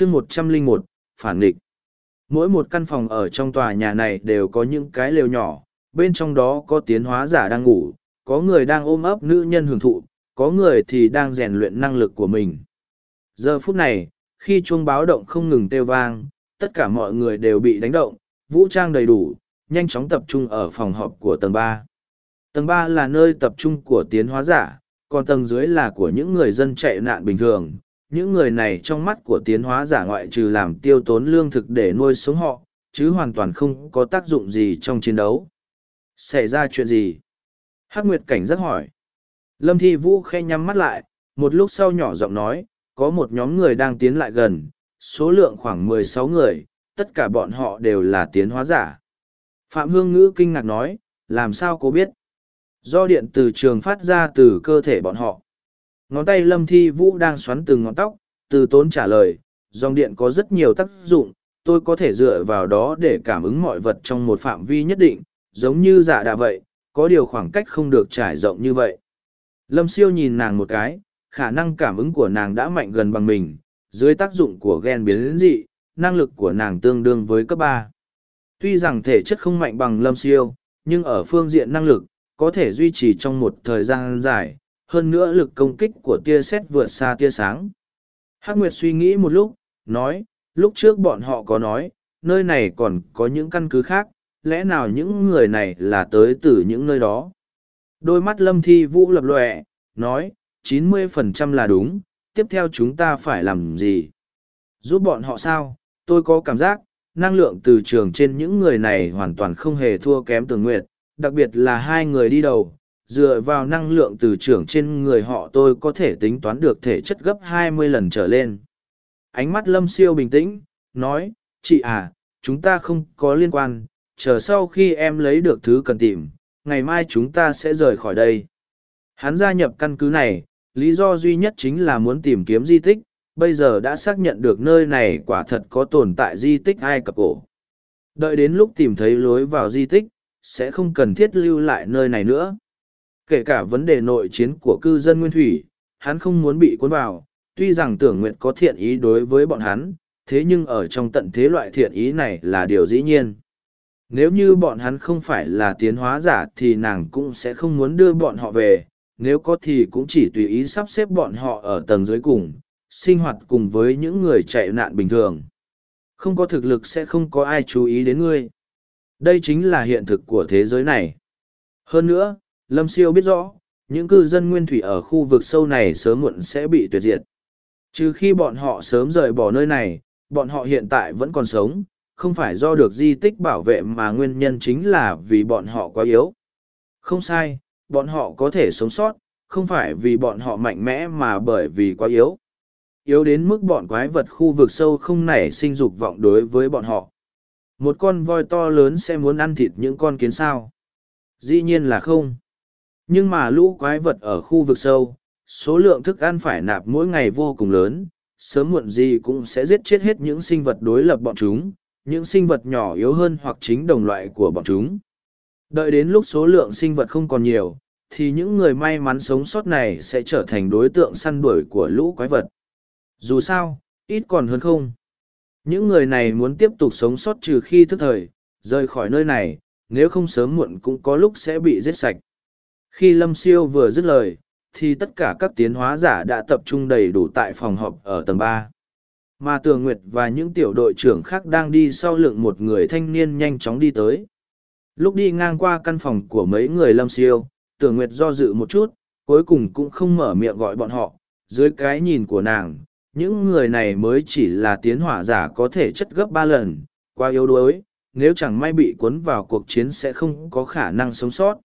chương một trăm linh một, phản nghịch. Mỗi một căn phòng ở trong tòa nhà này đều có những cái lều nhỏ, bên trong đó có tiến hóa giả đang ngủ, có người đang ôm ấp nữ nhân hưởng thụ, có người thì đang rèn luyện năng lực của mình. Giờ phút này, khi chuông báo động không ngừng kêu vang, tất cả mọi người đều bị đánh động, vũ trang đầy đủ, nhanh chóng tập trung ở phòng họp của tầng ba. Tầng ba là nơi tập trung của tiến hóa giả, còn tầng dưới là của những người dân chạy nạn bình thường những người này trong mắt của tiến hóa giả ngoại trừ làm tiêu tốn lương thực để nuôi sống họ, chứ hoàn toàn không có tác dụng gì trong chiến đấu. Xảy ra chuyện gì? Hắc nguyệt cảnh giác hỏi. Lâm thi vũ khe nhắm mắt lại, một lúc sau nhỏ giọng nói, có một nhóm người đang tiến lại gần, số lượng khoảng mười sáu người, tất cả bọn họ đều là tiến hóa giả. Phạm hương ngữ kinh ngạc nói, làm sao cô biết? Do điện từ trường phát ra từ cơ thể bọn họ ngón tay lâm thi vũ đang xoắn từng ngón tóc, từ tốn trả lời, dòng điện có rất nhiều tác dụng, tôi có thể dựa vào đó để cảm ứng mọi vật trong một phạm vi nhất định, giống như dạ giả đà vậy, có điều khoảng cách không được trải rộng như vậy. Lâm siêu nhìn nàng một cái, khả năng cảm ứng của nàng đã mạnh gần bằng mình, dưới tác dụng của gen biến dị, năng lực của nàng tương đương với cấp ba. Tuy rằng thể chất không mạnh bằng lâm siêu, nhưng ở phương diện năng lực, có thể duy trì trong một thời gian dài hơn nữa lực công kích của tia sét vượt xa tia sáng. Hắc nguyệt suy nghĩ một lúc, nói, lúc trước bọn họ có nói, nơi này còn có những căn cứ khác, lẽ nào những người này là tới từ những nơi đó? Đôi mắt lâm thi vũ lập lọe nói, chín mươi phần trăm là đúng, tiếp theo chúng ta phải làm gì? Giúp bọn họ sao? Tôi có cảm giác, năng lượng từ trường trên những người này hoàn toàn không hề thua kém tường nguyệt, đặc biệt là hai người đi đầu dựa vào năng lượng từ trường trên người họ tôi có thể tính toán được thể chất gấp hai mươi lần trở lên. Ánh mắt lâm siêu bình tĩnh, nói, chị à chúng ta không có liên quan, chờ sau khi em lấy được thứ cần tìm, ngày mai chúng ta sẽ rời khỏi đây. Hắn gia nhập căn cứ này, lý do duy nhất chính là muốn tìm kiếm di tích, bây giờ đã xác nhận được nơi này quả thật có tồn tại di tích ai cập cổ. Đợi đến lúc tìm thấy lối vào di tích, sẽ không cần thiết lưu lại nơi này nữa kể cả vấn đề nội chiến của cư dân nguyên thủy, hắn không muốn bị cuốn vào, tuy rằng tưởng nguyện có thiện ý đối với bọn hắn, thế nhưng ở trong tận thế loại thiện ý này là điều dĩ nhiên. Nếu như bọn hắn không phải là tiến hóa giả thì nàng cũng sẽ không muốn đưa bọn họ về, nếu có thì cũng chỉ tùy ý sắp xếp bọn họ ở tầng dưới cùng, sinh hoạt cùng với những người chạy nạn bình thường. Không có thực lực sẽ không có ai chú ý đến ngươi. Đây chính là hiện thực của thế giới này. Hơn nữa lâm siêu biết rõ, những cư dân nguyên thủy ở khu vực sâu này sớm muộn sẽ bị tuyệt diệt. Trừ khi bọn họ sớm rời bỏ nơi này, bọn họ hiện tại vẫn còn sống, không phải do được di tích bảo vệ mà nguyên nhân chính là vì bọn họ quá yếu. Không sai, bọn họ có thể sống sót, không phải vì bọn họ mạnh mẽ mà bởi vì quá yếu. Yếu đến mức bọn quái vật khu vực sâu không nảy sinh dục vọng đối với bọn họ. Một con voi to lớn sẽ muốn ăn thịt những con kiến sao? Dĩ nhiên là không nhưng mà lũ quái vật ở khu vực sâu, số lượng thức ăn phải nạp mỗi ngày vô cùng lớn, sớm muộn gì cũng sẽ giết chết hết những sinh vật đối lập bọn chúng, những sinh vật nhỏ yếu hơn hoặc chính đồng loại của bọn chúng. Đợi đến lúc số lượng sinh vật không còn nhiều, thì những người may mắn sống sót này sẽ trở thành đối tượng săn đuổi của lũ quái vật. Dù sao, ít còn hơn không. Những người này muốn tiếp tục sống sót trừ khi thức thời, rời khỏi nơi này, nếu không sớm muộn cũng có lúc sẽ bị giết sạch khi lâm siêu vừa dứt lời, thì tất cả các tiến hóa giả đã tập trung đầy đủ tại phòng họp ở tầng ba. Mà tường nguyệt và những tiểu đội trưởng khác đang đi sau lưng một người thanh niên nhanh chóng đi tới. Lúc đi ngang qua căn phòng của mấy người lâm siêu, tường nguyệt do dự một chút, cuối cùng cũng không mở miệng gọi bọn họ. Dưới cái nhìn của nàng, những người này mới chỉ là tiến hỏa giả có thể chất gấp ba lần, quá yếu đuối, nếu chẳng may bị cuốn vào cuộc chiến sẽ không có khả năng sống sót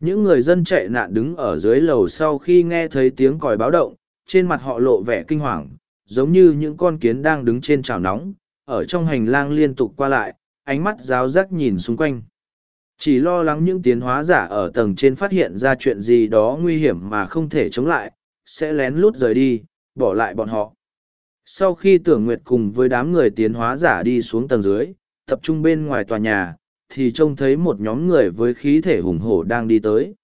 những người dân chạy nạn đứng ở dưới lầu sau khi nghe thấy tiếng còi báo động, trên mặt họ lộ vẻ kinh hoàng, giống như những con kiến đang đứng trên chảo nóng, ở trong hành lang liên tục qua lại, ánh mắt giáo giác nhìn xung quanh. Chỉ lo lắng những tiến hóa giả ở tầng trên phát hiện ra chuyện gì đó nguy hiểm mà không thể chống lại, sẽ lén lút rời đi, bỏ lại bọn họ. Sau khi tưởng nguyệt cùng với đám người tiến hóa giả đi xuống tầng dưới, tập trung bên ngoài tòa nhà thì trông thấy một nhóm người với khí thể hùng hổ đang đi tới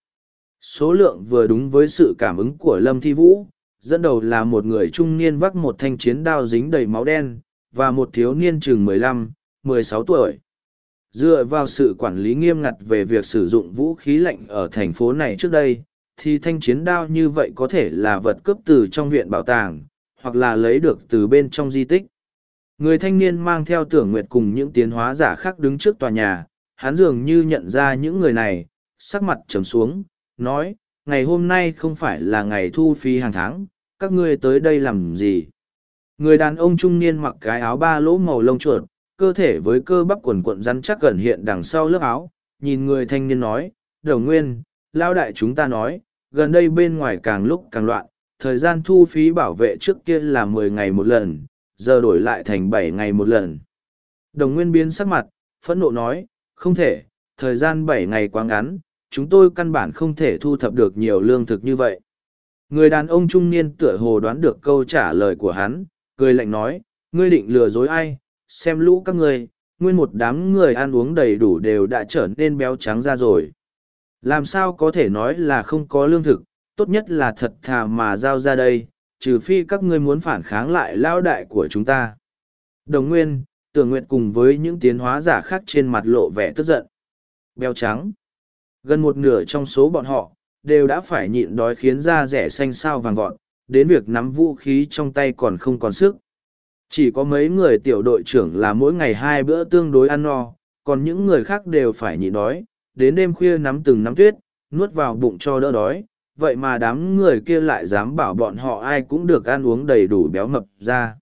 số lượng vừa đúng với sự cảm ứng của lâm thi vũ dẫn đầu là một người trung niên vác một thanh chiến đao dính đầy máu đen, và một thiếu niên chừng mười lăm, mười sáu tuổi. Dựa vào sự quản lý nghiêm ngặt về việc sử dụng vũ khí lạnh ở thành phố này trước đây, thì thanh chiến đao như vậy có thể là vật cướp từ trong viện bảo tàng, hoặc là lấy được từ bên trong di tích. Người thanh niên mang theo tưởng nguyệt cùng những tiến hóa giả khác đứng trước tòa nhà, hắn dường như nhận ra những người này, sắc mặt trầm xuống, nói, ngày hôm nay không phải là ngày thu phí hàng tháng, các ngươi tới đây làm gì? Người đàn ông trung niên mặc cái áo ba lỗ màu lông chuột, cơ thể với cơ bắp quần quận rắn chắc gần hiện đằng sau lớp áo, nhìn người thanh niên nói, đồng nguyên, lao đại chúng ta nói, gần đây bên ngoài càng lúc càng loạn, thời gian thu phí bảo vệ trước kia là mười ngày một lần, giờ đổi lại thành bảy ngày một lần. Đồng nguyên biến sắc mặt, phẫn nộ nói, không thể, thời gian bảy ngày quá ngắn, chúng tôi căn bản không thể thu thập được nhiều lương thực như vậy. Người đàn ông trung niên tựa hồ đoán được câu trả lời của hắn, cười lạnh nói, ngươi định lừa dối ai, xem lũ các ngươi, nguyên một đám người ăn uống đầy đủ đều đã trở nên béo trắng ra rồi. Làm sao có thể nói là không có lương thực, tốt nhất là thật thà mà giao ra đây, trừ phi các ngươi muốn phản kháng lại lao đại của chúng ta. Đồng nguyên, tưởng nguyện cùng với những tiến hóa giả khác trên mặt lộ vẻ tức giận. Béo trắng. Gần một nửa trong số bọn họ, đều đã phải nhịn đói khiến da rẻ xanh sao vàng vọt, đến việc nắm vũ khí trong tay còn không còn sức. Chỉ có mấy người tiểu đội trưởng là mỗi ngày hai bữa tương đối ăn no, còn những người khác đều phải nhịn đói, đến đêm khuya nắm từng nắm tuyết, nuốt vào bụng cho đỡ đói. Vậy mà đám người kia lại dám bảo bọn họ ai cũng được ăn uống đầy đủ béo mập ra.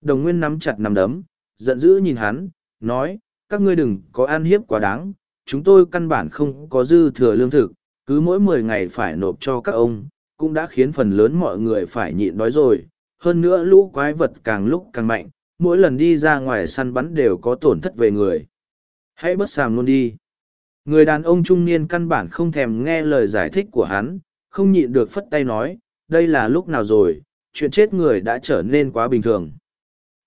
Đồng Nguyên nắm chặt nắm đấm, giận dữ nhìn hắn, nói, các ngươi đừng có ăn hiếp quá đáng, chúng tôi căn bản không có dư thừa lương thực, cứ mỗi mười ngày phải nộp cho các ông, cũng đã khiến phần lớn mọi người phải nhịn đói rồi. Hơn nữa lũ quái vật càng lúc càng mạnh, mỗi lần đi ra ngoài săn bắn đều có tổn thất về người. Hãy bớt sàm luôn đi. Người đàn ông trung niên căn bản không thèm nghe lời giải thích của hắn, không nhịn được phất tay nói, đây là lúc nào rồi, chuyện chết người đã trở nên quá bình thường.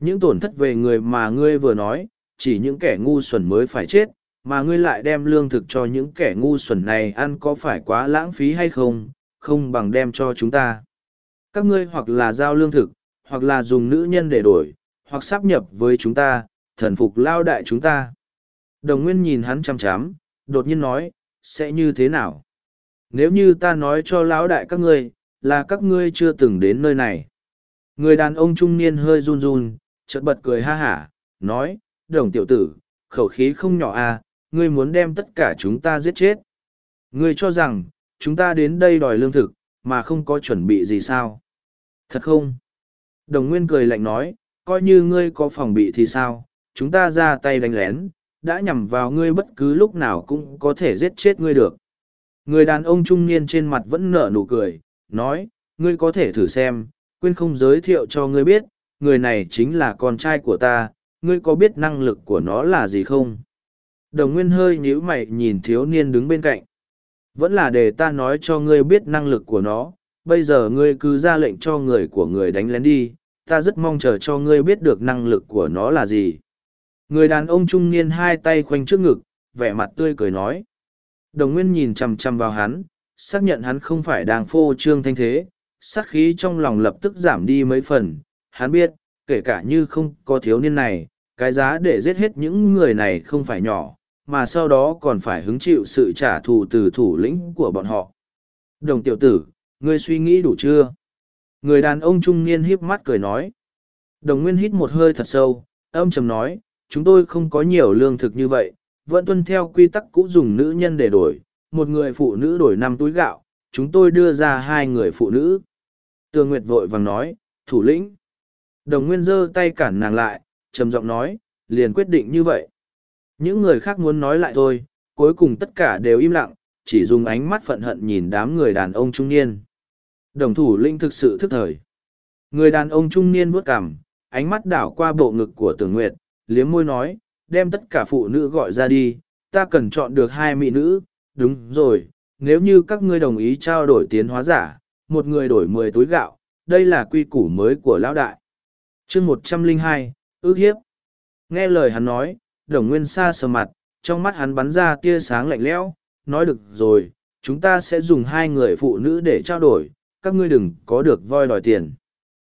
Những tổn thất về người mà ngươi vừa nói, chỉ những kẻ ngu xuẩn mới phải chết, mà ngươi lại đem lương thực cho những kẻ ngu xuẩn này ăn có phải quá lãng phí hay không, không bằng đem cho chúng ta. Các ngươi hoặc là giao lương thực, hoặc là dùng nữ nhân để đổi, hoặc sắp nhập với chúng ta, thần phục lao đại chúng ta. Đồng Nguyên nhìn hắn chăm chám, đột nhiên nói, sẽ như thế nào? Nếu như ta nói cho lão đại các ngươi, là các ngươi chưa từng đến nơi này. Người đàn ông trung niên hơi run run, chợt bật cười ha hả, nói, đồng tiểu tử, khẩu khí không nhỏ à, ngươi muốn đem tất cả chúng ta giết chết. Ngươi cho rằng, chúng ta đến đây đòi lương thực, mà không có chuẩn bị gì sao? Thật không? Đồng Nguyên cười lạnh nói, coi như ngươi có phòng bị thì sao, chúng ta ra tay đánh lén, đã nhằm vào ngươi bất cứ lúc nào cũng có thể giết chết ngươi được. Người đàn ông trung niên trên mặt vẫn nở nụ cười, nói, ngươi có thể thử xem, quên không giới thiệu cho ngươi biết, người này chính là con trai của ta, ngươi có biết năng lực của nó là gì không? Đồng Nguyên hơi nhíu mày nhìn thiếu niên đứng bên cạnh. Vẫn là để ta nói cho ngươi biết năng lực của nó, bây giờ ngươi cứ ra lệnh cho người của người đánh lén đi, ta rất mong chờ cho ngươi biết được năng lực của nó là gì. Người đàn ông trung niên hai tay khoanh trước ngực, vẻ mặt tươi cười nói. Đồng Nguyên nhìn chằm chằm vào hắn, xác nhận hắn không phải đang phô trương thanh thế, sát khí trong lòng lập tức giảm đi mấy phần. Hắn biết, kể cả như không có thiếu niên này, cái giá để giết hết những người này không phải nhỏ, mà sau đó còn phải hứng chịu sự trả thù từ thủ lĩnh của bọn họ. Đồng tiểu tử, ngươi suy nghĩ đủ chưa? Người đàn ông trung niên híp mắt cười nói. Đồng Nguyên hít một hơi thật sâu, âm trầm nói, chúng tôi không có nhiều lương thực như vậy, vẫn tuân theo quy tắc cũ dùng nữ nhân để đổi, một người phụ nữ đổi năm túi gạo, chúng tôi đưa ra hai người phụ nữ. Tường Nguyệt vội vàng nói, thủ lĩnh. Đồng Nguyên giơ tay cản nàng lại, trầm giọng nói, liền quyết định như vậy. Những người khác muốn nói lại thôi, cuối cùng tất cả đều im lặng, chỉ dùng ánh mắt phận hận nhìn đám người đàn ông trung niên. Đồng thủ linh thực sự thức thời. Người đàn ông trung niên vuốt cằm, ánh mắt đảo qua bộ ngực của Tưởng Nguyệt, liếm môi nói, đem tất cả phụ nữ gọi ra đi, ta cần chọn được hai mỹ nữ, đúng rồi, nếu như các ngươi đồng ý trao đổi tiến hóa giả, một người đổi mười túi gạo, đây là quy củ mới của lão đại chương một trăm linh hai ước hiếp. Nghe lời hắn nói, đồng nguyên xa sờ mặt, trong mắt hắn bắn ra tia sáng lạnh lẽo, nói được rồi, chúng ta sẽ dùng hai người phụ nữ để trao đổi, các ngươi đừng có được voi đòi tiền.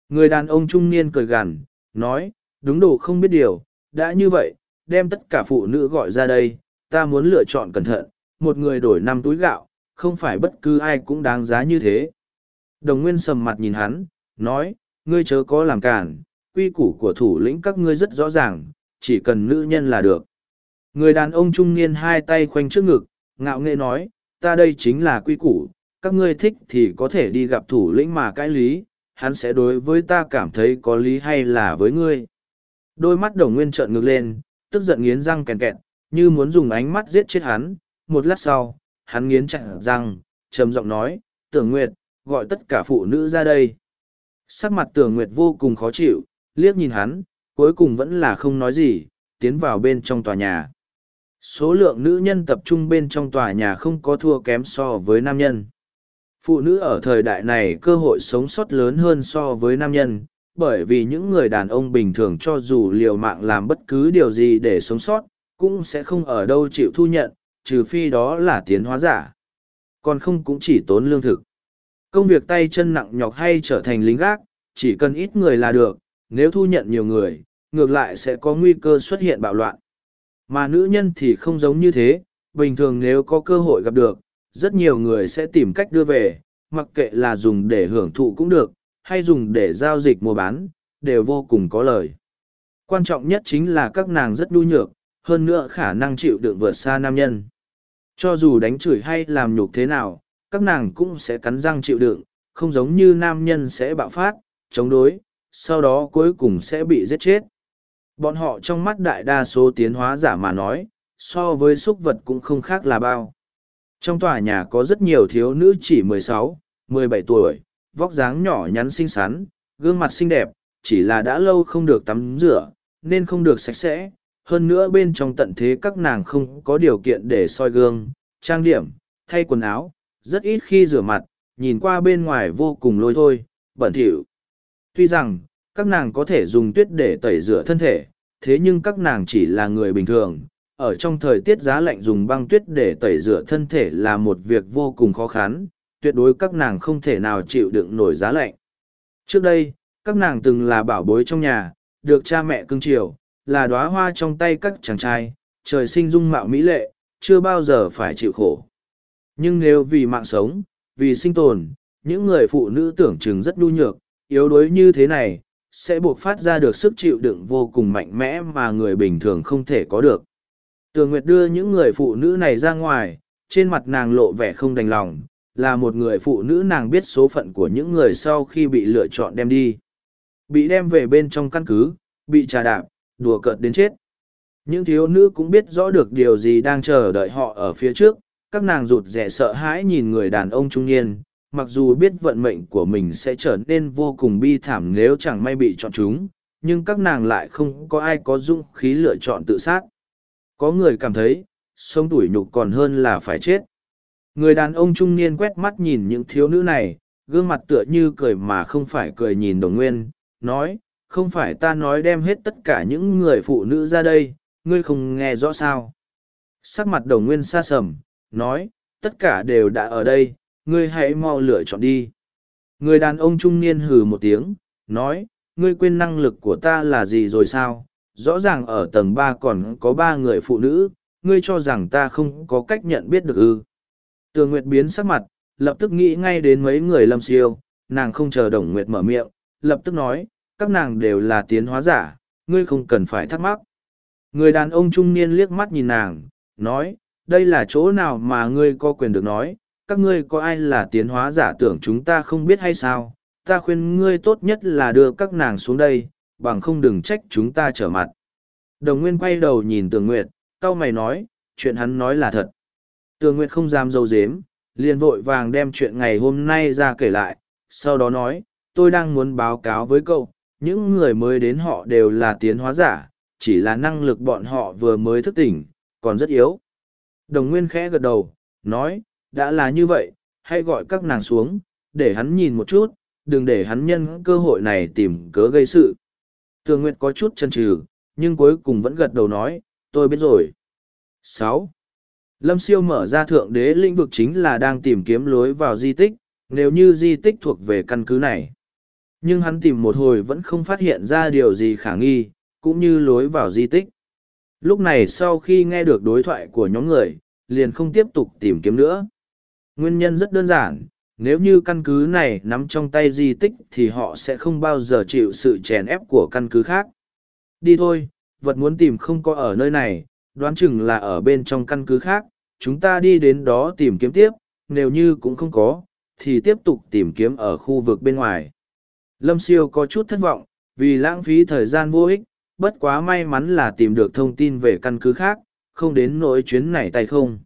Người đàn ông trung niên cười gằn, nói, đúng đồ không biết điều, đã như vậy, đem tất cả phụ nữ gọi ra đây, ta muốn lựa chọn cẩn thận, một người đổi năm túi gạo, không phải bất cứ ai cũng đáng giá như thế. Đồng Nguyên sầm mặt nhìn hắn, nói, ngươi chớ có làm cản, quy củ của thủ lĩnh các ngươi rất rõ ràng, chỉ cần nữ nhân là được. Người đàn ông trung niên hai tay khoanh trước ngực, ngạo nghệ nói, ta đây chính là quy củ, các ngươi thích thì có thể đi gặp thủ lĩnh mà cãi lý, hắn sẽ đối với ta cảm thấy có lý hay là với ngươi. Đôi mắt đồng nguyên trợn ngược lên, tức giận nghiến răng kèn kẹt, như muốn dùng ánh mắt giết chết hắn. Một lát sau, hắn nghiến chặt răng, trầm giọng nói, tưởng nguyệt, gọi tất cả phụ nữ ra đây. Sắc mặt tưởng nguyệt vô cùng khó chịu, liếc nhìn hắn, cuối cùng vẫn là không nói gì, tiến vào bên trong tòa nhà. Số lượng nữ nhân tập trung bên trong tòa nhà không có thua kém so với nam nhân. Phụ nữ ở thời đại này cơ hội sống sót lớn hơn so với nam nhân, bởi vì những người đàn ông bình thường cho dù liều mạng làm bất cứ điều gì để sống sót, cũng sẽ không ở đâu chịu thu nhận, trừ phi đó là tiến hóa giả. Còn không cũng chỉ tốn lương thực. Công việc tay chân nặng nhọc hay trở thành lính gác, chỉ cần ít người là được, nếu thu nhận nhiều người, ngược lại sẽ có nguy cơ xuất hiện bạo loạn. Mà nữ nhân thì không giống như thế, bình thường nếu có cơ hội gặp được, rất nhiều người sẽ tìm cách đưa về, mặc kệ là dùng để hưởng thụ cũng được, hay dùng để giao dịch mua bán, đều vô cùng có lời. Quan trọng nhất chính là các nàng rất nhu nhược, hơn nữa khả năng chịu đựng vượt xa nam nhân. Cho dù đánh chửi hay làm nhục thế nào, các nàng cũng sẽ cắn răng chịu đựng, không giống như nam nhân sẽ bạo phát, chống đối, sau đó cuối cùng sẽ bị giết chết. Bọn họ trong mắt đại đa số tiến hóa giả mà nói, so với súc vật cũng không khác là bao. Trong tòa nhà có rất nhiều thiếu nữ chỉ 16, 17 tuổi, vóc dáng nhỏ nhắn xinh xắn, gương mặt xinh đẹp, chỉ là đã lâu không được tắm rửa, nên không được sạch sẽ. Hơn nữa bên trong tận thế các nàng không có điều kiện để soi gương, trang điểm, thay quần áo, rất ít khi rửa mặt, nhìn qua bên ngoài vô cùng lôi thôi, bẩn thỉu. Tuy rằng, các nàng có thể dùng tuyết để tẩy rửa thân thể, thế nhưng các nàng chỉ là người bình thường. Ở trong thời tiết giá lạnh dùng băng tuyết để tẩy rửa thân thể là một việc vô cùng khó khăn, tuyệt đối các nàng không thể nào chịu đựng nổi giá lạnh. Trước đây, các nàng từng là bảo bối trong nhà, được cha mẹ cưng chiều, là đóa hoa trong tay các chàng trai, trời sinh dung mạo mỹ lệ, chưa bao giờ phải chịu khổ. Nhưng nếu vì mạng sống, vì sinh tồn, những người phụ nữ tưởng chừng rất nhu nhược, yếu đuối như thế này, sẽ buộc phát ra được sức chịu đựng vô cùng mạnh mẽ mà người bình thường không thể có được. Tường Nguyệt đưa những người phụ nữ này ra ngoài, trên mặt nàng lộ vẻ không đành lòng, là một người phụ nữ nàng biết số phận của những người sau khi bị lựa chọn đem đi. Bị đem về bên trong căn cứ, bị trà đạp, đùa cợt đến chết. Những thiếu nữ cũng biết rõ được điều gì đang chờ đợi họ ở phía trước, các nàng rụt rẻ sợ hãi nhìn người đàn ông trung niên, mặc dù biết vận mệnh của mình sẽ trở nên vô cùng bi thảm nếu chẳng may bị chọn chúng, nhưng các nàng lại không có ai có dũng khí lựa chọn tự sát. Có người cảm thấy, sống tuổi nhục còn hơn là phải chết. Người đàn ông trung niên quét mắt nhìn những thiếu nữ này, gương mặt tựa như cười mà không phải cười nhìn đồng nguyên, nói, không phải ta nói đem hết tất cả những người phụ nữ ra đây, ngươi không nghe rõ sao. Sắc mặt đồng nguyên xa sầm, nói, tất cả đều đã ở đây, ngươi hãy mau lựa chọn đi. Người đàn ông trung niên hừ một tiếng, nói, ngươi quên năng lực của ta là gì rồi sao? Rõ ràng ở tầng ba còn có ba người phụ nữ, ngươi cho rằng ta không có cách nhận biết được ư. Tường Nguyệt biến sắc mặt, lập tức nghĩ ngay đến mấy người lâm siêu, nàng không chờ Đồng Nguyệt mở miệng, lập tức nói, các nàng đều là tiến hóa giả, ngươi không cần phải thắc mắc. Người đàn ông trung niên liếc mắt nhìn nàng, nói, đây là chỗ nào mà ngươi có quyền được nói, các ngươi có ai là tiến hóa giả tưởng chúng ta không biết hay sao, ta khuyên ngươi tốt nhất là đưa các nàng xuống đây, bằng không đừng trách chúng ta trở mặt. Đồng Nguyên quay đầu nhìn Tường Nguyệt, cau mày nói, chuyện hắn nói là thật. Tường Nguyệt không dám dâu dếm, liền vội vàng đem chuyện ngày hôm nay ra kể lại, sau đó nói, tôi đang muốn báo cáo với cậu, những người mới đến họ đều là tiến hóa giả, chỉ là năng lực bọn họ vừa mới thức tỉnh, còn rất yếu. Đồng Nguyên khẽ gật đầu, nói, đã là như vậy, hãy gọi các nàng xuống, để hắn nhìn một chút, đừng để hắn nhân cơ hội này tìm cớ gây sự. Tường Nguyệt có chút chần chừ, nhưng cuối cùng vẫn gật đầu nói, tôi biết rồi. sáu Lâm siêu mở ra thượng đế lĩnh vực chính là đang tìm kiếm lối vào di tích, nếu như di tích thuộc về căn cứ này nhưng hắn tìm một hồi vẫn không phát hiện ra điều gì khả nghi cũng như lối vào di tích lúc này sau khi nghe được đối thoại của nhóm người liền không tiếp tục tìm kiếm nữa nguyên nhân rất đơn giản, nếu như căn cứ này nắm trong tay di tích thì họ sẽ không bao giờ chịu sự chèn ép của căn cứ khác. Đi thôi, vật muốn tìm không có ở nơi này, đoán chừng là ở bên trong căn cứ khác, chúng ta đi đến đó tìm kiếm tiếp, nếu như cũng không có, thì tiếp tục tìm kiếm ở khu vực bên ngoài. Lâm siêu có chút thất vọng, vì lãng phí thời gian vô ích, bất quá may mắn là tìm được thông tin về căn cứ khác, không đến nỗi chuyến này tay không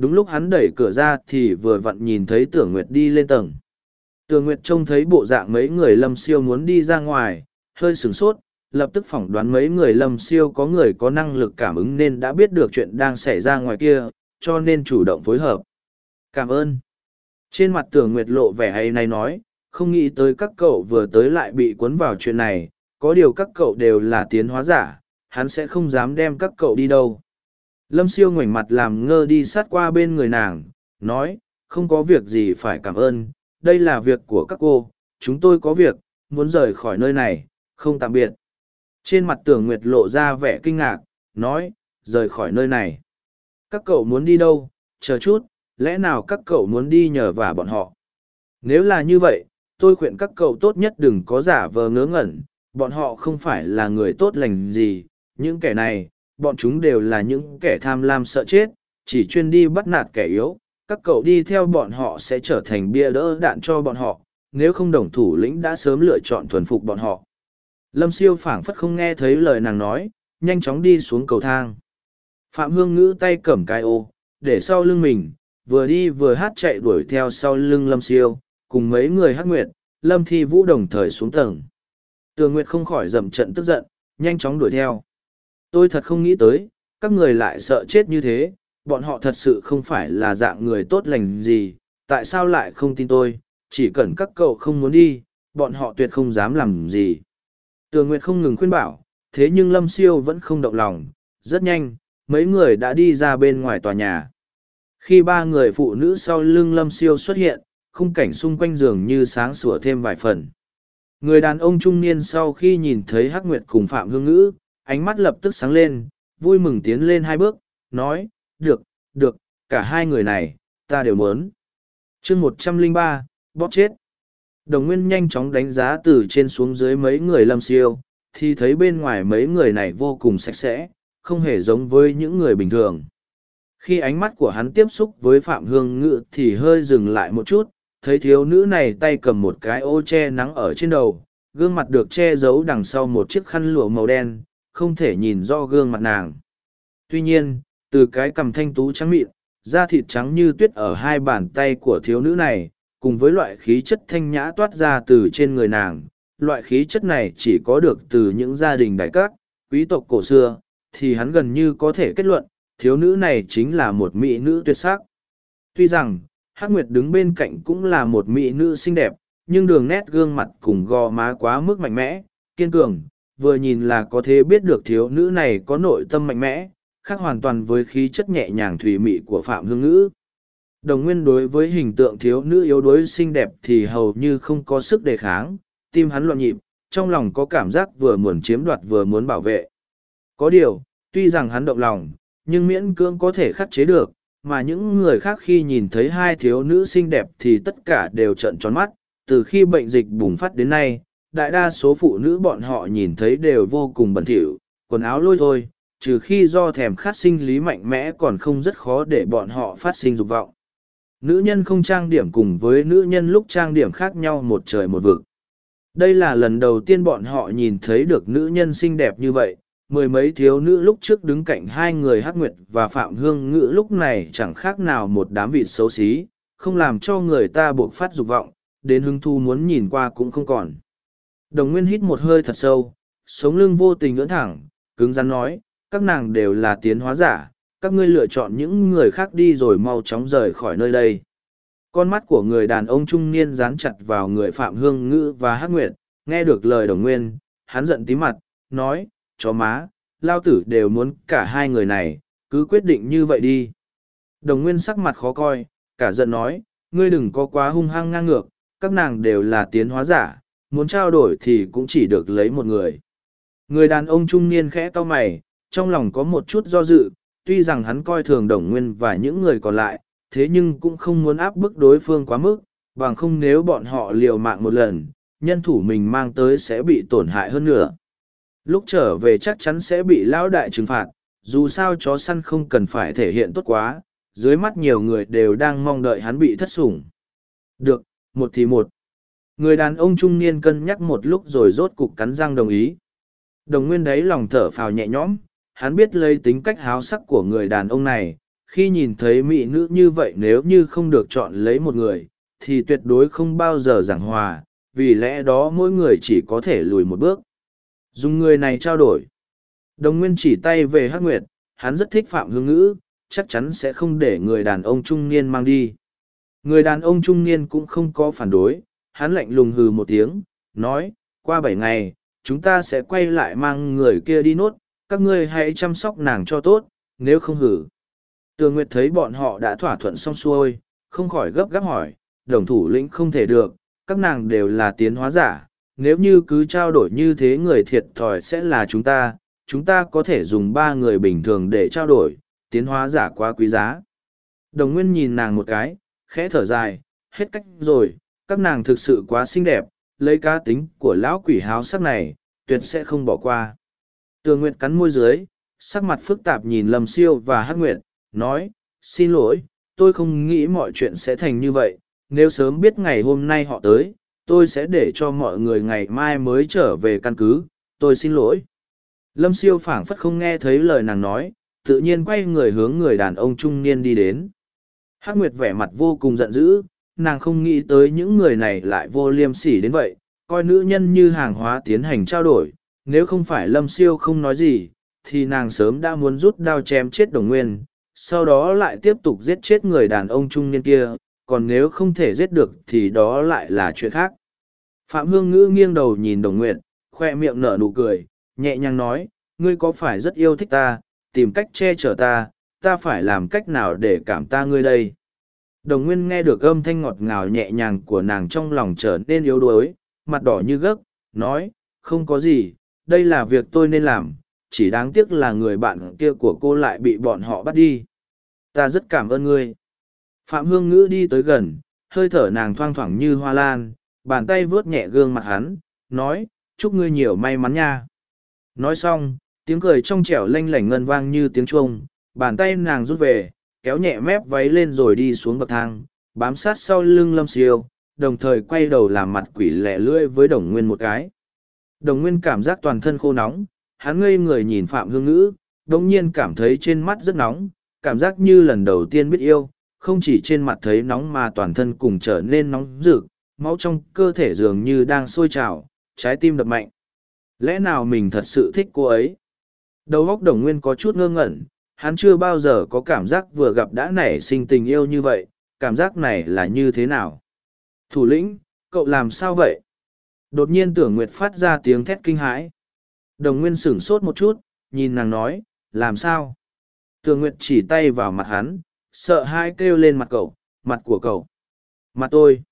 đúng lúc hắn đẩy cửa ra thì vừa vặn nhìn thấy tưởng nguyệt đi lên tầng. Tưởng nguyệt trông thấy bộ dạng mấy người lâm siêu muốn đi ra ngoài, hơi sửng sốt, lập tức phỏng đoán mấy người lâm siêu có người có năng lực cảm ứng nên đã biết được chuyện đang xảy ra ngoài kia, cho nên chủ động phối hợp. Cảm ơn. Trên mặt Tưởng nguyệt lộ vẻ hay này nói, không nghĩ tới các cậu vừa tới lại bị cuốn vào chuyện này, có điều các cậu đều là tiến hóa giả, hắn sẽ không dám đem các cậu đi đâu lâm siêu ngoảnh mặt làm ngơ đi sát qua bên người nàng, nói, không có việc gì phải cảm ơn, đây là việc của các cô, chúng tôi có việc, muốn rời khỏi nơi này, không tạm biệt. Trên mặt tưởng nguyệt lộ ra vẻ kinh ngạc, nói, rời khỏi nơi này. Các cậu muốn đi đâu? Chờ chút, lẽ nào các cậu muốn đi nhờ vả bọn họ? Nếu là như vậy, tôi khuyên các cậu tốt nhất đừng có giả vờ ngớ ngẩn, bọn họ không phải là người tốt lành gì, những kẻ này bọn chúng đều là những kẻ tham lam sợ chết, chỉ chuyên đi bắt nạt kẻ yếu, các cậu đi theo bọn họ sẽ trở thành bia đỡ đạn cho bọn họ, nếu không đồng thủ lĩnh đã sớm lựa chọn thuần phục bọn họ. Lâm siêu phảng phất không nghe thấy lời nàng nói, nhanh chóng đi xuống cầu thang. Phạm hương ngữ tay cầm cái ô, để sau lưng mình, vừa đi vừa hát chạy đuổi theo sau lưng lâm siêu, cùng mấy người hát nguyệt, lâm thi vũ đồng thời xuống tầng. Tường nguyệt không khỏi dậm trận tức giận, nhanh chóng đuổi theo tôi thật không nghĩ tới, các người lại sợ chết như thế, bọn họ thật sự không phải là dạng người tốt lành gì, tại sao lại không tin tôi, chỉ cần các cậu không muốn đi, bọn họ tuyệt không dám làm gì. Tường nguyệt không ngừng khuyên bảo, thế nhưng lâm siêu vẫn không động lòng, rất nhanh, mấy người đã đi ra bên ngoài tòa nhà. Khi ba người phụ nữ sau lưng lâm siêu xuất hiện, khung cảnh xung quanh giường như sáng sủa thêm vài phần. Người đàn ông trung niên sau khi nhìn thấy hắc nguyệt cùng phạm hương ngữ ánh mắt lập tức sáng lên, vui mừng tiến lên hai bước, nói, được được, cả hai người này, ta đều muốn. Chương một trăm lẻ ba, bóp chết. Đồng nguyên nhanh chóng đánh giá từ trên xuống dưới mấy người lâm siêu, thì thấy bên ngoài mấy người này vô cùng sạch sẽ, không hề giống với những người bình thường. Khi ánh mắt của hắn tiếp xúc với phạm hương ngự thì hơi dừng lại một chút, thấy thiếu nữ này tay cầm một cái ô che nắng ở trên đầu, gương mặt được che giấu đằng sau một chiếc khăn lụa màu đen không thể nhìn rõ gương mặt nàng. Tuy nhiên, từ cái cằm thanh tú trắng mịn, da thịt trắng như tuyết ở hai bàn tay của thiếu nữ này, cùng với loại khí chất thanh nhã toát ra từ trên người nàng, loại khí chất này chỉ có được từ những gia đình đại các, quý tộc cổ xưa, thì hắn gần như có thể kết luận, thiếu nữ này chính là một mỹ nữ tuyệt sắc. Tuy rằng, hắc nguyệt đứng bên cạnh cũng là một mỹ nữ xinh đẹp, nhưng đường nét gương mặt cùng gò má quá mức mạnh mẽ, kiên cường vừa nhìn là có thể biết được thiếu nữ này có nội tâm mạnh mẽ, khác hoàn toàn với khí chất nhẹ nhàng thủy mị của phạm hương ngữ. Đồng nguyên đối với hình tượng thiếu nữ yếu đuối xinh đẹp thì hầu như không có sức đề kháng, tim hắn loạn nhịp, trong lòng có cảm giác vừa muốn chiếm đoạt vừa muốn bảo vệ. Có điều, tuy rằng hắn động lòng, nhưng miễn cưỡng có thể khắc chế được, mà những người khác khi nhìn thấy hai thiếu nữ xinh đẹp thì tất cả đều trợn tròn mắt, từ khi bệnh dịch bùng phát đến nay đại đa số phụ nữ bọn họ nhìn thấy đều vô cùng bẩn thỉu, quần áo lôi thôi, trừ khi do thèm khát sinh lý mạnh mẽ còn không rất khó để bọn họ phát sinh dục vọng. Nữ nhân không trang điểm cùng với nữ nhân lúc trang điểm khác nhau một trời một vực. Đây là lần đầu tiên bọn họ nhìn thấy được nữ nhân xinh đẹp như vậy, mười mấy thiếu nữ lúc trước đứng cạnh hai người hắc nguyệt và phạm hương ngữ lúc này chẳng khác nào một đám vịt xấu xí, không làm cho người ta buộc phát dục vọng, đến hứng thu muốn nhìn qua cũng không còn đồng nguyên hít một hơi thật sâu sống lưng vô tình ngưỡng thẳng cứng rắn nói các nàng đều là tiến hóa giả các ngươi lựa chọn những người khác đi rồi mau chóng rời khỏi nơi đây. Con mắt của người đàn ông trung niên dán chặt vào người phạm hương ngữ và hắc nguyệt nghe được lời đồng nguyên hắn giận tí mặt nói chó má lao tử đều muốn cả hai người này cứ quyết định như vậy đi. Đồng nguyên sắc mặt khó coi cả giận nói ngươi đừng có quá hung hăng ngang ngược, các nàng đều là tiến hóa giả, muốn trao đổi thì cũng chỉ được lấy một người. Người đàn ông trung niên khẽ to mày, trong lòng có một chút do dự, tuy rằng hắn coi thường đồng nguyên và những người còn lại, thế nhưng cũng không muốn áp bức đối phương quá mức, bằng không nếu bọn họ liều mạng một lần, nhân thủ mình mang tới sẽ bị tổn hại hơn nữa. Lúc trở về chắc chắn sẽ bị lão đại trừng phạt, dù sao chó săn không cần phải thể hiện tốt quá, dưới mắt nhiều người đều đang mong đợi hắn bị thất sủng. Được, một thì một. Người đàn ông trung niên cân nhắc một lúc rồi rốt cục cắn răng đồng ý. Đồng nguyên đấy lòng thở phào nhẹ nhõm, hắn biết lấy tính cách háo sắc của người đàn ông này, khi nhìn thấy mỹ nữ như vậy nếu như không được chọn lấy một người, thì tuyệt đối không bao giờ giảng hòa, vì lẽ đó mỗi người chỉ có thể lùi một bước. Dùng người này trao đổi. Đồng Nguyên chỉ tay về Hắc Nguyệt, hắn rất thích Phạm Hương Ngữ, chắc chắn sẽ không để người đàn ông trung niên mang đi. Người đàn ông trung niên cũng không có phản đối, hắn lạnh lùng hừ một tiếng, nói, qua bảy ngày, chúng ta sẽ quay lại mang người kia đi nốt, các ngươi hãy chăm sóc nàng cho tốt, nếu không hử. Tường Nguyệt thấy bọn họ đã thỏa thuận xong xuôi, không khỏi gấp gáp hỏi, đồng thủ lĩnh không thể được, các nàng đều là tiến hóa giả, nếu như cứ trao đổi như thế người thiệt thòi sẽ là chúng ta, chúng ta có thể dùng ba người bình thường để trao đổi, tiến hóa giả quá quý giá. Đồng Nguyên nhìn nàng một cái, khẽ thở dài, hết cách rồi, các nàng thực sự quá xinh đẹp, lấy cá tính của lão quỷ háo sắc này, tuyệt sẽ không bỏ qua. Tường Nguyệt cắn môi dưới, sắc mặt phức tạp nhìn Lâm Siêu và Hắc Nguyệt, nói, xin lỗi, tôi không nghĩ mọi chuyện sẽ thành như vậy, nếu sớm biết ngày hôm nay họ tới, tôi sẽ để cho mọi người ngày mai mới trở về căn cứ, tôi xin lỗi. Lâm Siêu phảng phất không nghe thấy lời nàng nói, tự nhiên quay người hướng người đàn ông trung niên đi đến. Hắc Nguyệt vẻ mặt vô cùng giận dữ, nàng không nghĩ tới những người này lại vô liêm sỉ đến vậy, coi nữ nhân như hàng hóa tiến hành trao đổi, nếu không phải Lâm Siêu không nói gì, thì nàng sớm đã muốn rút đao chém chết đồng nguyên, sau đó lại tiếp tục giết chết người đàn ông trung niên kia, còn nếu không thể giết được thì đó lại là chuyện khác. Phạm Hương Ngữ nghiêng đầu nhìn đồng nguyện, khoe miệng nở nụ cười, nhẹ nhàng nói, ngươi có phải rất yêu thích ta, tìm cách che chở ta, ta phải làm cách nào để cảm ta ngươi đây. Đồng Nguyên nghe được âm thanh ngọt ngào nhẹ nhàng của nàng trong lòng trở nên yếu đuối, mặt đỏ như gấc, nói, không có gì, đây là việc tôi nên làm, chỉ đáng tiếc là người bạn kia của cô lại bị bọn họ bắt đi. Ta rất cảm ơn ngươi. Phạm Hương Ngữ đi tới gần, hơi thở nàng thoang thoảng như hoa lan, bàn tay vớt nhẹ gương mặt hắn, nói, chúc ngươi nhiều may mắn nha. Nói xong, tiếng cười trong trẻo lanh lảnh ngân vang như tiếng chuông, bàn tay nàng rút về, kéo nhẹ mép váy lên rồi đi xuống bậc thang, bám sát sau lưng lâm siêu, đồng thời quay đầu làm mặt quỷ lẻ lưỡi với đồng nguyên một cái. Đồng nguyên cảm giác toàn thân khô nóng, hắn ngây người nhìn Phạm Hương Ngữ, đồng nhiên cảm thấy trên mắt rất nóng, cảm giác như lần đầu tiên biết yêu, không chỉ trên mặt thấy nóng mà toàn thân cùng trở nên nóng rực, máu trong cơ thể dường như đang sôi trào, trái tim đập mạnh. Lẽ nào mình thật sự thích cô ấy? Đầu óc đồng nguyên có chút ngơ ngẩn, hắn chưa bao giờ có cảm giác vừa gặp đã nảy sinh tình yêu như vậy, cảm giác này là như thế nào? Thủ lĩnh, cậu làm sao vậy? Đột nhiên tưởng Nguyệt phát ra tiếng thét kinh hãi. Đồng Nguyên sửng sốt một chút, nhìn nàng nói, làm sao? Tưởng Nguyệt chỉ tay vào mặt hắn, sợ hai kêu lên mặt cậu, mặt của cậu. Mặt tôi.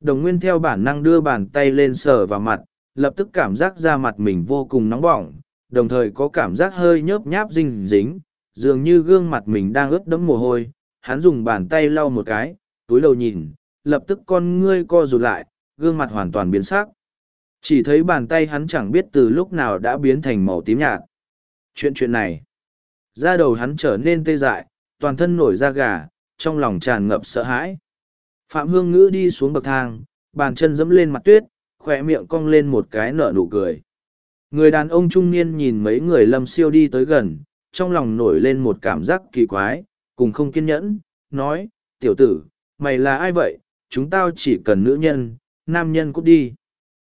Đồng Nguyên theo bản năng đưa bàn tay lên sờ vào mặt, lập tức cảm giác da mặt mình vô cùng nóng bỏng, đồng thời có cảm giác hơi nhớp nháp dinh dính, dường như gương mặt mình đang ướt đẫm mồ hôi. Hắn dùng bàn tay lau một cái, túi đầu nhìn, lập tức con ngươi co rụt lại, gương mặt hoàn toàn biến sắc. Chỉ thấy bàn tay hắn chẳng biết từ lúc nào đã biến thành màu tím nhạt. Chuyện chuyện này, da đầu hắn trở nên tê dại, toàn thân nổi da gà, trong lòng tràn ngập sợ hãi. Phạm Hương Ngữ đi xuống bậc thang, bàn chân dẫm lên mặt tuyết, khỏe miệng cong lên một cái nở nụ cười. Người đàn ông trung niên nhìn mấy người lâm siêu đi tới gần, trong lòng nổi lên một cảm giác kỳ quái, cùng không kiên nhẫn, nói, tiểu tử, mày là ai vậy, chúng tao chỉ cần nữ nhân, nam nhân cút đi.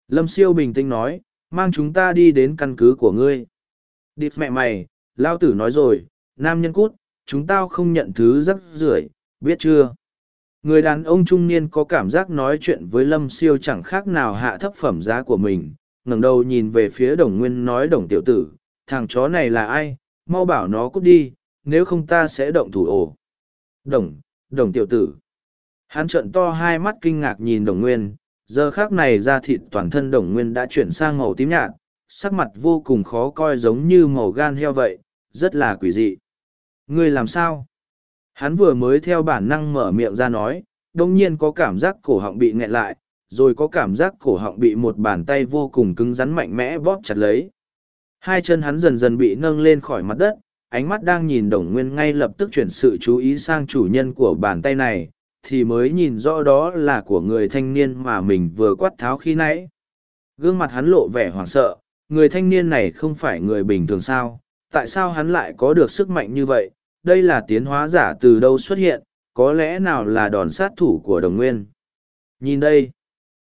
Lâm siêu bình tĩnh nói, mang chúng ta đi đến căn cứ của ngươi. Địt mẹ mày, lao tử nói rồi, nam nhân cút, chúng tao không nhận thứ rắc rưởi biết chưa? Người đàn ông trung niên có cảm giác nói chuyện với Lâm siêu chẳng khác nào hạ thấp phẩm giá của mình, ngẩng đầu nhìn về phía đồng nguyên nói đồng tiểu tử, thằng chó này là ai, mau bảo nó cút đi, nếu không ta sẽ động thủ ổ. Đồng, đồng tiểu tử. Hắn trợn to hai mắt kinh ngạc nhìn đồng nguyên, giờ khác này da thịt toàn thân đồng nguyên đã chuyển sang màu tím nhạt, sắc mặt vô cùng khó coi giống như màu gan heo vậy, rất là quỷ dị. Ngươi làm sao? Hắn vừa mới theo bản năng mở miệng ra nói, đồng nhiên có cảm giác cổ họng bị nghẹn lại, rồi có cảm giác cổ họng bị một bàn tay vô cùng cứng rắn mạnh mẽ bóp chặt lấy. Hai chân hắn dần dần bị nâng lên khỏi mặt đất, ánh mắt đang nhìn đồng nguyên ngay lập tức chuyển sự chú ý sang chủ nhân của bàn tay này, thì mới nhìn rõ đó là của người thanh niên mà mình vừa quát tháo khi nãy. Gương mặt hắn lộ vẻ hoảng sợ, người thanh niên này không phải người bình thường sao, tại sao hắn lại có được sức mạnh như vậy, đây là tiến hóa giả từ đâu xuất hiện, có lẽ nào là đòn sát thủ của đồng nguyên. Nhìn đây,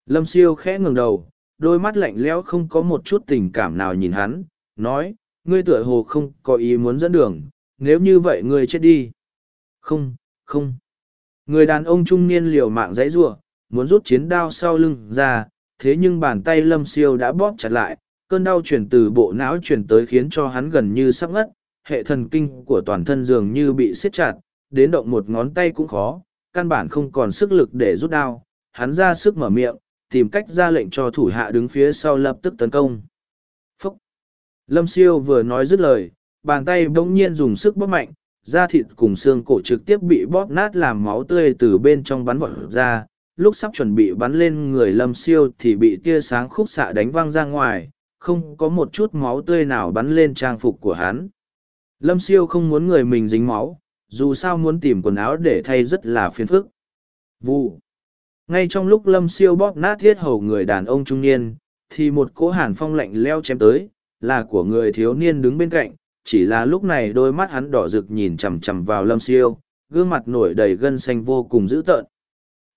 lâm siêu khẽ ngừng đầu, đôi mắt lạnh lẽo không có một chút tình cảm nào nhìn hắn, nói, ngươi tựa hồ không có ý muốn dẫn đường, nếu như vậy ngươi chết đi. Không, không. Người đàn ông trung niên liều mạng dãy giụa, muốn rút chiến đao sau lưng ra, thế nhưng bàn tay lâm siêu đã bóp chặt lại, cơn đau chuyển từ bộ não chuyển tới khiến cho hắn gần như sắp ngất, hệ thần kinh của toàn thân dường như bị siết chặt, đến động một ngón tay cũng khó, căn bản không còn sức lực để rút đao, hắn ra sức mở miệng, tìm cách ra lệnh cho thủ hạ đứng phía sau lập tức tấn công. Lâm siêu vừa nói dứt lời, bàn tay bỗng nhiên dùng sức bóp mạnh, da thịt cùng xương cổ trực tiếp bị bóp nát làm máu tươi từ bên trong bắn vọt ra. Lúc sắp chuẩn bị bắn lên người lâm siêu thì bị tia sáng khúc xạ đánh văng ra ngoài không có một chút máu tươi nào bắn lên trang phục của hắn. Lâm siêu không muốn người mình dính máu dù sao muốn tìm quần áo để thay rất là phiền phức. Vụ. Ngay trong lúc lâm siêu bóp nát thiết hầu người đàn ông trung niên thì một cỗ hàn phong lạnh leo chém tới là của người thiếu niên đứng bên cạnh, chỉ là lúc này đôi mắt hắn đỏ rực nhìn chằm chằm vào lâm siêu, gương mặt nổi đầy gân xanh vô cùng dữ tợn.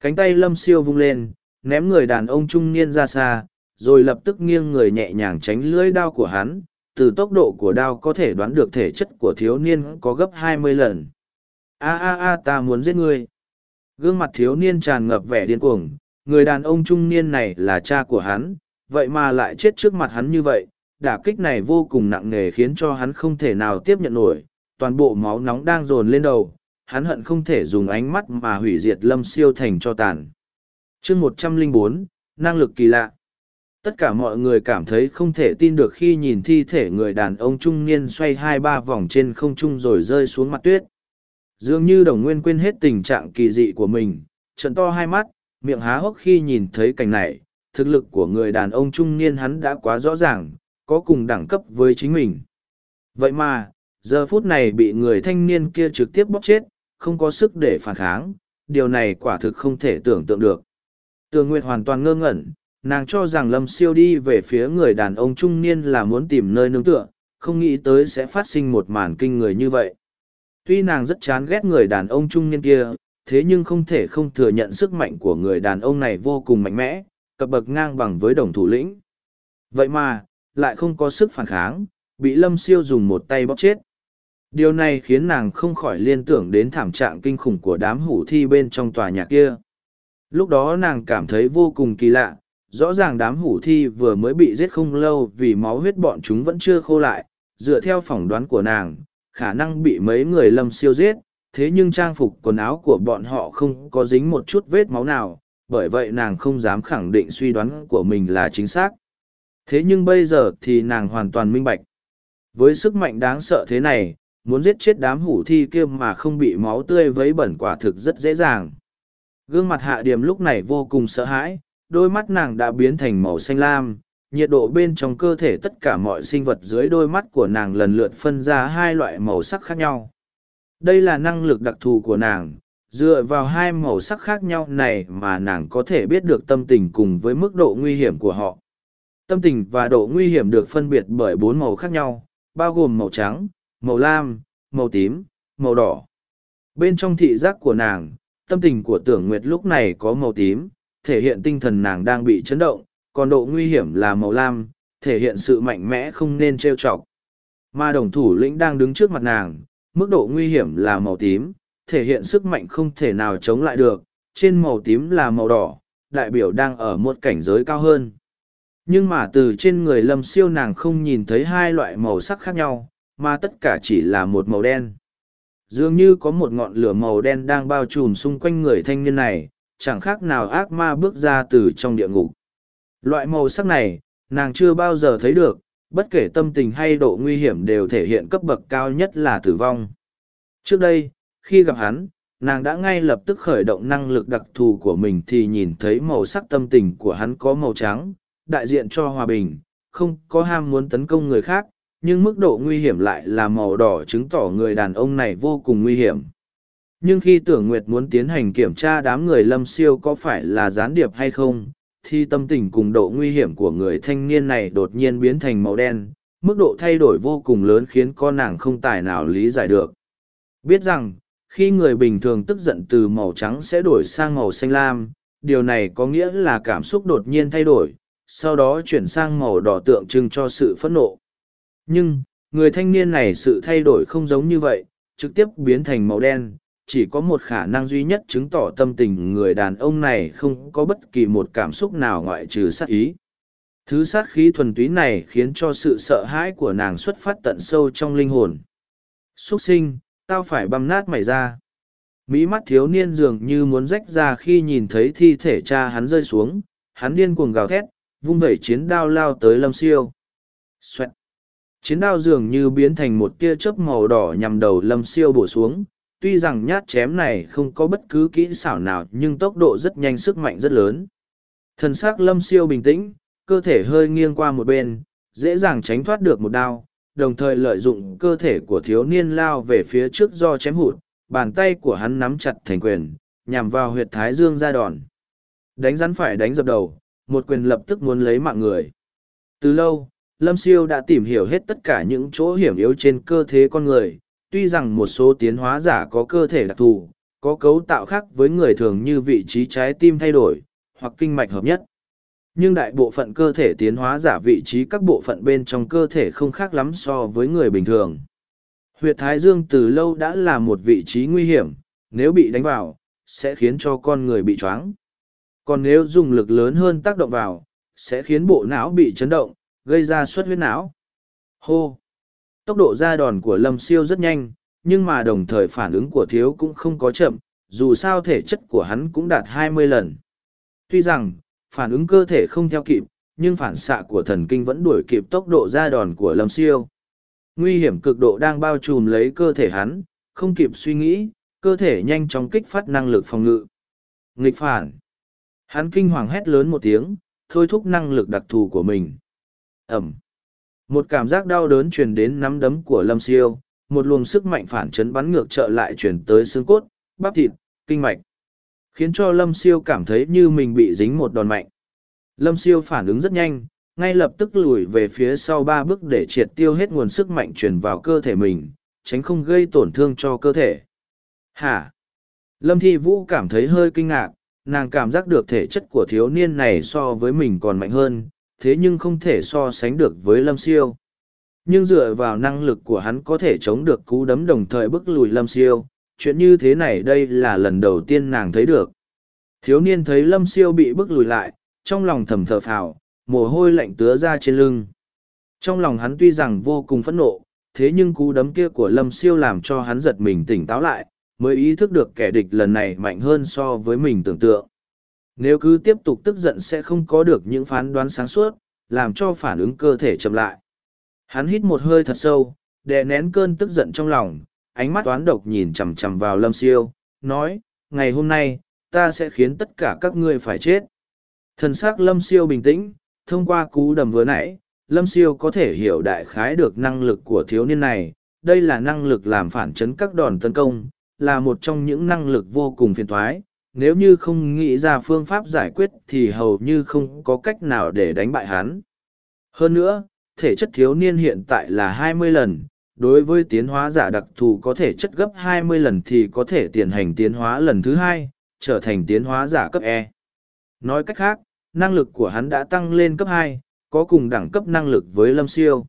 Cánh tay lâm siêu vung lên, ném người đàn ông trung niên ra xa, rồi lập tức nghiêng người nhẹ nhàng tránh lưỡi đao của hắn, từ tốc độ của đao có thể đoán được thể chất của thiếu niên có gấp hai mươi lần. A a a, ta muốn giết ngươi. Gương mặt thiếu niên tràn ngập vẻ điên cuồng, người đàn ông trung niên này là cha của hắn, vậy mà lại chết trước mặt hắn như vậy đả kích này vô cùng nặng nề khiến cho hắn không thể nào tiếp nhận nổi, toàn bộ máu nóng đang dồn lên đầu, hắn hận không thể dùng ánh mắt mà hủy diệt lâm siêu thành cho tàn. chương một trăm linh bốn năng lực kỳ lạ. Tất cả mọi người cảm thấy không thể tin được khi nhìn thi thể người đàn ông trung niên xoay hai ba vòng trên không trung rồi rơi xuống mặt tuyết. Dường như đồng nguyên quên hết tình trạng kỳ dị của mình, trận to hai mắt, miệng há hốc khi nhìn thấy cảnh này, thực lực của người đàn ông trung niên hắn đã quá rõ ràng, có cùng đẳng cấp với chính mình. Vậy mà, giờ phút này bị người thanh niên kia trực tiếp bóp chết, không có sức để phản kháng, điều này quả thực không thể tưởng tượng được. Tường Nguyệt hoàn toàn ngơ ngẩn, nàng cho rằng Lâm Siêu đi về phía người đàn ông trung niên là muốn tìm nơi nương tựa, không nghĩ tới sẽ phát sinh một màn kinh người như vậy. Tuy nàng rất chán ghét người đàn ông trung niên kia, thế nhưng không thể không thừa nhận sức mạnh của người đàn ông này vô cùng mạnh mẽ, cập bậc ngang bằng với đồng thủ lĩnh. Vậy mà, lại không có sức phản kháng, bị lâm siêu dùng một tay bóp chết. Điều này khiến nàng không khỏi liên tưởng đến thảm trạng kinh khủng của đám hủ thi bên trong tòa nhà kia. Lúc đó nàng cảm thấy vô cùng kỳ lạ, rõ ràng đám hủ thi vừa mới bị giết không lâu vì máu huyết bọn chúng vẫn chưa khô lại, dựa theo phỏng đoán của nàng, khả năng bị mấy người lâm siêu giết, thế nhưng trang phục quần áo của bọn họ không có dính một chút vết máu nào, bởi vậy nàng không dám khẳng định suy đoán của mình là chính xác thế nhưng bây giờ thì nàng hoàn toàn minh bạch. Với sức mạnh đáng sợ thế này, muốn giết chết đám hủ thi kia mà không bị máu tươi vấy bẩn quả thực rất dễ dàng. Gương mặt hạ điềm lúc này vô cùng sợ hãi, đôi mắt nàng đã biến thành màu xanh lam, nhiệt độ bên trong cơ thể tất cả mọi sinh vật dưới đôi mắt của nàng lần lượt phân ra hai loại màu sắc khác nhau. Đây là năng lực đặc thù của nàng, dựa vào hai màu sắc khác nhau này mà nàng có thể biết được tâm tình cùng với mức độ nguy hiểm của họ. Tâm tình và độ nguy hiểm được phân biệt bởi bốn màu khác nhau, bao gồm màu trắng, màu lam, màu tím, màu đỏ. Bên trong thị giác của nàng, tâm tình của tưởng nguyệt lúc này có màu tím, thể hiện tinh thần nàng đang bị chấn động, còn độ nguy hiểm là màu lam, thể hiện sự mạnh mẽ không nên trêu chọc. Mà đồng thủ lĩnh đang đứng trước mặt nàng, mức độ nguy hiểm là màu tím, thể hiện sức mạnh không thể nào chống lại được, trên màu tím là màu đỏ, đại biểu đang ở một cảnh giới cao hơn nhưng mà từ trên người lâm siêu nàng không nhìn thấy hai loại màu sắc khác nhau, mà tất cả chỉ là một màu đen. Dường như có một ngọn lửa màu đen đang bao trùm xung quanh người thanh niên này, chẳng khác nào ác ma bước ra từ trong địa ngục. Loại màu sắc này, nàng chưa bao giờ thấy được, bất kể tâm tình hay độ nguy hiểm đều thể hiện cấp bậc cao nhất là tử vong. Trước đây, khi gặp hắn, nàng đã ngay lập tức khởi động năng lực đặc thù của mình thì nhìn thấy màu sắc tâm tình của hắn có màu trắng đại diện cho hòa bình, không có ham muốn tấn công người khác, nhưng mức độ nguy hiểm lại là màu đỏ chứng tỏ người đàn ông này vô cùng nguy hiểm. Nhưng khi tưởng nguyệt muốn tiến hành kiểm tra đám người lâm siêu có phải là gián điệp hay không, thì tâm tình cùng độ nguy hiểm của người thanh niên này đột nhiên biến thành màu đen, mức độ thay đổi vô cùng lớn khiến con nàng không tài nào lý giải được. Biết rằng, khi người bình thường tức giận từ màu trắng sẽ đổi sang màu xanh lam, điều này có nghĩa là cảm xúc đột nhiên thay đổi sau đó chuyển sang màu đỏ tượng trưng cho sự phẫn nộ. Nhưng, người thanh niên này sự thay đổi không giống như vậy, trực tiếp biến thành màu đen, chỉ có một khả năng duy nhất chứng tỏ tâm tình người đàn ông này không có bất kỳ một cảm xúc nào ngoại trừ sát ý. Thứ sát khí thuần túy này khiến cho sự sợ hãi của nàng xuất phát tận sâu trong linh hồn. Xuất sinh, tao phải băm nát mày ra. Mỹ mắt thiếu niên dường như muốn rách ra khi nhìn thấy thi thể cha hắn rơi xuống, hắn điên cuồng gào thét vung vẩy chiến đao lao tới lâm siêu. Xoẹt. chiến đao dường như biến thành một tia chớp màu đỏ nhằm đầu lâm siêu bổ xuống. Tuy rằng nhát chém này không có bất cứ kỹ xảo nào, nhưng tốc độ rất nhanh, sức mạnh rất lớn. Thân xác lâm siêu bình tĩnh, cơ thể hơi nghiêng qua một bên, dễ dàng tránh thoát được một đao, đồng thời lợi dụng cơ thể của thiếu niên lao về phía trước do chém hụt, bàn tay của hắn nắm chặt thành quyền, nhằm vào huyệt thái dương ra đòn. Đánh rắn phải đánh dập đầu một quyền lập tức muốn lấy mạng người. Từ lâu, lâm siêu đã tìm hiểu hết tất cả những chỗ hiểm yếu trên cơ thể con người, tuy rằng một số tiến hóa giả có cơ thể đặc thù, có cấu tạo khác với người thường như vị trí trái tim thay đổi, hoặc kinh mạch hợp nhất. Nhưng đại bộ phận cơ thể tiến hóa giả vị trí các bộ phận bên trong cơ thể không khác lắm so với người bình thường. Huyệt thái dương từ lâu đã là một vị trí nguy hiểm, nếu bị đánh vào, sẽ khiến cho con người bị choáng còn nếu dùng lực lớn hơn tác động vào, sẽ khiến bộ não bị chấn động, gây ra suất huyết não. Hô. Tốc độ ra đòn của lâm siêu rất nhanh, nhưng mà đồng thời phản ứng của thiếu cũng không có chậm, dù sao thể chất của hắn cũng đạt hai mươi lần. Tuy rằng, phản ứng cơ thể không theo kịp, nhưng phản xạ của thần kinh vẫn đuổi kịp tốc độ ra đòn của lâm siêu. Nguy hiểm cực độ đang bao trùm lấy cơ thể hắn, không kịp suy nghĩ, cơ thể nhanh chóng kích phát năng lực phòng ngự. Nghịch phản hắn kinh hoàng hét lớn một tiếng, thôi thúc năng lực đặc thù của mình. Ẩm. Một cảm giác đau đớn truyền đến nắm đấm của lâm siêu, một luồng sức mạnh phản chấn bắn ngược trở lại chuyển tới xương cốt, bắp thịt, kinh mạch. Khiến cho lâm siêu cảm thấy như mình bị dính một đòn mạnh. Lâm siêu phản ứng rất nhanh, ngay lập tức lùi về phía sau ba bước để triệt tiêu hết nguồn sức mạnh truyền vào cơ thể mình, tránh không gây tổn thương cho cơ thể. Hả? Lâm thi vũ cảm thấy hơi kinh ngạc nàng cảm giác được thể chất của thiếu niên này so với mình còn mạnh hơn, thế nhưng không thể so sánh được với lâm siêu. Nhưng dựa vào năng lực của hắn có thể chống được cú đấm đồng thời bức lùi lâm siêu, chuyện như thế này đây là lần đầu tiên nàng thấy được. Thiếu niên thấy lâm siêu bị bức lùi lại, trong lòng thầm thờ phào, mồ hôi lạnh tứa ra trên lưng. Trong lòng hắn tuy rằng vô cùng phẫn nộ, thế nhưng cú đấm kia của lâm siêu làm cho hắn giật mình tỉnh táo lại mới ý thức được kẻ địch lần này mạnh hơn so với mình tưởng tượng. Nếu cứ tiếp tục tức giận sẽ không có được những phán đoán sáng suốt, làm cho phản ứng cơ thể chậm lại. Hắn hít một hơi thật sâu, đè nén cơn tức giận trong lòng, ánh mắt toán độc nhìn chằm chằm vào lâm siêu, nói, ngày hôm nay, ta sẽ khiến tất cả các ngươi phải chết. Thần sắc lâm siêu bình tĩnh, thông qua cú đầm vừa nãy, lâm siêu có thể hiểu đại khái được năng lực của thiếu niên này, đây là năng lực làm phản chấn các đòn tấn công là một trong những năng lực vô cùng phiền thoái nếu như không nghĩ ra phương pháp giải quyết thì hầu như không có cách nào để đánh bại hắn hơn nữa thể chất thiếu niên hiện tại là hai mươi lần đối với tiến hóa giả đặc thù có thể chất gấp 20 lần thì có thể tiến hành tiến hóa lần thứ hai, trở thành tiến hóa giả cấp E. Nói cách khác, năng lực của hắn đã tăng lên cấp hai, có cùng đẳng cấp năng lực với Lâm Siêu.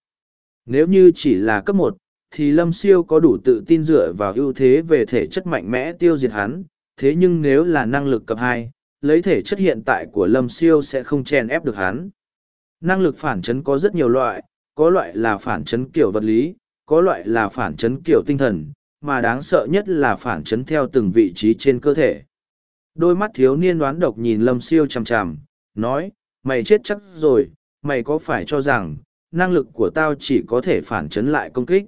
Nếu như chỉ là cấp một, thì Lâm Siêu có đủ tự tin dựa vào ưu thế về thể chất mạnh mẽ tiêu diệt hắn, thế nhưng nếu là năng lực cấp hai, lấy thể chất hiện tại của Lâm Siêu sẽ không chèn ép được hắn. Năng lực phản chấn có rất nhiều loại, có loại là phản chấn kiểu vật lý, có loại là phản chấn kiểu tinh thần, mà đáng sợ nhất là phản chấn theo từng vị trí trên cơ thể. Đôi mắt thiếu niên đoán độc nhìn lâm siêu chằm chằm, nói, mày chết chắc rồi, mày có phải cho rằng, năng lực của tao chỉ có thể phản chấn lại công kích.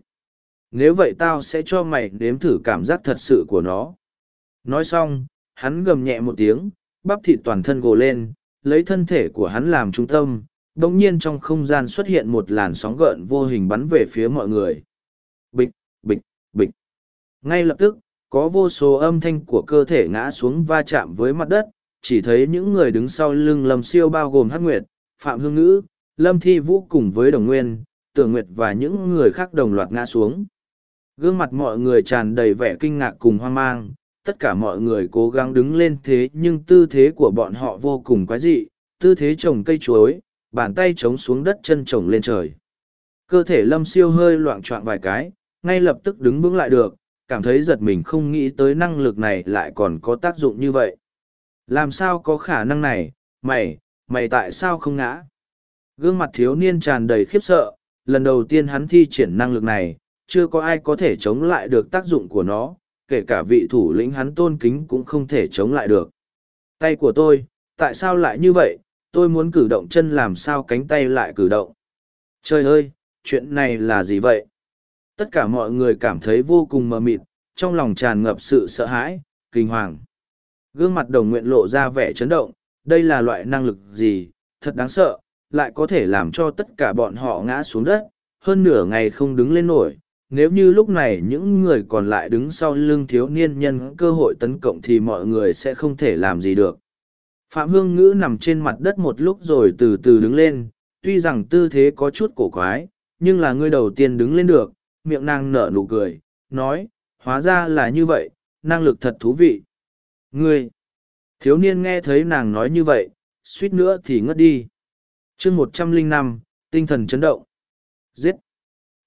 Nếu vậy tao sẽ cho mày nếm thử cảm giác thật sự của nó. Nói xong, hắn gầm nhẹ một tiếng, bắp thịt toàn thân gồ lên, lấy thân thể của hắn làm trung tâm, đồng nhiên trong không gian xuất hiện một làn sóng gợn vô hình bắn về phía mọi người. Bịch, bịch, bịch. Ngay lập tức, có vô số âm thanh của cơ thể ngã xuống va chạm với mặt đất, chỉ thấy những người đứng sau lưng Lâm Siêu bao gồm Hát Nguyệt, Phạm Hương Ngữ, Lâm Thi Vũ cùng với Đồng Nguyên, Tưởng Nguyệt và những người khác đồng loạt ngã xuống. Gương mặt mọi người tràn đầy vẻ kinh ngạc cùng hoang mang, tất cả mọi người cố gắng đứng lên thế nhưng tư thế của bọn họ vô cùng quái dị, tư thế trồng cây chuối, bàn tay chống xuống đất chân trồng lên trời. Cơ thể lâm siêu hơi loạn trọng vài cái, ngay lập tức đứng vững lại được, cảm thấy giật mình không nghĩ tới năng lực này lại còn có tác dụng như vậy. Làm sao có khả năng này, mày, mày tại sao không ngã? Gương mặt thiếu niên tràn đầy khiếp sợ, lần đầu tiên hắn thi triển năng lực này, chưa có ai có thể chống lại được tác dụng của nó, kể cả vị thủ lĩnh hắn tôn kính cũng không thể chống lại được. Tay của tôi, tại sao lại như vậy, tôi muốn cử động chân làm sao cánh tay lại cử động. Trời ơi, chuyện này là gì vậy? Tất cả mọi người cảm thấy vô cùng mờ mịt, trong lòng tràn ngập sự sợ hãi, kinh hoàng. Gương mặt đồng nguyện lộ ra vẻ chấn động, đây là loại năng lực gì, thật đáng sợ, lại có thể làm cho tất cả bọn họ ngã xuống đất, hơn nửa ngày không đứng lên nổi. Nếu như lúc này những người còn lại đứng sau lưng thiếu niên nhân cơ hội tấn công thì mọi người sẽ không thể làm gì được. Phạm Hương Ngữ nằm trên mặt đất một lúc rồi từ từ đứng lên, tuy rằng tư thế có chút cổ quái, nhưng là người đầu tiên đứng lên được, miệng nàng nở nụ cười, nói, hóa ra là như vậy, năng lực thật thú vị. Ngươi! Thiếu niên nghe thấy nàng nói như vậy, suýt nữa thì ngất đi. chương một trăm linh năm tinh thần chấn động. Giết!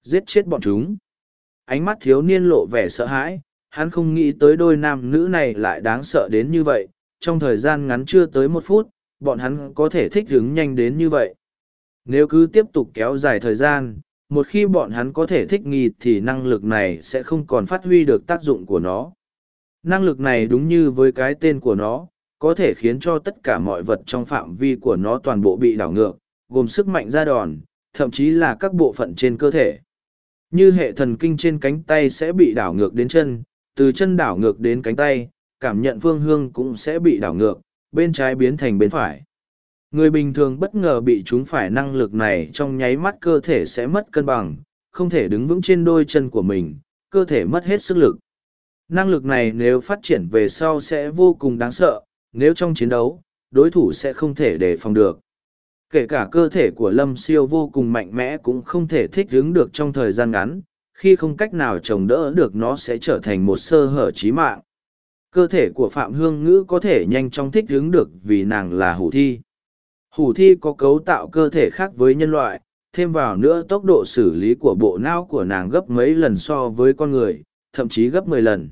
Giết chết bọn chúng! Ánh mắt thiếu niên lộ vẻ sợ hãi, hắn không nghĩ tới đôi nam nữ này lại đáng sợ đến như vậy, trong thời gian ngắn chưa tới một phút, bọn hắn có thể thích ứng nhanh đến như vậy. Nếu cứ tiếp tục kéo dài thời gian, một khi bọn hắn có thể thích nghi thì năng lực này sẽ không còn phát huy được tác dụng của nó. Năng lực này đúng như với cái tên của nó, có thể khiến cho tất cả mọi vật trong phạm vi của nó toàn bộ bị đảo ngược, gồm sức mạnh ra đòn, thậm chí là các bộ phận trên cơ thể. Như hệ thần kinh trên cánh tay sẽ bị đảo ngược đến chân, từ chân đảo ngược đến cánh tay, cảm nhận phương hương cũng sẽ bị đảo ngược, bên trái biến thành bên phải. Người bình thường bất ngờ bị chúng phải năng lực này trong nháy mắt cơ thể sẽ mất cân bằng, không thể đứng vững trên đôi chân của mình, cơ thể mất hết sức lực. Năng lực này nếu phát triển về sau sẽ vô cùng đáng sợ, nếu trong chiến đấu, đối thủ sẽ không thể đề phòng được. Kể cả cơ thể của Lâm Siêu vô cùng mạnh mẽ cũng không thể thích ứng được trong thời gian ngắn, khi không cách nào trồng đỡ được nó sẽ trở thành một sơ hở chí mạng. Cơ thể của Phạm Hương Ngữ có thể nhanh chóng thích ứng được vì nàng là hủ thi. Hủ thi có cấu tạo cơ thể khác với nhân loại, thêm vào nữa tốc độ xử lý của bộ não của nàng gấp mấy lần so với con người, thậm chí gấp mười lần.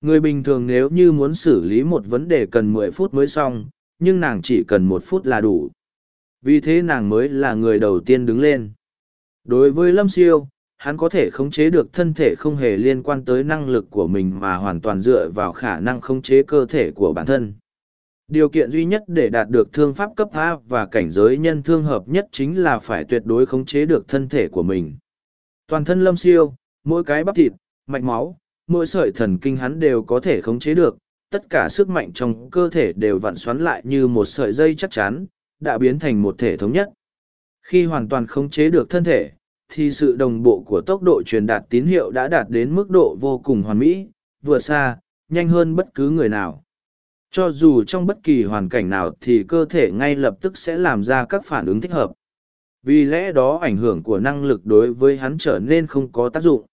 Người bình thường nếu như muốn xử lý một vấn đề cần mười phút mới xong, nhưng nàng chỉ cần một phút là đủ. Vì thế nàng mới là người đầu tiên đứng lên. Đối với Lâm Siêu, hắn có thể khống chế được thân thể không hề liên quan tới năng lực của mình mà hoàn toàn dựa vào khả năng khống chế cơ thể của bản thân. Điều kiện duy nhất để đạt được thương pháp cấp A và cảnh giới nhân thương hợp nhất chính là phải tuyệt đối khống chế được thân thể của mình. Toàn thân lâm siêu, mỗi cái bắp thịt, mạch máu, mỗi sợi thần kinh hắn đều có thể khống chế được, tất cả sức mạnh trong cơ thể đều vặn xoắn lại như một sợi dây chắc chắn, đã biến thành một thể thống nhất. Khi hoàn toàn khống chế được thân thể, thì sự đồng bộ của tốc độ truyền đạt tín hiệu đã đạt đến mức độ vô cùng hoàn mỹ, vừa xa, nhanh hơn bất cứ người nào. Cho dù trong bất kỳ hoàn cảnh nào thì cơ thể ngay lập tức sẽ làm ra các phản ứng thích hợp. Vì lẽ đó ảnh hưởng của năng lực đối với hắn trở nên không có tác dụng.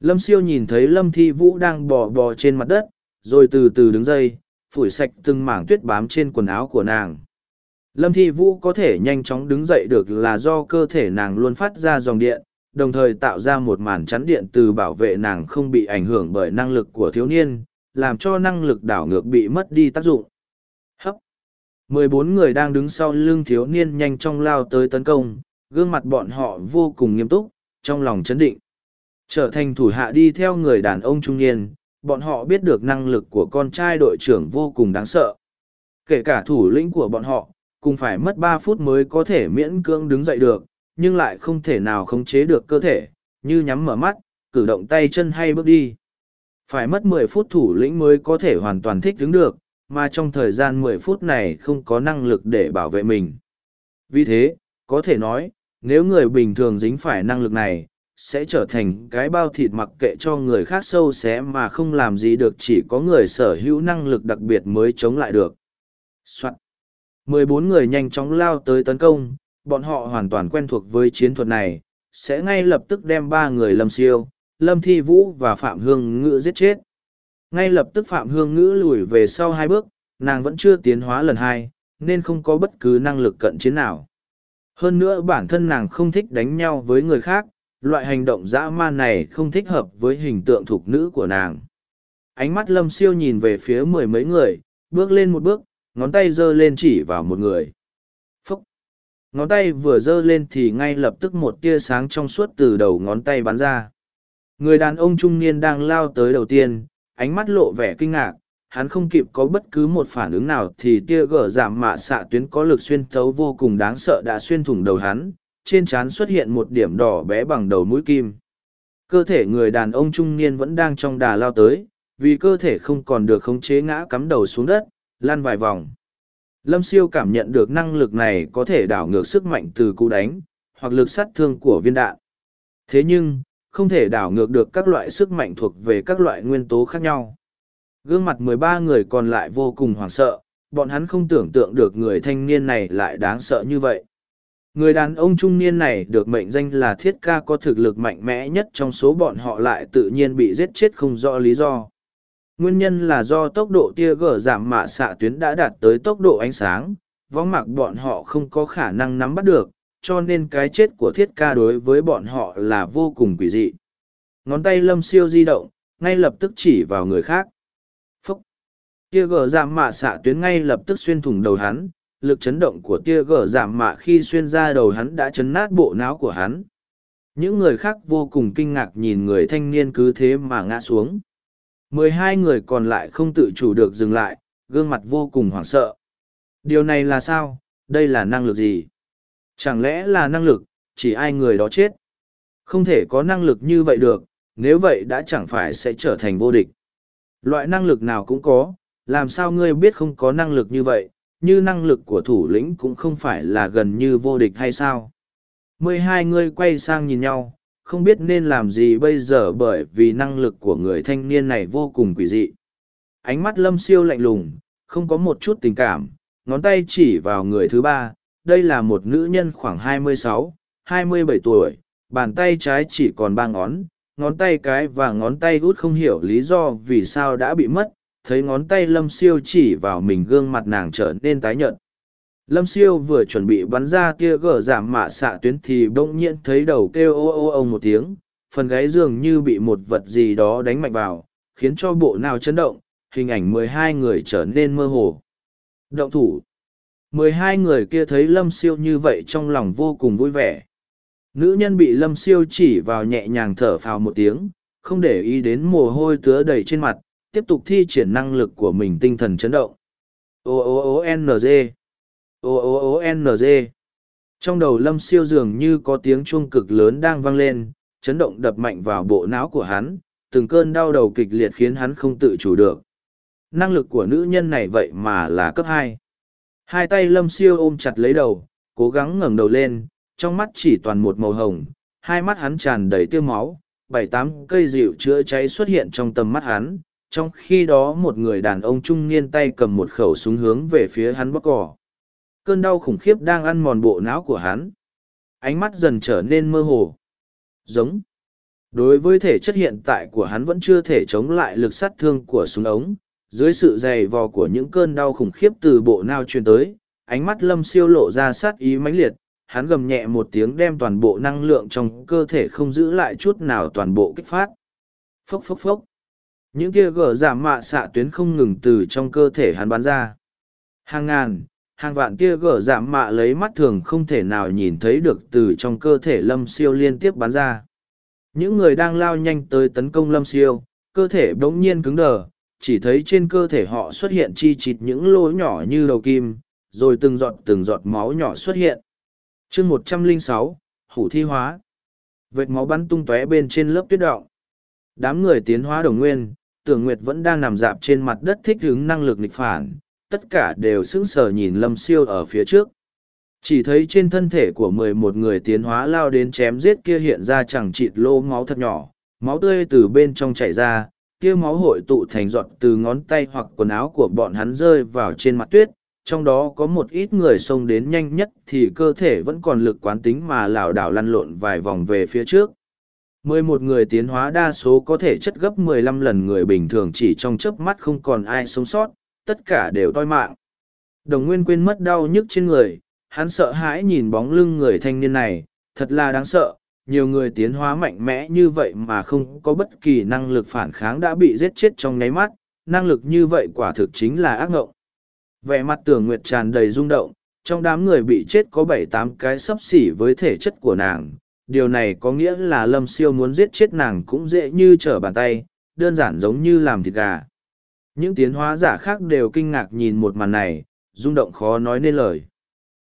Lâm siêu nhìn thấy lâm thi vũ đang bò bò trên mặt đất rồi từ từ đứng dậy, phủi sạch từng mảng tuyết bám trên quần áo của nàng lâm thi vũ có thể nhanh chóng đứng dậy được là do cơ thể nàng luôn phát ra dòng điện đồng thời tạo ra một màn chắn điện từ bảo vệ nàng không bị ảnh hưởng bởi năng lực của thiếu niên làm cho năng lực đảo ngược bị mất đi tác dụng. Hấp! mười bốn người đang đứng sau lưng thiếu niên nhanh chóng lao tới tấn công, gương mặt bọn họ vô cùng nghiêm túc, trong lòng chấn định. Trở thành thủ hạ đi theo người đàn ông trung niên, bọn họ biết được năng lực của con trai đội trưởng vô cùng đáng sợ. Kể cả thủ lĩnh của bọn họ, cùng phải mất ba phút mới có thể miễn cưỡng đứng dậy được, nhưng lại không thể nào khống chế được cơ thể, như nhắm mở mắt, cử động tay chân hay bước đi. Phải mất mười phút thủ lĩnh mới có thể hoàn toàn thích đứng được, mà trong thời gian mười phút này không có năng lực để bảo vệ mình. Vì thế, có thể nói, nếu người bình thường dính phải năng lực này, sẽ trở thành cái bao thịt mặc kệ cho người khác sâu xé mà không làm gì được chỉ có người sở hữu năng lực đặc biệt mới chống lại được. Soạn. 14 người nhanh chóng lao tới tấn công, bọn họ hoàn toàn quen thuộc với chiến thuật này, sẽ ngay lập tức đem ba người lâm siêu, lâm thi vũ và phạm hương ngữ giết chết. Ngay lập tức phạm hương ngữ lùi về sau hai bước, nàng vẫn chưa tiến hóa lần hai, nên không có bất cứ năng lực cận chiến nào. Hơn nữa bản thân nàng không thích đánh nhau với người khác, loại hành động dã man này không thích hợp với hình tượng thuộc nữ của nàng. Ánh mắt lâm siêu nhìn về phía mười mấy người, bước lên một bước, ngón tay giơ lên chỉ vào một người. Phúc! Ngón tay vừa giơ lên thì ngay lập tức một tia sáng trong suốt từ đầu ngón tay bắn ra. Người đàn ông trung niên đang lao tới đầu tiên, ánh mắt lộ vẻ kinh ngạc, hắn không kịp có bất cứ một phản ứng nào thì tia gở giảm mạ xạ tuyến có lực xuyên thấu vô cùng đáng sợ đã xuyên thủng đầu hắn, trên trán xuất hiện một điểm đỏ bé bằng đầu mũi kim. Cơ thể người đàn ông trung niên vẫn đang trong đà lao tới, vì cơ thể không còn được khống chế ngã cắm đầu xuống đất, lan vài vòng. Lâm siêu cảm nhận được năng lực này có thể đảo ngược sức mạnh từ cú đánh, hoặc lực sát thương của viên đạn. Thế nhưng, không thể đảo ngược được các loại sức mạnh thuộc về các loại nguyên tố khác nhau. Gương mặt mười ba người còn lại vô cùng hoảng sợ, bọn hắn không tưởng tượng được người thanh niên này lại đáng sợ như vậy. Người đàn ông trung niên này được mệnh danh là thiết ca có thực lực mạnh mẽ nhất trong số bọn họ lại tự nhiên bị giết chết không rõ lý do. Nguyên nhân là do tốc độ tia gở giảm mạ xạ tuyến đã đạt tới tốc độ ánh sáng, võng mặc bọn họ không có khả năng nắm bắt được, cho nên cái chết của thiết ca đối với bọn họ là vô cùng quỷ dị. Ngón tay lâm siêu di động, ngay lập tức chỉ vào người khác. Phúc! Tia gở giảm mạ xạ tuyến ngay lập tức xuyên thủng đầu hắn, lực chấn động của tia gở giảm mạ khi xuyên ra đầu hắn đã chấn nát bộ não của hắn. Những người khác vô cùng kinh ngạc nhìn người thanh niên cứ thế mà ngã xuống. Mười hai người còn lại không tự chủ được dừng lại, gương mặt vô cùng hoảng sợ. Điều này là sao? Đây là năng lực gì? Chẳng lẽ là năng lực, chỉ ai người đó chết? Không thể có năng lực như vậy được, nếu vậy đã chẳng phải sẽ trở thành vô địch. Loại năng lực nào cũng có, làm sao ngươi biết không có năng lực như vậy, như năng lực của thủ lĩnh cũng không phải là gần như vô địch hay sao? Mười hai ngươi quay sang nhìn nhau, không biết nên làm gì bây giờ bởi vì năng lực của người thanh niên này vô cùng quỷ dị. Ánh mắt lâm siêu lạnh lùng, không có một chút tình cảm, ngón tay chỉ vào người thứ ba, đây là một nữ nhân khoảng 26, 27 tuổi, bàn tay trái chỉ còn ba ngón, ngón tay cái và ngón tay út không hiểu lý do vì sao đã bị mất, thấy ngón tay lâm siêu chỉ vào mình gương mặt nàng trở nên tái nhợt lâm siêu vừa chuẩn bị bắn ra tia gở giảm mạ xạ tuyến thì bỗng nhiên thấy đầu kêu ô ô ô một tiếng, phần gáy dường như bị một vật gì đó đánh mạnh vào, khiến cho bộ nào chấn động, hình ảnh mười hai người trở nên mơ hồ. Động thủ. mười hai người kia thấy lâm siêu như vậy trong lòng vô cùng vui vẻ. Nữ nhân bị lâm siêu chỉ vào nhẹ nhàng thở phào một tiếng, không để ý đến mồ hôi tứa đầy trên mặt, tiếp tục thi triển năng lực của mình tinh thần chấn động. O o o n ô o o o n g. Trong đầu lâm siêu dường như có tiếng chuông cực lớn đang vang lên, chấn động đập mạnh vào bộ não của hắn, từng cơn đau đầu kịch liệt khiến hắn không tự chủ được. Năng lực của nữ nhân này vậy mà là cấp hai. Hai tay lâm siêu ôm chặt lấy đầu, cố gắng ngẩng đầu lên, trong mắt chỉ toàn một màu hồng, hai mắt hắn tràn đầy tiêu máu, bảy tám cây dịu chữa cháy xuất hiện trong tầm mắt hắn, trong khi đó một người đàn ông trung niên tay cầm một khẩu súng hướng về phía hắn bóc cỏ cơn đau khủng khiếp đang ăn mòn bộ não của hắn. Ánh mắt dần trở nên mơ hồ. Giống. Đối với thể chất hiện tại của hắn vẫn chưa thể chống lại lực sát thương của súng ống, dưới sự dày vò của những cơn đau khủng khiếp từ bộ não truyền tới, ánh mắt lâm siêu lộ ra sát ý mãnh liệt, hắn gầm nhẹ một tiếng đem toàn bộ năng lượng trong cơ thể không giữ lại chút nào toàn bộ kích phát. Phốc phốc phốc. Những kia gở giảm mạ xạ tuyến không ngừng từ trong cơ thể hắn bắn ra. Hàng ngàn hàng vạn tia gở giảm mạ lấy mắt thường không thể nào nhìn thấy được từ trong cơ thể lâm siêu liên tiếp bắn ra Những người đang lao nhanh tới tấn công lâm siêu, cơ thể bỗng nhiên cứng đờ, chỉ thấy trên cơ thể họ xuất hiện chi chít những lỗ nhỏ như đầu kim, rồi từng giọt từng giọt máu nhỏ xuất hiện. chương một trăm linh sáu hủ thi hóa. Vệt máu bắn tung tóe bên trên lớp tuyết động. Đám người tiến hóa đồng nguyên, tưởng nguyệt vẫn đang nằm dạp trên mặt đất thích ứng năng lực nghịch phản, tất cả đều sững sờ nhìn lâm siêu ở phía trước. Chỉ thấy trên thân thể của mười một người tiến hóa lao đến chém giết kia hiện ra chẳng chịt lô máu thật nhỏ, máu tươi từ bên trong chảy ra, kia máu hội tụ thành giọt từ ngón tay hoặc quần áo của bọn hắn rơi vào trên mặt tuyết, trong đó có một ít người xông đến nhanh nhất thì cơ thể vẫn còn lực quán tính mà lảo đảo lăn lộn vài vòng về phía trước. mười một người tiến hóa đa số có thể chất gấp mười lăm lần người bình thường chỉ trong chớp mắt không còn ai sống sót, tất cả đều toi mạng. Đồng Nguyên quên mất đau nhức trên người, hắn sợ hãi nhìn bóng lưng người thanh niên này, thật là đáng sợ, nhiều người tiến hóa mạnh mẽ như vậy mà không có bất kỳ năng lực phản kháng đã bị giết chết trong nháy mắt, năng lực như vậy quả thực chính là ác ngộng. Vẻ mặt tưởng nguyệt tràn đầy rung động, trong đám người bị chết có bảy tám cái sấp xỉ với thể chất của nàng. Điều này có nghĩa là lâm siêu muốn giết chết nàng cũng dễ như trở bàn tay, đơn giản giống như làm thịt gà. Những tiến hóa giả khác đều kinh ngạc nhìn một màn này, rung động khó nói nên lời.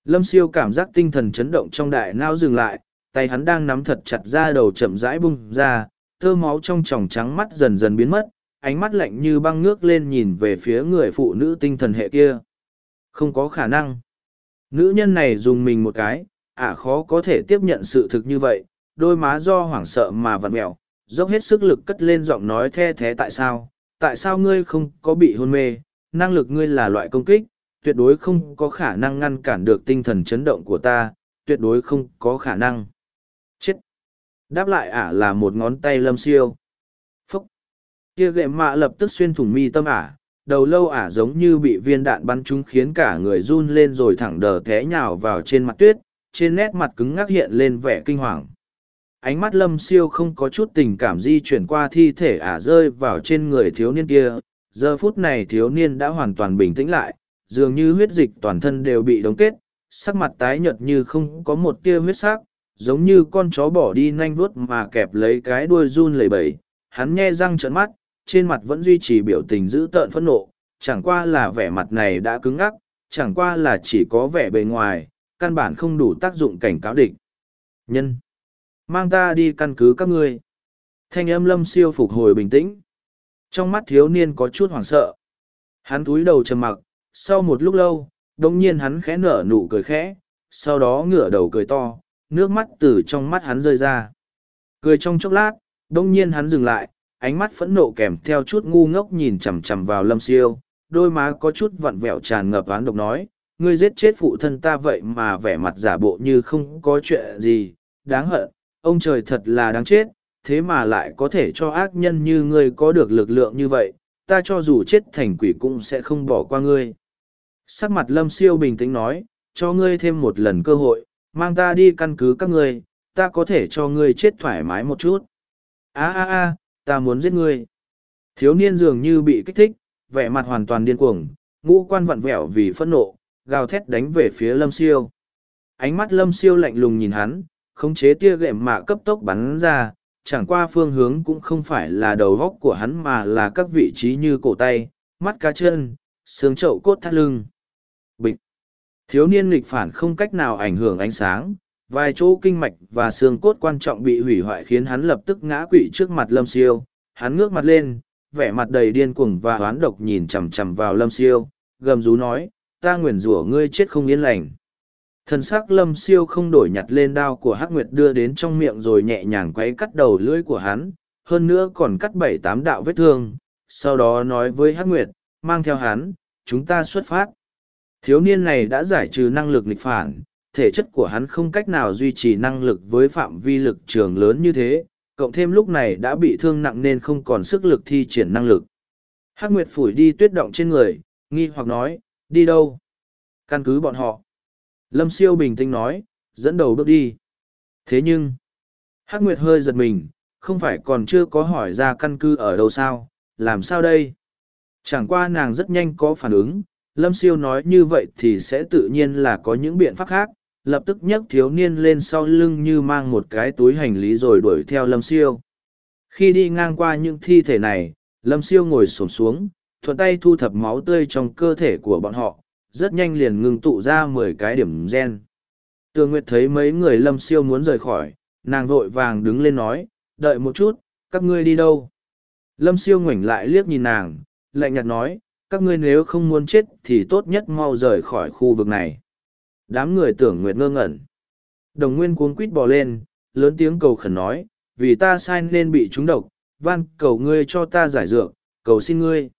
Lâm siêu cảm giác tinh thần chấn động trong đại nao dừng lại, tay hắn đang nắm thật chặt ra đầu chậm rãi bung ra, thơ máu trong tròng trắng mắt dần dần biến mất, ánh mắt lạnh như băng ngước lên nhìn về phía người phụ nữ tinh thần hệ kia. Không có khả năng. Nữ nhân này dùng mình một cái, ả à khó có thể tiếp nhận sự thực như vậy, đôi má do hoảng sợ mà vặn mẹo, dốc hết sức lực cất lên giọng nói the thế tại sao, tại sao ngươi không có bị hôn mê, năng lực ngươi là loại công kích, tuyệt đối không có khả năng ngăn cản được tinh thần chấn động của ta, tuyệt đối không có khả năng. Chết! Đáp lại ả là một ngón tay lâm siêu. Phúc! Kia gệ mạ lập tức xuyên thủng mi tâm ả, đầu lâu ả giống như bị viên đạn bắn trúng khiến cả người run lên rồi thẳng đờ té nhào vào trên mặt tuyết, trên nét mặt cứng ngắc hiện lên vẻ kinh hoàng. Ánh mắt lâm siêu không có chút tình cảm di chuyển qua thi thể ả rơi vào trên người thiếu niên kia. Giờ phút này thiếu niên đã hoàn toàn bình tĩnh lại, dường như huyết dịch toàn thân đều bị đóng kết, sắc mặt tái nhợt như không có một tia huyết sắc, giống như con chó bỏ đi nanh vuốt mà kẹp lấy cái đuôi run lẩy bẩy. Hắn nghe răng trợn mắt, trên mặt vẫn duy trì biểu tình dữ tợn phẫn nộ, chẳng qua là vẻ mặt này đã cứng ngắc, chẳng qua là chỉ có vẻ bề ngoài, căn bản không đủ tác dụng cảnh cáo địch. Nhân! Mang ta đi căn cứ các ngươi. Thanh âm lâm siêu phục hồi bình tĩnh. Trong mắt thiếu niên có chút hoảng sợ. Hắn túi đầu trầm mặc, sau một lúc lâu, đồng nhiên hắn khẽ nở nụ cười khẽ, sau đó ngửa đầu cười to, nước mắt từ trong mắt hắn rơi ra. Cười trong chốc lát, đông nhiên hắn dừng lại, ánh mắt phẫn nộ kèm theo chút ngu ngốc nhìn chằm chằm vào lâm siêu, đôi má có chút vặn vẹo tràn ngập oán độc nói, ngươi giết chết phụ thân ta vậy mà vẻ mặt giả bộ như không có chuyện gì, đáng hận, ông trời thật là đáng chết, thế mà lại có thể cho ác nhân như ngươi có được lực lượng như vậy, ta cho dù chết thành quỷ cũng sẽ không bỏ qua ngươi. Sắc mặt lâm siêu bình tĩnh nói, cho ngươi thêm một lần cơ hội, mang ta đi căn cứ các ngươi, ta có thể cho ngươi chết thoải mái một chút. a a a ta muốn giết ngươi. Thiếu niên dường như bị kích thích, vẻ mặt hoàn toàn điên cuồng, ngũ quan vặn vẹo vì phẫn nộ, gào thét đánh về phía lâm siêu. Ánh mắt lâm siêu lạnh lùng nhìn hắn, khống chế tia gệm mạ cấp tốc bắn ra, chẳng qua phương hướng cũng không phải là đầu góc của hắn mà là các vị trí như cổ tay, mắt cá chân, xương chậu cốt thắt lưng. Bịch! Thiếu niên nghịch phản không cách nào ảnh hưởng ánh sáng, vài chỗ kinh mạch và xương cốt quan trọng bị hủy hoại khiến hắn lập tức ngã quỵ trước mặt lâm siêu hắn ngước mặt lên vẻ mặt đầy điên cuồng và oán độc nhìn chằm chằm vào lâm siêu gầm rú nói ta nguyền rủa ngươi chết không yên lành thân xác lâm siêu không đổi nhặt lên đao của hắc nguyệt đưa đến trong miệng rồi nhẹ nhàng quấy cắt đầu lưỡi của hắn hơn nữa còn cắt bảy tám đạo vết thương sau đó nói với hắc nguyệt mang theo hắn chúng ta xuất phát thiếu niên này đã giải trừ năng lực nghịch phản thể chất của hắn không cách nào duy trì năng lực với phạm vi lực trường lớn như thế, cộng thêm lúc này đã bị thương nặng nên không còn sức lực thi triển năng lực. Hắc Nguyệt phủi đi tuyết động trên người, nghi hoặc nói, đi đâu? Căn cứ bọn họ. Lâm Siêu bình tĩnh nói, dẫn đầu bước đi. Thế nhưng, Hắc Nguyệt hơi giật mình, không phải còn chưa có hỏi ra căn cứ ở đâu sao, làm sao đây? Chẳng qua nàng rất nhanh có phản ứng, Lâm Siêu nói như vậy thì sẽ tự nhiên là có những biện pháp khác, lập tức nhấc thiếu niên lên sau lưng như mang một cái túi hành lý rồi đuổi theo lâm siêu khi đi ngang qua những thi thể này lâm siêu ngồi xổm xuống thuận tay thu thập máu tươi trong cơ thể của bọn họ rất nhanh liền ngừng tụ ra mười cái điểm gen. Tường nguyệt thấy mấy người lâm siêu muốn rời khỏi, nàng vội vàng đứng lên nói, đợi một chút, các ngươi đi đâu? Lâm siêu ngoảnh lại liếc nhìn nàng, lạnh nhạt nói, các ngươi nếu không muốn chết thì tốt nhất mau rời khỏi khu vực này. Đám người tưởng nguyệt ngơ ngẩn. Đồng nguyên cuống quít bò lên, lớn tiếng cầu khẩn nói, vì ta sai nên bị trúng độc, van, cầu ngươi cho ta giải dược, cầu xin ngươi.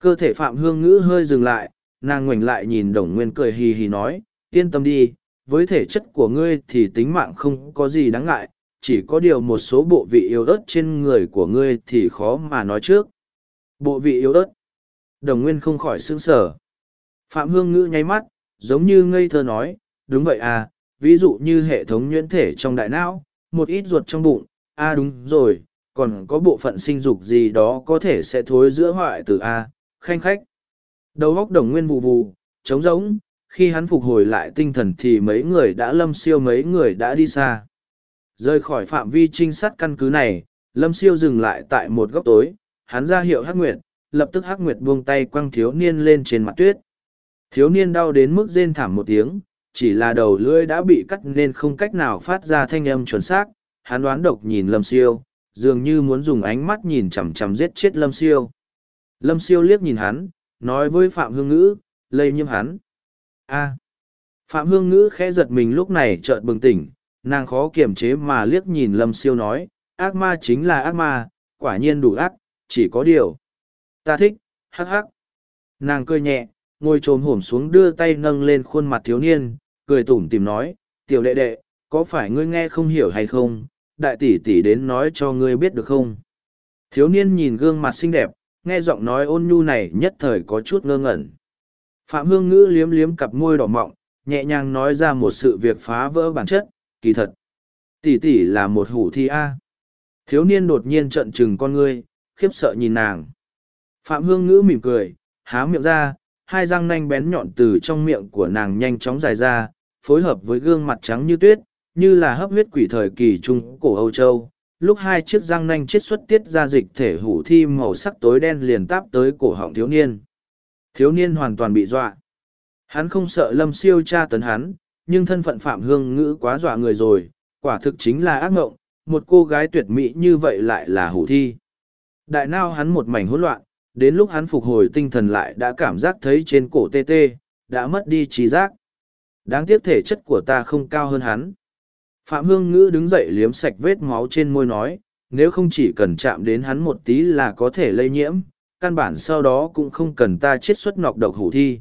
Cơ thể phạm hương ngữ hơi dừng lại nàng ngoảnh lại nhìn đồng nguyên cười hì hì nói, yên tâm đi, với thể chất của ngươi thì tính mạng không có gì đáng ngại, chỉ có điều một số bộ vị yếu ớt trên người của ngươi thì khó mà nói trước. Bộ vị yếu ớt? Đồng nguyên không khỏi sững sờ. Phạm hương ngữ nháy mắt, giống như ngây thơ nói, đúng vậy à ví dụ như hệ thống nhuyễn thể trong đại não, một ít ruột trong bụng a đúng rồi, còn có bộ phận sinh dục gì đó có thể sẽ thối giữa hoại từ a, khanh khách đầu góc đồng nguyên vụ vụ trống rỗng, khi hắn phục hồi lại tinh thần thì mấy người đã lâm siêu, mấy người đã đi xa. Rời khỏi phạm vi trinh sát căn cứ này, lâm siêu dừng lại tại một góc tối, hắn ra hiệu hắc nguyệt, lập tức hắc nguyệt buông tay quăng thiếu niên lên trên mặt tuyết. Thiếu niên đau đến mức rên thảm một tiếng, chỉ là đầu lưỡi đã bị cắt nên không cách nào phát ra thanh âm chuẩn xác. Hắn đoán độc nhìn lâm siêu, dường như muốn dùng ánh mắt nhìn chằm chằm giết chết lâm siêu. Lâm siêu liếc nhìn hắn nói với phạm hương ngữ, lây nhiễm hắn. A. Phạm hương ngữ khẽ giật mình lúc này chợt bừng tỉnh, nàng khó kiềm chế mà liếc nhìn lâm siêu nói, ác ma chính là ác ma, quả nhiên đủ ác, chỉ có điều ta thích, hắc hắc. Nàng cười nhẹ, ngồi t r ồ m hổm xuống đưa tay nâng lên khuôn mặt thiếu niên, cười tủm tìm nói, tiểu đệ đệ, có phải ngươi nghe không hiểu hay không? Đại tỷ tỷ đến nói cho ngươi biết được không? Thiếu niên nhìn gương mặt xinh đẹp nghe giọng nói ôn nhu này nhất thời có chút ngơ ngẩn. Phạm hương ngữ liếm liếm cặp môi đỏ mọng, nhẹ nhàng nói ra một sự việc phá vỡ bản chất, kỳ thật, tỷ tỷ là một hủ thi a. Thiếu niên đột nhiên trợn trừng con ngươi, khiếp sợ nhìn nàng. Phạm hương ngữ mỉm cười, há miệng ra, hai răng nanh bén nhọn từ trong miệng của nàng nhanh chóng dài ra, phối hợp với gương mặt trắng như tuyết, như là hấp huyết quỷ thời kỳ trung cổ âu châu lúc hai chiếc răng nanh chiết xuất tiết ra dịch thể hủ thi màu sắc tối đen liền táp tới cổ họng thiếu niên. Thiếu niên hoàn toàn bị dọa. Hắn không sợ lâm siêu tra tấn hắn, nhưng thân phận phạm hương ngữ quá dọa người rồi, quả thực chính là ác ngộng, một cô gái tuyệt mỹ như vậy lại là hủ thi. Đại nao hắn một mảnh hỗn loạn, đến lúc hắn phục hồi tinh thần lại đã cảm giác thấy trên cổ tê tê, đã mất đi trí giác. Đáng tiếc thể chất của ta không cao hơn hắn phạm hương ngữ đứng dậy liếm sạch vết máu trên môi nói, nếu không chỉ cần chạm đến hắn một tí là có thể lây nhiễm, căn bản sau đó cũng không cần ta chết xuất nọc độc hủ thi.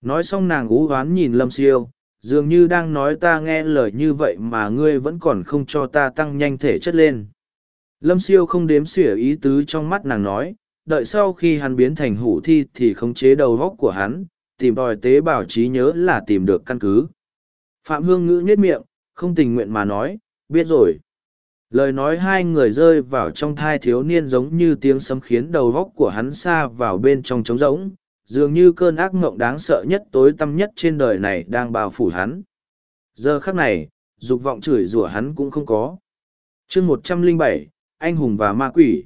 Nói xong nàng ú hoán nhìn lâm siêu, dường như đang nói ta nghe lời như vậy mà ngươi vẫn còn không cho ta tăng nhanh thể chất lên. Lâm siêu không đếm xỉa ý tứ trong mắt nàng nói, đợi sau khi hắn biến thành hủ thi thì khống chế đầu góc của hắn, tìm đòi tế bào trí nhớ là tìm được căn cứ. Phạm hương ngữ nhếch miệng không tình nguyện mà nói, biết rồi. Lời nói hai người rơi vào trong thai thiếu niên giống như tiếng sấm khiến đầu góc của hắn xa vào bên trong trống rỗng, dường như cơn ác mộng đáng sợ nhất tối tăm nhất trên đời này đang bao phủ hắn. Giờ khắc này, dục vọng chửi rủa hắn cũng không có. Chương một trăm lẻ bảy, anh hùng và ma quỷ.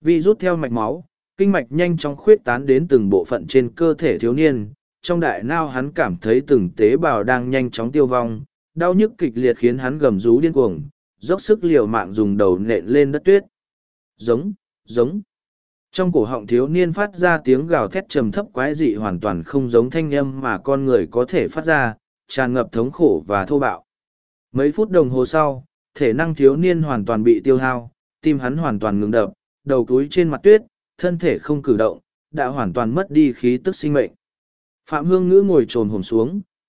Vì rút theo mạch máu, kinh mạch nhanh chóng khuyết tán đến từng bộ phận trên cơ thể thiếu niên, trong đại nao hắn cảm thấy từng tế bào đang nhanh chóng tiêu vong đau nhức kịch liệt khiến hắn gầm rú điên cuồng, dốc sức liều mạng dùng đầu nện lên đất tuyết. Giống giống. Trong cổ họng thiếu niên phát ra tiếng gào thét trầm thấp quái dị hoàn toàn không giống thanh âm mà con người có thể phát ra, tràn ngập thống khổ và thô bạo. Mấy phút đồng hồ sau, thể năng thiếu niên hoàn toàn bị tiêu hao, tim hắn hoàn toàn ngừng đập, đầu túi trên mặt tuyết, thân thể không cử động, đã hoàn toàn mất đi khí tức sinh mệnh. Phạm hương ngữ ngồi t r ồ n hồn xuống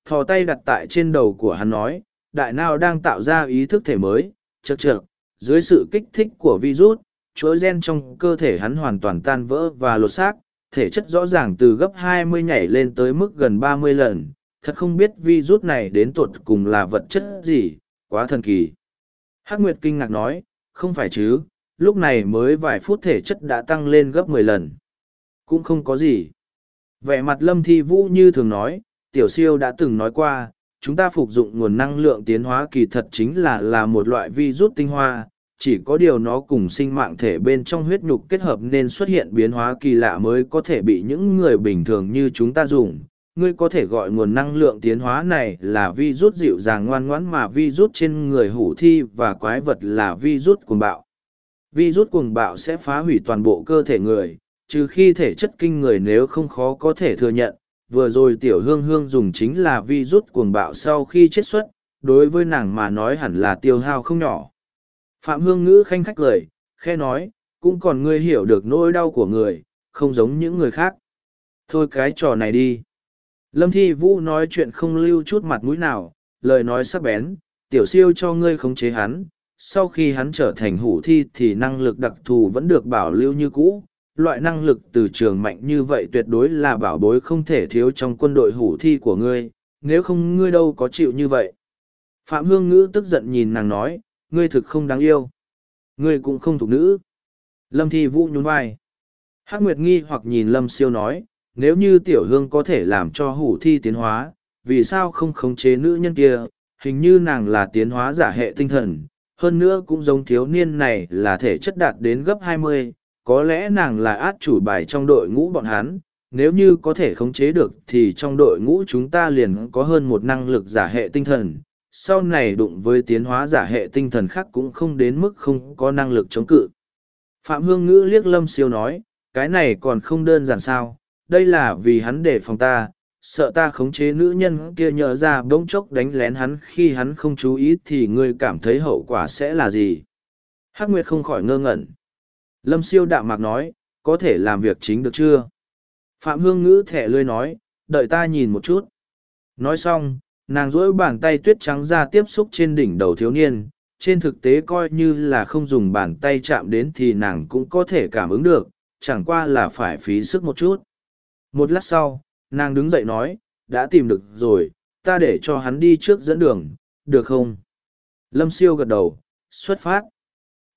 thò tay đặt tại trên đầu của hắn nói đại nào đang tạo ra ý thức thể mới chật chật dưới sự kích thích của virus chuỗi gen trong cơ thể hắn hoàn toàn tan vỡ và lột xác, thể chất rõ ràng từ gấp 20 nhảy lên tới mức gần 30 lần, thật không biết virus này đến tuột cùng là vật chất gì, quá thần kỳ. Hắc Nguyệt kinh ngạc nói, không phải chứ, lúc này mới vài phút thể chất đã tăng lên gấp 10 lần. Cũng không có gì. Vẻ mặt Lâm Thi Vũ như thường nói, tiểu siêu đã từng nói qua, chúng ta phục dụng nguồn năng lượng tiến hóa kỳ thật chính là là một loại virus tinh hoa, chỉ có điều nó cùng sinh mạng thể bên trong huyết nhục kết hợp nên xuất hiện biến hóa kỳ lạ mới có thể bị những người bình thường như chúng ta dùng. Ngươi có thể gọi nguồn năng lượng tiến hóa này là virus dịu dàng ngoan ngoãn mà virus trên người hủ thi và quái vật là virus cuồng bạo. Virus cuồng bạo sẽ phá hủy toàn bộ cơ thể người, trừ khi thể chất kinh người nếu không khó có thể thừa nhận. Vừa rồi tiểu hương hương dùng chính là vi rút cuồng bạo sau khi chết xuất, đối với nàng mà nói hẳn là tiêu hao không nhỏ. Phạm hương ngữ khanh khách cười, khe nói, cũng còn ngươi hiểu được nỗi đau của người, không giống những người khác. Thôi cái trò này đi. Lâm Thi Vũ nói chuyện không lưu chút mặt mũi nào, lời nói sắc bén, tiểu siêu cho ngươi khống chế hắn, sau khi hắn trở thành hủ thi thì năng lực đặc thù vẫn được bảo lưu như cũ. Loại năng lực từ trường mạnh như vậy tuyệt đối là bảo bối không thể thiếu trong quân đội hủ thi của ngươi, nếu không ngươi đâu có chịu như vậy. Phạm Hương Ngữ tức giận nhìn nàng nói, ngươi thực không đáng yêu. Ngươi cũng không thuộc nữ. Lâm Thi Vũ nhún vai. Hắc Nguyệt nghi hoặc nhìn Lâm Siêu nói, nếu như tiểu hương có thể làm cho hủ thi tiến hóa, vì sao không khống chế nữ nhân kia, hình như nàng là tiến hóa giả hệ tinh thần, hơn nữa cũng giống thiếu niên này là thể chất đạt đến gấp hai mươi, có lẽ nàng là át chủ bài trong đội ngũ bọn hắn, nếu như có thể khống chế được thì trong đội ngũ chúng ta liền có hơn một năng lực giả hệ tinh thần, sau này đụng với tiến hóa giả hệ tinh thần khác cũng không đến mức không có năng lực chống cự. Phạm Hương Ngữ liếc Lâm Siêu nói, cái này còn không đơn giản sao, đây là vì hắn để phòng ta, sợ ta khống chế nữ nhân kia nhỡ ra bỗng chốc đánh lén hắn khi hắn không chú ý thì ngươi cảm thấy hậu quả sẽ là gì. Hắc Nguyệt không khỏi ngơ ngẩn. Lâm Siêu đạm mạc nói, có thể làm việc chính được chưa? Phạm Hương Ngữ thẻ lươi nói, đợi ta nhìn một chút. Nói xong, nàng duỗi bàn tay tuyết trắng ra tiếp xúc trên đỉnh đầu thiếu niên trên thực tế coi như là không dùng bàn tay chạm đến thì nàng cũng có thể cảm ứng được chẳng qua là phải phí sức một chút một lát sau nàng đứng dậy nói đã tìm được rồi ta để cho hắn đi trước dẫn đường được không lâm siêu gật đầu xuất phát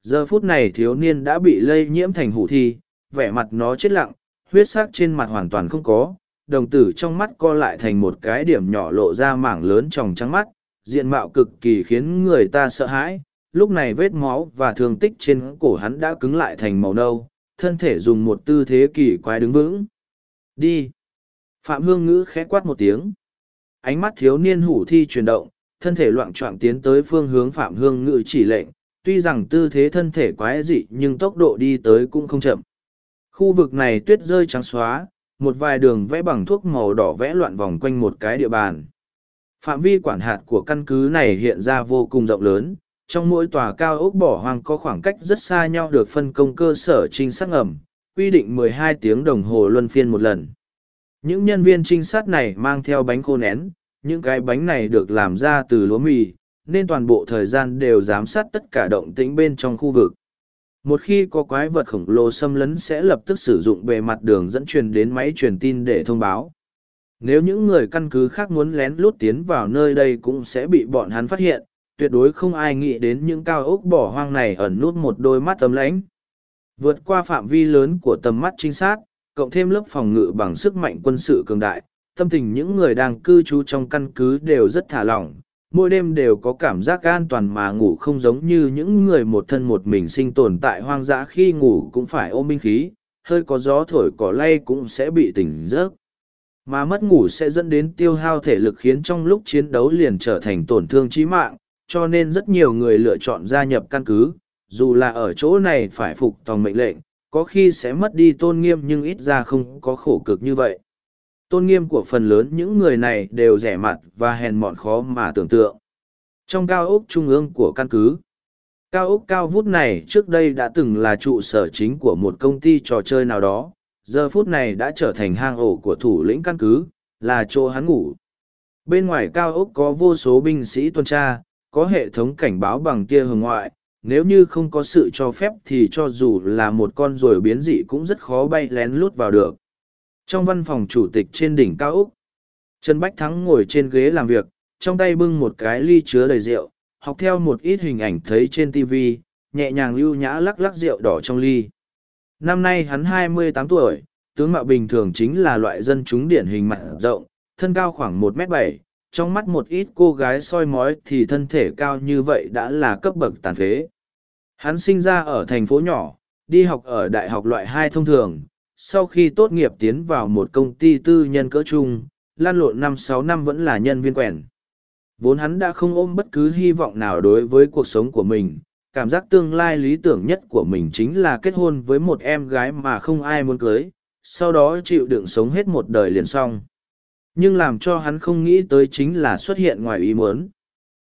giờ phút này thiếu niên đã bị lây nhiễm thành hủ thi vẻ mặt nó chết lặng huyết sắc trên mặt hoàn toàn không có đồng tử trong mắt co lại thành một cái điểm nhỏ lộ ra mảng lớn tròng trắng mắt, diện mạo cực kỳ khiến người ta sợ hãi. Lúc này vết máu và thương tích trên cổ hắn đã cứng lại thành màu nâu, thân thể dùng một tư thế kỳ quái đứng vững. Đi! Phạm Hương Ngữ khẽ quát một tiếng. Ánh mắt thiếu niên hủ thi chuyển động, thân thể loạn trọng tiến tới phương hướng Phạm Hương Ngữ chỉ lệnh, tuy rằng tư thế thân thể quái dị nhưng tốc độ đi tới cũng không chậm. Khu vực này tuyết rơi trắng xóa, một vài đường vẽ bằng thuốc màu đỏ vẽ loạn vòng quanh một cái địa bàn. Phạm vi quản hạt của căn cứ này hiện ra vô cùng rộng lớn, trong mỗi tòa cao ốc bỏ hoang có khoảng cách rất xa nhau được phân công cơ sở trinh sát ngầm, quy định 12 tiếng đồng hồ luân phiên một lần. Những nhân viên trinh sát này mang theo bánh khô nén, những cái bánh này được làm ra từ lúa mì, nên toàn bộ thời gian đều giám sát tất cả động tĩnh bên trong khu vực. Một khi có quái vật khổng lồ xâm lấn sẽ lập tức sử dụng bề mặt đường dẫn truyền đến máy truyền tin để thông báo. Nếu những người căn cứ khác muốn lén lút tiến vào nơi đây cũng sẽ bị bọn hắn phát hiện, tuyệt đối không ai nghĩ đến những cao ốc bỏ hoang này ẩn nút một đôi mắt tấm lãnh vượt qua phạm vi lớn của tầm mắt trinh sát, cộng thêm lớp phòng ngự bằng sức mạnh quân sự cường đại, tâm tình những người đang cư trú trong căn cứ đều rất thả lỏng mỗi đêm đều có cảm giác an toàn mà ngủ không giống như những người một thân một mình sinh tồn tại hoang dã khi ngủ cũng phải ôm binh khí, hơi có gió thổi cỏ lay cũng sẽ bị tỉnh giấc. Mà mất ngủ sẽ dẫn đến tiêu hao thể lực khiến trong lúc chiến đấu liền trở thành tổn thương trí mạng, cho nên rất nhiều người lựa chọn gia nhập căn cứ, dù là ở chỗ này phải phục tòng mệnh lệnh, có khi sẽ mất đi tôn nghiêm nhưng ít ra không có khổ cực như vậy tôn nghiêm của phần lớn những người này đều rẻ mặt và hèn mọn khó mà tưởng tượng. Trong cao ốc trung ương của căn cứ, cao ốc cao vút này trước đây đã từng là trụ sở chính của một công ty trò chơi nào đó, giờ phút này đã trở thành hang ổ của thủ lĩnh căn cứ, là chỗ hắn ngủ. Bên ngoài cao ốc có vô số binh sĩ tuần tra, có hệ thống cảnh báo bằng tia hồng ngoại, nếu như không có sự cho phép thì cho dù là một con ruồi biến dị cũng rất khó bay lén lút vào được. Trong văn phòng chủ tịch trên đỉnh cao Úc, Trần Bách Thắng ngồi trên ghế làm việc, trong tay bưng một cái ly chứa đầy rượu, học theo một ít hình ảnh thấy trên TV, nhẹ nhàng lưu nhã lắc lắc rượu đỏ trong ly. Năm nay hắn 28 tuổi, tướng mạo bình thường chính là loại dân chúng điển hình mặt rộng, thân cao khoảng 1 m bảy, trong mắt một ít cô gái soi mói thì thân thể cao như vậy đã là cấp bậc tàn phế. Hắn sinh ra ở thành phố nhỏ, đi học ở đại học loại hai thông thường, sau khi tốt nghiệp tiến vào một công ty tư nhân cỡ chung, lan lộn năm sáu năm vẫn là nhân viên quèn. Vốn hắn đã không ôm bất cứ hy vọng nào đối với cuộc sống của mình, cảm giác tương lai lý tưởng nhất của mình chính là kết hôn với một em gái mà không ai muốn cưới, sau đó chịu đựng sống hết một đời liền xong. Nhưng làm cho hắn không nghĩ tới chính là xuất hiện ngoài ý muốn.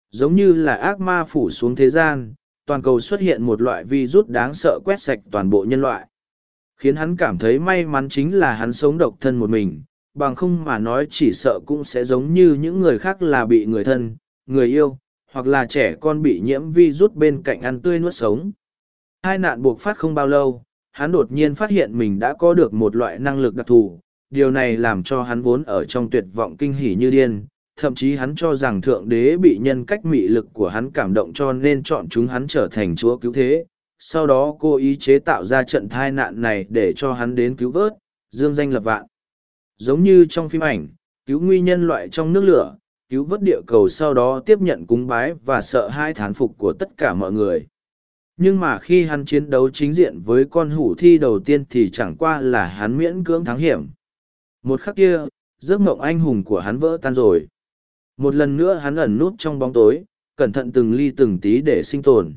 Giống như là ác ma phủ xuống thế gian, toàn cầu xuất hiện một loại virus đáng sợ quét sạch toàn bộ nhân loại. Khiến hắn cảm thấy may mắn chính là hắn sống độc thân một mình, bằng không mà nói chỉ sợ cũng sẽ giống như những người khác là bị người thân, người yêu, hoặc là trẻ con bị nhiễm virus bên cạnh ăn tươi nuốt sống. Hai nạn buộc phát không bao lâu, hắn đột nhiên phát hiện mình đã có được một loại năng lực đặc thù, điều này làm cho hắn vốn ở trong tuyệt vọng kinh hỉ như điên, thậm chí hắn cho rằng thượng đế bị nhân cách mị lực của hắn cảm động cho nên chọn chúng hắn trở thành chúa cứu thế. Sau đó cô ý chế tạo ra trận thai nạn này để cho hắn đến cứu vớt, dương danh lập vạn. Giống như trong phim ảnh, cứu nguy nhân loại trong nước lửa, cứu vớt địa cầu sau đó tiếp nhận cúng bái và sợ hai thán phục của tất cả mọi người. Nhưng mà khi hắn chiến đấu chính diện với con hủ thi đầu tiên thì chẳng qua là hắn miễn cưỡng thắng hiểm. Một khắc kia, giấc mộng anh hùng của hắn vỡ tan rồi. Một lần nữa hắn ẩn nút trong bóng tối, cẩn thận từng ly từng tí để sinh tồn.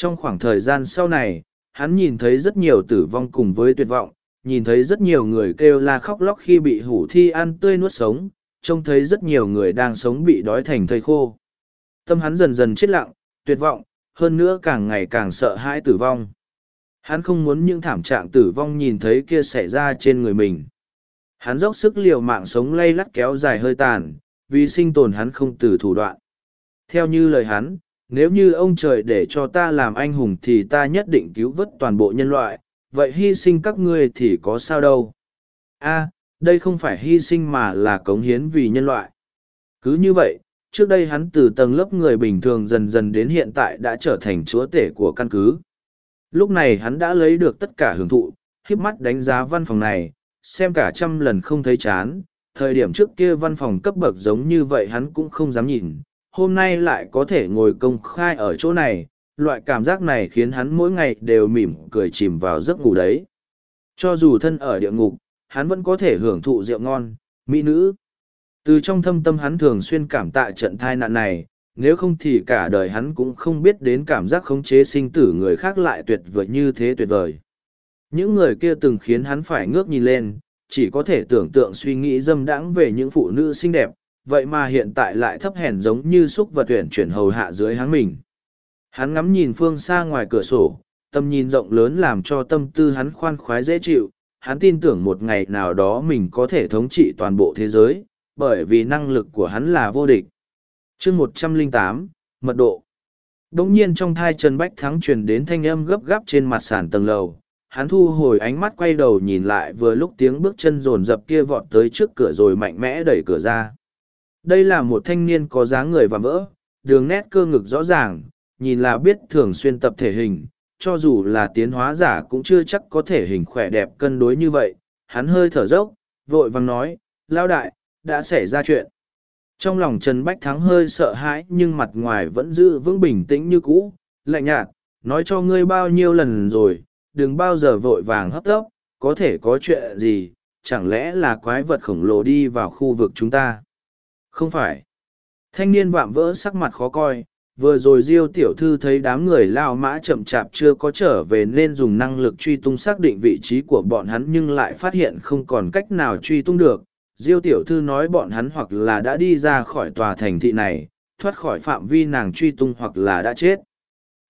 Trong khoảng thời gian sau này, hắn nhìn thấy rất nhiều tử vong cùng với tuyệt vọng, nhìn thấy rất nhiều người kêu la khóc lóc khi bị hủ thi ăn tươi nuốt sống, trông thấy rất nhiều người đang sống bị đói thành thây khô. Tâm hắn dần dần chết lặng, tuyệt vọng, hơn nữa càng ngày càng sợ hãi tử vong. Hắn không muốn những thảm trạng tử vong nhìn thấy kia xảy ra trên người mình. Hắn dốc sức liều mạng sống lay lắt kéo dài hơi tàn, vì sinh tồn hắn không từ thủ đoạn. Theo như lời hắn, nếu như ông trời để cho ta làm anh hùng thì ta nhất định cứu vớt toàn bộ nhân loại, vậy hy sinh các ngươi thì có sao đâu. a đây không phải hy sinh mà là cống hiến vì nhân loại. Cứ như vậy, trước đây hắn từ tầng lớp người bình thường dần dần đến hiện tại đã trở thành chúa tể của căn cứ. Lúc này hắn đã lấy được tất cả hưởng thụ, híp mắt đánh giá văn phòng này, xem cả trăm lần không thấy chán, thời điểm trước kia văn phòng cấp bậc giống như vậy hắn cũng không dám nhìn, hôm nay lại có thể ngồi công khai ở chỗ này, loại cảm giác này khiến hắn mỗi ngày đều mỉm cười chìm vào giấc ngủ đấy. Cho dù thân ở địa ngục, hắn vẫn có thể hưởng thụ rượu ngon, mỹ nữ. Từ trong thâm tâm hắn thường xuyên cảm tạ trận thai nạn này, nếu không thì cả đời hắn cũng không biết đến cảm giác khống chế sinh tử người khác lại tuyệt vời như thế tuyệt vời. Những người kia từng khiến hắn phải ngước nhìn lên, chỉ có thể tưởng tượng suy nghĩ dâm đãng về những phụ nữ xinh đẹp, vậy mà hiện tại lại thấp hèn giống như xúc vật tuyển chuyển hầu hạ dưới hắn mình. Hắn ngắm nhìn phương xa ngoài cửa sổ, tâm nhìn rộng lớn làm cho tâm tư hắn khoan khoái dễ chịu, hắn tin tưởng một ngày nào đó mình có thể thống trị toàn bộ thế giới, bởi vì năng lực của hắn là vô địch. chương một trăm lẻ tám Mật độ Đống nhiên trong thai Trần Bách Thắng truyền đến thanh âm gấp gáp trên mặt sàn tầng lầu, hắn thu hồi ánh mắt quay đầu nhìn lại vừa lúc tiếng bước chân rồn rập kia vọt tới trước cửa rồi mạnh mẽ đẩy cửa ra. Đây là một thanh niên có dáng người và vỡ, đường nét cơ ngực rõ ràng, nhìn là biết thường xuyên tập thể hình, cho dù là tiến hóa giả cũng chưa chắc có thể hình khỏe đẹp cân đối như vậy. Hắn hơi thở dốc, vội vàng nói, lao đại, đã xảy ra chuyện. Trong lòng Trần Bách Thắng hơi sợ hãi nhưng mặt ngoài vẫn giữ vững bình tĩnh như cũ, lạnh nhạt, nói cho ngươi bao nhiêu lần rồi, đừng bao giờ vội vàng hấp tấp, có thể có chuyện gì, chẳng lẽ là quái vật khổng lồ đi vào khu vực chúng ta? Không phải. Thanh niên vạm vỡ sắc mặt khó coi, vừa rồi diêu tiểu thư thấy đám người lao mã chậm chạp chưa có trở về nên dùng năng lực truy tung xác định vị trí của bọn hắn nhưng lại phát hiện không còn cách nào truy tung được. Diêu tiểu thư nói bọn hắn hoặc là đã đi ra khỏi tòa thành thị này, thoát khỏi phạm vi nàng truy tung hoặc là đã chết.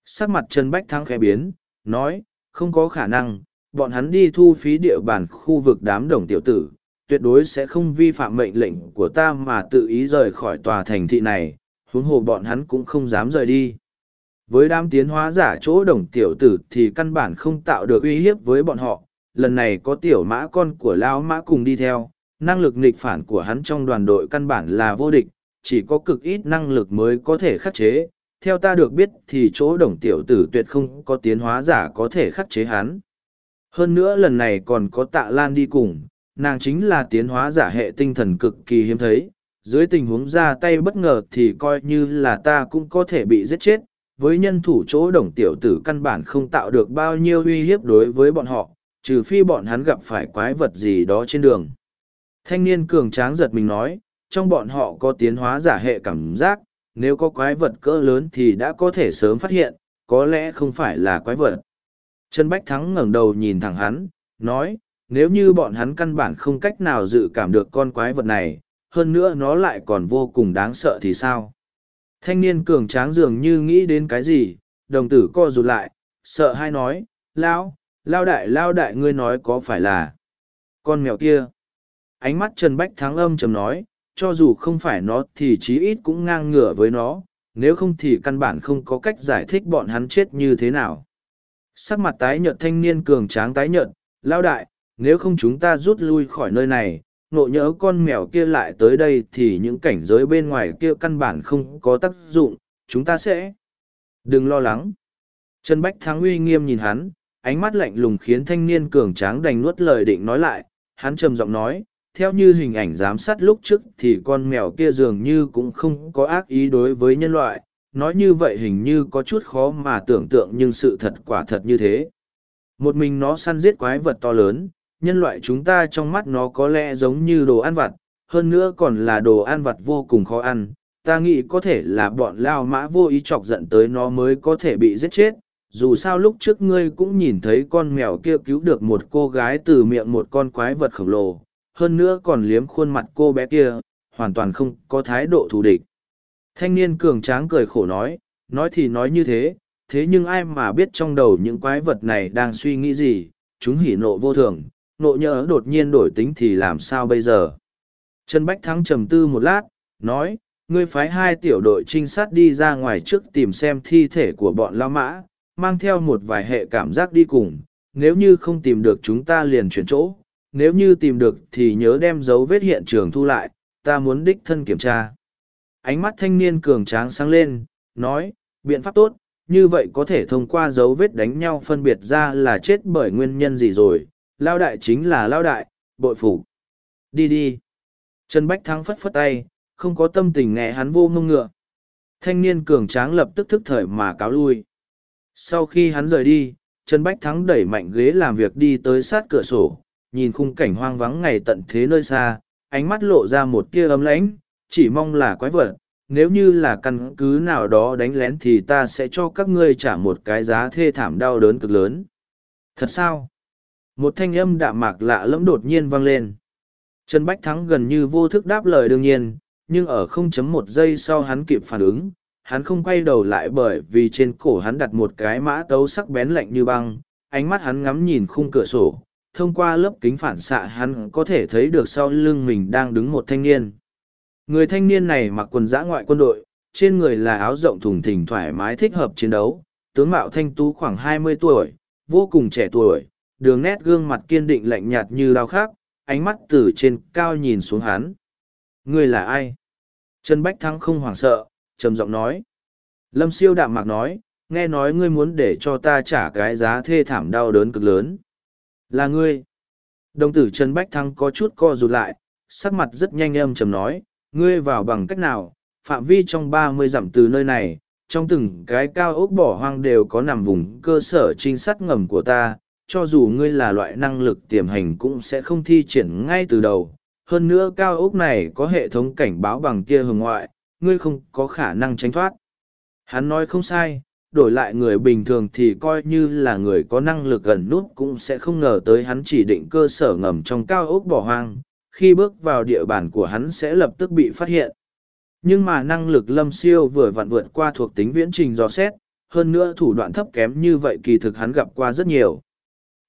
Sắc mặt Trần Bách Thắng khẽ biến, nói, không có khả năng, bọn hắn đi thu phí địa bàn khu vực đám đồng tiểu tử, tuyệt đối sẽ không vi phạm mệnh lệnh của ta mà tự ý rời khỏi tòa thành thị này, huống hồ bọn hắn cũng không dám rời đi. Với đám tiến hóa giả chỗ đồng tiểu tử thì căn bản không tạo được uy hiếp với bọn họ, lần này có tiểu mã con của lão mã cùng đi theo, năng lực nghịch phản của hắn trong đoàn đội căn bản là vô địch, chỉ có cực ít năng lực mới có thể khắc chế, theo ta được biết thì chỗ đồng tiểu tử tuyệt không có tiến hóa giả có thể khắc chế hắn. Hơn nữa lần này còn có tạ lan đi cùng, nàng chính là tiến hóa giả hệ tinh thần cực kỳ hiếm thấy, dưới tình huống ra tay bất ngờ thì coi như là ta cũng có thể bị giết chết với nhân thủ chỗ đồng tiểu tử căn bản không tạo được bao nhiêu uy hiếp đối với bọn họ trừ phi bọn hắn gặp phải quái vật gì đó trên đường. Thanh niên cường tráng giật mình nói trong bọn họ có tiến hóa giả hệ cảm giác nếu có quái vật cỡ lớn thì đã có thể sớm phát hiện có lẽ không phải là quái vật. Trần bách thắng ngẩng đầu nhìn thẳng hắn nói nếu như bọn hắn căn bản không cách nào dự cảm được con quái vật này, hơn nữa nó lại còn vô cùng đáng sợ thì sao? Thanh niên cường tráng dường như nghĩ đến cái gì, đồng tử co rụt lại, sợ hay nói, lão lao đại lao đại, ngươi nói có phải là con mèo kia? Ánh mắt trần bách thắng âm trầm nói, cho dù không phải nó thì chí ít cũng ngang ngửa với nó, nếu không thì căn bản không có cách giải thích bọn hắn chết như thế nào. Sắc mặt tái nhợt, thanh niên cường tráng tái nhợt lao đại nếu không chúng ta rút lui khỏi nơi này, nộ nhỡ con mèo kia lại tới đây thì những cảnh giới bên ngoài kia căn bản không có tác dụng, chúng ta sẽ đừng lo lắng. Trần bách thắng uy nghiêm nhìn hắn, ánh mắt lạnh lùng khiến thanh niên cường tráng đành nuốt lời định nói lại, hắn trầm giọng nói, theo như hình ảnh giám sát lúc trước thì con mèo kia dường như cũng không có ác ý đối với nhân loại, nói như vậy hình như có chút khó mà tưởng tượng nhưng sự thật quả thật như thế. Một mình nó săn giết quái vật to lớn nhân loại chúng ta trong mắt nó có lẽ giống như đồ ăn vặt, hơn nữa còn là đồ ăn vặt vô cùng khó ăn. Ta nghĩ có thể là bọn lao mã vô ý chọc giận tới nó mới có thể bị giết chết. Dù sao lúc trước ngươi cũng nhìn thấy con mèo kia cứu được một cô gái từ miệng một con quái vật khổng lồ. Hơn nữa còn liếm khuôn mặt cô bé kia, hoàn toàn không có thái độ thù địch. Thanh niên cường tráng cười khổ nói nói thì nói như thế thế nhưng ai mà biết trong đầu những quái vật này đang suy nghĩ gì, chúng hỉ nộ vô thường nộ nhỡ đột nhiên đổi tính thì làm sao bây giờ? Trần bách thắng trầm tư một lát, nói, ngươi phái hai tiểu đội trinh sát đi ra ngoài trước tìm xem thi thể của bọn lao mã, mang theo một vài hệ cảm giác đi cùng, nếu như không tìm được chúng ta liền chuyển chỗ, nếu như tìm được thì nhớ đem dấu vết hiện trường thu lại, ta muốn đích thân kiểm tra. Ánh mắt thanh niên cường tráng sáng lên, nói, biện pháp tốt, như vậy có thể thông qua dấu vết đánh nhau phân biệt ra là chết bởi nguyên nhân gì rồi lao đại chính là lao đại, bội phủ đi đi. Trần bách thắng phất phất tay, không có tâm tình nghe hắn vô mông ngựa. Thanh niên cường tráng lập tức thức thời mà cáo lui. Sau khi hắn rời đi, trần bách thắng đẩy mạnh ghế làm việc đi tới sát cửa sổ, nhìn khung cảnh hoang vắng ngày tận thế nơi xa, ánh mắt lộ ra một tia ấm lãnh, chỉ mong là quái vật, nếu như là căn cứ nào đó đánh lén thì ta sẽ cho các ngươi trả một cái giá thê thảm đau đớn cực lớn. Thật sao? Một thanh âm đạm mạc lạ lẫm đột nhiên vang lên. Trần bách thắng gần như vô thức đáp lời đương nhiên, nhưng ở 0.1 giây sau hắn kịp phản ứng, hắn không quay đầu lại bởi vì trên cổ hắn đặt một cái mã tấu sắc bén lạnh như băng, ánh mắt hắn ngắm nhìn khung cửa sổ, thông qua lớp kính phản xạ hắn có thể thấy được sau lưng mình đang đứng một thanh niên. Người thanh niên này mặc quần giã ngoại quân đội, trên người là áo rộng thùng thình thoải mái thích hợp chiến đấu, tướng mạo thanh tú khoảng hai mươi tuổi, vô cùng trẻ tuổi đường nét gương mặt kiên định lạnh nhạt như đao khác ánh mắt từ trên cao nhìn xuống hắn. Ngươi là ai? Trần bách thắng không hoảng sợ, trầm giọng nói. Lâm siêu đạm mạc nói, nghe nói ngươi muốn để cho ta trả cái giá thê thảm đau đớn cực lớn. Là ngươi. Đồng tử trần bách thắng có chút co rụt lại, sắc mặt rất nhanh âm trầm nói, ngươi vào bằng cách nào, phạm vi trong ba mươi dặm từ nơi này, trong từng cái cao ốc bỏ hoang đều có nằm vùng cơ sở trinh sát ngầm của ta cho dù ngươi là loại năng lực tiềm hành cũng sẽ không thi triển ngay từ đầu. Hơn nữa cao ốc này có hệ thống cảnh báo bằng kia hồng ngoại, ngươi không có khả năng tránh thoát. Hắn nói không sai, đổi lại người bình thường thì coi như là người có năng lực gần nút cũng sẽ không ngờ tới hắn chỉ định cơ sở ngầm trong cao ốc bỏ hoang, khi bước vào địa bàn của hắn sẽ lập tức bị phát hiện. Nhưng mà năng lực lâm siêu vừa vặn vượt qua thuộc tính viễn trình dò xét, hơn nữa thủ đoạn thấp kém như vậy kỳ thực hắn gặp qua rất nhiều.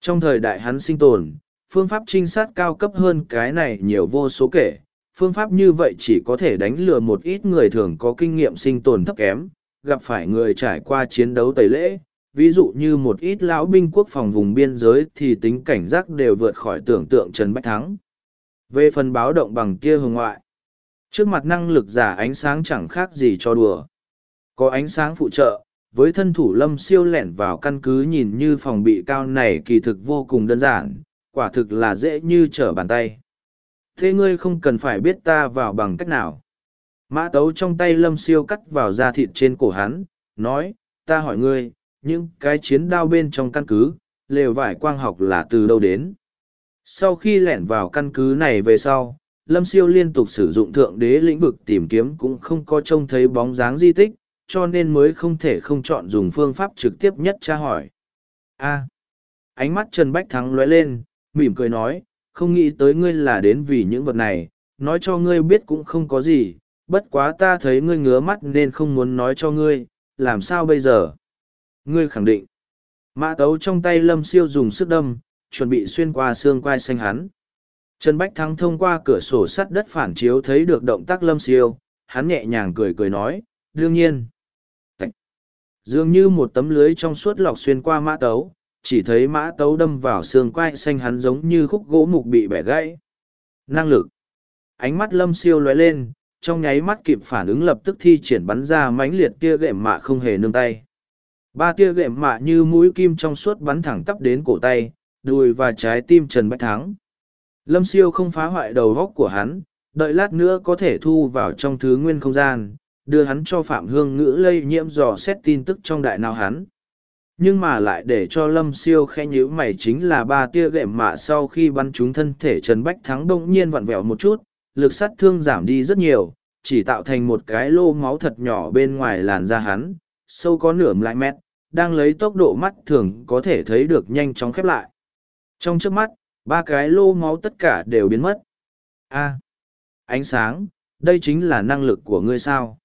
Trong thời đại hắn sinh tồn, phương pháp trinh sát cao cấp hơn cái này nhiều vô số kể. Phương pháp như vậy chỉ có thể đánh lừa một ít người thường có kinh nghiệm sinh tồn thấp kém, gặp phải người trải qua chiến đấu tẩy lễ. Ví dụ như một ít lão binh quốc phòng vùng biên giới thì tính cảnh giác đều vượt khỏi tưởng tượng Trần Bách Thắng. Về phần báo động bằng kia hồng ngoại, trước mặt năng lực giả ánh sáng chẳng khác gì cho đùa. Có ánh sáng phụ trợ, với thân thủ lâm siêu lẻn vào căn cứ nhìn như phòng bị cao này kỳ thực vô cùng đơn giản quả thực là dễ như trở bàn tay thế ngươi không cần phải biết ta vào bằng cách nào Mã tấu trong tay lâm siêu cắt vào da thịt trên cổ hắn, nói, ta hỏi ngươi, những cái chiến đao bên trong căn cứ, lều vải quang học là từ đâu đến? Sau khi lẻn vào căn cứ này về sau, lâm siêu liên tục sử dụng thượng đế lĩnh vực tìm kiếm cũng không có trông thấy bóng dáng di tích, cho nên mới không thể không chọn dùng phương pháp trực tiếp nhất tra hỏi. A. ánh mắt Trần Bách Thắng lóe lên, mỉm cười nói, không nghĩ tới ngươi là đến vì những vật này, nói cho ngươi biết cũng không có gì, bất quá ta thấy ngươi ngứa mắt nên không muốn nói cho ngươi, làm sao bây giờ? Ngươi khẳng định. Mã tấu trong tay lâm siêu dùng sức đâm, chuẩn bị xuyên qua xương quai xanh hắn. Trần Bách Thắng thông qua cửa sổ sắt đất phản chiếu thấy được động tác lâm siêu, hắn nhẹ nhàng cười cười nói, đương nhiên. Dường như một tấm lưới trong suốt lọc xuyên qua mã tấu, chỉ thấy mã tấu đâm vào xương quai xanh hắn giống như khúc gỗ mục bị bẻ gãy. Năng lực. Ánh mắt lâm siêu lóe lên, trong nháy mắt kịp phản ứng lập tức thi triển bắn ra mãnh liệt tia gệm mạ không hề nương tay. Ba tia gệm mạ như mũi kim trong suốt bắn thẳng tắp đến cổ tay, đùi và trái tim Trần Bách Thắng. Lâm siêu không phá hoại đầu góc của hắn, đợi lát nữa có thể thu vào trong thứ nguyên không gian, đưa hắn cho Phạm Hương Ngữ lây nhiễm dò xét tin tức trong đại nào hắn. Nhưng mà lại để cho Lâm siêu khẽ nhíu mày chính là ba tia gệm mạ sau khi bắn trúng thân thể Trần Bách Thắng đông nhiên vặn vẹo một chút, lực sát thương giảm đi rất nhiều, chỉ tạo thành một cái lô máu thật nhỏ bên ngoài làn da hắn, sâu có nửa lại mét, đang lấy tốc độ mắt thường có thể thấy được nhanh chóng khép lại. Trong trước mắt, ba cái lô máu tất cả đều biến mất. A. ánh sáng, đây chính là năng lực của ngươi sao.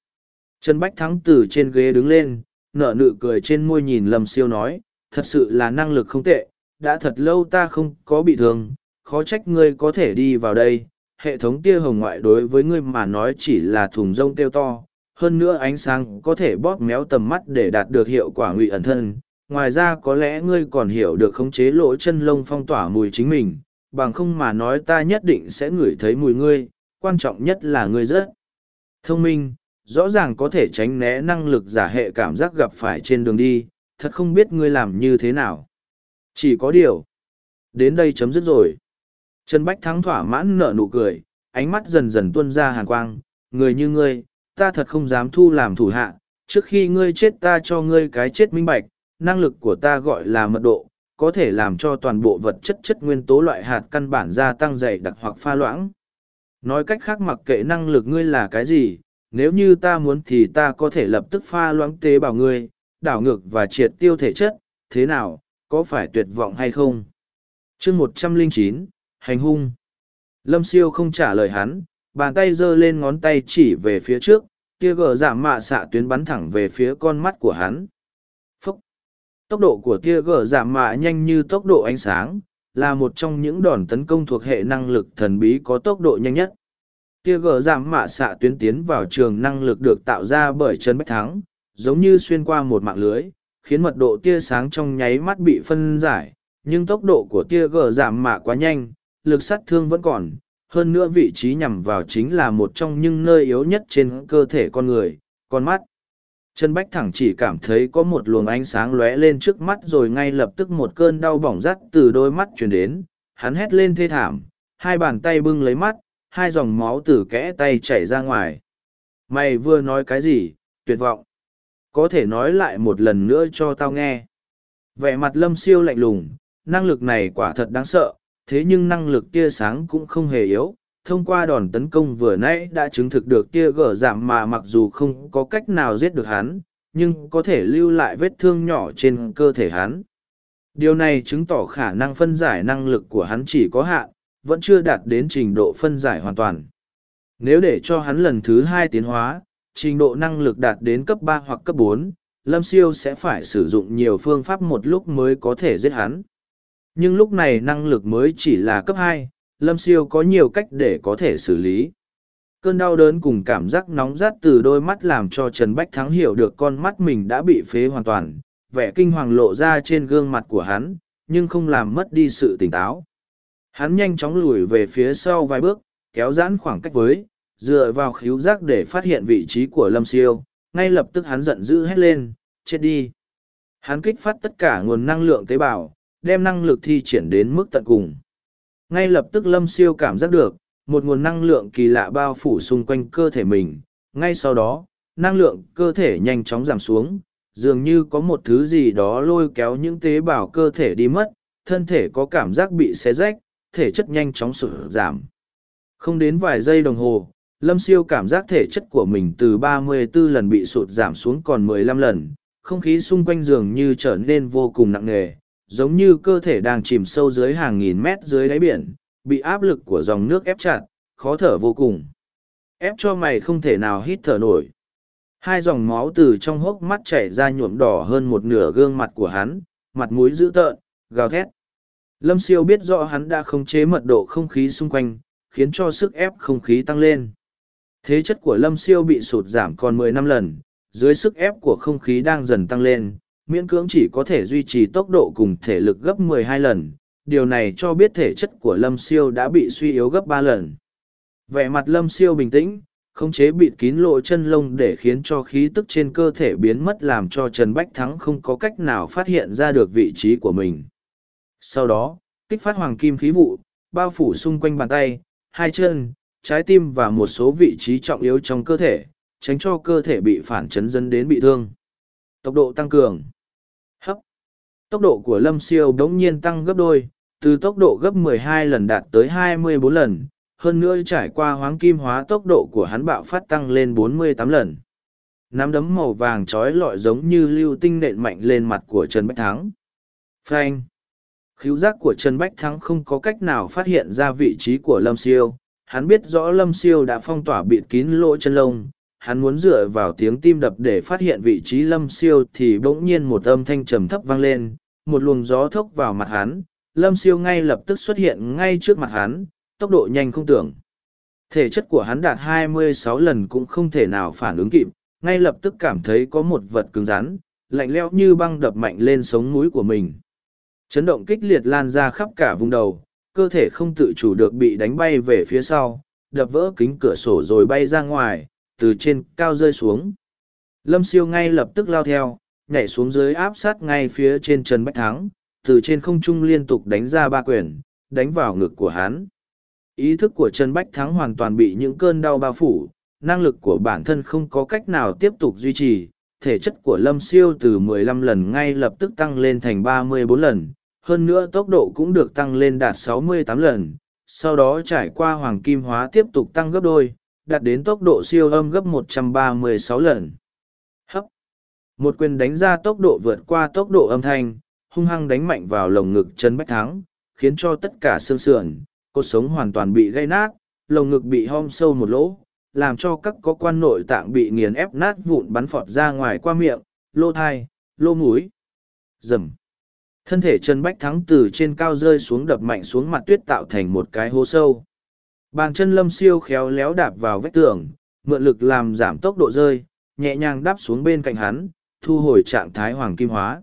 Trần Bách Thắng từ trên ghế đứng lên, nở nụ cười trên môi nhìn Lâm Siêu nói, thật sự là năng lực không tệ, đã thật lâu ta không có bị thương, khó trách ngươi có thể đi vào đây. Hệ thống tia hồng ngoại đối với ngươi mà nói chỉ là thùng rông tiêu to, hơn nữa ánh sáng có thể bóp méo tầm mắt để đạt được hiệu quả ngụy ẩn thân, ngoài ra có lẽ ngươi còn hiểu được khống chế lỗ chân lông phong tỏa mùi chính mình, bằng không mà nói ta nhất định sẽ ngửi thấy mùi ngươi, quan trọng nhất là ngươi rất thông minh, rõ ràng có thể tránh né năng lực giả hệ cảm giác gặp phải trên đường đi, thật không biết ngươi làm như thế nào. Chỉ có điều. Đến đây chấm dứt rồi. Trần Bách Thắng thỏa mãn nở nụ cười, ánh mắt dần dần tuôn ra hàn quang, người như ngươi, ta thật không dám thu làm thủ hạ, trước khi ngươi chết ta cho ngươi cái chết minh bạch, năng lực của ta gọi là mật độ, có thể làm cho toàn bộ vật chất chất nguyên tố loại hạt căn bản gia tăng dày đặc hoặc pha loãng. Nói cách khác mặc kệ năng lực ngươi là cái gì, nếu như ta muốn thì ta có thể lập tức pha loãng tế bào ngươi, đảo ngược và triệt tiêu thể chất, thế nào, có phải tuyệt vọng hay không? chương một trăm linh chín Hành hung. Lâm siêu không trả lời hắn, bàn tay giơ lên ngón tay chỉ về phía trước, kia gờ giảm mạ xạ tuyến bắn thẳng về phía con mắt của hắn. Tốc độ của tia gờ giảm mạ nhanh như tốc độ ánh sáng là một trong những đòn tấn công thuộc hệ năng lực thần bí có tốc độ nhanh nhất tia gờ giảm mạ xạ tuyến tiến vào trường năng lực được tạo ra bởi chân bách thắng giống như xuyên qua một mạng lưới khiến mật độ tia sáng trong nháy mắt bị phân giải nhưng tốc độ của tia gờ giảm mạ quá nhanh lực sát thương vẫn còn. Hơn nữa vị trí nhằm vào chính là một trong những nơi yếu nhất trên cơ thể con người con mắt. Trần Bách thẳng chỉ cảm thấy có một luồng ánh sáng lóe lên trước mắt rồi ngay lập tức một cơn đau bỏng rắt từ đôi mắt chuyển đến, hắn hét lên thê thảm, hai bàn tay bưng lấy mắt, hai dòng máu từ kẽ tay chảy ra ngoài. Mày vừa nói cái gì, tuyệt vọng. Có thể nói lại một lần nữa cho tao nghe. Vẻ mặt lâm siêu lạnh lùng, năng lực này quả thật đáng sợ, thế nhưng năng lực tia sáng cũng không hề yếu, thông qua đòn tấn công vừa nãy đã chứng thực được tia gở giảm mà mặc dù không có cách nào giết được hắn, nhưng có thể lưu lại vết thương nhỏ trên cơ thể hắn. Điều này chứng tỏ khả năng phân giải năng lực của hắn chỉ có hạn, vẫn chưa đạt đến trình độ phân giải hoàn toàn. Nếu để cho hắn lần thứ hai tiến hóa, trình độ năng lực đạt đến cấp ba hoặc cấp bốn, Lâm Siêu sẽ phải sử dụng nhiều phương pháp một lúc mới có thể giết hắn. Nhưng lúc này năng lực mới chỉ là cấp hai, lâm siêu có nhiều cách để có thể xử lý cơn đau đớn cùng cảm giác nóng rát từ đôi mắt làm cho trần bách thắng hiểu được con mắt mình đã bị phế hoàn toàn vẻ kinh hoàng lộ ra trên gương mặt của hắn nhưng không làm mất đi sự tỉnh táo hắn nhanh chóng lùi về phía sau vài bước kéo giãn khoảng cách với dựa vào khíu giác để phát hiện vị trí của lâm siêu ngay lập tức hắn giận dữ hét lên chết đi! Hắn kích phát tất cả nguồn năng lượng tế bào đem năng lực thi triển đến mức tận cùng. Ngay lập tức lâm siêu cảm giác được một nguồn năng lượng kỳ lạ bao phủ xung quanh cơ thể mình. Ngay sau đó, năng lượng cơ thể nhanh chóng giảm xuống, dường như có một thứ gì đó lôi kéo những tế bào cơ thể đi mất, thân thể có cảm giác bị xé rách, thể chất nhanh chóng sụt giảm. Không đến vài giây đồng hồ, Lâm Siêu cảm giác thể chất của mình từ 34 lần bị sụt giảm xuống còn 15 lần, không khí xung quanh dường như trở nên vô cùng nặng nề, giống như cơ thể đang chìm sâu dưới hàng nghìn mét dưới đáy biển, bị áp lực của dòng nước ép chặt, khó thở vô cùng. Ép cho mày không thể nào hít thở nổi. Hai dòng máu từ trong hốc mắt chảy ra nhuộm đỏ hơn một nửa gương mặt của hắn, mặt mũi dữ tợn, gào thét. Lâm siêu biết rõ hắn đã khống chế mật độ không khí xung quanh, khiến cho sức ép không khí tăng lên. Thế chất của Lâm siêu bị sụt giảm còn mười năm lần, dưới sức ép của không khí đang dần tăng lên, miễn cưỡng chỉ có thể duy trì tốc độ cùng thể lực gấp 12 lần. Điều này cho biết thể chất của Lâm siêu đã bị suy yếu gấp ba lần. Vẻ mặt Lâm siêu bình tĩnh, khống chế bịt kín lộ chân lông để khiến cho khí tức trên cơ thể biến mất làm cho Trần Bách Thắng không có cách nào phát hiện ra được vị trí của mình. Sau đó, kích phát hoàng kim khí vụ, bao phủ xung quanh bàn tay, hai chân, trái tim và một số vị trí trọng yếu trong cơ thể, tránh cho cơ thể bị phản chấn dẫn đến bị thương. Tốc độ tăng cường. Hấp. Tốc độ của Lâm Siêu đống nhiên tăng gấp đôi, từ tốc độ gấp 12 lần đạt tới 24 lần, hơn nữa trải qua hoáng kim hóa tốc độ của hắn bạo phát tăng lên 48 lần. Nắm đấm màu vàng trói lọi giống như lưu tinh nện mạnh lên mặt của Trần Bách Thắng. frank Khíu giác của Trần Bách Thắng không có cách nào phát hiện ra vị trí của Lâm Siêu. Hắn biết rõ Lâm Siêu đã phong tỏa bịt kín lỗ chân lông. Hắn muốn dựa vào tiếng tim đập để phát hiện vị trí Lâm Siêu thì bỗng nhiên một âm thanh trầm thấp vang lên, một luồng gió thốc vào mặt hắn. Lâm Siêu ngay lập tức xuất hiện ngay trước mặt hắn, tốc độ nhanh không tưởng. Thể chất của hắn đạt 26 lần cũng không thể nào phản ứng kịp, ngay lập tức cảm thấy có một vật cứng rắn, lạnh lẽo như băng đập mạnh lên sống mũi của mình. Chấn động kích liệt lan ra khắp cả vùng đầu, cơ thể không tự chủ được bị đánh bay về phía sau, đập vỡ kính cửa sổ rồi bay ra ngoài, từ trên cao rơi xuống. Lâm siêu ngay lập tức lao theo, nhảy xuống dưới áp sát ngay phía trên Trần Bách Thắng, từ trên không trung liên tục đánh ra ba quyền, đánh vào ngực của hắn. Ý thức của Trần Bách Thắng hoàn toàn bị những cơn đau bao phủ, năng lực của bản thân không có cách nào tiếp tục duy trì, thể chất của Lâm Siêu từ 15 lần ngay lập tức tăng lên thành 34 lần, hơn nữa tốc độ cũng được tăng lên đạt 68 lần, sau đó trải qua hoàng kim hóa tiếp tục tăng gấp đôi, đạt đến tốc độ siêu âm gấp 136 lần. Hấp! Một quyền đánh ra tốc độ vượt qua tốc độ âm thanh, hung hăng đánh mạnh vào lồng ngực Trần Bách Thắng, khiến cho tất cả xương sườn, cột sống hoàn toàn bị gây nát, lồng ngực bị hom sâu một lỗ, làm cho các có quan nội tạng bị nghiền ép nát vụn bắn phọt ra ngoài qua miệng, lô thai, lô mũi. Dầm! Thân thể Trần Bách Thắng từ trên cao rơi xuống đập mạnh xuống mặt tuyết tạo thành một cái hố sâu. Bàn chân lâm siêu khéo léo đạp vào vách tường, mượn lực làm giảm tốc độ rơi, nhẹ nhàng đáp xuống bên cạnh hắn, thu hồi trạng thái hoàng kim hóa.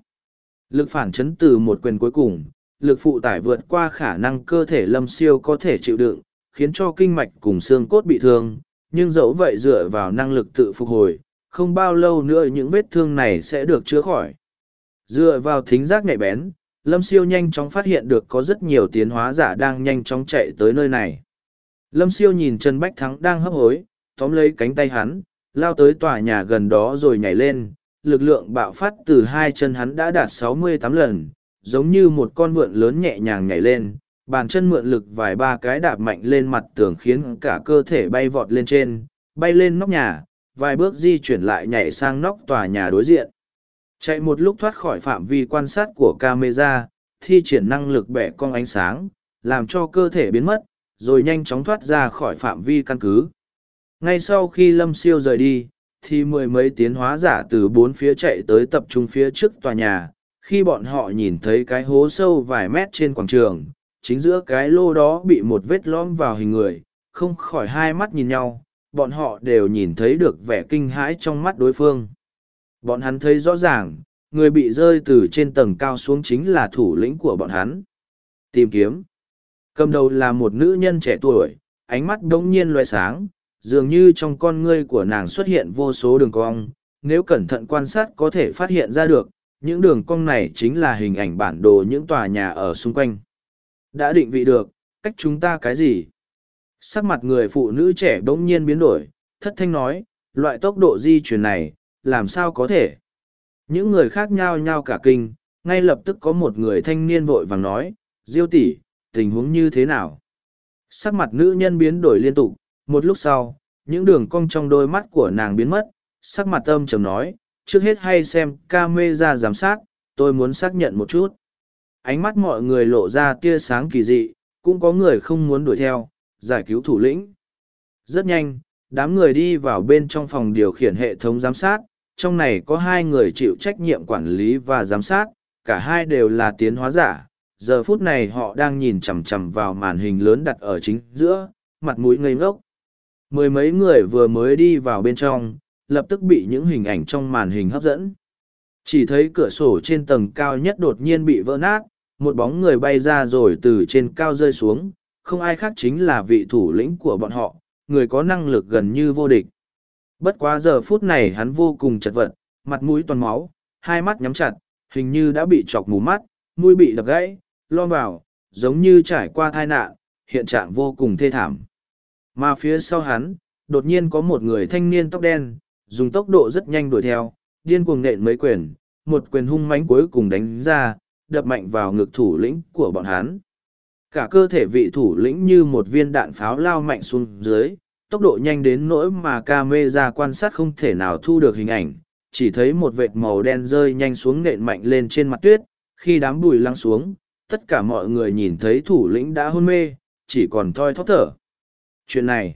Lực phản chấn từ một quyền cuối cùng, lực phụ tải vượt qua khả năng cơ thể lâm siêu có thể chịu đựng, khiến cho kinh mạch cùng xương cốt bị thương, nhưng dẫu vậy dựa vào năng lực tự phục hồi, không bao lâu nữa những vết thương này sẽ được chữa khỏi. Dựa vào thính giác nhạy bén, Lâm Siêu nhanh chóng phát hiện được có rất nhiều tiến hóa giả đang nhanh chóng chạy tới nơi này. Lâm Siêu nhìn Trần Bách Thắng đang hấp hối, tóm lấy cánh tay hắn, lao tới tòa nhà gần đó rồi nhảy lên. Lực lượng bạo phát từ hai chân hắn đã đạt 68 lần, giống như một con vượn lớn nhẹ nhàng nhảy lên, bàn chân mượn lực vài ba cái đạp mạnh lên mặt tường khiến cả cơ thể bay vọt lên trên, bay lên nóc nhà, vài bước di chuyển lại nhảy sang nóc tòa nhà đối diện. Chạy một lúc thoát khỏi phạm vi quan sát của camera, thi triển năng lực bẻ cong ánh sáng, làm cho cơ thể biến mất, rồi nhanh chóng thoát ra khỏi phạm vi căn cứ. Ngay sau khi Lâm Siêu rời đi, thì mười mấy tiến hóa giả từ bốn phía chạy tới tập trung phía trước tòa nhà, khi bọn họ nhìn thấy cái hố sâu vài mét trên quảng trường chính giữa cái lô đó bị một vết lõm vào hình người không khỏi hai mắt nhìn nhau bọn họ đều nhìn thấy được vẻ kinh hãi trong mắt đối phương bọn hắn thấy rõ ràng người bị rơi từ trên tầng cao xuống chính là thủ lĩnh của bọn hắn tìm kiếm cầm đầu là một nữ nhân trẻ tuổi ánh mắt đống nhiên loại sáng dường như trong con ngươi của nàng xuất hiện vô số đường cong nếu cẩn thận quan sát có thể phát hiện ra được những đường cong này chính là hình ảnh bản đồ những tòa nhà ở xung quanh. Đã định vị được, cách chúng ta cái gì? Sắc mặt người phụ nữ trẻ bỗng nhiên biến đổi, thất thanh nói, loại tốc độ di chuyển này, làm sao có thể? Những người khác nhao nhao cả kinh, ngay lập tức có một người thanh niên vội vàng nói, Diêu tỷ, tình huống như thế nào? Sắc mặt nữ nhân biến đổi liên tục, một lúc sau, những đường cong trong đôi mắt của nàng biến mất, sắc mặt âm trầm nói, trước hết hay xem ca mê ra giám sát, tôi muốn xác nhận một chút. Ánh mắt mọi người lộ ra tia sáng kỳ dị, cũng có người không muốn đuổi theo, giải cứu thủ lĩnh. Rất nhanh, đám người đi vào bên trong phòng điều khiển hệ thống giám sát, trong này có hai người chịu trách nhiệm quản lý và giám sát, cả hai đều là tiến hóa giả. Giờ phút này họ đang nhìn chằm chằm vào màn hình lớn đặt ở chính giữa, mặt mũi ngây ngốc. Mười mấy người vừa mới đi vào bên trong, lập tức bị những hình ảnh trong màn hình hấp dẫn. Chỉ thấy cửa sổ trên tầng cao nhất đột nhiên bị vỡ nát, một bóng người bay ra rồi từ trên cao rơi xuống, không ai khác chính là vị thủ lĩnh của bọn họ, người có năng lực gần như vô địch. Bất quá giờ phút này hắn vô cùng chật vật, mặt mũi toàn máu, hai mắt nhắm chặt, hình như đã bị chọc mù mắt, mũi bị đập gãy, lo vào, giống như trải qua tai nạn, hiện trạng vô cùng thê thảm. Mà phía sau hắn, đột nhiên có một người thanh niên tóc đen, dùng tốc độ rất nhanh đuổi theo, điên cuồng nện mấy quyền, một quyền hung mãnh cuối cùng đánh ra, đập mạnh vào ngực thủ lĩnh của bọn hắn. Cả cơ thể vị thủ lĩnh như một viên đạn pháo lao mạnh xuống dưới, tốc độ nhanh đến nỗi mà ca mê ra quan sát không thể nào thu được hình ảnh, chỉ thấy một vệt màu đen rơi nhanh xuống nện mạnh lên trên mặt tuyết, khi đám bùi lăng xuống, tất cả mọi người nhìn thấy thủ lĩnh đã hôn mê, chỉ còn thoi thóp thở. Chuyện này,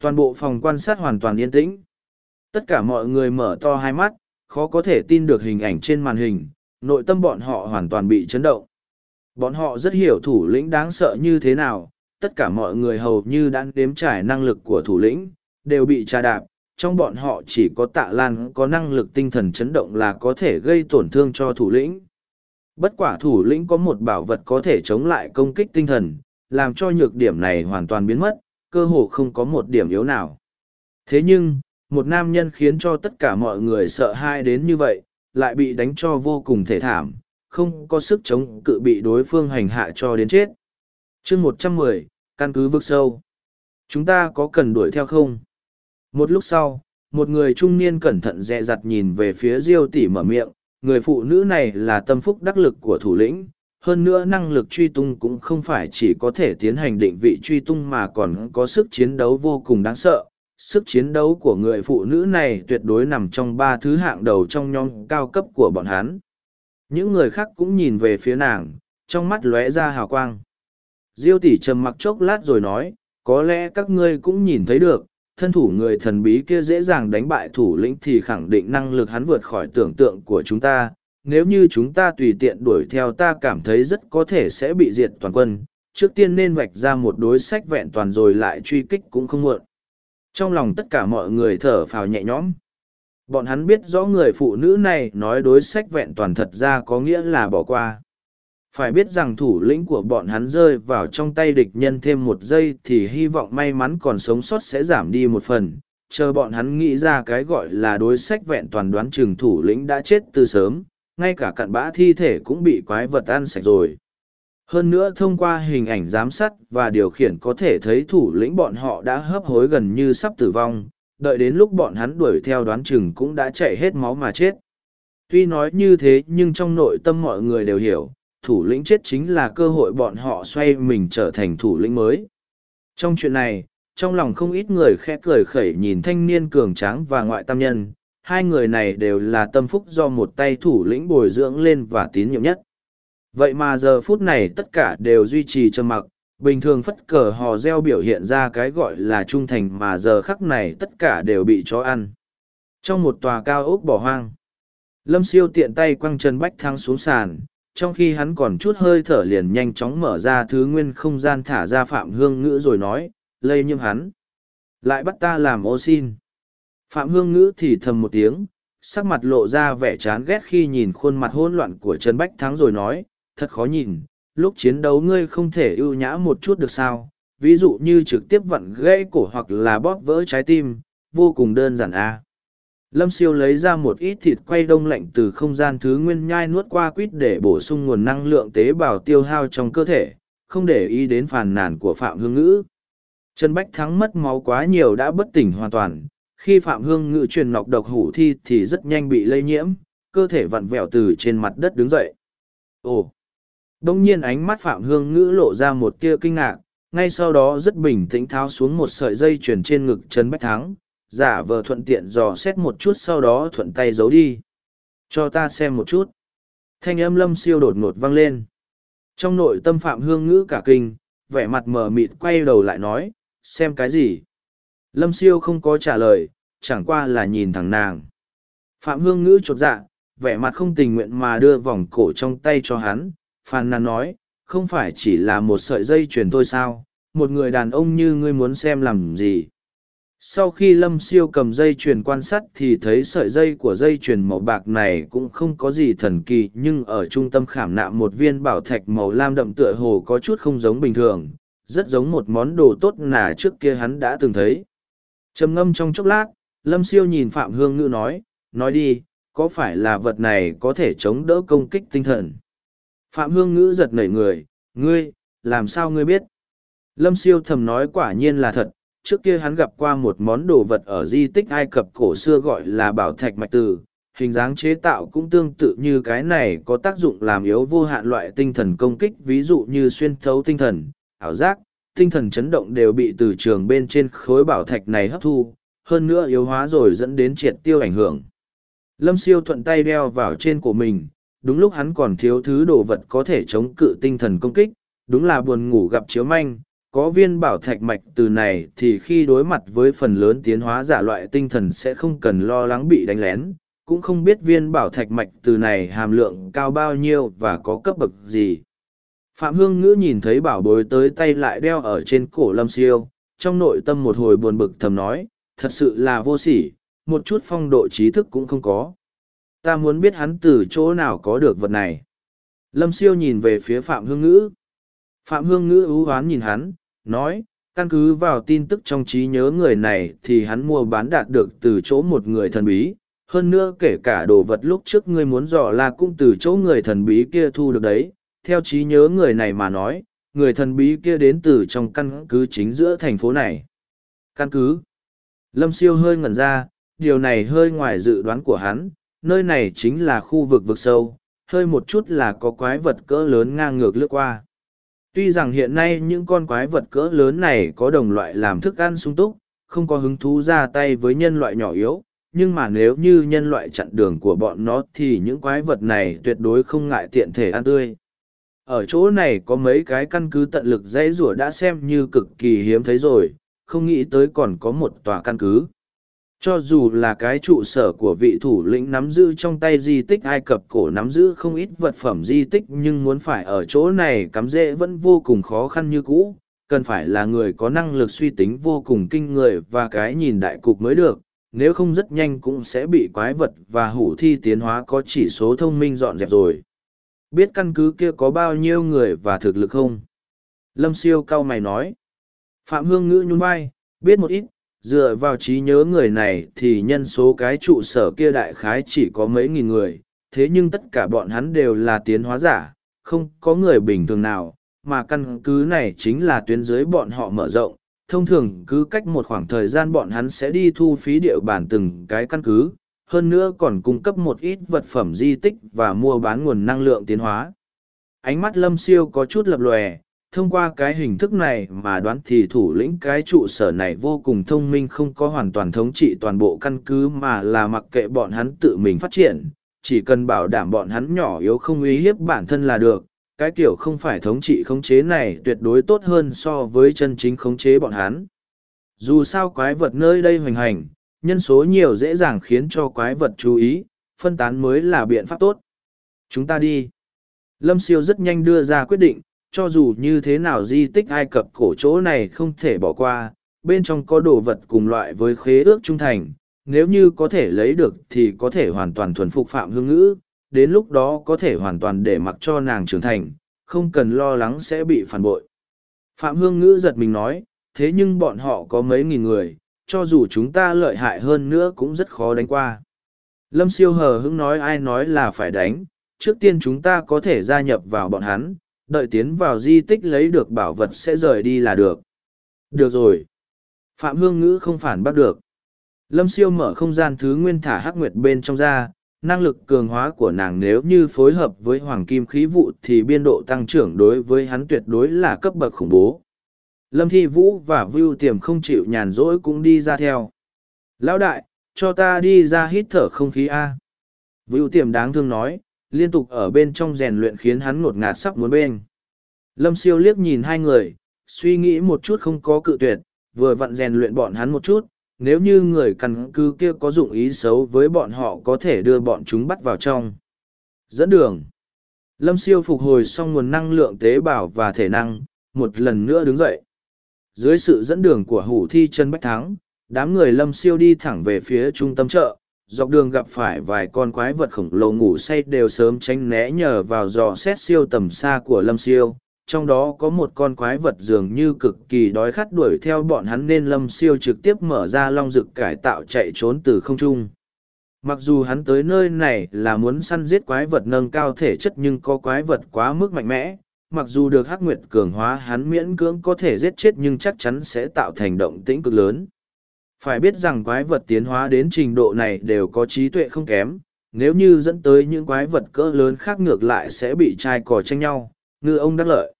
toàn bộ phòng quan sát hoàn toàn yên tĩnh. Tất cả mọi người mở to hai mắt, khó có thể tin được hình ảnh trên màn hình, nội tâm bọn họ hoàn toàn bị chấn động. Bọn họ rất hiểu thủ lĩnh đáng sợ như thế nào, tất cả mọi người hầu như đã đếm trải năng lực của thủ lĩnh, đều bị tra đạp, trong bọn họ chỉ có tạ lan có năng lực tinh thần chấn động là có thể gây tổn thương cho thủ lĩnh. Bất quả thủ lĩnh có một bảo vật có thể chống lại công kích tinh thần, làm cho nhược điểm này hoàn toàn biến mất, cơ hồ không có một điểm yếu nào. Thế nhưng, một nam nhân khiến cho tất cả mọi người sợ hãi đến như vậy, lại bị đánh cho vô cùng thể thảm, không có sức chống cự bị đối phương hành hạ cho đến chết. chương một trăm mười căn cứ vực sâu. Chúng ta có cần đuổi theo không? Một lúc sau, một người trung niên cẩn thận dè dặt nhìn về phía Diêu tỷ mở miệng, người phụ nữ này là tâm phúc đắc lực của thủ lĩnh, hơn nữa năng lực truy tung cũng không phải chỉ có thể tiến hành định vị truy tung mà còn có sức chiến đấu vô cùng đáng sợ. Sức chiến đấu của người phụ nữ này tuyệt đối nằm trong ba thứ hạng đầu trong nhóm cao cấp của bọn hắn. Những người khác cũng nhìn về phía nàng, trong mắt lóe ra hào quang. Diêu tỷ trầm mặc chốc lát rồi nói, có lẽ các ngươi cũng nhìn thấy được, thân thủ người thần bí kia dễ dàng đánh bại thủ lĩnh thì khẳng định năng lực hắn vượt khỏi tưởng tượng của chúng ta. Nếu như chúng ta tùy tiện đuổi theo ta cảm thấy rất có thể sẽ bị diệt toàn quân, trước tiên nên vạch ra một đối sách vẹn toàn rồi lại truy kích cũng không muộn. Trong lòng tất cả mọi người thở phào nhẹ nhõm. Bọn hắn biết rõ người phụ nữ này nói đối sách vẹn toàn thật ra có nghĩa là bỏ qua phải biết rằng thủ lĩnh của bọn hắn rơi vào trong tay địch nhân thêm một giây thì hy vọng may mắn còn sống sót sẽ giảm đi một phần. Chờ bọn hắn nghĩ ra cái gọi là đối sách vẹn toàn đoán chừng thủ lĩnh đã chết từ sớm, ngay cả cặn bã thi thể cũng bị quái vật ăn sạch rồi. Hơn nữa thông qua hình ảnh giám sát và điều khiển có thể thấy thủ lĩnh bọn họ đã hấp hối gần như sắp tử vong, đợi đến lúc bọn hắn đuổi theo đoán chừng cũng đã chạy hết máu mà chết. Tuy nói như thế nhưng trong nội tâm mọi người đều hiểu thủ lĩnh chết chính là cơ hội bọn họ xoay mình trở thành thủ lĩnh mới. Trong chuyện này, trong lòng không ít người khẽ cười khẩy nhìn thanh niên cường tráng và ngoại tam nhân, hai người này đều là tâm phúc do một tay thủ lĩnh bồi dưỡng lên và tín nhiệm nhất. Vậy mà giờ phút này tất cả đều duy trì trầm mặc, bình thường phất cờ hò reo biểu hiện ra cái gọi là trung thành mà giờ khắc này tất cả đều bị chó ăn. Trong một tòa cao ốc bỏ hoang, Lâm siêu tiện tay quăng chân bách thăng xuống sàn, trong khi hắn còn chút hơi thở liền nhanh chóng mở ra thứ nguyên không gian thả ra phạm hương ngữ rồi nói, lây nhiễm hắn. Lại bắt ta làm ô xin. Phạm hương ngữ thì thầm một tiếng, sắc mặt lộ ra vẻ chán ghét khi nhìn khuôn mặt hỗn loạn của trần bách thắng rồi nói, thật khó nhìn, lúc chiến đấu ngươi không thể ưu nhã một chút được sao? Ví dụ như trực tiếp vặn gãy cổ hoặc là bóp vỡ trái tim, vô cùng đơn giản a à. Lâm siêu lấy ra một ít thịt quay đông lạnh từ không gian thứ nguyên nhai nuốt qua quýt để bổ sung nguồn năng lượng tế bào tiêu hao trong cơ thể, không để ý đến phàn nàn của Phạm Hương Ngữ. Trần Bách Thắng mất máu quá nhiều đã bất tỉnh hoàn toàn, khi Phạm Hương Ngữ truyền nọc độc hủ thi thì rất nhanh bị lây nhiễm, cơ thể vặn vẹo từ trên mặt đất đứng dậy. Ồ! Đông nhiên ánh mắt Phạm Hương Ngữ lộ ra một tia kinh ngạc, ngay sau đó rất bình tĩnh tháo xuống một sợi dây chuyền trên ngực Trần Bách Thắng, giả vờ thuận tiện dò xét một chút sau đó thuận tay giấu đi. Cho ta xem một chút. Thanh âm lâm siêu đột ngột vang lên. Trong nội tâm Phạm Hương Ngữ cả kinh, vẻ mặt mờ mịt quay đầu lại nói, xem cái gì? Lâm siêu không có trả lời, chẳng qua là nhìn thẳng nàng. Phạm Hương Ngữ chột dạ, vẻ mặt không tình nguyện mà đưa vòng cổ trong tay cho hắn, phàn nàn nói, không phải chỉ là một sợi dây chuyền thôi sao, một người đàn ông như ngươi muốn xem làm gì. Sau khi Lâm Siêu cầm dây chuyền quan sát thì thấy sợi dây của dây chuyền màu bạc này cũng không có gì thần kỳ nhưng ở trung tâm khảm nạm một viên bảo thạch màu lam đậm tựa hồ có chút không giống bình thường, rất giống một món đồ tốt nà trước kia hắn đã từng thấy. trầm ngâm trong chốc lát, Lâm Siêu nhìn Phạm Hương Ngữ nói, nói đi, có phải là vật này có thể chống đỡ công kích tinh thần? Phạm Hương Ngữ giật nảy người, ngươi, làm sao ngươi biết? Lâm Siêu thầm nói quả nhiên là thật, trước kia hắn gặp qua một món đồ vật ở di tích Ai Cập cổ xưa gọi là bảo thạch mạch từ, hình dáng chế tạo cũng tương tự như cái này có tác dụng làm yếu vô hạn loại tinh thần công kích ví dụ như xuyên thấu tinh thần, ảo giác, tinh thần chấn động đều bị từ trường bên trên khối bảo thạch này hấp thu, hơn nữa yếu hóa rồi dẫn đến triệt tiêu ảnh hưởng. Lâm siêu thuận tay đeo vào trên của mình, đúng lúc hắn còn thiếu thứ đồ vật có thể chống cự tinh thần công kích, đúng là buồn ngủ gặp chiếu manh, có viên bảo thạch mạch từ này thì khi đối mặt với phần lớn tiến hóa giả loại tinh thần sẽ không cần lo lắng bị đánh lén, cũng không biết viên bảo thạch mạch từ này hàm lượng cao bao nhiêu và có cấp bậc gì. Phạm Hương Ngữ nhìn thấy bảo bối tới tay lại đeo ở trên cổ lâm siêu, trong nội tâm một hồi buồn bực thầm nói, thật sự là vô sỉ, một chút phong độ trí thức cũng không có. Ta muốn biết hắn từ chỗ nào có được vật này. Lâm siêu nhìn về phía Phạm Hương Ngữ. Phạm Hương Ngữ ưu oán nhìn hắn, nói, căn cứ vào tin tức trong trí nhớ người này thì hắn mua bán đạt được từ chỗ một người thần bí. Hơn nữa kể cả đồ vật lúc trước ngươi muốn dò là cũng từ chỗ người thần bí kia thu được đấy. Theo trí nhớ người này mà nói, người thần bí kia đến từ trong căn cứ chính giữa thành phố này. Căn cứ. Lâm siêu hơi ngẩn ra, điều này hơi ngoài dự đoán của hắn, nơi này chính là khu vực vực sâu, hơi một chút là có quái vật cỡ lớn ngang ngược lướt qua. Tuy rằng hiện nay những con quái vật cỡ lớn này có đồng loại làm thức ăn sung túc, không có hứng thú ra tay với nhân loại nhỏ yếu, nhưng mà nếu như nhân loại chặn đường của bọn nó thì những quái vật này tuyệt đối không ngại tiện thể ăn tươi. Ở chỗ này có mấy cái căn cứ tận lực dãy rủa đã xem như cực kỳ hiếm thấy rồi, không nghĩ tới còn có một tòa căn cứ cho dù là cái trụ sở của vị thủ lĩnh nắm giữ trong tay di tích ai cập cổ nắm giữ không ít vật phẩm di tích nhưng muốn phải ở chỗ này cắm rễ vẫn vô cùng khó khăn như cũ, cần phải là người có năng lực suy tính vô cùng kinh người và cái nhìn đại cục mới được, nếu không rất nhanh cũng sẽ bị quái vật và hủ thi tiến hóa có chỉ số thông minh dọn dẹp rồi. Biết căn cứ kia có bao nhiêu người và thực lực không? Lâm siêu cau mày nói. Phạm hương ngữ nhún vai, biết một ít dựa vào trí nhớ người này thì nhân số cái trụ sở kia đại khái chỉ có mấy nghìn người, thế nhưng tất cả bọn hắn đều là tiến hóa giả, không có người bình thường nào, mà căn cứ này chính là tuyến dưới bọn họ mở rộng. Thông thường cứ cách một khoảng thời gian bọn hắn sẽ đi thu phí địa bàn từng cái căn cứ, hơn nữa còn cung cấp một ít vật phẩm di tích và mua bán nguồn năng lượng tiến hóa. Ánh mắt lâm siêu có chút lập lòe thông qua cái hình thức này mà đoán thì thủ lĩnh cái trụ sở này vô cùng thông minh, không có hoàn toàn thống trị toàn bộ căn cứ mà là mặc kệ bọn hắn tự mình phát triển. Chỉ cần bảo đảm bọn hắn nhỏ yếu không uy hiếp bản thân là được. Cái kiểu không phải thống trị khống chế này tuyệt đối tốt hơn so với chân chính khống chế bọn hắn. Dù sao quái vật nơi đây hoành hành, nhân số nhiều dễ dàng khiến cho quái vật chú ý, phân tán mới là biện pháp tốt. Chúng ta đi. Lâm siêu rất nhanh đưa ra quyết định cho dù như thế nào di tích Ai Cập cổ chỗ này không thể bỏ qua, bên trong có đồ vật cùng loại với khế ước trung thành, nếu như có thể lấy được thì có thể hoàn toàn thuần phục Phạm Hương Ngữ, đến lúc đó có thể hoàn toàn để mặc cho nàng trưởng thành, không cần lo lắng sẽ bị phản bội. Phạm Hương Ngữ giật mình nói, thế nhưng bọn họ có mấy nghìn người, cho dù chúng ta lợi hại hơn nữa cũng rất khó đánh qua. Lâm siêu hờ hững nói ai nói là phải đánh, trước tiên chúng ta có thể gia nhập vào bọn hắn, đợi tiến vào di tích lấy được bảo vật sẽ rời đi là được. Được rồi. Phạm Hương Ngữ không phản bắt được. Lâm siêu mở không gian thứ nguyên thả hắc nguyệt bên trong ra, năng lực cường hóa của nàng nếu như phối hợp với hoàng kim khí vụ thì biên độ tăng trưởng đối với hắn tuyệt đối là cấp bậc khủng bố. Lâm Thi Vũ và Vưu Tiềm không chịu nhàn rỗi cũng đi ra theo. Lão đại, cho ta đi ra hít thở không khí A. Vưu Tiềm đáng thương nói, liên tục ở bên trong rèn luyện khiến hắn ngột ngạt sắp muốn bên. Lâm siêu liếc nhìn hai người, suy nghĩ một chút không có cự tuyệt, vừa vặn rèn luyện bọn hắn một chút, nếu như người căn cứ kia có dụng ý xấu với bọn họ có thể đưa bọn chúng bắt vào trong. Dẫn đường Lâm siêu phục hồi xong nguồn năng lượng tế bào và thể năng, một lần nữa đứng dậy. Dưới sự dẫn đường của hủ thi chân bách thắng, đám người lâm siêu đi thẳng về phía trung tâm chợ, dọc đường gặp phải vài con quái vật khổng lồ ngủ say đều sớm tránh né nhờ vào dò xét siêu tầm xa của lâm siêu. Trong đó có một con quái vật dường như cực kỳ đói khát đuổi theo bọn hắn nên lâm siêu trực tiếp mở ra long rực cải tạo chạy trốn từ không trung. Mặc dù hắn tới nơi này là muốn săn giết quái vật nâng cao thể chất nhưng có quái vật quá mức mạnh mẽ. Mặc dù được hắc nguyệt cường hóa, hắn miễn cưỡng có thể giết chết nhưng chắc chắn sẽ tạo thành động tĩnh cực lớn phải biết rằng quái vật tiến hóa đến trình độ này đều có trí tuệ không kém, nếu như dẫn tới những quái vật cỡ lớn khác ngược lại sẽ bị trai cò tranh nhau, ngư ông đắc lợi.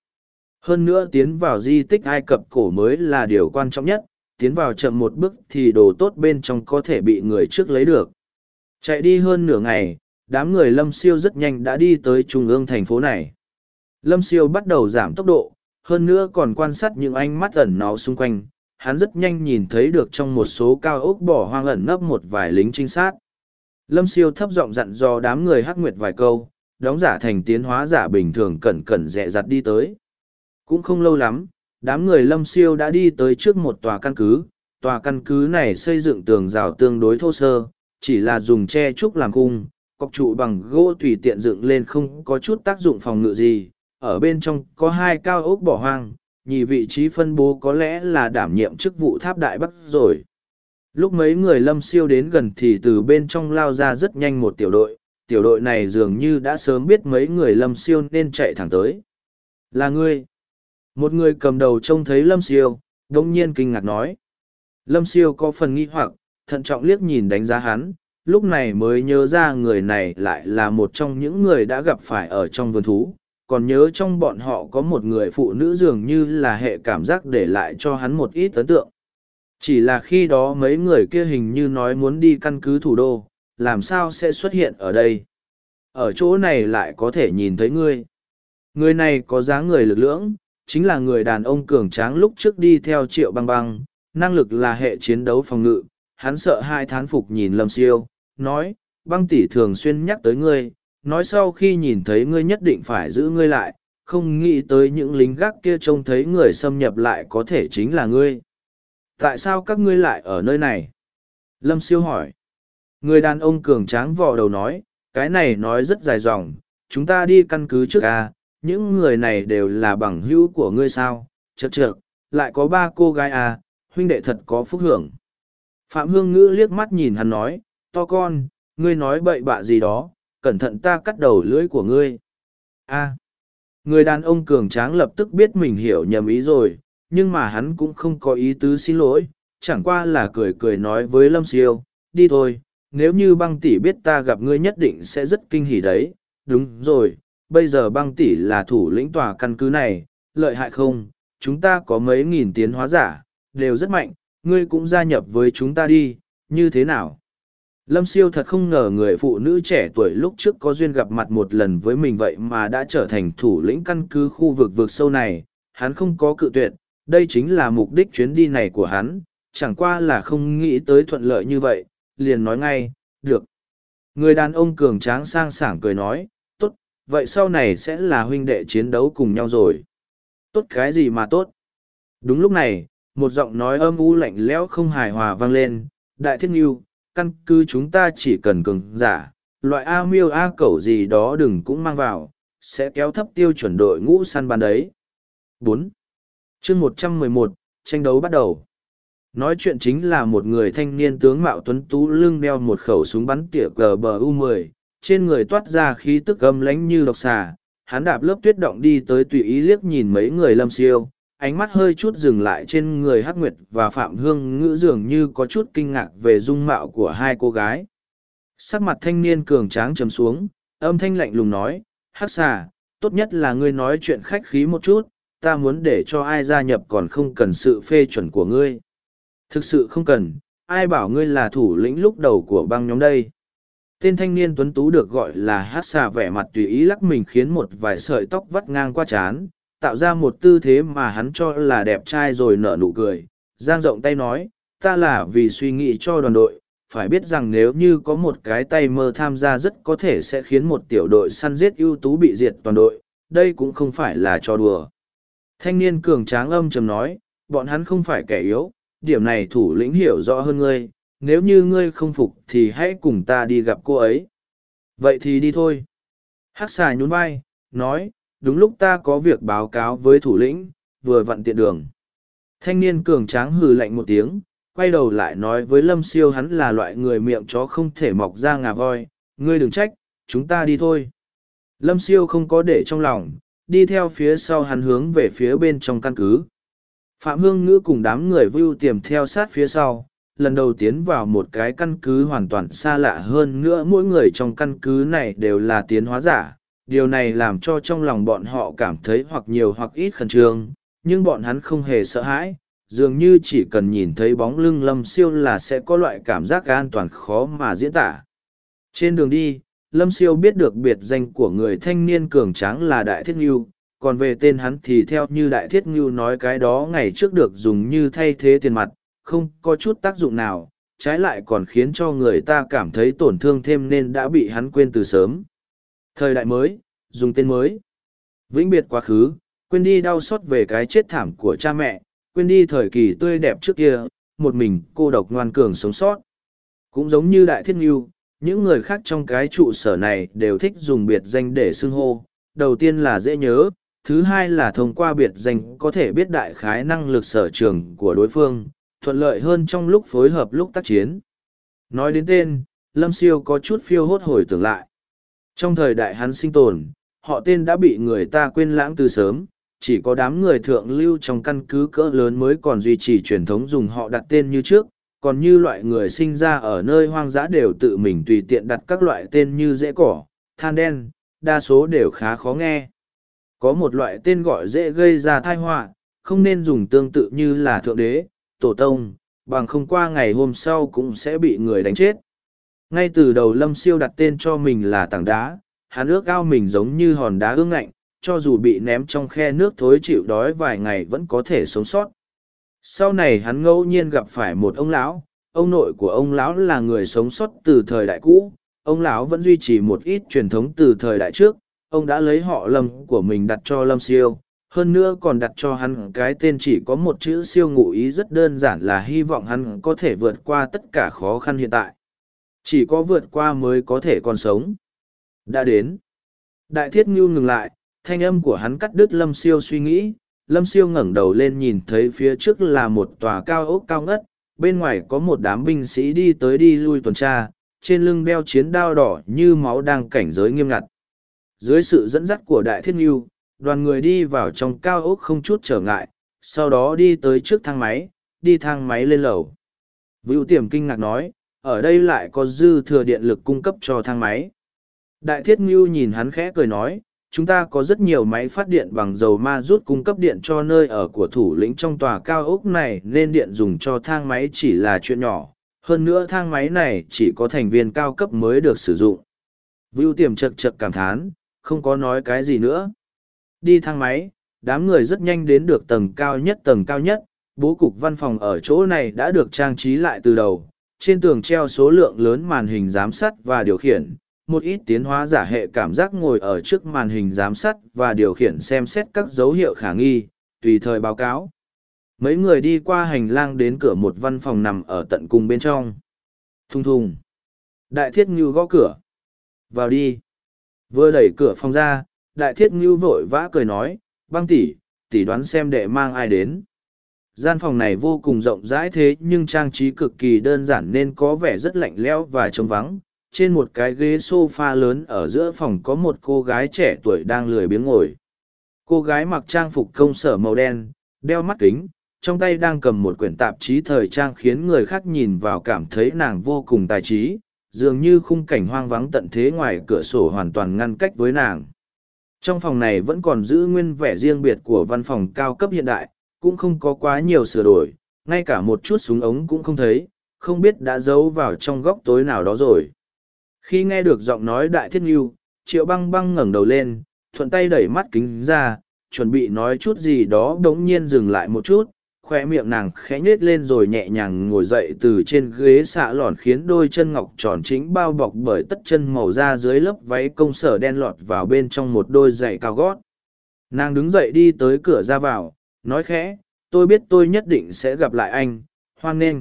Hơn nữa tiến vào di tích ai cập cổ mới là điều quan trọng nhất, tiến vào chậm một bước thì đồ tốt bên trong có thể bị người trước lấy được. Chạy đi hơn nửa ngày, đám người lâm siêu rất nhanh đã đi tới trung ương thành phố này. Lâm siêu bắt đầu giảm tốc độ, hơn nữa còn quan sát những ánh mắt ẩn náu xung quanh hắn rất nhanh nhìn thấy được trong một số cao ốc bỏ hoang ẩn nấp một vài lính trinh sát. Lâm siêu thấp giọng dặn dò đám người hắc nguyệt vài câu, đóng giả thành tiến hóa giả bình thường cẩn cẩn dẹ dặt đi tới. Cũng không lâu lắm, đám người lâm siêu đã đi tới trước một tòa căn cứ. Tòa căn cứ này xây dựng tường rào tương đối thô sơ, chỉ là dùng tre trúc làm cung, cọc trụ bằng gỗ tùy tiện dựng lên không có chút tác dụng phòng ngự gì. Ở bên trong có hai cao ốc bỏ hoang nhì vị trí phân bố có lẽ là đảm nhiệm chức vụ tháp đại bắc rồi. Lúc mấy người lâm siêu đến gần thì từ bên trong lao ra rất nhanh một tiểu đội tiểu đội này dường như đã sớm biết mấy người lâm siêu nên chạy thẳng tới. Là ngươi. Một người cầm đầu trông thấy lâm siêu đ ỗ n g nhiên kinh ngạc nói. Lâm siêu có phần nghi hoặc, thận trọng liếc nhìn đánh giá hắn, lúc này mới nhớ ra người này lại là một trong những người đã gặp phải ở trong vườn thú còn nhớ trong bọn họ có một người phụ nữ dường như là hệ cảm giác để lại cho hắn một ít ấn tượng. Chỉ là khi đó mấy người kia hình như nói muốn đi căn cứ thủ đô, làm sao sẽ xuất hiện ở đây? Ở chỗ này lại có thể nhìn thấy ngươi. Người này có dáng người lực lưỡng, chính là người đàn ông cường tráng lúc trước đi theo triệu băng băng, năng lực là hệ chiến đấu phòng ngự. Hắn sợ hai thán phục nhìn Lâm Siêu, nói, băng tỷ thường xuyên nhắc tới ngươi, nói sau khi nhìn thấy ngươi nhất định phải giữ ngươi lại, không nghĩ tới những lính gác kia trông thấy người xâm nhập lại có thể chính là ngươi. Tại sao các ngươi lại ở nơi này? Lâm siêu hỏi. Người đàn ông cường tráng vò đầu nói, cái này nói rất dài dòng, chúng ta đi căn cứ trước à, những người này đều là bằng hữu của ngươi sao, chật chật, lại có ba cô gái à, huynh đệ thật có phúc hưởng. Phạm Hương Ngữ liếc mắt nhìn hắn nói, to con, ngươi nói bậy bạ gì đó, cẩn thận ta cắt đầu lưỡi của ngươi. A. người đàn ông cường tráng lập tức biết mình hiểu nhầm ý rồi, nhưng mà hắn cũng không có ý tứ xin lỗi, chẳng qua là cười cười nói với Lâm Siêu, đi thôi, nếu như băng tỷ biết ta gặp ngươi nhất định sẽ rất kinh hỉ đấy, đúng rồi, bây giờ băng tỷ là thủ lĩnh tòa căn cứ này, lợi hại không, chúng ta có mấy nghìn tiến hóa giả, đều rất mạnh, ngươi cũng gia nhập với chúng ta đi, như thế nào? Lâm siêu thật không ngờ người phụ nữ trẻ tuổi lúc trước có duyên gặp mặt một lần với mình vậy mà đã trở thành thủ lĩnh căn cứ khu vực vực sâu này, hắn không có cự tuyệt, đây chính là mục đích chuyến đi này của hắn, chẳng qua là không nghĩ tới thuận lợi như vậy, liền nói ngay, được. Người đàn ông cường tráng sang sảng cười nói, tốt, vậy sau này sẽ là huynh đệ chiến đấu cùng nhau rồi. Tốt cái gì mà tốt? Đúng lúc này, một giọng nói âm u lạnh lẽo không hài hòa vang lên, đại thiết nghiêu, căn cứ chúng ta chỉ cần cường giả, loại A miêu A cẩu gì đó đừng cũng mang vào, sẽ kéo thấp tiêu chuẩn đội ngũ săn bắn đấy. bốn chương một trăm mười một tranh đấu bắt đầu. Nói chuyện chính là một người thanh niên tướng mạo tuấn tú lưng đeo một khẩu súng bắn tỉa cờ bờ U-10, trên người toát ra khí tức âm lánh như độc xà. Hắn đạp lớp tuyết động đi tới tùy ý liếc nhìn mấy người lâm siêu, ánh mắt hơi chút dừng lại trên người hắc nguyệt và phạm hương ngữ dường như có chút kinh ngạc về dung mạo của hai cô gái. Sắc mặt thanh niên cường tráng trầm xuống, âm thanh lạnh lùng nói, hắc xà, tốt nhất là ngươi nói chuyện khách khí một chút, ta muốn để cho ai gia nhập còn không cần sự phê chuẩn của ngươi. Thực sự không cần, ai bảo ngươi là thủ lĩnh lúc đầu của băng nhóm đây? Tên thanh niên tuấn tú được gọi là hát xà vẻ mặt tùy ý lắc mình khiến một vài sợi tóc vắt ngang qua trán tạo ra một tư thế mà hắn cho là đẹp trai rồi nở nụ cười. Giang rộng tay nói, ta là vì suy nghĩ cho đoàn đội, phải biết rằng nếu như có một cái tay mơ tham gia rất có thể sẽ khiến một tiểu đội săn giết ưu tú bị diệt toàn đội, đây cũng không phải là cho đùa. Thanh niên cường tráng âm trầm nói, bọn hắn không phải kẻ yếu, điểm này thủ lĩnh hiểu rõ hơn ngươi, nếu như ngươi không phục thì hãy cùng ta đi gặp cô ấy. Vậy thì đi thôi. Hắc xà nhún vai, nói đúng lúc ta có việc báo cáo với thủ lĩnh, vừa vặn tiện đường. Thanh niên cường tráng hừ lạnh một tiếng, quay đầu lại nói với lâm siêu hắn là loại người miệng chó không thể mọc ra ngà voi, ngươi đừng trách, chúng ta đi thôi. Lâm siêu không có để trong lòng, đi theo phía sau hắn hướng về phía bên trong căn cứ. Phạm hương ngữ cùng đám người vưu tiềm theo sát phía sau, lần đầu tiến vào một cái căn cứ hoàn toàn xa lạ hơn nữa mỗi người trong căn cứ này đều là tiến hóa giả điều này làm cho trong lòng bọn họ cảm thấy hoặc nhiều hoặc ít khẩn trương, nhưng bọn hắn không hề sợ hãi, dường như chỉ cần nhìn thấy bóng lưng lâm siêu là sẽ có loại cảm giác an toàn khó mà diễn tả. Trên đường đi, lâm siêu biết được biệt danh của người thanh niên cường tráng là đại thiết ngưu, còn về tên hắn thì theo như đại thiết ngưu nói cái đó ngày trước được dùng như thay thế tiền mặt, không có chút tác dụng nào, trái lại còn khiến cho người ta cảm thấy tổn thương thêm nên đã bị hắn quên từ sớm thời đại mới, dùng tên mới. Vĩnh biệt quá khứ, quên đi đau xót về cái chết thảm của cha mẹ, quên đi thời kỳ tươi đẹp trước kia, một mình cô độc ngoan cường sống sót. Cũng giống như đại thiết ngưu, những người khác trong cái trụ sở này đều thích dùng biệt danh để xưng hô. Đầu tiên là dễ nhớ, thứ hai là thông qua biệt danh có thể biết đại khái năng lực sở trường của đối phương, thuận lợi hơn trong lúc phối hợp lúc tác chiến. Nói đến tên, lâm siêu có chút phiêu hốt hồi tưởng lại trong thời đại hắn sinh tồn, họ tên đã bị người ta quên lãng từ sớm, chỉ có đám người thượng lưu trong căn cứ cỡ lớn mới còn duy trì truyền thống dùng họ đặt tên như trước, còn như loại người sinh ra ở nơi hoang dã đều tự mình tùy tiện đặt các loại tên như dễ cỏ, than đen, đa số đều khá khó nghe. Có một loại tên gọi dễ gây ra thai họa, không nên dùng tương tự như là thượng đế, tổ tông, bằng không qua ngày hôm sau cũng sẽ bị người đánh chết ngay từ đầu lâm siêu đặt tên cho mình là tảng đá, hắn ước ao mình giống như hòn đá ương ngạnh, cho dù bị ném trong khe nước thối chịu đói vài ngày vẫn có thể sống sót. Sau này hắn ngẫu nhiên gặp phải một ông lão, ông nội của ông lão là người sống sót từ thời đại cũ, ông lão vẫn duy trì một ít truyền thống từ thời đại trước, ông đã lấy họ lâm của mình đặt cho lâm siêu, hơn nữa còn đặt cho hắn cái tên chỉ có một chữ siêu ngụ ý rất đơn giản là hy vọng hắn có thể vượt qua tất cả khó khăn hiện tại chỉ có vượt qua mới có thể còn sống. Đã đến. Đại thiết ngưu ngừng lại, thanh âm của hắn cắt đứt lâm siêu suy nghĩ. Lâm siêu ngẩng đầu lên nhìn thấy phía trước là một tòa cao ốc cao ngất. Bên ngoài có một đám binh sĩ đi tới đi lui tuần tra, trên lưng đeo chiến đao đỏ như máu đang cảnh giới nghiêm ngặt. Dưới sự dẫn dắt của đại thiết ngưu, đoàn người đi vào trong cao ốc không chút trở ngại, sau đó đi tới trước thang máy, đi thang máy lên lầu. Vưu tiềm kinh ngạc nói ở đây lại có dư thừa điện lực cung cấp cho thang máy. Đại thiết ngưu nhìn hắn khẽ cười nói, chúng ta có rất nhiều máy phát điện bằng dầu ma rút cung cấp điện cho nơi ở của thủ lĩnh trong tòa cao ốc này, nên điện dùng cho thang máy chỉ là chuyện nhỏ. Hơn nữa thang máy này chỉ có thành viên cao cấp mới được sử dụng. Vưu tiềm chật chật cảm thán, không có nói cái gì nữa. Đi thang máy, đám người rất nhanh đến được tầng cao nhất, tầng cao nhất. Bố cục văn phòng ở chỗ này đã được trang trí lại từ đầu trên tường treo số lượng lớn màn hình giám sát và điều khiển, một ít tiến hóa giả hệ cảm giác ngồi ở trước màn hình giám sát và điều khiển xem xét các dấu hiệu khả nghi, tùy thời báo cáo. Mấy người đi qua hành lang đến cửa một văn phòng nằm ở tận cùng bên trong. Thùng thùng. Đại thiết ngưu gõ cửa. Vào đi. Vừa đẩy cửa phòng ra, đại thiết ngưu vội vã cười nói, băng tỉ tỉ đoán xem đệ mang ai đến gian phòng này vô cùng rộng rãi thế nhưng trang trí cực kỳ đơn giản nên có vẻ rất lạnh lẽo và trống vắng trên một cái ghế s o f a lớn ở giữa phòng có một cô gái trẻ tuổi đang lười biếng ngồi cô gái mặc trang phục công sở màu đen đeo mắt kính, trong tay đang cầm một quyển tạp chí thời trang khiến người khác nhìn vào cảm thấy nàng vô cùng tài trí, dường như khung cảnh hoang vắng tận thế ngoài cửa sổ hoàn toàn ngăn cách với nàng. Trong phòng này vẫn còn giữ nguyên vẻ riêng biệt của văn phòng cao cấp hiện đại, cũng không có quá nhiều sửa đổi, ngay cả một chút súng ống cũng không thấy, không biết đã giấu vào trong góc tối nào đó rồi. Khi nghe được giọng nói đại thiết nghiêu, triệu băng băng ngẩng đầu lên, thuận tay đẩy mắt kính ra, chuẩn bị nói chút gì đó đống nhiên dừng lại một chút, khoe miệng nàng khẽ nhếch lên rồi nhẹ nhàng ngồi dậy từ trên ghế xạ lòn khiến đôi chân ngọc tròn chính bao bọc bởi tất chân màu da dưới lớp váy công sở đen lọt vào bên trong một đôi giày cao gót nàng đứng dậy đi tới cửa ra vào nói khẽ, tôi biết tôi nhất định sẽ gặp lại anh, hoan nghênh.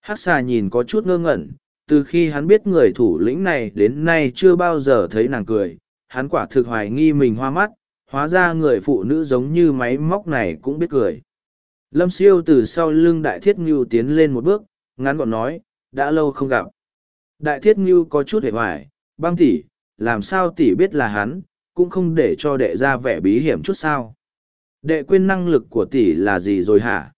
Hát xà nhìn có chút ngơ ngẩn, từ khi hắn biết người thủ lĩnh này đến nay chưa bao giờ thấy nàng cười, hắn quả thực hoài nghi mình hoa mắt, hóa ra người phụ nữ giống như máy móc này cũng biết cười. Lâm siêu từ sau lưng đại thiết ngưu tiến lên một bước, ngắn gọn nói, đã lâu không gặp. Đại thiết ngưu có chút hề hoài, băng tỷ, làm sao tỷ biết là hắn, cũng không để cho đệ ra vẻ bí hiểm chút sao? Đệ quên năng lực của tỷ là gì rồi hả?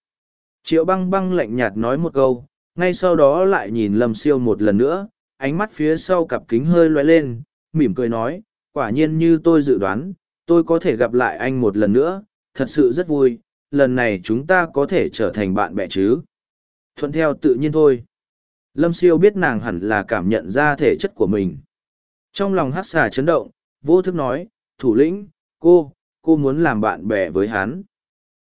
Triệu băng băng lạnh nhạt nói một câu, ngay sau đó lại nhìn lâm siêu một lần nữa, ánh mắt phía sau cặp kính hơi loay lên, mỉm cười nói, quả nhiên như tôi dự đoán, tôi có thể gặp lại anh một lần nữa, thật sự rất vui, lần này chúng ta có thể trở thành bạn bè chứ? Thuận theo tự nhiên thôi. Lâm siêu biết nàng hẳn là cảm nhận ra thể chất của mình. Trong lòng hát xà chấn động, vô thức nói, thủ lĩnh, cô cô muốn làm bạn bè với hắn.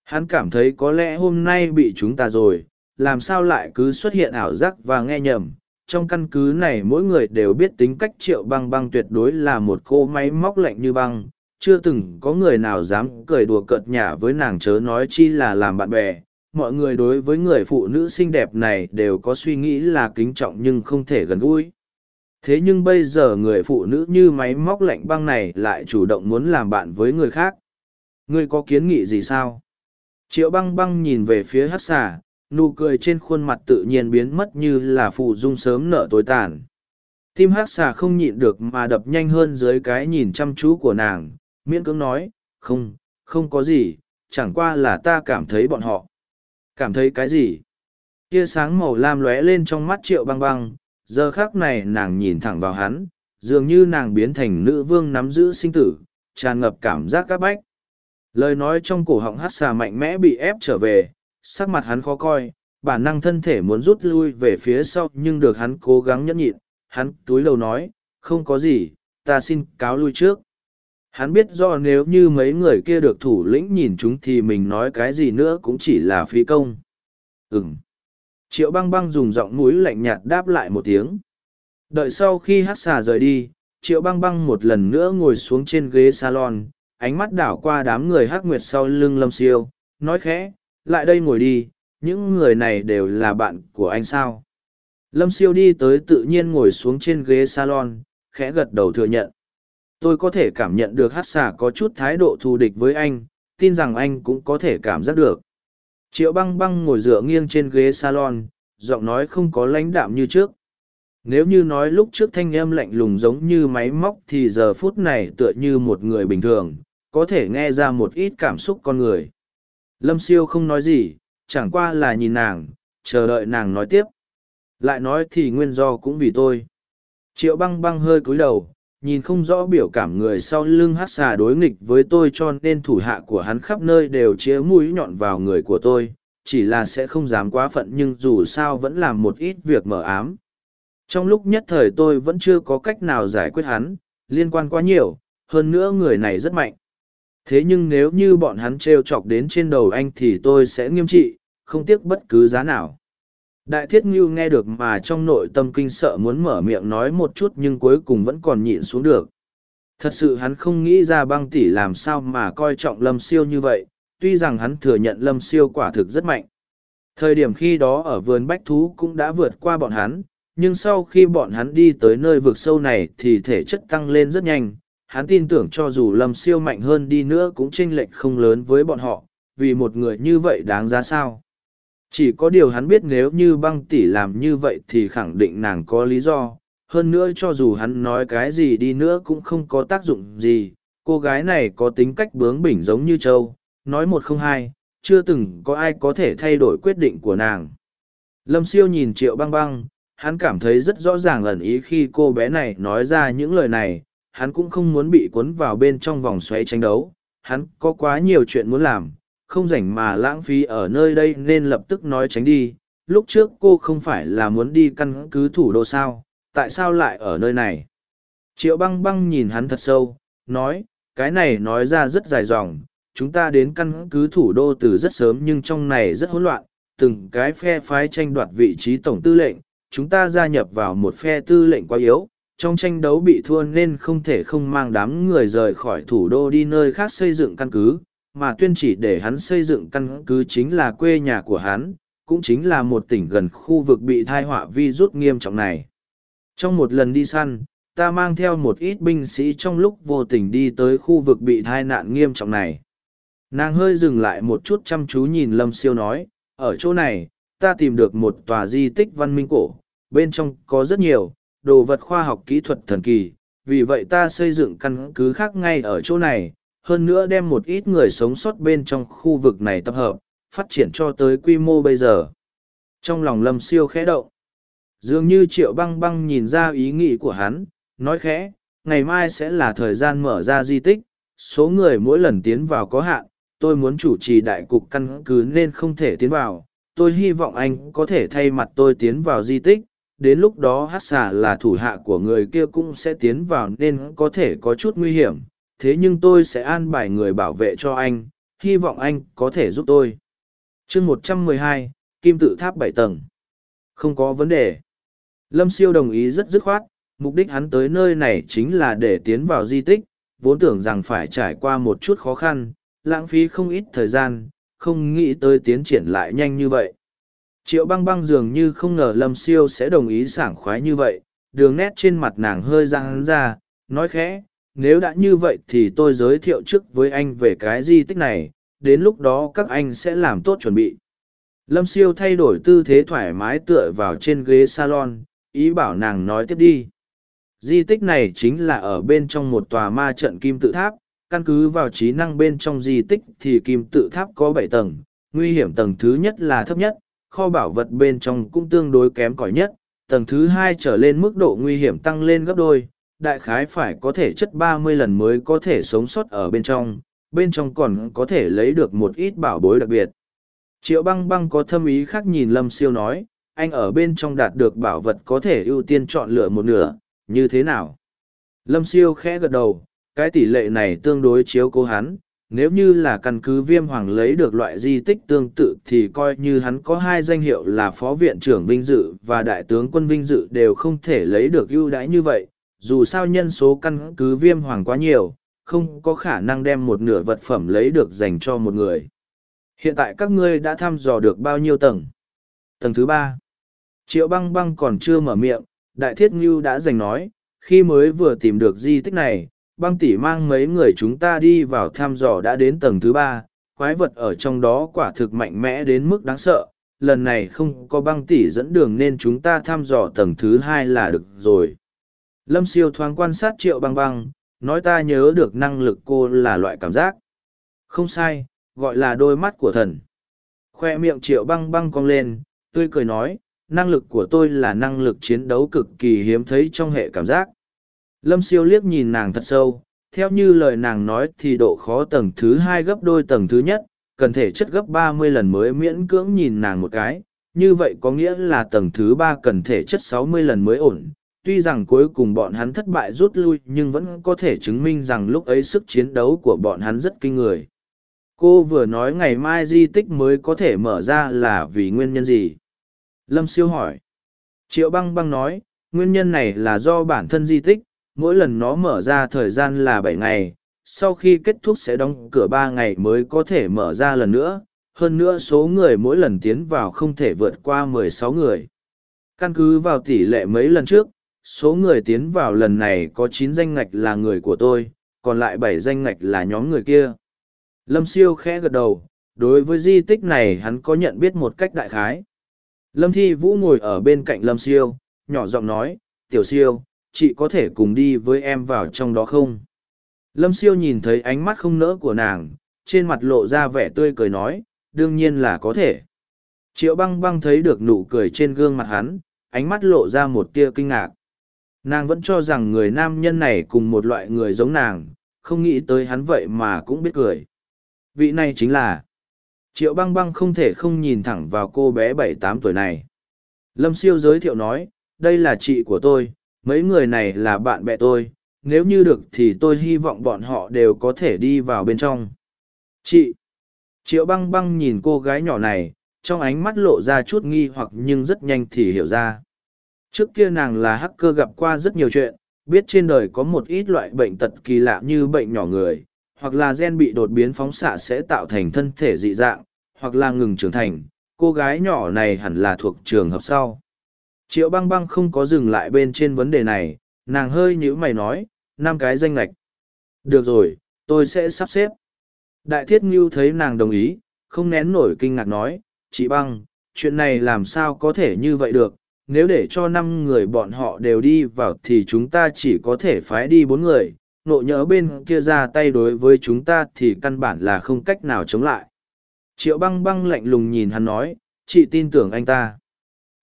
Hắn cảm thấy có lẽ hôm nay bị chúng ta rồi, làm sao lại cứ xuất hiện ảo giác và nghe nhầm. Trong căn cứ này mỗi người đều biết tính cách triệu băng băng tuyệt đối là một cô máy móc lạnh như băng. Chưa từng có người nào dám cười đùa cợt nhả với nàng chớ nói chi là làm bạn bè. Mọi người đối với người phụ nữ xinh đẹp này đều có suy nghĩ là kính trọng nhưng không thể gần gũi. Thế nhưng bây giờ người phụ nữ như máy móc lạnh băng này lại chủ động muốn làm bạn với người khác ngươi có kiến nghị gì sao triệu băng băng nhìn về phía hát xà nụ cười trên khuôn mặt tự nhiên biến mất như là phụ dung sớm nợ tối tàn tim hát xà không nhịn được mà đập nhanh hơn dưới cái nhìn chăm chú của nàng miễn cưỡng nói, không, không có gì, chẳng qua là ta cảm thấy bọn họ. Cảm thấy cái gì? Tia sáng màu lam lóe lên trong mắt triệu băng băng, giờ khác này nàng nhìn thẳng vào hắn, dường như nàng biến thành nữ vương nắm giữ sinh tử, tràn ngập cảm giác các bách. Lời nói trong cổ họng hát xà mạnh mẽ bị ép trở về, sắc mặt hắn khó coi, bản năng thân thể muốn rút lui về phía sau nhưng được hắn cố gắng nhẫn nhịn, hắn túi lầu nói, không có gì, ta xin cáo lui trước. Hắn biết do nếu như mấy người kia được thủ lĩnh nhìn chúng thì mình nói cái gì nữa cũng chỉ là phí công. Ừm. Triệu băng băng dùng giọng mũi lạnh nhạt đáp lại một tiếng. Đợi sau khi hát xà rời đi, triệu băng băng một lần nữa ngồi xuống trên ghế salon, ánh mắt đảo qua đám người hắc nguyệt sau lưng lâm siêu, nói khẽ, lại đây ngồi đi, những người này đều là bạn của anh sao. Lâm siêu đi tới tự nhiên ngồi xuống trên ghế salon, khẽ gật đầu thừa nhận. Tôi có thể cảm nhận được hát xà có chút thái độ thù địch với anh tin rằng anh cũng có thể cảm giác được. Triệu băng băng ngồi dựa nghiêng trên ghế salon giọng nói không có lãnh đạm như trước. Nếu như nói lúc trước thanh âm lạnh lùng giống như máy móc thì giờ phút này tựa như một người bình thường có thể nghe ra một ít cảm xúc con người. Lâm siêu không nói gì, chẳng qua là nhìn nàng, chờ đợi nàng nói tiếp. Lại nói thì nguyên do cũng vì tôi. Triệu băng băng hơi cúi đầu, nhìn không rõ biểu cảm người sau lưng hát xà đối nghịch với tôi cho nên thủ hạ của hắn khắp nơi đều chĩa mũi nhọn vào người của tôi, chỉ là sẽ không dám quá phận nhưng dù sao vẫn làm một ít việc mờ ám. Trong lúc nhất thời tôi vẫn chưa có cách nào giải quyết hắn, liên quan quá nhiều, hơn nữa người này rất mạnh thế nhưng nếu như bọn hắn t r e o chọc đến trên đầu anh thì tôi sẽ nghiêm trị không tiếc bất cứ giá nào Đại thiết ngưu nghe được mà trong nội tâm kinh sợ muốn mở miệng nói một chút nhưng cuối cùng vẫn còn nhịn xuống được. Thật sự hắn không nghĩ ra băng tỷ làm sao mà coi trọng lâm siêu như vậy, tuy rằng hắn thừa nhận lâm siêu quả thực rất mạnh. Thời điểm khi đó ở vườn bách thú cũng đã vượt qua bọn hắn, nhưng sau khi bọn hắn đi tới nơi vực sâu này thì thể chất tăng lên rất nhanh. Hắn tin tưởng cho dù lâm siêu mạnh hơn đi nữa cũng chênh lệch không lớn với bọn họ, vì một người như vậy đáng giá sao. Chỉ có điều hắn biết nếu như băng tỷ làm như vậy thì khẳng định nàng có lý do, hơn nữa cho dù hắn nói cái gì đi nữa cũng không có tác dụng gì, cô gái này có tính cách bướng bỉnh giống như châu, nói một không hai, chưa từng có ai có thể thay đổi quyết định của nàng. Lâm siêu nhìn triệu băng băng, hắn cảm thấy rất rõ ràng ẩn ý khi cô bé này nói ra những lời này, hắn cũng không muốn bị cuốn vào bên trong vòng xoáy tranh đấu, hắn có quá nhiều chuyện muốn làm, không rảnh mà lãng phí ở nơi đây nên lập tức nói tránh đi. Lúc trước cô không phải là muốn đi căn cứ thủ đô sao, tại sao lại ở nơi này? Triệu băng băng nhìn hắn thật sâu, nói, cái này nói ra rất dài dòng, chúng ta đến căn cứ thủ đô từ rất sớm nhưng trong này rất hỗn loạn, từng cái phe phái tranh đoạt vị trí tổng tư lệnh, chúng ta gia nhập vào một phe tư lệnh quá yếu, trong tranh đấu bị thua nên không thể không mang đám người rời khỏi thủ đô đi nơi khác xây dựng căn cứ, mà tuyên chỉ để hắn xây dựng căn cứ chính là quê nhà của hắn, cũng chính là một tỉnh gần khu vực bị thai họa vi rút nghiêm trọng này. Trong một lần đi săn, ta mang theo một ít binh sĩ trong lúc vô tình đi tới khu vực bị thai nạn nghiêm trọng này. Nàng hơi dừng lại một chút chăm chú nhìn Lâm Siêu nói, ở chỗ này, ta tìm được một tòa di tích văn minh cổ, bên trong có rất nhiều, đồ vật khoa học kỹ thuật thần kỳ, vì vậy ta xây dựng căn cứ khác ngay ở chỗ này, hơn nữa đem một ít người sống sót bên trong khu vực này tập hợp, phát triển cho tới quy mô bây giờ. Trong lòng lâm siêu khẽ động, dường như triệu băng băng nhìn ra ý nghĩ của hắn, nói khẽ, ngày mai sẽ là thời gian mở ra di tích, số người mỗi lần tiến vào có hạn, tôi muốn chủ trì đại cục căn cứ nên không thể tiến vào, tôi hy vọng anh có thể thay mặt tôi tiến vào di tích, đến lúc đó hát xà là thủ hạ của người kia cũng sẽ tiến vào nên có thể có chút nguy hiểm. Thế nhưng tôi sẽ an bài người bảo vệ cho anh, hy vọng anh có thể giúp tôi. Chương một trăm mười hai, kim tự tháp bảy tầng. Không có vấn đề. Lâm siêu đồng ý rất dứt khoát, mục đích hắn tới nơi này chính là để tiến vào di tích, vốn tưởng rằng phải trải qua một chút khó khăn, lãng phí không ít thời gian, không nghĩ tới tiến triển lại nhanh như vậy triệu băng băng dường như không ngờ lâm siêu sẽ đồng ý sảng khoái như vậy, đường nét trên mặt nàng hơi răng ra, nói khẽ, nếu đã như vậy thì tôi giới thiệu trước với anh về cái di tích này, đến lúc đó các anh sẽ làm tốt chuẩn bị. Lâm siêu thay đổi tư thế thoải mái tựa vào trên ghế salon, ý bảo nàng nói tiếp đi. Di tích này chính là ở bên trong một tòa ma trận kim tự tháp, căn cứ vào trí năng bên trong di tích thì kim tự tháp có bảy tầng, nguy hiểm tầng thứ nhất là thấp nhất kho bảo vật bên trong cũng tương đối kém cỏi nhất, tầng thứ hai trở lên mức độ nguy hiểm tăng lên gấp đôi, đại khái phải có thể chất ba mươi lần mới có thể sống sót ở bên trong, bên trong còn có thể lấy được một ít bảo bối đặc biệt. Triệu băng băng có thâm ý khác nhìn Lâm Siêu nói, anh ở bên trong đạt được bảo vật có thể ưu tiên chọn lựa một nửa, như thế nào? Lâm Siêu khẽ gật đầu, cái tỷ lệ này tương đối chiếu cố hắn, nếu như là căn cứ viêm hoàng lấy được loại di tích tương tự thì coi như hắn có hai danh hiệu là phó viện trưởng vinh dự và đại tướng quân vinh dự đều không thể lấy được ưu đãi như vậy. Dù sao nhân số căn cứ viêm hoàng quá nhiều, không có khả năng đem một nửa vật phẩm lấy được dành cho một người. Hiện tại các ngươi đã thăm dò được bao nhiêu tầng? Tầng thứ ba. Triệu băng băng còn chưa mở miệng, đại thiết ngưu đã giành nói, khi mới vừa tìm được di tích này băng tỷ mang mấy người chúng ta đi vào thăm dò đã đến tầng thứ ba, quái vật ở trong đó quả thực mạnh mẽ đến mức đáng sợ. Lần này không có băng tỷ dẫn đường nên chúng ta thăm dò tầng thứ hai là được rồi. Lâm siêu thoáng quan sát triệu băng băng, nói ta nhớ được năng lực cô là loại cảm giác. Không sai, gọi là đôi mắt của thần. Khoe miệng triệu băng băng cong lên, tươi cười nói, năng lực của tôi là năng lực chiến đấu cực kỳ hiếm thấy trong hệ cảm giác. Lâm siêu liếc nhìn nàng thật sâu, theo như lời nàng nói thì độ khó tầng thứ hai gấp đôi tầng thứ nhất, cần thể chất gấp ba mươi lần mới miễn cưỡng nhìn nàng một cái, như vậy có nghĩa là tầng thứ ba cần thể chất sáu mươi lần mới ổn. Tuy rằng cuối cùng bọn hắn thất bại rút lui nhưng vẫn có thể chứng minh rằng lúc ấy sức chiến đấu của bọn hắn rất kinh người. Cô vừa nói ngày mai di tích mới có thể mở ra là vì nguyên nhân gì? Lâm siêu hỏi. Triệu băng băng nói, nguyên nhân này là do bản thân di tích, mỗi lần nó mở ra thời gian là bảy ngày, sau khi kết thúc sẽ đóng cửa ba ngày mới có thể mở ra lần nữa. Hơn nữa số người mỗi lần tiến vào không thể vượt qua mười sáu người. Căn cứ vào tỷ lệ mấy lần trước, số người tiến vào lần này có chín danh ngạch là người của tôi, còn lại bảy danh ngạch là nhóm người kia. Lâm siêu khẽ gật đầu, đối với di tích này hắn có nhận biết một cách đại khái. Lâm thi vũ ngồi ở bên cạnh lâm siêu, nhỏ giọng nói, tiểu siêu chị có thể cùng đi với em vào trong đó không lâm siêu nhìn thấy ánh mắt không nỡ của nàng trên mặt lộ ra vẻ tươi cười nói đương nhiên là có thể. Triệu băng băng thấy được nụ cười trên gương mặt hắn, ánh mắt lộ ra một tia kinh ngạc. Nàng vẫn cho rằng người nam nhân này cùng một loại người giống nàng, không nghĩ tới hắn vậy mà cũng biết cười. Vị này chính là... Triệu băng băng không thể không nhìn thẳng vào cô bé bảy tám tuổi này. Lâm siêu giới thiệu nói, đây là chị của tôi, mấy người này là bạn bè tôi, nếu như được thì tôi hy vọng bọn họ đều có thể đi vào bên trong. Chị! Triệu băng băng nhìn cô gái nhỏ này, trong ánh mắt lộ ra chút nghi hoặc nhưng rất nhanh thì hiểu ra. Trước kia nàng là hacker gặp qua rất nhiều chuyện, biết trên đời có một ít loại bệnh tật kỳ lạ như bệnh nhỏ người, hoặc là gen bị đột biến phóng xạ sẽ tạo thành thân thể dị dạng, hoặc là ngừng trưởng thành. Cô gái nhỏ này hẳn là thuộc trường hợp sau. Triệu băng băng không có dừng lại bên trên vấn đề này, nàng hơi nhữ mày nói, năm cái danh lạch. Được rồi, tôi sẽ sắp xếp. Đại thiết ngưu thấy nàng đồng ý, không nén nổi kinh ngạc nói, chị băng, chuyện này làm sao có thể như vậy được, nếu để cho năm người bọn họ đều đi vào thì chúng ta chỉ có thể phái đi bốn người, nộ nhỡ bên kia ra tay đối với chúng ta thì căn bản là không cách nào chống lại. Triệu băng băng lạnh lùng nhìn hắn nói, chị tin tưởng anh ta.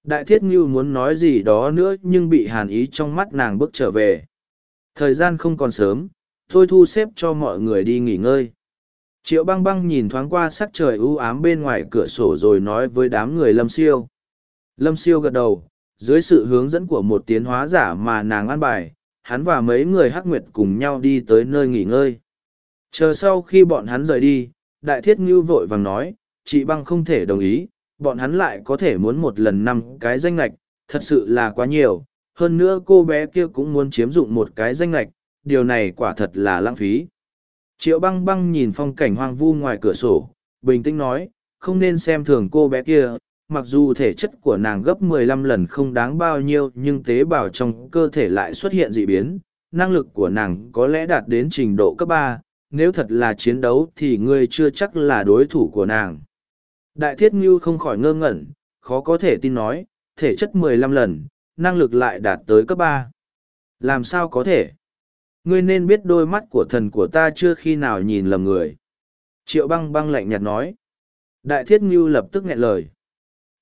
Đại thiết ngưu muốn nói gì đó nữa nhưng bị hàn ý trong mắt nàng bước trở về. Thời gian không còn sớm, thôi thu xếp cho mọi người đi nghỉ ngơi. Triệu băng băng nhìn thoáng qua sắc trời u ám bên ngoài cửa sổ rồi nói với đám người lâm siêu. Lâm siêu gật đầu, dưới sự hướng dẫn của một tiến hóa giả mà nàng ăn bài, hắn và mấy người hắc nguyệt cùng nhau đi tới nơi nghỉ ngơi. Chờ sau khi bọn hắn rời đi, đại thiết ngưu vội vàng nói, chị băng không thể đồng ý, bọn hắn lại có thể muốn một lần năm cái danh lệch, thật sự là quá nhiều, hơn nữa cô bé kia cũng muốn chiếm dụng một cái danh lệch, điều này quả thật là lãng phí. Triệu băng băng nhìn phong cảnh hoang vu ngoài cửa sổ, bình tĩnh nói, không nên xem thường cô bé kia, mặc dù thể chất của nàng gấp 15 lần không đáng bao nhiêu nhưng tế bào trong cơ thể lại xuất hiện dị biến, năng lực của nàng có lẽ đạt đến trình độ cấp ba. nếu thật là chiến đấu thì ngươi chưa chắc là đối thủ của nàng. Đại thiết ngưu không khỏi ngơ ngẩn, khó có thể tin nói, thể chất 15 lần, năng lực lại đạt tới cấp ba. Làm sao có thể? Ngươi nên biết đôi mắt của thần của ta chưa khi nào nhìn lầm người. Triệu băng băng lạnh nhạt nói. Đại thiết ngưu lập tức nghẹn lời.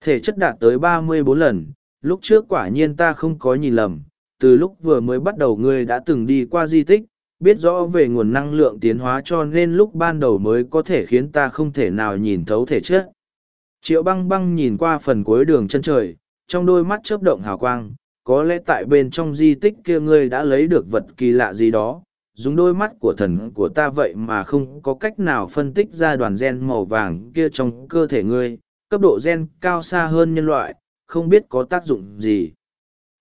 Thể chất đạt tới ba mươi bốn lần, lúc trước quả nhiên ta không có nhìn lầm, từ lúc vừa mới bắt đầu ngươi đã từng đi qua di tích, biết rõ về nguồn năng lượng tiến hóa cho nên lúc ban đầu mới có thể khiến ta không thể nào nhìn thấu thể chất. Triệu băng băng nhìn qua phần cuối đường chân trời, trong đôi mắt chớp động hào quang, có lẽ tại bên trong di tích kia ngươi đã lấy được vật kỳ lạ gì đó, dùng đôi mắt của thần của ta vậy mà không có cách nào phân tích ra đoàn gen màu vàng kia trong cơ thể ngươi, cấp độ gen cao xa hơn nhân loại, không biết có tác dụng gì.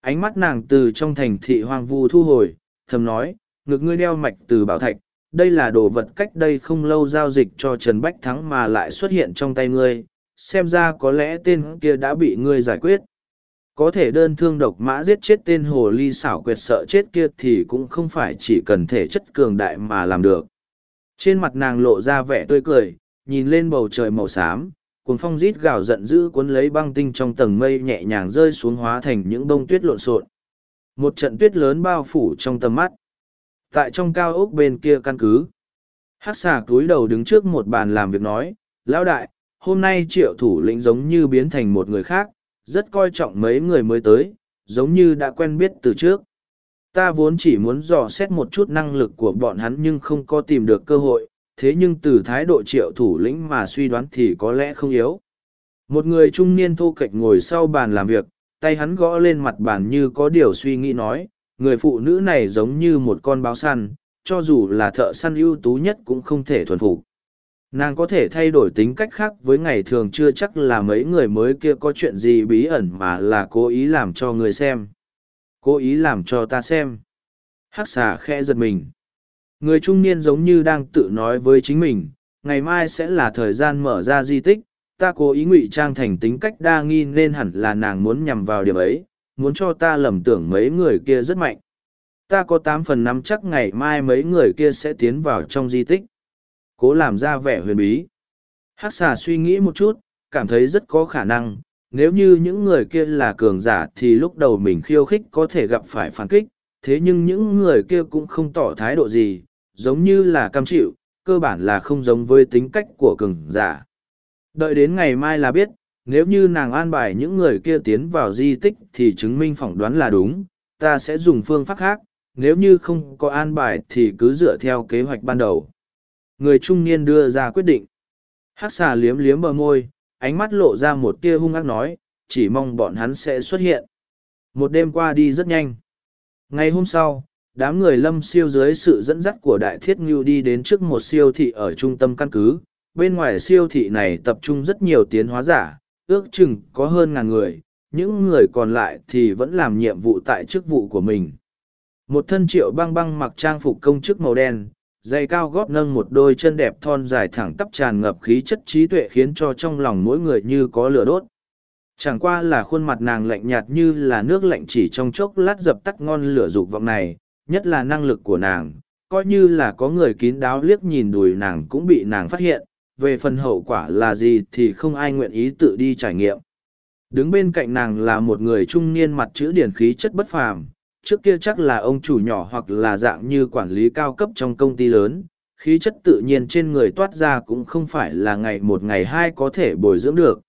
Ánh mắt nàng từ trong thành thị hoang vu thu hồi, thầm nói, ngực ngươi đeo mạch từ bảo thạch, đây là đồ vật cách đây không lâu giao dịch cho Trần Bách Thắng mà lại xuất hiện trong tay ngươi, xem ra có lẽ tên kia đã bị ngươi giải quyết. Có thể đơn thương độc mã giết chết tên hồ ly xảo quyệt sợ chết kia thì cũng không phải chỉ cần thể chất cường đại mà làm được. Trên mặt nàng lộ ra vẻ tươi cười, nhìn lên bầu trời màu xám, cuồng phong rít gào giận dữ cuốn lấy băng tinh trong tầng mây nhẹ nhàng rơi xuống hóa thành những bông tuyết lộn xộn một trận tuyết lớn bao phủ trong tầm mắt tại trong cao ốc bên kia căn cứ hát xà cúi đầu đứng trước một bàn làm việc nói lão đại hôm nay triệu thủ lĩnh giống như biến thành một người khác rất coi trọng mấy người mới tới giống như đã quen biết từ trước ta vốn chỉ muốn dò xét một chút năng lực của bọn hắn nhưng không có tìm được cơ hội thế nhưng từ thái độ triệu thủ lĩnh mà suy đoán thì có lẽ không yếu. Một người trung niên thô kệch ngồi sau bàn làm việc, tay hắn gõ lên mặt bàn như có điều suy nghĩ nói, người phụ nữ này giống như một con báo săn, cho dù là thợ săn ưu tú nhất cũng không thể thuần phục. Nàng có thể thay đổi tính cách khác với ngày thường chưa chắc là mấy người mới kia có chuyện gì bí ẩn mà là cố ý làm cho người xem. Cố ý làm cho ta xem. Hắc xà khẽ giật mình. Người trung niên giống như đang tự nói với chính mình, ngày mai sẽ là thời gian mở ra di tích, ta cố ý ngụy trang thành tính cách đa nghi nên hẳn là nàng muốn nhằm vào điểm ấy, muốn cho ta lầm tưởng mấy người kia rất mạnh. Ta có tám phần năm chắc ngày mai mấy người kia sẽ tiến vào trong di tích. Cố làm ra vẻ huyền bí. Hắc xà suy nghĩ một chút, cảm thấy rất có khả năng, nếu như những người kia là cường giả thì lúc đầu mình khiêu khích có thể gặp phải phản kích, thế nhưng những người kia cũng không tỏ thái độ gì, giống như là cam chịu, cơ bản là không giống với tính cách của cường giả. Đợi đến ngày mai là biết, nếu như nàng an bài những người kia tiến vào di tích thì chứng minh phỏng đoán là đúng, ta sẽ dùng phương pháp khác, nếu như không có an bài thì cứ dựa theo kế hoạch ban đầu. Người trung niên đưa ra quyết định. Hắc xà liếm liếm bờ môi, ánh mắt lộ ra một tia hung ác nói, chỉ mong bọn hắn sẽ xuất hiện. Một đêm qua đi rất nhanh. Ngày hôm sau, đám người lâm siêu dưới sự dẫn dắt của đại thiết ngưu đi đến trước một siêu thị ở trung tâm căn cứ. Bên ngoài siêu thị này tập trung rất nhiều tiến hóa giả, ước chừng có hơn ngàn người, những người còn lại thì vẫn làm nhiệm vụ tại chức vụ của mình. Một thân triệu băng băng mặc trang phục công chức màu đen, giày cao gót nâng một đôi chân đẹp thon dài thẳng tắp tràn ngập khí chất trí tuệ khiến cho trong lòng mỗi người như có lửa đốt. Chẳng qua là khuôn mặt nàng lạnh nhạt như là nước lạnh chỉ trong chốc lát dập tắt ngon lửa dục vọng này, nhất là năng lực của nàng, coi như là có người kín đáo liếc nhìn đùi nàng cũng bị nàng phát hiện, về phần hậu quả là gì thì không ai nguyện ý tự đi trải nghiệm. Đứng bên cạnh nàng là một người trung niên mặt chữ điển khí chất bất phàm, trước kia chắc là ông chủ nhỏ hoặc là dạng như quản lý cao cấp trong công ty lớn, khí chất tự nhiên trên người toát ra cũng không phải là ngày một ngày hai có thể bồi dưỡng được.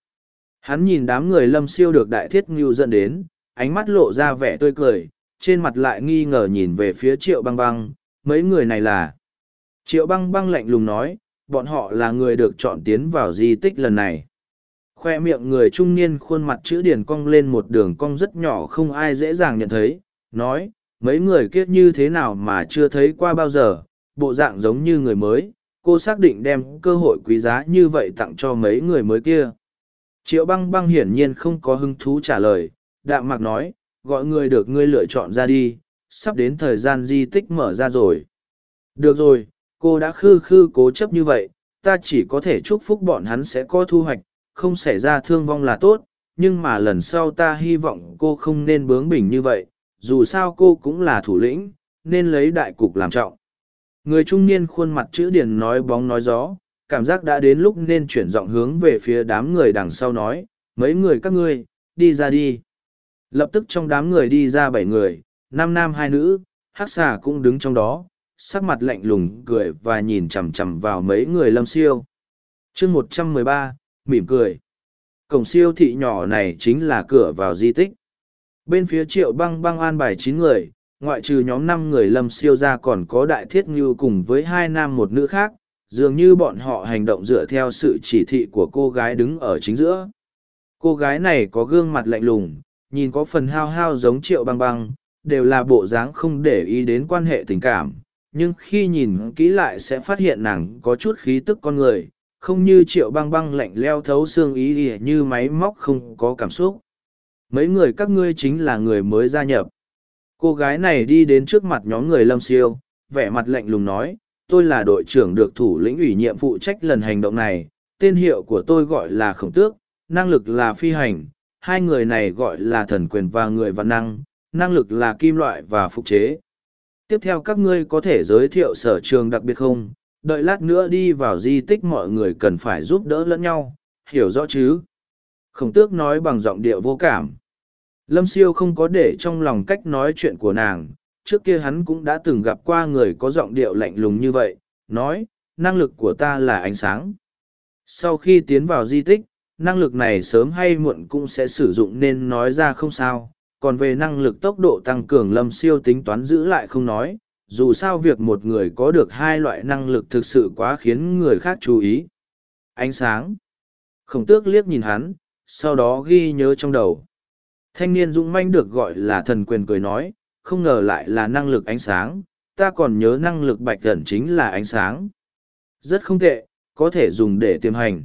Hắn nhìn đám người lâm siêu được đại thiết ngưu dẫn đến, ánh mắt lộ ra vẻ tươi cười, trên mặt lại nghi ngờ nhìn về phía triệu băng băng, mấy người này là. Triệu băng băng lạnh lùng nói, bọn họ là người được chọn tiến vào di tích lần này. Khoe miệng người trung niên khuôn mặt chữ điển cong lên một đường cong rất nhỏ không ai dễ dàng nhận thấy, nói, mấy người kiết như thế nào mà chưa thấy qua bao giờ, bộ dạng giống như người mới, cô xác định đem cơ hội quý giá như vậy tặng cho mấy người mới kia. Triệu băng băng hiển nhiên không có hứng thú trả lời, đạm mạc nói, gọi người được ngươi lựa chọn ra đi, sắp đến thời gian di tích mở ra rồi. Được rồi, cô đã khư khư cố chấp như vậy, ta chỉ có thể chúc phúc bọn hắn sẽ có thu hoạch, không xảy ra thương vong là tốt, nhưng mà lần sau ta hy vọng cô không nên bướng bỉnh như vậy, dù sao cô cũng là thủ lĩnh, nên lấy đại cục làm trọng. Người trung niên khuôn mặt chữ điển nói bóng nói gió, cảm giác đã đến lúc nên chuyển giọng hướng về phía đám người đằng sau nói, mấy người các ngươi, đi ra đi. Lập tức trong đám người đi ra bảy người, năm nam hai nữ, hắc xà cũng đứng trong đó, sắc mặt lạnh lùng cười và nhìn chằm chằm vào mấy người lâm siêu. chương một trăm mười ba mỉm cười. Cổng siêu thị nhỏ này chính là cửa vào di tích. Bên phía triệu băng băng an bài chín người, ngoại trừ nhóm năm người lâm siêu ra còn có đại thiết ngưu cùng với hai nam một nữ khác, dường như bọn họ hành động dựa theo sự chỉ thị của cô gái đứng ở chính giữa. Cô gái này có gương mặt lạnh lùng, nhìn có phần hao hao giống triệu băng băng, đều là bộ dáng không để ý đến quan hệ tình cảm, nhưng khi nhìn kỹ lại sẽ phát hiện nàng có chút khí tức con người, không như triệu băng băng lạnh leo thấu xương ý ỉa như máy móc không có cảm xúc mấy người các ngươi chính là người mới gia nhập. Cô gái này đi đến trước mặt nhóm người lâm siêu, vẻ mặt lạnh lùng nói, tôi là đội trưởng được thủ lĩnh ủy nhiệm phụ trách lần hành động này, tên hiệu của tôi gọi là khổng tước, năng lực là phi hành, hai người này gọi là thần quyền và người văn năng năng lực là kim loại và phục chế. Tiếp theo các ngươi có thể giới thiệu sở trường đặc biệt không? Đợi lát nữa đi vào di tích mọi người cần phải giúp đỡ lẫn nhau, hiểu rõ chứ? Khổng tước nói bằng giọng điệu vô cảm lâm siêu không có để trong lòng cách nói chuyện của nàng, trước kia hắn cũng đã từng gặp qua người có giọng điệu lạnh lùng như vậy, nói, năng lực của ta là ánh sáng. Sau khi tiến vào di tích, năng lực này sớm hay muộn cũng sẽ sử dụng nên nói ra không sao. Còn về năng lực tốc độ tăng cường, lâm siêu tính toán giữ lại không nói. Dù sao việc một người có được hai loại năng lực thực sự quá khiến người khác chú ý. Ánh sáng. Khổng tước liếc nhìn hắn, sau đó ghi nhớ trong đầu thanh niên dũng manh được gọi là thần quyền cười nói, không ngờ lại là năng lực ánh sáng, ta còn nhớ năng lực bạch thần chính là ánh sáng. Rất không tệ, có thể dùng để tiềm hành.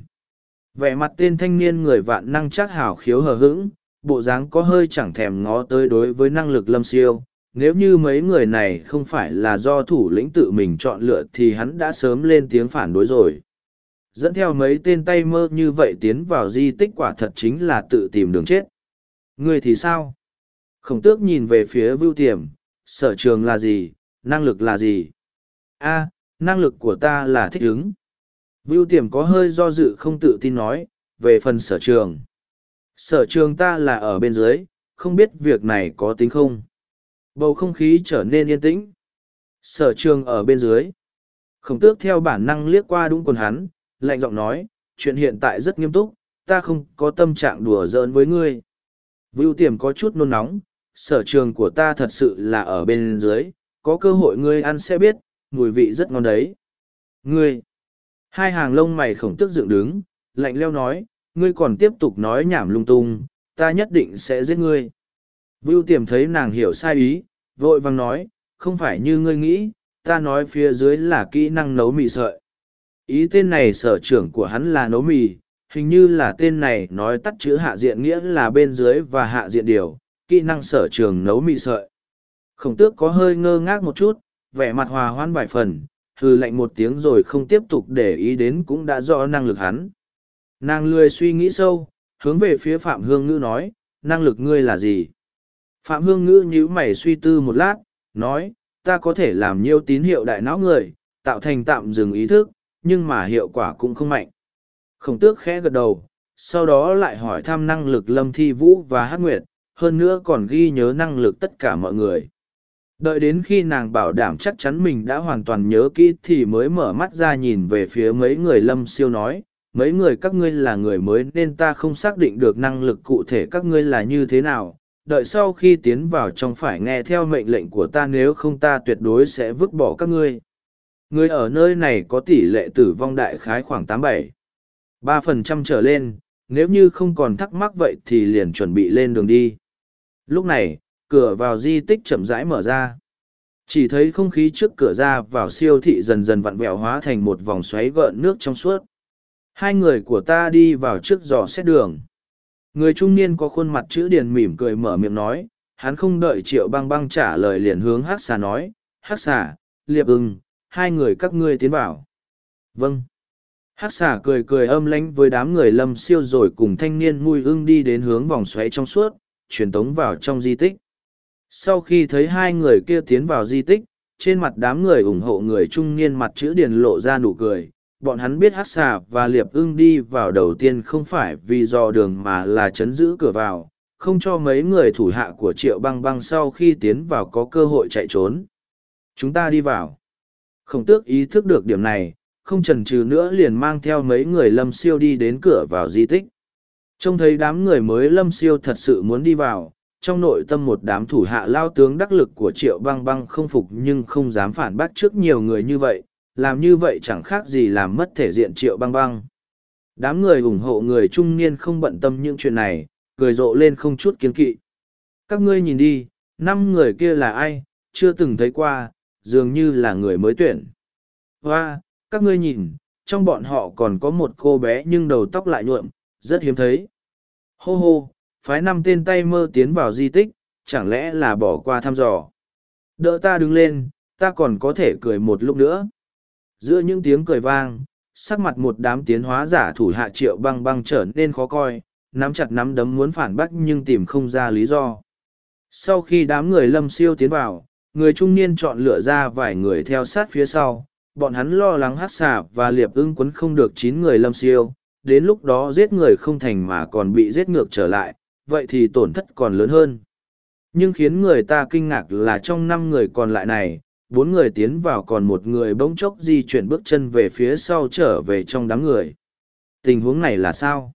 Vẻ mặt tên thanh niên người vạn năng chắc hảo khiếu hờ hững, bộ dáng có hơi chẳng thèm ngó tới đối với năng lực lâm siêu. Nếu như mấy người này không phải là do thủ lĩnh tự mình chọn lựa thì hắn đã sớm lên tiếng phản đối rồi. Dẫn theo mấy tên tay mơ như vậy tiến vào di tích quả thật chính là tự tìm đường chết ngươi thì sao? Khổng tước nhìn về phía vưu tiềm sở trường là gì năng lực là gì? A năng lực của ta là thích ứng. Vưu tiềm có hơi do dự không tự tin nói về phần sở trường. Sở trường ta là ở bên dưới không biết việc này có tính không? Bầu không khí trở nên yên tĩnh. Sở trường ở bên dưới. Khổng tước theo bản năng liếc qua đúng quần hắn lạnh giọng nói chuyện hiện tại rất nghiêm túc, ta không có tâm trạng đùa giỡn với ngươi. Vưu tiềm có chút nôn nóng, sở trường của ta thật sự là ở bên dưới, có cơ hội ngươi ăn sẽ biết, mùi vị rất ngon đấy. Ngươi! Hai hàng lông mày khổng tức dựng đứng, lạnh leo nói, ngươi còn tiếp tục nói nhảm lung tung, ta nhất định sẽ giết ngươi. Vưu tiềm thấy nàng hiểu sai ý, vội vàng nói, không phải như ngươi nghĩ, ta nói phía dưới là kỹ năng nấu mì sợi. Ý tên này sở trưởng của hắn là nấu mì, hình như là tên này nói tắt chữ hạ diện nghĩa là bên dưới và hạ diện điều, kỹ năng sở trường nấu mì sợi. Khổng tước có hơi ngơ ngác một chút, vẻ mặt hòa hoan vài phần, hư lạnh một tiếng rồi không tiếp tục để ý đến cũng đã rõ năng lực hắn. Nàng lười suy nghĩ sâu, hướng về phía Phạm Hương Ngữ nói, năng lực ngươi là gì? Phạm Hương Ngữ nhíu mày suy tư một lát, nói, ta có thể làm nhiều tín hiệu đại não người, tạo thành tạm dừng ý thức, nhưng mà hiệu quả cũng không mạnh. Khổng tước khẽ gật đầu, sau đó lại hỏi thăm năng lực Lâm Thi Vũ và Hát Nguyệt, hơn nữa còn ghi nhớ năng lực tất cả mọi người. Đợi đến khi nàng bảo đảm chắc chắn mình đã hoàn toàn nhớ kỹ thì mới mở mắt ra nhìn về phía mấy người Lâm Siêu nói, mấy người các ngươi là người mới nên ta không xác định được năng lực cụ thể các ngươi là như thế nào. Đợi sau khi tiến vào trong phải nghe theo mệnh lệnh của ta nếu không ta tuyệt đối sẽ vứt bỏ các ngươi. Người ở nơi này có tỷ lệ tử vong đại khái khoảng 87. 3% trở lên, nếu như không còn thắc mắc vậy thì liền chuẩn bị lên đường đi. Lúc này, cửa vào di tích chậm rãi mở ra. Chỉ thấy không khí trước cửa ra vào siêu thị dần dần vặn vẹo hóa thành một vòng xoáy gợn nước trong suốt. Hai người của ta đi vào trước dò xét đường. Người trung niên có khuôn mặt chữ điền mỉm cười mở miệng nói, hắn không đợi triệu băng băng trả lời liền hướng hát xà nói, hát xà, liệp ưng, hai người các ngươi tiến vào. Vâng. Hát xà cười cười âm lánh với đám người lâm siêu rồi cùng thanh niên mùi ưng đi đến hướng vòng xoáy trong suốt, truyền tống vào trong di tích. Sau khi thấy hai người kia tiến vào di tích, trên mặt đám người ủng hộ người trung niên mặt chữ điền lộ ra nụ cười, bọn hắn biết hát xà và liệp ưng đi vào đầu tiên không phải vì do đường mà là chấn giữ cửa vào không cho mấy người thủ hạ của triệu băng băng sau khi tiến vào có cơ hội chạy trốn. Chúng ta đi vào. Không tước ý thức được điểm này không chần chừ nữa liền mang theo mấy người lâm siêu đi đến cửa vào di tích trông thấy đám người mới lâm siêu thật sự muốn đi vào trong nội tâm một đám thủ hạ lao tướng đắc lực của triệu băng băng không phục nhưng không dám phản bác trước nhiều người như vậy làm như vậy chẳng khác gì làm mất thể diện triệu băng băng. Đám người ủng hộ người trung niên không bận tâm những chuyện này, cười rộ lên không chút kiến kỵ. Các ngươi nhìn đi, năm người kia là ai, chưa từng thấy qua, dường như là người mới tuyển. Hoa, các ngươi nhìn, trong bọn họ còn có một cô bé nhưng đầu tóc lại nhuộm, rất hiếm thấy. Hô hô, phái năm tên tay mơ tiến vào di tích, chẳng lẽ là bỏ qua thăm dò. Đỡ ta đứng lên, ta còn có thể cười một lúc nữa giữa những tiếng cười vang sắc mặt một đám tiến hóa giả thủ hạ triệu băng băng trở nên khó coi nắm chặt nắm đấm muốn phản bác nhưng tìm không ra lý do sau khi đám người lâm siêu tiến vào người trung niên chọn lựa ra vài người theo sát phía sau bọn hắn lo lắng hát xà và liệp ưng quấn không được chín người lâm siêu đến lúc đó giết người không thành mà còn bị giết ngược trở lại vậy thì tổn thất còn lớn hơn nhưng khiến người ta kinh ngạc là trong năm người còn lại này bốn người tiến vào còn một người bỗng chốc di chuyển bước chân về phía sau trở về trong đám người. Tình huống này là sao?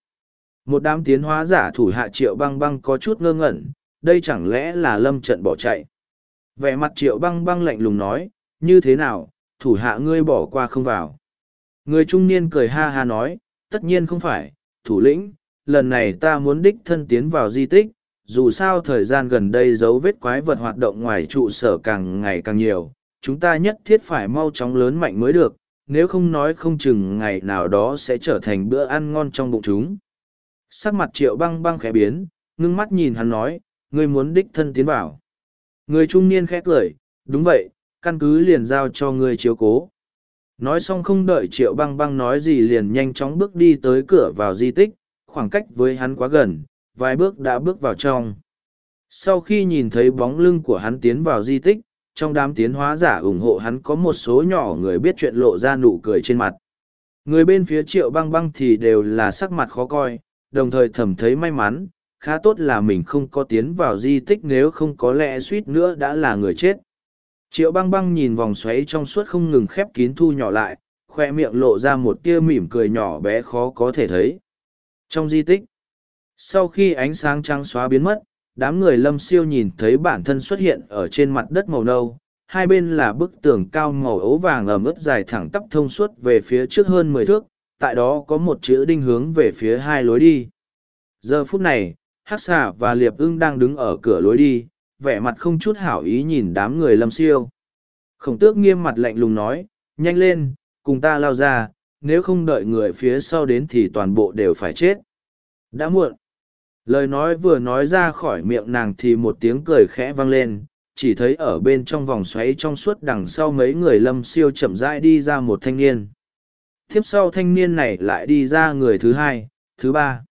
Một đám tiến hóa giả thủ hạ triệu băng băng có chút ngơ ngẩn, đây chẳng lẽ là lâm trận bỏ chạy. Vẻ mặt triệu băng băng lạnh lùng nói, như thế nào, thủ hạ ngươi bỏ qua không vào. Người trung niên cười ha ha nói, tất nhiên không phải, thủ lĩnh, lần này ta muốn đích thân tiến vào di tích, dù sao thời gian gần đây dấu vết quái vật hoạt động ngoài trụ sở càng ngày càng nhiều, chúng ta nhất thiết phải mau chóng lớn mạnh mới được, nếu không nói không chừng ngày nào đó sẽ trở thành bữa ăn ngon trong bụng chúng. Sắc mặt triệu băng băng khẽ biến, ngưng mắt nhìn hắn nói, ngươi muốn đích thân tiến vào. Người trung niên khẽ cười, đúng vậy, căn cứ liền giao cho ngươi chiếu cố. Nói xong không đợi triệu băng băng nói gì liền nhanh chóng bước đi tới cửa vào di tích, khoảng cách với hắn quá gần, vài bước đã bước vào trong. Sau khi nhìn thấy bóng lưng của hắn tiến vào di tích, trong đám tiến hóa giả ủng hộ hắn có một số nhỏ người biết chuyện lộ ra nụ cười trên mặt. Người bên phía triệu băng băng thì đều là sắc mặt khó coi, đồng thời thầm thấy may mắn, khá tốt là mình không có tiến vào di tích nếu không có lẽ suýt nữa đã là người chết. Triệu băng băng nhìn vòng xoáy trong suốt không ngừng khép kín thu nhỏ lại, khoe miệng lộ ra một tia mỉm cười nhỏ bé khó có thể thấy. Trong di tích, sau khi ánh sáng trắng xóa biến mất, đám người lâm siêu nhìn thấy bản thân xuất hiện ở trên mặt đất màu nâu, hai bên là bức tường cao màu ấu vàng ẩm ướt dài thẳng tắp thông suốt về phía trước hơn mười thước, tại đó có một chữ đinh hướng về phía hai lối đi. Giờ phút này, Hắc xà và Liệp ưng đang đứng ở cửa lối đi, vẻ mặt không chút hảo ý nhìn đám người lâm siêu. Khổng tước nghiêm mặt lạnh lùng nói, nhanh lên, cùng ta lao ra, nếu không đợi người phía sau đến thì toàn bộ đều phải chết. Đã muộn. Lời nói vừa nói ra khỏi miệng nàng thì một tiếng cười khẽ vang lên, chỉ thấy ở bên trong vòng xoáy trong suốt đằng sau mấy người lâm siêu chậm rãi đi ra một thanh niên. Tiếp sau thanh niên này lại đi ra người thứ hai, thứ ba.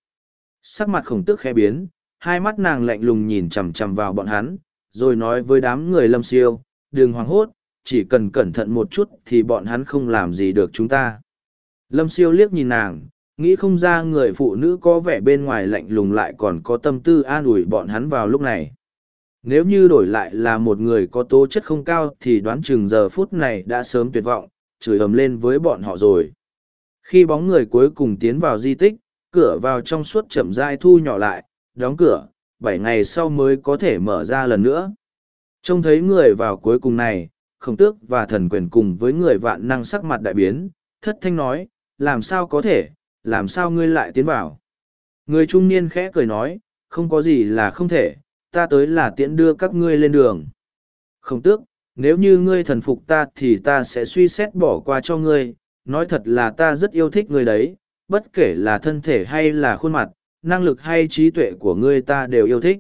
Sắc mặt khổng tức khẽ biến, hai mắt nàng lạnh lùng nhìn chằm chằm vào bọn hắn, rồi nói với đám người lâm siêu, đừng hoảng hốt, chỉ cần cẩn thận một chút thì bọn hắn không làm gì được chúng ta. Lâm siêu liếc nhìn nàng, nghĩ không ra người phụ nữ có vẻ bên ngoài lạnh lùng lại còn có tâm tư an ủi bọn hắn vào lúc này. Nếu như đổi lại là một người có tố chất không cao thì đoán chừng giờ phút này đã sớm tuyệt vọng, chửi ầm lên với bọn họ rồi. Khi bóng người cuối cùng tiến vào di tích, cửa vào trong suốt chậm rãi thu nhỏ lại, đóng cửa, bảy ngày sau mới có thể mở ra lần nữa. Trông thấy người vào cuối cùng này, khổng tước và thần quyền cùng với người vạn năng sắc mặt đại biến, thất thanh nói, làm sao có thể, làm sao ngươi lại tiến vào. Người trung niên khẽ cười nói, không có gì là không thể, ta tới là tiễn đưa các ngươi lên đường. Khổng tước, nếu như ngươi thần phục ta thì ta sẽ suy xét bỏ qua cho ngươi, nói thật là ta rất yêu thích ngươi đấy, bất kể là thân thể hay là khuôn mặt, năng lực hay trí tuệ của ngươi ta đều yêu thích.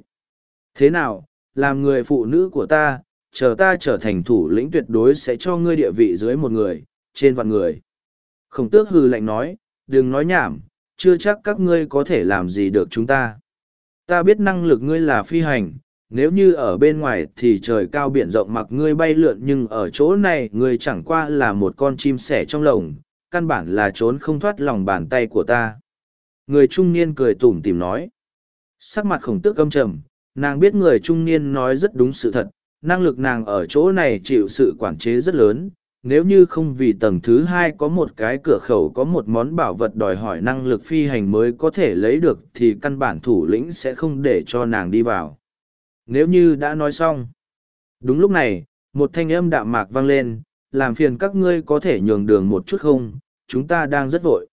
Thế nào, làm người phụ nữ của ta, chờ ta trở thành thủ lĩnh tuyệt đối sẽ cho ngươi địa vị dưới một người, trên vạn người. Khổng tước hừ lạnh nói, đừng nói nhảm, chưa chắc các ngươi có thể làm gì được chúng ta. Ta biết năng lực ngươi là phi hành, nếu như ở bên ngoài thì trời cao biển rộng mặc ngươi bay lượn nhưng ở chỗ này ngươi chẳng qua là một con chim sẻ trong lồng, căn bản là trốn không thoát lòng bàn tay của ta. Người trung niên cười tủm tìm nói. Sắc mặt khổng tước căm trầm, nàng biết người trung niên nói rất đúng sự thật, năng lực nàng ở chỗ này chịu sự quản chế rất lớn. Nếu như không vì tầng thứ hai có một cái cửa khẩu có một món bảo vật đòi hỏi năng lực phi hành mới có thể lấy được thì căn bản thủ lĩnh sẽ không để cho nàng đi vào. Nếu như đã nói xong. Đúng lúc này, một thanh âm đạm mạc vang lên, làm phiền các ngươi có thể nhường đường một chút không, chúng ta đang rất vội.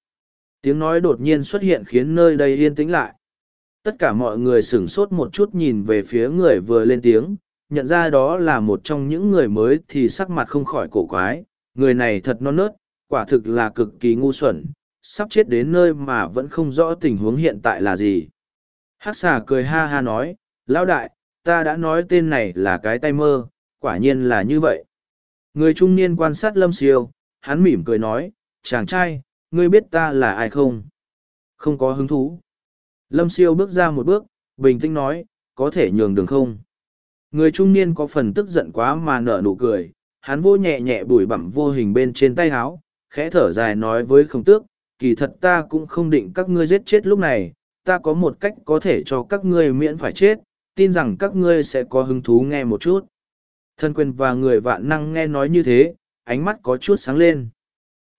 Tiếng nói đột nhiên xuất hiện khiến nơi đây yên tĩnh lại. Tất cả mọi người sửng sốt một chút nhìn về phía người vừa lên tiếng, nhận ra đó là một trong những người mới thì sắc mặt không khỏi cổ quái. Người này thật non nớt, quả thực là cực kỳ ngu xuẩn, sắp chết đến nơi mà vẫn không rõ tình huống hiện tại là gì. Hắc xà cười ha ha nói, lão đại, ta đã nói tên này là cái tay mơ, quả nhiên là như vậy. Người trung niên quan sát lâm siêu, hắn mỉm cười nói, chàng trai, ngươi biết ta là ai không? Không có hứng thú. Lâm siêu bước ra một bước, bình tĩnh nói, có thể nhường đường không? Người trung niên có phần tức giận quá mà nở nụ cười, hắn vô nhẹ nhẹ bụi bặm vô hình bên trên tay háo, khẽ thở dài nói với không tước, kỳ thật ta cũng không định các ngươi giết chết lúc này, ta có một cách có thể cho các ngươi miễn phải chết, tin rằng các ngươi sẽ có hứng thú nghe một chút. Thân quyền và người vạn năng nghe nói như thế, ánh mắt có chút sáng lên.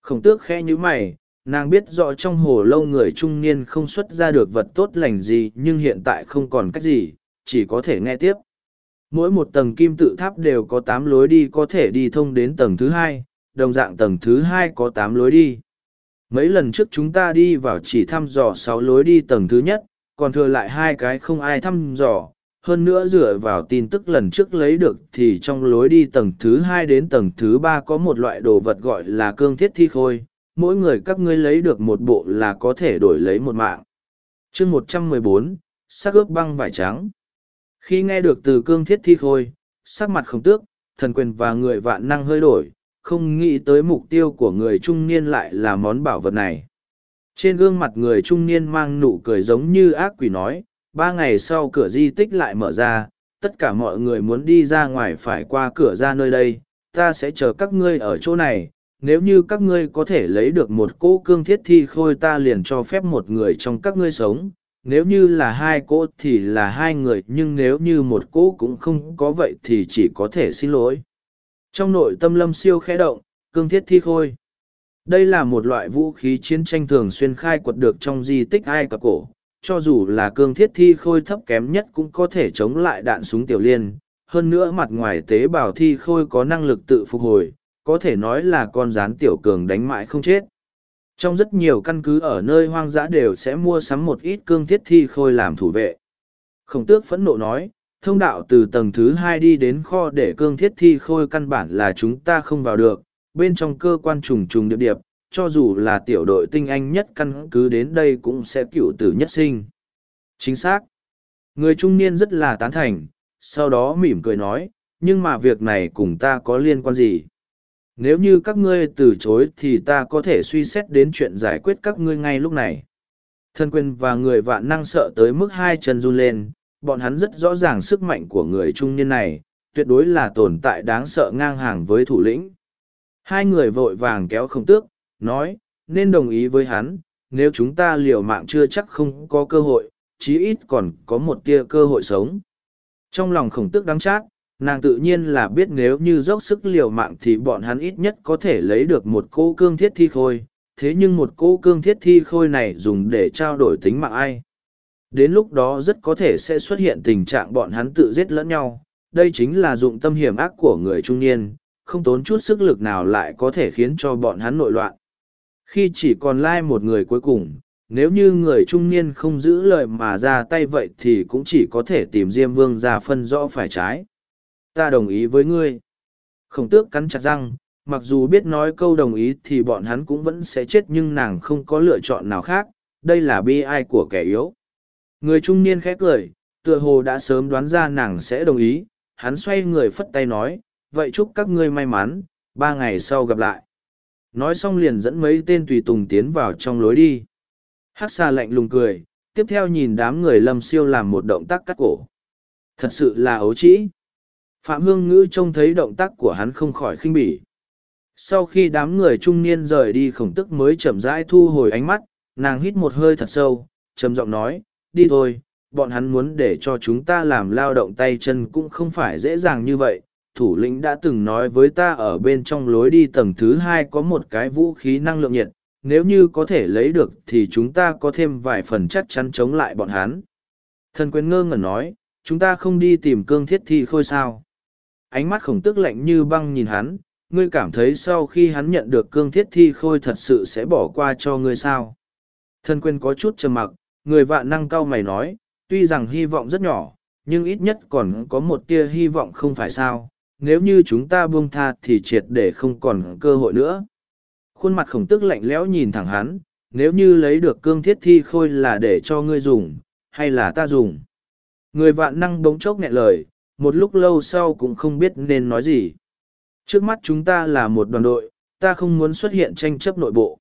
Khổng tước khẽ như mày, nàng biết rõ trong hồ lâu người trung niên không xuất ra được vật tốt lành gì nhưng hiện tại không còn cách gì, chỉ có thể nghe tiếp. Mỗi một tầng kim tự tháp đều có tám lối đi có thể đi thông đến tầng thứ hai, đồng dạng tầng thứ hai có tám lối đi. Mấy lần trước chúng ta đi vào chỉ thăm dò sáu lối đi tầng thứ nhất, còn thừa lại hai cái không ai thăm dò, hơn nữa dựa vào tin tức lần trước lấy được thì trong lối đi tầng thứ hai đến tầng thứ ba có một loại đồ vật gọi là cương thiết thi khôi mỗi người các ngươi lấy được một bộ là có thể đổi lấy một mạng. Chương một trăm mười bốn, sắc ướp băng vải trắng. Khi nghe được từ cương thiết thi khôi, sắc mặt không tước, thần quyền và người vạn năng hơi đổi, không nghĩ tới mục tiêu của người trung niên lại là món bảo vật này. Trên gương mặt người trung niên mang nụ cười giống như ác quỷ nói, ba ngày sau cửa di tích lại mở ra, tất cả mọi người muốn đi ra ngoài phải qua cửa ra nơi đây, ta sẽ chờ các ngươi ở chỗ này nếu như các ngươi có thể lấy được một cỗ cương thiết thi khôi ta liền cho phép một người trong các ngươi sống. Nếu như là hai cỗ thì là hai người nhưng nếu như một cỗ cũng không có vậy thì chỉ có thể xin lỗi. Trong nội tâm lâm siêu khẽ động cương thiết thi khôi. Đây là một loại vũ khí chiến tranh thường xuyên khai quật được trong di tích Ai Cập cổ, cho dù là cương thiết thi khôi thấp kém nhất cũng có thể chống lại đạn súng tiểu liên. Hơn nữa mặt ngoài tế bào thi khôi có năng lực tự phục hồi, có thể nói là con rán tiểu cường đánh mãi không chết. Trong rất nhiều căn cứ ở nơi hoang dã đều sẽ mua sắm một ít cương thiết thi khôi làm thủ vệ. Khổng tước phẫn nộ nói, thông đạo từ tầng thứ hai đi đến kho để cương thiết thi khôi căn bản là chúng ta không vào được, bên trong cơ quan trùng trùng điệp điệp, cho dù là tiểu đội tinh anh nhất căn cứ đến đây cũng sẽ cựu tử nhất sinh. Chính xác. Người trung niên rất là tán thành, sau đó mỉm cười nói, nhưng mà việc này cùng ta có liên quan gì? Nếu như các ngươi từ chối thì ta có thể suy xét đến chuyện giải quyết các ngươi ngay lúc này. Thân quyền và người vạn năng sợ tới mức hai chân run lên, bọn hắn rất rõ ràng sức mạnh của người trung niên này, tuyệt đối là tồn tại đáng sợ ngang hàng với thủ lĩnh. Hai người vội vàng kéo không tước, nói, nên đồng ý với hắn, nếu chúng ta liều mạng chưa chắc không có cơ hội, chí ít còn có một tia cơ hội sống. Trong lòng khổng tước đắng chát, nàng tự nhiên là biết nếu như dốc sức liều mạng thì bọn hắn ít nhất có thể lấy được một cô cương thiết thi khôi, thế nhưng một cô cương thiết thi khôi này dùng để trao đổi tính mạng ai. Đến lúc đó rất có thể sẽ xuất hiện tình trạng bọn hắn tự giết lẫn nhau, đây chính là dụng tâm hiểm ác của người trung niên, không tốn chút sức lực nào lại có thể khiến cho bọn hắn nội loạn. Khi chỉ còn lai một người cuối cùng, nếu như người trung niên không giữ lời mà ra tay vậy thì cũng chỉ có thể tìm Diêm Vương ra phân rõ phải trái. Ta đồng ý với ngươi. Khổng tước cắn chặt răng, mặc dù biết nói câu đồng ý thì bọn hắn cũng vẫn sẽ chết nhưng nàng không có lựa chọn nào khác, đây là bi ai của kẻ yếu. Người trung niên khẽ cười, tựa hồ đã sớm đoán ra nàng sẽ đồng ý, hắn xoay người phất tay nói, vậy chúc các ngươi may mắn, ba ngày sau gặp lại. Nói xong liền dẫn mấy tên tùy tùng tiến vào trong lối đi. Hắc xà lạnh lùng cười, tiếp theo nhìn đám người lâm siêu làm một động tác cắt cổ. Thật sự là ấu trĩ. Phạm Hương Ngữ trông thấy động tác của hắn không khỏi khinh bỉ. Sau khi đám người trung niên rời đi khổng tức mới chậm rãi thu hồi ánh mắt, nàng hít một hơi thật sâu, trầm giọng nói, đi thôi, bọn hắn muốn để cho chúng ta làm lao động tay chân cũng không phải dễ dàng như vậy. Thủ lĩnh đã từng nói với ta ở bên trong lối đi tầng thứ hai có một cái vũ khí năng lượng nhiệt, nếu như có thể lấy được thì chúng ta có thêm vài phần chắc chắn chống lại bọn hắn. Thần quyền ngơ ngẩn nói, chúng ta không đi tìm cương thiết thi khôi sao. Ánh mắt khổng tức lạnh như băng nhìn hắn, ngươi cảm thấy sau khi hắn nhận được cương thiết thi khôi thật sự sẽ bỏ qua cho ngươi sao. Thân quyền có chút trầm mặc, người vạn năng cao mày nói, tuy rằng hy vọng rất nhỏ, nhưng ít nhất còn có một tia hy vọng không phải sao, nếu như chúng ta buông tha thì triệt để không còn cơ hội nữa. Khuôn mặt khổng tức lạnh lẽo nhìn thẳng hắn, nếu như lấy được cương thiết thi khôi là để cho ngươi dùng, hay là ta dùng. Người vạn năng bỗng chốc nghẹn lời, một lúc lâu sau cũng không biết nên nói gì. Trước mắt chúng ta là một đoàn đội, ta không muốn xuất hiện tranh chấp nội bộ.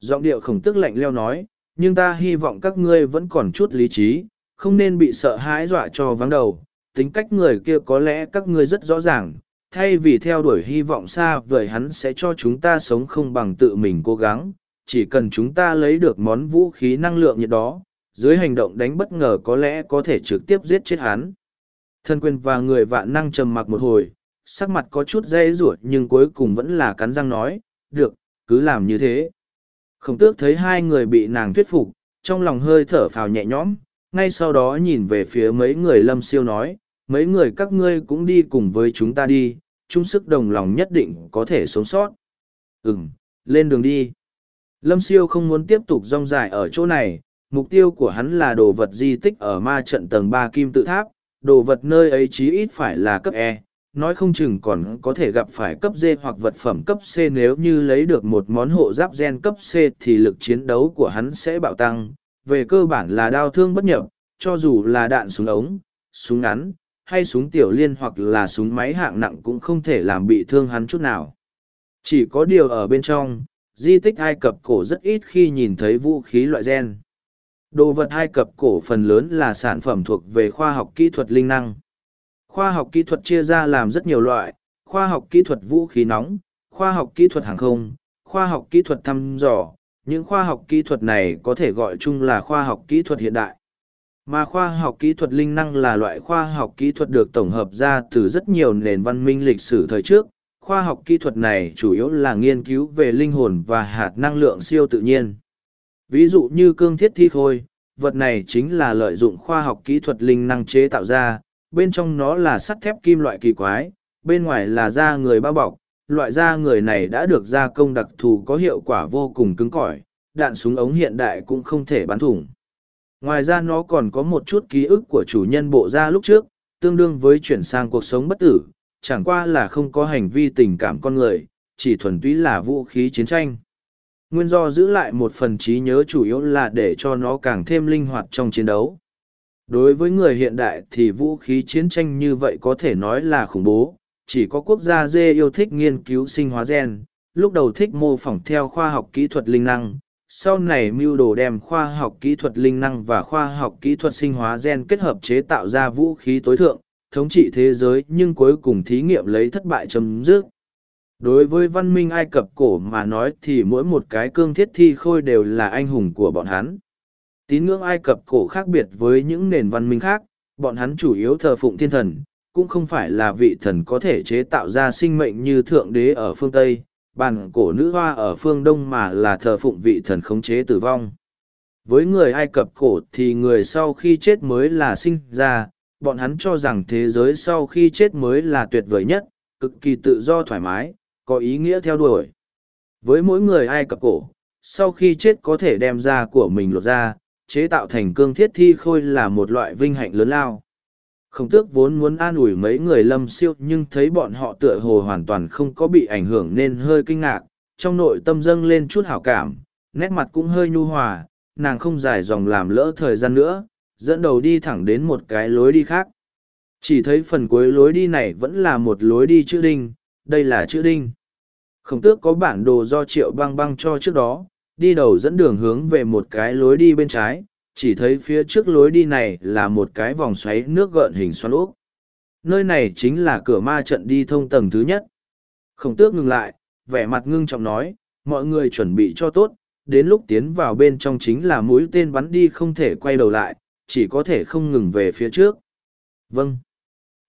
Giọng điệu khổng tức lạnh leo nói, nhưng ta hy vọng các ngươi vẫn còn chút lý trí, không nên bị sợ hãi dọa cho vắng đầu. Tính cách người kia có lẽ các ngươi rất rõ ràng, thay vì theo đuổi hy vọng xa vời hắn sẽ cho chúng ta sống không bằng tự mình cố gắng. Chỉ cần chúng ta lấy được món vũ khí năng lượng như đó, dưới hành động đánh bất ngờ có lẽ có thể trực tiếp giết chết hắn. Thân quyền và người vạn năng trầm mặc một hồi, sắc mặt có chút dây ruột nhưng cuối cùng vẫn là cắn răng nói, được, cứ làm như thế. Khổng tước thấy hai người bị nàng thuyết phục, trong lòng hơi thở phào nhẹ nhõm, ngay sau đó nhìn về phía mấy người lâm siêu nói, mấy người các ngươi cũng đi cùng với chúng ta đi, chung sức đồng lòng nhất định có thể sống sót. Ừm, lên đường đi. Lâm siêu không muốn tiếp tục rong dài ở chỗ này, mục tiêu của hắn là đồ vật di tích ở ma trận tầng ba kim tự tháp, đồ vật nơi ấy chí ít phải là cấp E, nói không chừng còn có thể gặp phải cấp D hoặc vật phẩm cấp C nếu như lấy được một món hộ giáp gen cấp C thì lực chiến đấu của hắn sẽ bạo tăng, về cơ bản là đau thương bất nhập, cho dù là đạn súng ống, súng ngắn, hay súng tiểu liên hoặc là súng máy hạng nặng cũng không thể làm bị thương hắn chút nào. Chỉ có điều ở bên trong, di tích Ai Cập cổ rất ít khi nhìn thấy vũ khí loại gen. Đồ vật hai Cập cổ phần lớn là sản phẩm thuộc về khoa học kỹ thuật linh năng. Khoa học kỹ thuật chia ra làm rất nhiều loại, khoa học kỹ thuật vũ khí nóng, khoa học kỹ thuật hàng không, khoa học kỹ thuật thăm dò. Những khoa học kỹ thuật này có thể gọi chung là khoa học kỹ thuật hiện đại. Mà khoa học kỹ thuật linh năng là loại khoa học kỹ thuật được tổng hợp ra từ rất nhiều nền văn minh lịch sử thời trước, khoa học kỹ thuật này chủ yếu là nghiên cứu về linh hồn và hạt năng lượng siêu tự nhiên. Ví dụ như cương thiết thi khôi, vật này chính là lợi dụng khoa học kỹ thuật linh năng chế tạo ra, bên trong nó là sắt thép kim loại kỳ quái, bên ngoài là da người bao bọc, loại da người này đã được gia công đặc thù có hiệu quả vô cùng cứng cỏi, đạn súng ống hiện đại cũng không thể bắn thủng. Ngoài ra nó còn có một chút ký ức của chủ nhân bộ da lúc trước, tương đương với chuyển sang cuộc sống bất tử, chẳng qua là không có hành vi tình cảm con người, chỉ thuần túy là vũ khí chiến tranh. Nguyên do giữ lại một phần trí nhớ chủ yếu là để cho nó càng thêm linh hoạt trong chiến đấu. Đối với người hiện đại thì vũ khí chiến tranh như vậy có thể nói là khủng bố, chỉ có quốc gia dê yêu thích nghiên cứu sinh hóa gen, lúc đầu thích mô phỏng theo khoa học kỹ thuật linh năng, sau này mưu đồ đem khoa học kỹ thuật linh năng và khoa học kỹ thuật sinh hóa gen kết hợp chế tạo ra vũ khí tối thượng, thống trị thế giới nhưng cuối cùng thí nghiệm lấy thất bại chấm dứt. Đối với văn minh Ai Cập cổ mà nói thì mỗi một cái cương thiết thi khôi đều là anh hùng của bọn hắn. Tín ngưỡng Ai Cập cổ khác biệt với những nền văn minh khác, bọn hắn chủ yếu thờ phụng thiên thần, cũng không phải là vị thần có thể chế tạo ra sinh mệnh như thượng đế ở phương Tây, bàn cổ nữ hoa ở phương Đông mà là thờ phụng vị thần khống chế tử vong. Với người Ai Cập cổ thì người sau khi chết mới là sinh ra, bọn hắn cho rằng thế giới sau khi chết mới là tuyệt vời nhất, cực kỳ tự do thoải mái, có ý nghĩa theo đuổi. Với mỗi người Ai Cập cổ, sau khi chết có thể đem ra của mình lột ra, chế tạo thành cương thiết thi khôi là một loại vinh hạnh lớn lao. Khổng tước vốn muốn an ủi mấy người lâm siêu nhưng thấy bọn họ tựa hồ hoàn toàn không có bị ảnh hưởng nên hơi kinh ngạc, trong nội tâm dâng lên chút hảo cảm, nét mặt cũng hơi nhu hòa, nàng không dài dòng làm lỡ thời gian nữa, dẫn đầu đi thẳng đến một cái lối đi khác. Chỉ thấy phần cuối lối đi này vẫn là một lối đi chữ đinh, đây là chữ đinh. Khổng tước có bản đồ do triệu băng băng cho trước đó, đi đầu dẫn đường hướng về một cái lối đi bên trái, chỉ thấy phía trước lối đi này là một cái vòng xoáy nước gợn hình xoắn úp. Nơi này chính là cửa ma trận đi thông tầng thứ nhất. Khổng tước ngừng lại, vẻ mặt ngưng trọng nói, mọi người chuẩn bị cho tốt, đến lúc tiến vào bên trong chính là mũi tên bắn đi không thể quay đầu lại, chỉ có thể không ngừng về phía trước. Vâng.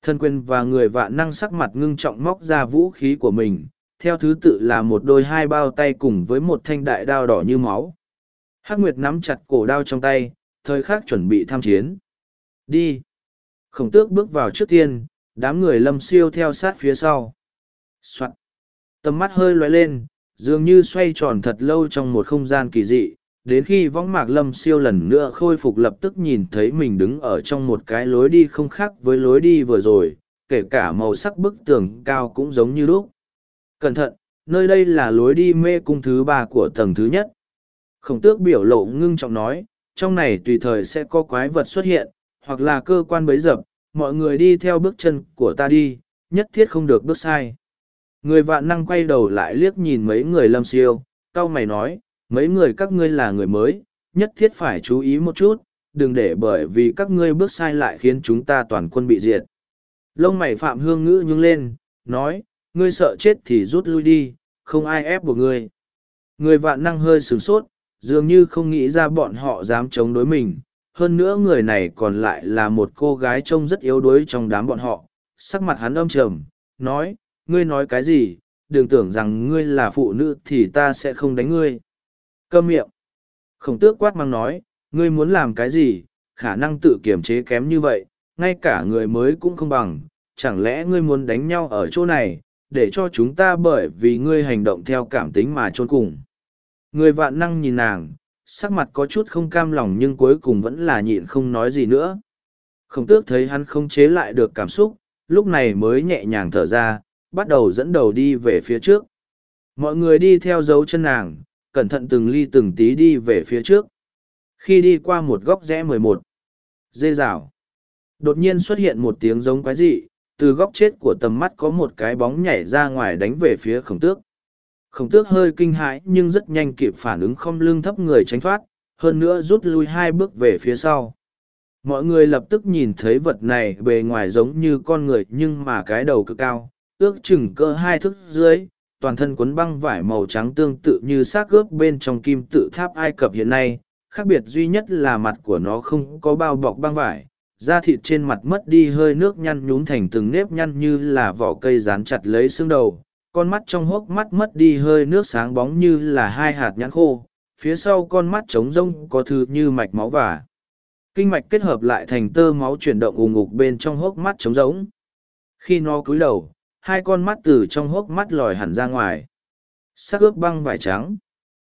Thân quyền và người vạn năng sắc mặt ngưng trọng móc ra vũ khí của mình, theo thứ tự là một đôi hai bao tay cùng với một thanh đại đao đỏ như máu. Hắc Nguyệt nắm chặt cổ đao trong tay, thời khắc chuẩn bị tham chiến. Đi! Khổng tước bước vào trước tiên, đám người lâm siêu theo sát phía sau. Soạn! Tầm mắt hơi lóe lên, dường như xoay tròn thật lâu trong một không gian kỳ dị, đến khi võng mạc lâm siêu lần nữa khôi phục lập tức nhìn thấy mình đứng ở trong một cái lối đi không khác với lối đi vừa rồi, kể cả màu sắc bức tường cao cũng giống như lúc. Cẩn thận, nơi đây là lối đi mê cung thứ ba của tầng thứ nhất. Khổng tước biểu lộ ngưng trọng nói, trong này tùy thời sẽ có quái vật xuất hiện, hoặc là cơ quan bấy dập, mọi người đi theo bước chân của ta đi, nhất thiết không được bước sai. Người vạn năng quay đầu lại liếc nhìn mấy người lâm siêu, cao mày nói, mấy người các ngươi là người mới, nhất thiết phải chú ý một chút, đừng để bởi vì các ngươi bước sai lại khiến chúng ta toàn quân bị diệt. Lông mày phạm hương ngữ nhướng lên, nói, ngươi sợ chết thì rút lui đi, không ai ép buộc ngươi. Người vạn năng hơi sửng sốt, dường như không nghĩ ra bọn họ dám chống đối mình. Hơn nữa người này còn lại là một cô gái trông rất yếu đuối trong đám bọn họ. Sắc mặt hắn âm trầm, nói, ngươi nói cái gì, đừng tưởng rằng ngươi là phụ nữ thì ta sẽ không đánh ngươi. Câm miệng. Khổng tước quát mang nói, ngươi muốn làm cái gì, khả năng tự kiểm chế kém như vậy, ngay cả người mới cũng không bằng, chẳng lẽ ngươi muốn đánh nhau ở chỗ này, để cho chúng ta bởi vì ngươi hành động theo cảm tính mà trôn cùng. Người vạn năng nhìn nàng, sắc mặt có chút không cam lòng nhưng cuối cùng vẫn là nhịn không nói gì nữa. Không tước thấy hắn không chế lại được cảm xúc, lúc này mới nhẹ nhàng thở ra, bắt đầu dẫn đầu đi về phía trước. Mọi người đi theo dấu chân nàng, cẩn thận từng ly từng tí đi về phía trước. Khi đi qua một góc rẽ mười một, dê rào, đột nhiên xuất hiện một tiếng giống quái dị, từ góc chết của tầm mắt có một cái bóng nhảy ra ngoài đánh về phía khổng tước. Khổng tước hơi kinh hãi nhưng rất nhanh kịp phản ứng không lưng thấp người tránh thoát, hơn nữa rút lui hai bước về phía sau. Mọi người lập tức nhìn thấy vật này bề ngoài giống như con người nhưng mà cái đầu cực cao, ước chừng cơ hai thước dưới, toàn thân quấn băng vải màu trắng tương tự như xác ướp bên trong kim tự tháp Ai Cập hiện nay, khác biệt duy nhất là mặt của nó không có bao bọc băng vải, da thịt trên mặt mất đi hơi nước nhăn nhún thành từng nếp nhăn như là vỏ cây dán chặt lấy xương đầu, con mắt trong hốc mắt mất đi hơi nước sáng bóng như là hai hạt nhãn khô, phía sau con mắt trống rông có thứ như mạch máu và kinh mạch kết hợp lại thành tơ máu chuyển động ù ngục bên trong hốc mắt trống rỗng. Khi nó cúi đầu, hai con mắt từ trong hốc mắt lòi hẳn ra ngoài. Sắc ướp băng vải trắng.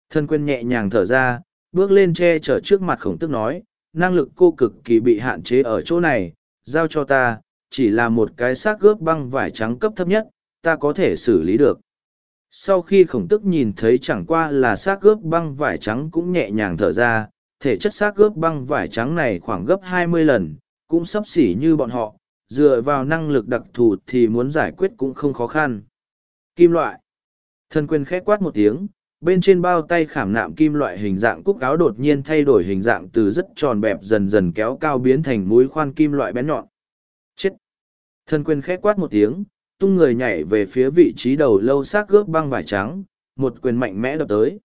Thân quên nhẹ nhàng thở ra, bước lên che chở trước mặt khổng tức nói, năng lực cô cực kỳ bị hạn chế ở chỗ này, giao cho ta, chỉ là một cái xác ướp băng vải trắng cấp thấp nhất, ta có thể xử lý được. Sau khi khổng tức nhìn thấy chẳng qua là xác ướp băng vải trắng cũng nhẹ nhàng thở ra, thể chất xác ướp băng vải trắng này khoảng gấp hai mươi lần, cũng sấp xỉ như bọn họ, dựa vào năng lực đặc thù thì muốn giải quyết cũng không khó khăn. Kim loại. Thân quyền khẽ quát một tiếng, bên trên bao tay khảm nạm kim loại hình dạng cúc áo đột nhiên thay đổi hình dạng từ rất tròn bẹp dần dần kéo cao biến thành mũi khoan kim loại bén nhọn. Chết! Thân quyền khẽ quát một tiếng, tung người nhảy về phía vị trí đầu lâu xác gớp băng vải trắng, một quyền mạnh mẽ đập tới.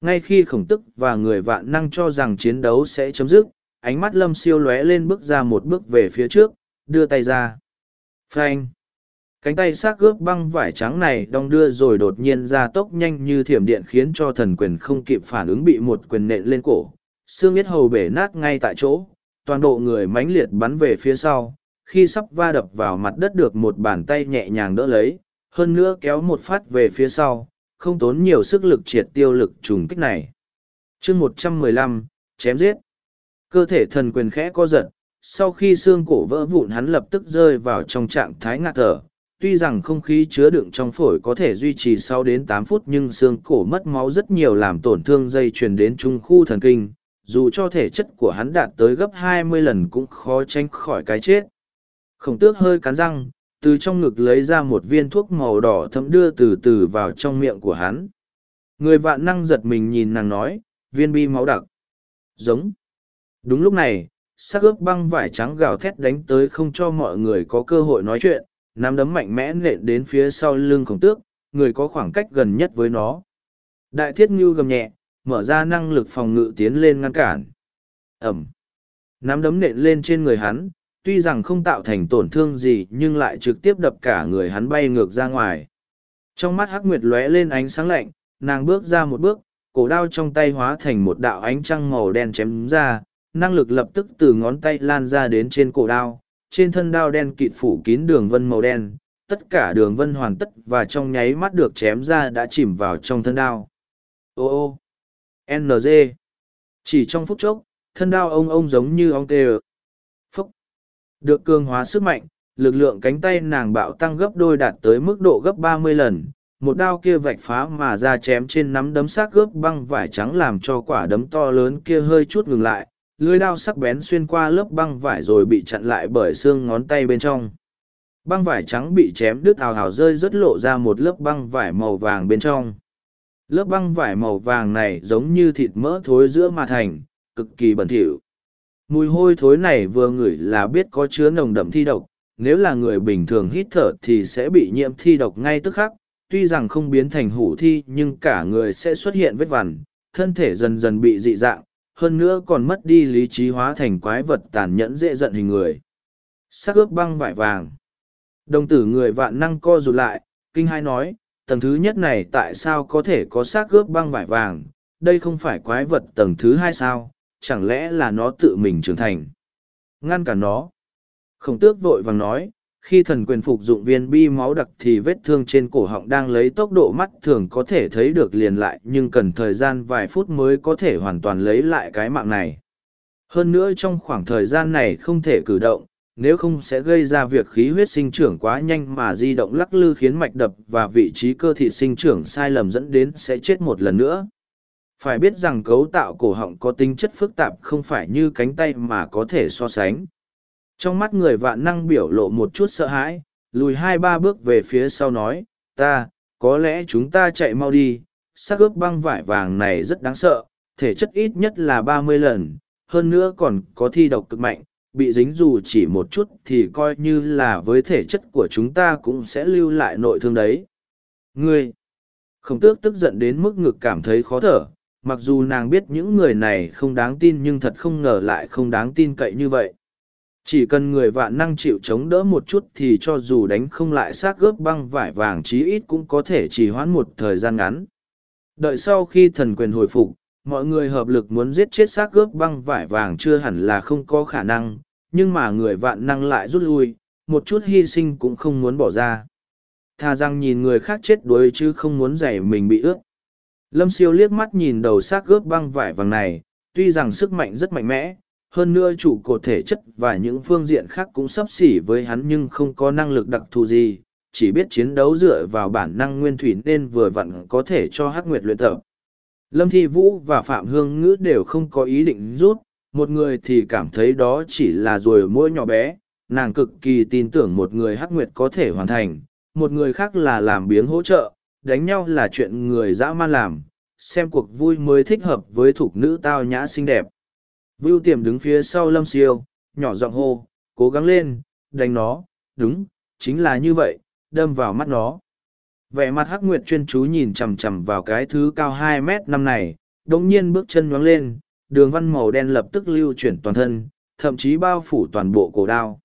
Ngay khi khổng tức và người vạn năng cho rằng chiến đấu sẽ chấm dứt, ánh mắt lâm siêu lóe lên bước ra một bước về phía trước, đưa tay ra. Phanh! cánh tay xác gớp băng vải trắng này đong đưa rồi đột nhiên ra tốc nhanh như thiểm điện khiến cho thần quyền không kịp phản ứng bị một quyền nện lên cổ. Xương biết hầu bể nát ngay tại chỗ. Toàn bộ người mãnh liệt bắn về phía sau. Khi sắp va đập vào mặt đất được một bàn tay nhẹ nhàng đỡ lấy, hơn nữa kéo một phát về phía sau, không tốn nhiều sức lực triệt tiêu lực trùng kích này. Chương một trăm mười lăm, chém giết. Cơ thể thần quyền khẽ co giật sau khi xương cổ vỡ vụn hắn lập tức rơi vào trong trạng thái ngạt thở tuy rằng không khí chứa đựng trong phổi có thể duy trì sau đến tám phút nhưng xương cổ mất máu rất nhiều làm tổn thương dây truyền đến trung khu thần kinh, dù cho thể chất của hắn đạt tới gấp hai mươi lần cũng khó tránh khỏi cái chết. Khổng tước hơi cắn răng, từ trong ngực lấy ra một viên thuốc màu đỏ thấm đưa từ từ vào trong miệng của hắn. Người vạn năng giật mình nhìn nàng nói, viên bi máu đặc. Giống. Đúng lúc này, sắc ướp băng vải trắng gào thét đánh tới không cho mọi người có cơ hội nói chuyện, nắm đấm mạnh mẽ nện đến phía sau lưng khổng tước, người có khoảng cách gần nhất với nó. Đại thiết ngưu gầm nhẹ, mở ra năng lực phòng ngự tiến lên ngăn cản. Ẩm. Nắm đấm nện lên trên người hắn, tuy rằng không tạo thành tổn thương gì nhưng lại trực tiếp đập cả người hắn bay ngược ra ngoài. Trong mắt Hắc Nguyệt lóe lên ánh sáng lạnh, nàng bước ra một bước, cổ đao trong tay hóa thành một đạo ánh trăng màu đen chém ra, năng lực lập tức từ ngón tay lan ra đến trên cổ đao, trên thân đao đen kịt phủ kín đường vân màu đen, tất cả đường vân hoàn tất và trong nháy mắt được chém ra đã chìm vào trong thân đao. Ô ô! NG! Chỉ trong phút chốc, thân đao ông ông giống như ong tê Phúc! Được cường hóa sức mạnh, lực lượng cánh tay nàng bạo tăng gấp đôi đạt tới mức độ gấp ba mươi lần. Một đao kia vạch phá mà ra chém trên nắm đấm xác gớp băng vải trắng làm cho quả đấm to lớn kia hơi chút ngừng lại, lưới đao sắc bén xuyên qua lớp băng vải rồi bị chặn lại bởi xương ngón tay bên trong. Băng vải trắng bị chém đứt hào hào rơi rất lộ ra một lớp băng vải màu vàng bên trong. Lớp băng vải màu vàng này giống như thịt mỡ thối giữa mà thành, cực kỳ bẩn thỉu. Mùi hôi thối này vừa ngửi là biết có chứa nồng đậm thi độc, nếu là người bình thường hít thở thì sẽ bị nhiễm thi độc ngay tức khắc, tuy rằng không biến thành hủ thi nhưng cả người sẽ xuất hiện vết vằn, thân thể dần dần bị dị dạng hơn nữa còn mất đi lý trí hóa thành quái vật tàn nhẫn dễ giận hình người. Sắc ướp băng vải vàng. Đồng tử người vạn năng co rụt lại, kinh hai nói, tầng thứ nhất này tại sao có thể có xác ướp băng vải vàng, đây không phải quái vật tầng thứ hai sao, chẳng lẽ là nó tự mình trưởng thành. Ngăn cả nó. Khổng tước vội vàng nói, khi thần quyền phục dụng viên bi máu đặc thì vết thương trên cổ họng đang lấy tốc độ mắt thường có thể thấy được liền lại, nhưng cần thời gian vài phút mới có thể hoàn toàn lấy lại cái mạng này. Hơn nữa trong khoảng thời gian này không thể cử động, nếu không sẽ gây ra việc khí huyết sinh trưởng quá nhanh mà di động lắc lư khiến mạch đập và vị trí cơ thị sinh trưởng sai lầm dẫn đến sẽ chết một lần nữa. Phải biết rằng cấu tạo cổ họng có tính chất phức tạp không phải như cánh tay mà có thể so sánh trong mắt người vạn năng biểu lộ một chút sợ hãi, lùi hai ba bước về phía sau nói, ta, có lẽ chúng ta chạy mau đi, xác ướp băng vải vàng này rất đáng sợ, thể chất ít nhất là ba mươi lần, hơn nữa còn có thi độc cực mạnh, bị dính dù chỉ một chút thì coi như là với thể chất của chúng ta cũng sẽ lưu lại nội thương đấy. Ngươi, không tước tức giận đến mức ngực cảm thấy khó thở, mặc dù nàng biết những người này không đáng tin nhưng thật không ngờ lại không đáng tin cậy như vậy chỉ cần người vạn năng chịu chống đỡ một chút thì cho dù đánh không lại xác gớp băng vải vàng chí ít cũng có thể chỉ hoãn một thời gian ngắn. Đợi sau khi thần quyền hồi phục, mọi người hợp lực muốn giết chết xác gớp băng vải vàng chưa hẳn là không có khả năng, nhưng mà người vạn năng lại rút lui, một chút hy sinh cũng không muốn bỏ ra. Thà rằng nhìn người khác chết đuối chứ không muốn giày mình bị ướt. Lâm siêu liếc mắt nhìn đầu xác gớp băng vải vàng này, tuy rằng sức mạnh rất mạnh mẽ hơn nữa chủ cột thể chất và những phương diện khác cũng sấp xỉ với hắn nhưng không có năng lực đặc thù gì, chỉ biết chiến đấu dựa vào bản năng nguyên thủy nên vừa vặn có thể cho hắc nguyệt luyện tập. Lâm thi vũ và phạm hương ngữ đều không có ý định rút, một người thì cảm thấy đó chỉ là ruồi mũi nhỏ bé, nàng cực kỳ tin tưởng một người hắc nguyệt có thể hoàn thành, một người khác là làm biếng hỗ trợ, đánh nhau là chuyện người dã man làm, xem cuộc vui mới thích hợp với thục nữ tao nhã xinh đẹp vưu tiềm đứng phía sau lâm siêu, nhỏ giọng hô, cố gắng lên, đánh nó, đúng, chính là như vậy, đâm vào mắt nó. Vẻ mặt hắc nguyệt chuyên chú nhìn chằm chằm vào cái thứ cao hai mét năm này đồng nhiên bước chân nhoáng lên, đường văn màu đen lập tức lưu chuyển toàn thân, thậm chí bao phủ toàn bộ cổ đao.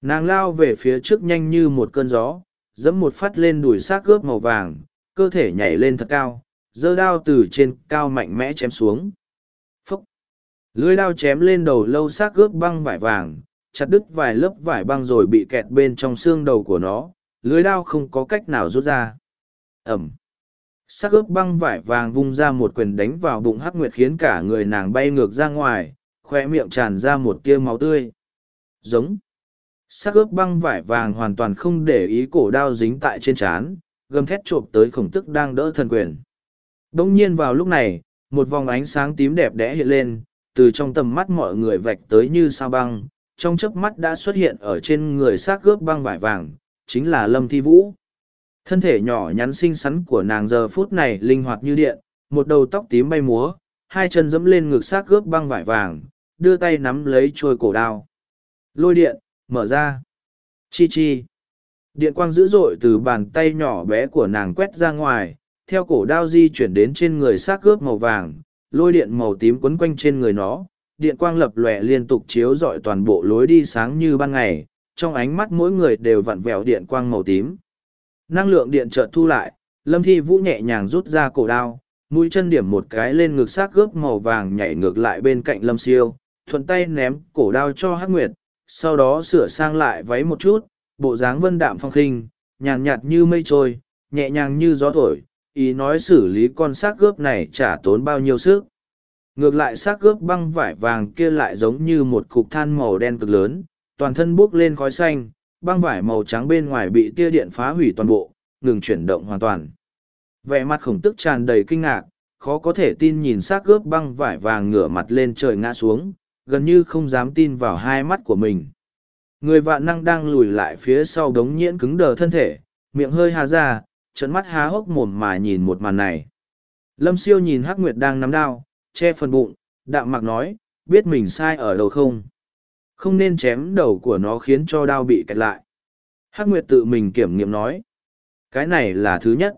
Nàng lao về phía trước nhanh như một cơn gió dẫm một phát lên đùi xác gớp màu vàng, cơ thể nhảy lên thật cao, giơ đao từ trên cao mạnh mẽ chém xuống lưới đao chém lên đầu lâu xác gớp băng vải vàng chặt đứt vài lớp vải băng rồi bị kẹt bên trong xương đầu của nó lưới đao không có cách nào rút ra. Ẩm. Sắc ướp băng vải vàng vung ra một quyền đánh vào bụng hắc nguyệt khiến cả người nàng bay ngược ra ngoài, khoe miệng tràn ra một tia máu tươi. Giống. Sắc ướp băng vải vàng hoàn toàn không để ý cổ đao dính tại trên trán, gầm thét chộp tới khổng tức đang đỡ thần quyền. Đông nhiên vào lúc này, một vòng ánh sáng tím đẹp đẽ hiện lên, từ trong tầm mắt mọi người vạch tới như sao băng, trong chớp mắt đã xuất hiện ở trên người xác gớp băng vải vàng, chính là Lâm Thi Vũ. Thân thể nhỏ nhắn xinh xắn của nàng giờ phút này linh hoạt như điện, một đầu tóc tím bay múa, hai chân dẫm lên ngực xác cướp băng vải vàng, đưa tay nắm lấy chuôi cổ đao. Lôi điện, mở ra. Chi chi. Điện quang dữ dội từ bàn tay nhỏ bé của nàng quét ra ngoài, theo cổ đao di chuyển đến trên người xác cướp màu vàng, lôi điện màu tím quấn quanh trên người nó, điện quang lập lòe liên tục chiếu rọi toàn bộ lối đi sáng như ban ngày, trong ánh mắt mỗi người đều vặn vẹo điện quang màu tím. Năng lượng điện chợt thu lại, Lâm Thi Vũ nhẹ nhàng rút ra cổ đao, mũi chân điểm một cái lên ngực xác gớp màu vàng nhảy ngược lại bên cạnh Lâm Siêu, thuận tay ném cổ đao cho Hắc Nguyệt, sau đó sửa sang lại váy một chút, bộ dáng vân đạm phong khinh, nhàn nhạt như mây trôi, nhẹ nhàng như gió thổi, ý nói xử lý con xác gớp này chả tốn bao nhiêu sức. Ngược lại xác gớp băng vải vàng kia lại giống như một cục than màu đen cực lớn, toàn thân buốc lên khói xanh, băng vải màu trắng bên ngoài bị tia điện phá hủy toàn bộ, ngừng chuyển động hoàn toàn. Vẻ mặt khổng tức tràn đầy kinh ngạc, khó có thể tin nhìn xác gớp băng vải vàng ngửa mặt lên trời ngã xuống, gần như không dám tin vào hai mắt của mình. Người vạn năng đang lùi lại phía sau đống nhiễn cứng đờ thân thể, miệng hơi há ra, trận mắt há hốc mồm mà nhìn một màn này. Lâm siêu nhìn Hắc Nguyệt đang nắm đao, che phần bụng, đạm mặc nói, biết mình sai ở đâu không? Không nên chém đầu của nó khiến cho đao bị kẹt lại. Hắc nguyệt tự mình kiểm nghiệm nói cái này là thứ nhất.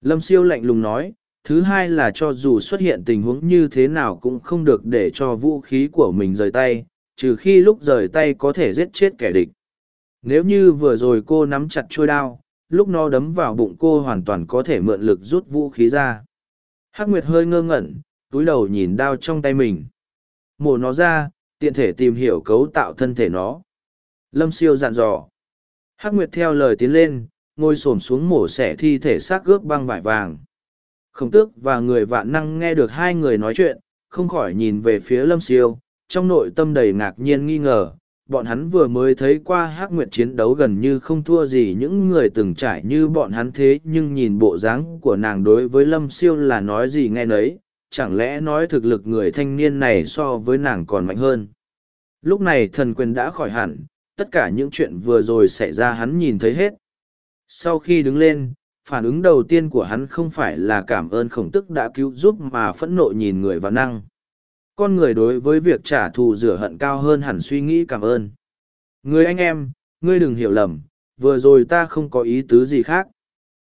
Lâm siêu lạnh lùng nói thứ hai là cho dù xuất hiện tình huống như thế nào cũng không được để cho vũ khí của mình rời tay trừ khi lúc rời tay có thể giết chết kẻ địch. Nếu như vừa rồi cô nắm chặt chuôi đao lúc nó đấm vào bụng cô hoàn toàn có thể mượn lực rút vũ khí ra hắc nguyệt hơi ngơ ngẩn túi đầu nhìn đao trong tay mình mổ nó ra tiện thể tìm hiểu cấu tạo thân thể nó. Lâm siêu dặn dò. Hắc Nguyệt theo lời tiến lên, ngồi xổm xuống mổ xẻ thi thể xác gớp băng vải vàng. Khổng tước và người vạn năng nghe được hai người nói chuyện, không khỏi nhìn về phía lâm siêu, trong nội tâm đầy ngạc nhiên nghi ngờ. Bọn hắn vừa mới thấy qua Hắc Nguyệt chiến đấu gần như không thua gì những người từng trải như bọn hắn thế nhưng nhìn bộ dáng của nàng đối với lâm siêu là nói gì nghe nấy, chẳng lẽ nói thực lực người thanh niên này so với nàng còn mạnh hơn. Lúc này thần quyền đã khỏi hẳn, tất cả những chuyện vừa rồi xảy ra hắn nhìn thấy hết. Sau khi đứng lên, phản ứng đầu tiên của hắn không phải là cảm ơn khổng tức đã cứu giúp mà phẫn nộ nhìn người và năng. Con người đối với việc trả thù rửa hận cao hơn hẳn suy nghĩ cảm ơn. Người anh em, ngươi đừng hiểu lầm, vừa rồi ta không có ý tứ gì khác.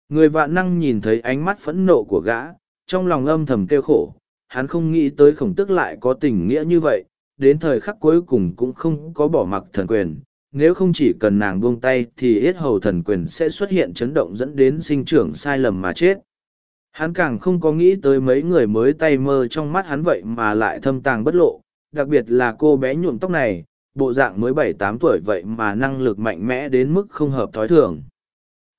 Người vạn năng nhìn thấy ánh mắt phẫn nộ của gã, trong lòng âm thầm kêu khổ, hắn không nghĩ tới khổng tức lại có tình nghĩa như vậy, đến thời khắc cuối cùng cũng không có bỏ mặc thần quyền. Nếu không chỉ cần nàng buông tay thì ít hầu thần quyền sẽ xuất hiện chấn động dẫn đến sinh trưởng sai lầm mà chết. Hắn càng không có nghĩ tới mấy người mới tay mơ trong mắt hắn vậy mà lại thâm tàng bất lộ, đặc biệt là cô bé nhuộm tóc này, bộ dạng mới bảy tám tuổi vậy mà năng lực mạnh mẽ đến mức không hợp thói thường.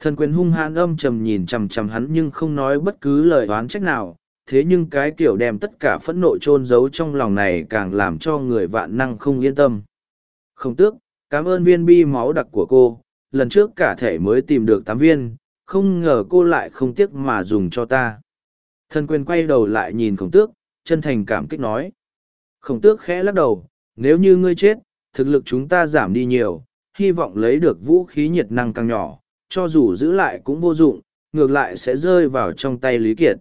Thần quyền hung hãn âm trầm nhìn chằm chằm hắn nhưng không nói bất cứ lời oán trách nào, thế nhưng cái kiểu đem tất cả phẫn nộ chôn giấu trong lòng này càng làm cho người vạn năng không yên tâm. Không tước, cảm ơn viên bi máu đặc của cô, lần trước cả thể mới tìm được tám viên, không ngờ cô lại không tiếc mà dùng cho ta. Thần quyền quay đầu lại nhìn khổng tước, chân thành cảm kích nói. Khổng tước khẽ lắc đầu, nếu như ngươi chết, thực lực chúng ta giảm đi nhiều, hy vọng lấy được vũ khí nhiệt năng càng nhỏ, cho dù giữ lại cũng vô dụng, ngược lại sẽ rơi vào trong tay Lý Kiệt.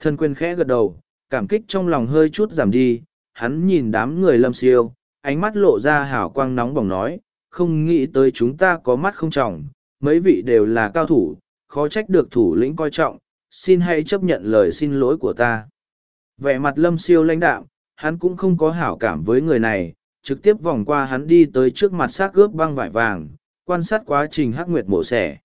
Thần quyền khẽ gật đầu, cảm kích trong lòng hơi chút giảm đi, hắn nhìn đám người lâm siêu, ánh mắt lộ ra hào quang nóng bỏng nói, không nghĩ tới chúng ta có mắt không trọng, mấy vị đều là cao thủ, khó trách được thủ lĩnh coi trọng, xin hãy chấp nhận lời xin lỗi của ta. Vẻ mặt lâm siêu lãnh đạm, hắn cũng không có hảo cảm với người này, trực tiếp vòng qua hắn đi tới trước mặt xác ướp băng vải vàng, quan sát quá trình hắc nguyệt mổ xẻ.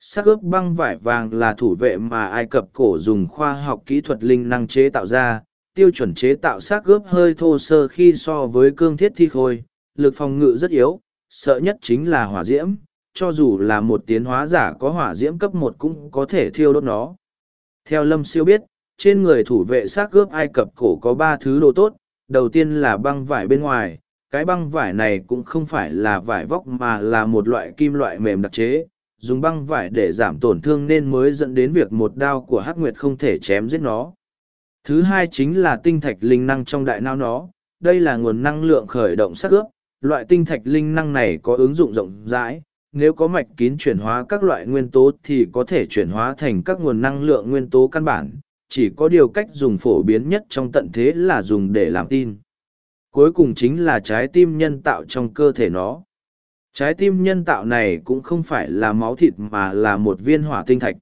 Xác ướp băng vải vàng là thủ vệ mà Ai Cập cổ dùng khoa học kỹ thuật linh năng chế tạo ra, tiêu chuẩn chế tạo xác ướp hơi thô sơ khi so với cương thiết thi khôi, lực phòng ngự rất yếu, sợ nhất chính là hỏa diễm, cho dù là một tiến hóa giả có hỏa diễm cấp một cũng có thể thiêu đốt nó. Theo Lâm Siêu biết, trên người thủ vệ xác ướp Ai Cập cổ có ba thứ đồ tốt, đầu tiên là băng vải bên ngoài, cái băng vải này cũng không phải là vải vóc mà là một loại kim loại mềm đặc chế, dùng băng vải để giảm tổn thương nên mới dẫn đến việc một đao của Hắc Nguyệt không thể chém giết nó. Thứ hai chính là tinh thạch linh năng trong đại não nó, đây là nguồn năng lượng khởi động xác ướp, loại tinh thạch linh năng này có ứng dụng rộng rãi, nếu có mạch kín chuyển hóa các loại nguyên tố thì có thể chuyển hóa thành các nguồn năng lượng nguyên tố căn bản, chỉ có điều cách dùng phổ biến nhất trong tận thế là dùng để làm tin. Cuối cùng chính là trái tim nhân tạo trong cơ thể nó. Trái tim nhân tạo này cũng không phải là máu thịt mà là một viên hỏa tinh thạch.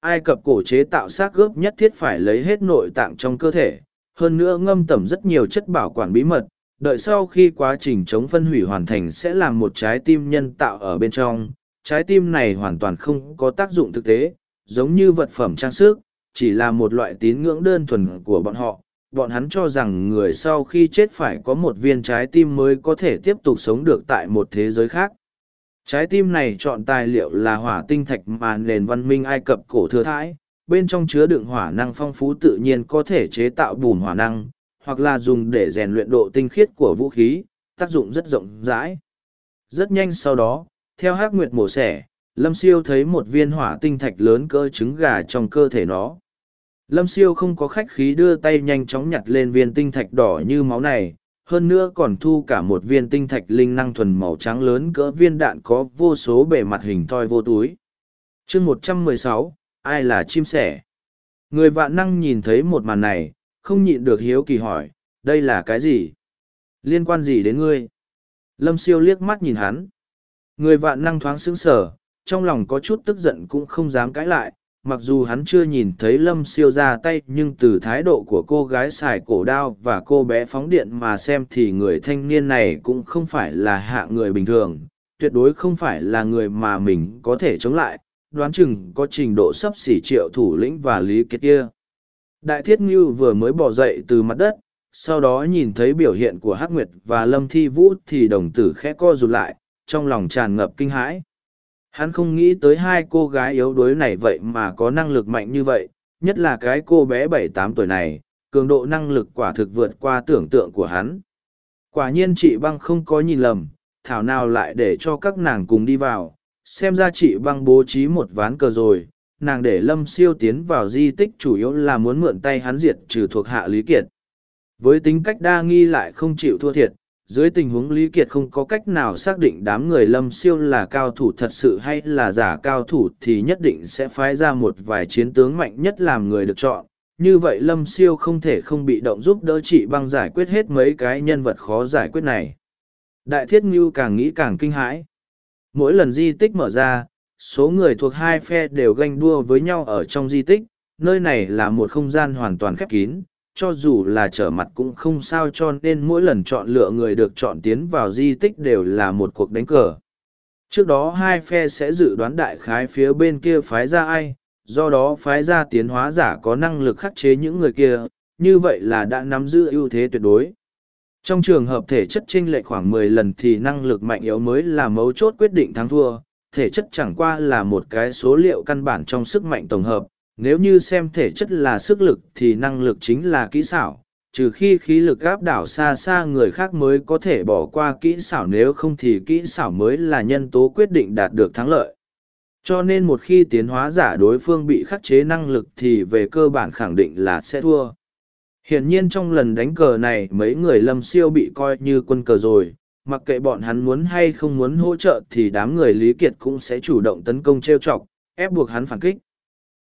Ai cập cổ chế tạo xác gớp nhất thiết phải lấy hết nội tạng trong cơ thể, hơn nữa ngâm tẩm rất nhiều chất bảo quản bí mật, đợi sau khi quá trình chống phân hủy hoàn thành sẽ làm một trái tim nhân tạo ở bên trong. Trái tim này hoàn toàn không có tác dụng thực tế, giống như vật phẩm trang sức, chỉ là một loại tín ngưỡng đơn thuần của bọn họ. Bọn hắn cho rằng người sau khi chết phải có một viên trái tim mới có thể tiếp tục sống được tại một thế giới khác. Trái tim này chọn tài liệu là hỏa tinh thạch mà nền văn minh Ai Cập cổ thừa thãi, bên trong chứa đựng hỏa năng phong phú tự nhiên có thể chế tạo bùn hỏa năng, hoặc là dùng để rèn luyện độ tinh khiết của vũ khí, tác dụng rất rộng rãi. Rất nhanh sau đó, theo hắc nguyệt mổ xẻ, Lâm Siêu thấy một viên hỏa tinh thạch lớn cỡ trứng gà trong cơ thể nó. Lâm Siêu không có khách khí đưa tay nhanh chóng nhặt lên viên tinh thạch đỏ như máu này, hơn nữa còn thu cả một viên tinh thạch linh năng thuần màu trắng lớn cỡ viên đạn có vô số bề mặt hình thoi vô túi. chương một trăm mười sáu ai là chim sẻ? Người vạn năng nhìn thấy một màn này, không nhịn được hiếu kỳ hỏi, đây là cái gì? Liên quan gì đến ngươi? Lâm siêu liếc mắt nhìn hắn. Người vạn năng thoáng sững sờ, trong lòng có chút tức giận cũng không dám cãi lại, mặc dù hắn chưa nhìn thấy lâm siêu ra tay nhưng từ thái độ của cô gái xài cổ đao và cô bé phóng điện mà xem thì người thanh niên này cũng không phải là hạ người bình thường tuyệt đối không phải là người mà mình có thể chống lại đoán chừng có trình độ sấp xỉ triệu thủ lĩnh và lý kiệt kia đại thiết ngưu vừa mới bỏ dậy từ mặt đất sau đó nhìn thấy biểu hiện của hắc nguyệt và lâm thi vũ thì đồng tử khẽ co rụt lại trong lòng tràn ngập kinh hãi Hắn không nghĩ tới hai cô gái yếu đuối này vậy mà có năng lực mạnh như vậy, nhất là cái cô bé bảy tám tuổi này, cường độ năng lực quả thực vượt qua tưởng tượng của hắn. Quả nhiên chị băng không có nhìn lầm, thảo nào lại để cho các nàng cùng đi vào, xem ra chị băng bố trí một ván cờ rồi, nàng để lâm siêu tiến vào di tích chủ yếu là muốn mượn tay hắn diệt trừ thuộc hạ lý kiệt. Với tính cách đa nghi lại không chịu thua thiệt, dưới tình huống Lý Kiệt không có cách nào xác định đám người lâm siêu là cao thủ thật sự hay là giả cao thủ thì nhất định sẽ phái ra một vài chiến tướng mạnh nhất làm người được chọn. Như vậy lâm siêu không thể không bị động giúp đỡ chị băng giải quyết hết mấy cái nhân vật khó giải quyết này. Đại thiết ngưu càng nghĩ càng kinh hãi. Mỗi lần di tích mở ra, số người thuộc hai phe đều ganh đua với nhau ở trong di tích, nơi này là một không gian hoàn toàn khép kín, cho dù là trở mặt cũng không sao cho nên mỗi lần chọn lựa người được chọn tiến vào di tích đều là một cuộc đánh cờ. Trước đó hai phe sẽ dự đoán đại khái phía bên kia phái ra ai, do đó phái ra tiến hóa giả có năng lực khắc chế những người kia, như vậy là đã nắm giữ ưu thế tuyệt đối. Trong trường hợp thể chất chênh lệch khoảng mười lần thì năng lực mạnh yếu mới là mấu chốt quyết định thắng thua, thể chất chẳng qua là một cái số liệu căn bản trong sức mạnh tổng hợp, nếu như xem thể chất là sức lực thì năng lực chính là kỹ xảo, trừ khi khí lực áp đảo xa xa người khác mới có thể bỏ qua kỹ xảo nếu không thì kỹ xảo mới là nhân tố quyết định đạt được thắng lợi. Cho nên một khi tiến hóa giả đối phương bị khắc chế năng lực thì về cơ bản khẳng định là sẽ thua. Hiển nhiên trong lần đánh cờ này mấy người lâm siêu bị coi như quân cờ rồi, mặc kệ bọn hắn muốn hay không muốn hỗ trợ thì đám người Lý Kiệt cũng sẽ chủ động tấn công trêu chọc, ép buộc hắn phản kích.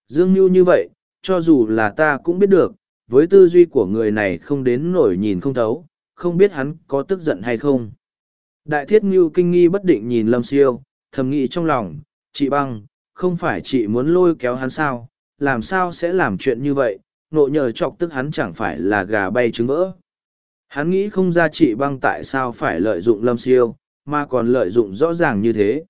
Dương Nhu như vậy, cho dù là ta cũng biết được, với tư duy của người này không đến nổi nhìn không thấu, không biết hắn có tức giận hay không. Đại thiết Ngưu kinh nghi bất định nhìn Lâm Siêu, thầm nghĩ trong lòng, chị băng, không phải chị muốn lôi kéo hắn sao, làm sao sẽ làm chuyện như vậy, nộ nhờ chọc tức hắn chẳng phải là gà bay trứng vỡ. Hắn nghĩ không ra chị băng tại sao phải lợi dụng Lâm Siêu, mà còn lợi dụng rõ ràng như thế.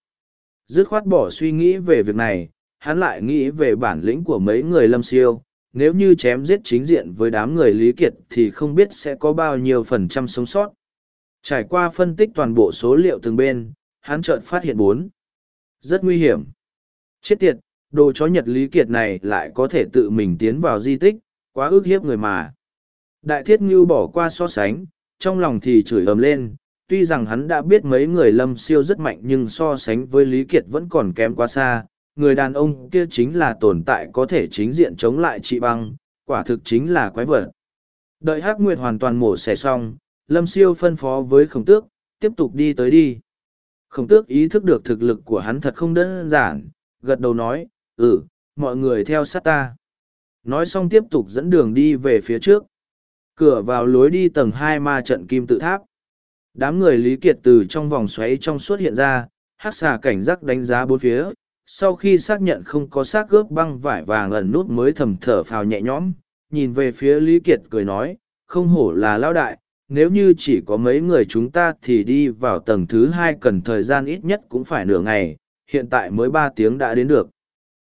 Dứt khoát bỏ suy nghĩ về việc này, hắn lại nghĩ về bản lĩnh của mấy người Lâm Siêu, nếu như chém giết chính diện với đám người Lý Kiệt thì không biết sẽ có bao nhiêu phần trăm sống sót. Trải qua phân tích toàn bộ số liệu từng bên, hắn chợt phát hiện bốn. Rất nguy hiểm. Chết tiệt, đồ chó Nhật Lý Kiệt này lại có thể tự mình tiến vào di tích, quá ước hiếp người mà. Đại thiết Ngưu bỏ qua so sánh, trong lòng thì chửi ầm lên, tuy rằng hắn đã biết mấy người lâm siêu rất mạnh nhưng so sánh với Lý Kiệt vẫn còn kém quá xa, người đàn ông kia chính là tồn tại có thể chính diện chống lại chị băng, quả thực chính là quái vật. Đợi Hắc Nguyệt hoàn toàn mổ xẻ xong, Lâm Siêu phân phó với khổng tước, tiếp tục đi tới đi. Khổng tước ý thức được thực lực của hắn thật không đơn giản, gật đầu nói, ừ, mọi người theo sát ta. Nói xong tiếp tục dẫn đường đi về phía trước. Cửa vào lối đi tầng hai ma trận kim tự tháp. Đám người Lý Kiệt từ trong vòng xoáy trong suốt hiện ra, hát xà cảnh giác đánh giá bốn phía, sau khi xác nhận không có xác ướp băng vải vàng ẩn nút mới thầm thở phào nhẹ nhõm nhìn về phía lý kiệt cười nói không hổ là lao đại nếu như chỉ có mấy người chúng ta thì đi vào tầng thứ hai cần thời gian ít nhất cũng phải nửa ngày hiện tại mới ba tiếng đã đến được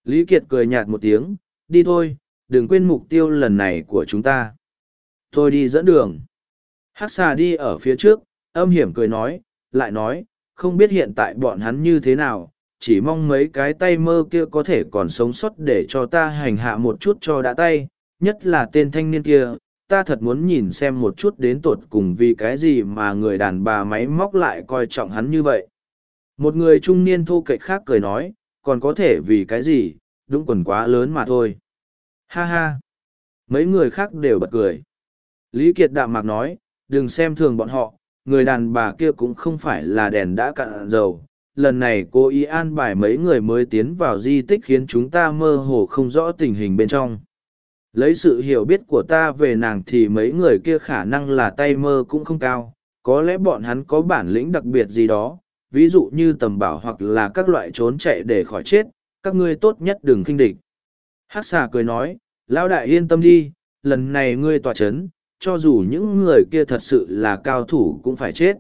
lý kiệt cười nhạt một tiếng đi thôi đừng quên mục tiêu lần này của chúng ta tôi đi dẫn đường hắc xà đi ở phía trước âm hiểm cười nói lại nói không biết hiện tại bọn hắn như thế nào chỉ mong mấy cái tay mơ kia có thể còn sống sót để cho ta hành hạ một chút cho đã tay, nhất là tên thanh niên kia, ta thật muốn nhìn xem một chút đến tột cùng vì cái gì mà người đàn bà máy móc lại coi trọng hắn như vậy. Một người trung niên thô kệch khác cười nói, còn có thể vì cái gì, đúng quần quá lớn mà thôi. Ha ha! Mấy người khác đều bật cười. Lý Kiệt đạm mạc nói, đừng xem thường bọn họ, người đàn bà kia cũng không phải là đèn đã cạn dầu, lần này cô ý an bài mấy người mới tiến vào di tích khiến chúng ta mơ hồ không rõ tình hình bên trong. Lấy sự hiểu biết của ta về nàng thì mấy người kia khả năng là tay mơ cũng không cao. Có lẽ bọn hắn có bản lĩnh đặc biệt gì đó ví dụ như tầm bảo hoặc là các loại trốn chạy để khỏi chết. Các ngươi tốt nhất đừng khinh địch. Hắc xà cười nói lão đại yên tâm đi lần này ngươi tỏa chấn cho dù những người kia thật sự là cao thủ cũng phải chết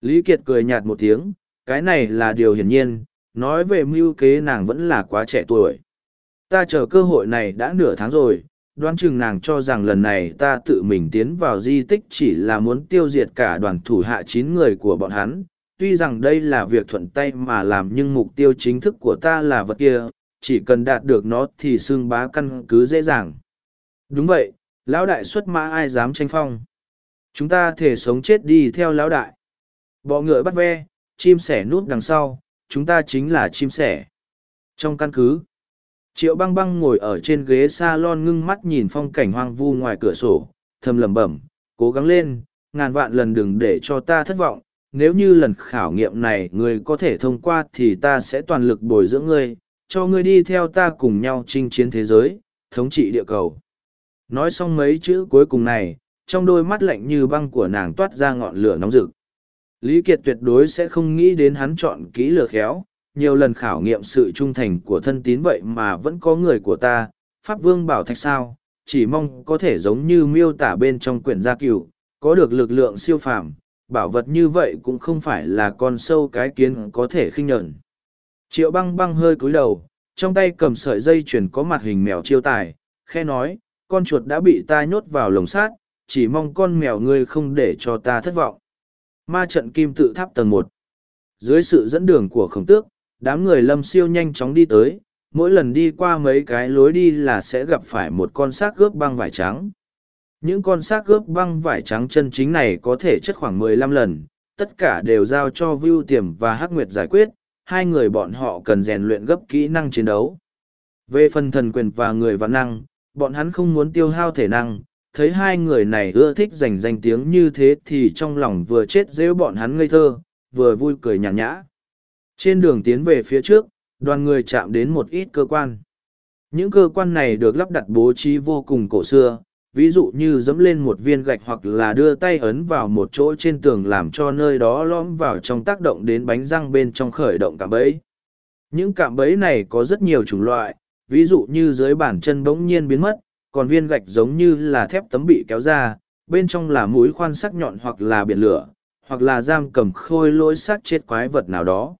lý kiệt cười nhạt một tiếng cái này là điều hiển nhiên, nói về mưu kế nàng vẫn là quá trẻ tuổi. Ta chờ cơ hội này đã nửa tháng rồi, đoán chừng nàng cho rằng lần này ta tự mình tiến vào di tích chỉ là muốn tiêu diệt cả đoàn thủ hạ chín người của bọn hắn. Tuy rằng đây là việc thuận tay mà làm nhưng mục tiêu chính thức của ta là vật kia, chỉ cần đạt được nó thì xương bá căn cứ dễ dàng. Đúng vậy, lão đại xuất mã ai dám tranh phong. Chúng ta thể sống chết đi theo lão đại. Bọ ngựa bắt ve, chim sẻ núp đằng sau, chúng ta chính là chim sẻ. Trong căn cứ, triệu băng băng ngồi ở trên ghế salon ngưng mắt nhìn phong cảnh hoang vu ngoài cửa sổ, thầm lẩm bẩm, cố gắng lên, ngàn vạn lần đừng để cho ta thất vọng. Nếu như lần khảo nghiệm này ngươi có thể thông qua thì ta sẽ toàn lực bồi dưỡng ngươi, cho ngươi đi theo ta cùng nhau chinh chiến thế giới, thống trị địa cầu. Nói xong mấy chữ cuối cùng này, trong đôi mắt lạnh như băng của nàng toát ra ngọn lửa nóng rực. Lý Kiệt tuyệt đối sẽ không nghĩ đến hắn chọn kỹ lừa khéo, nhiều lần khảo nghiệm sự trung thành của thân tín vậy mà vẫn có người của ta, Pháp Vương bảo thạch sao, chỉ mong có thể giống như miêu tả bên trong quyển gia cửu, có được lực lượng siêu phàm, bảo vật như vậy cũng không phải là con sâu cái kiến có thể khinh nhẫn. Triệu băng băng hơi cúi đầu, trong tay cầm sợi dây chuyền có mặt hình mèo chiêu tài, khe nói, con chuột đã bị ta nhốt vào lồng sát, chỉ mong con mèo ngươi không để cho ta thất vọng. Ma trận kim tự tháp tầng một Dưới sự dẫn đường của khổng tước, đám người lâm siêu nhanh chóng đi tới, mỗi lần đi qua mấy cái lối đi là sẽ gặp phải một con xác gớp băng vải trắng. Những con xác gớp băng vải trắng chân chính này có thể chất khoảng mười lăm lần, tất cả đều giao cho Vưu Tiềm và Hắc Nguyệt giải quyết, hai người bọn họ cần rèn luyện gấp kỹ năng chiến đấu. Về phần thần quyền và người vạn năng, bọn hắn không muốn tiêu hao thể năng, thấy hai người này ưa thích giành danh tiếng như thế thì trong lòng vừa chết rêu bọn hắn ngây thơ, vừa vui cười nhàn nhã. Trên đường tiến về phía trước, đoàn người chạm đến một ít cơ quan. Những cơ quan này được lắp đặt bố trí vô cùng cổ xưa, ví dụ như dẫm lên một viên gạch hoặc là đưa tay ấn vào một chỗ trên tường làm cho nơi đó lõm vào trong tác động đến bánh răng bên trong khởi động cạm bẫy. Những cạm bẫy này có rất nhiều chủng loại, ví dụ như dưới bàn chân bỗng nhiên biến mất, còn viên gạch giống như là thép tấm bị kéo ra, bên trong là mũi khoan sắc nhọn hoặc là biển lửa, hoặc là giam cầm khôi lỗi sát chết quái vật nào đó.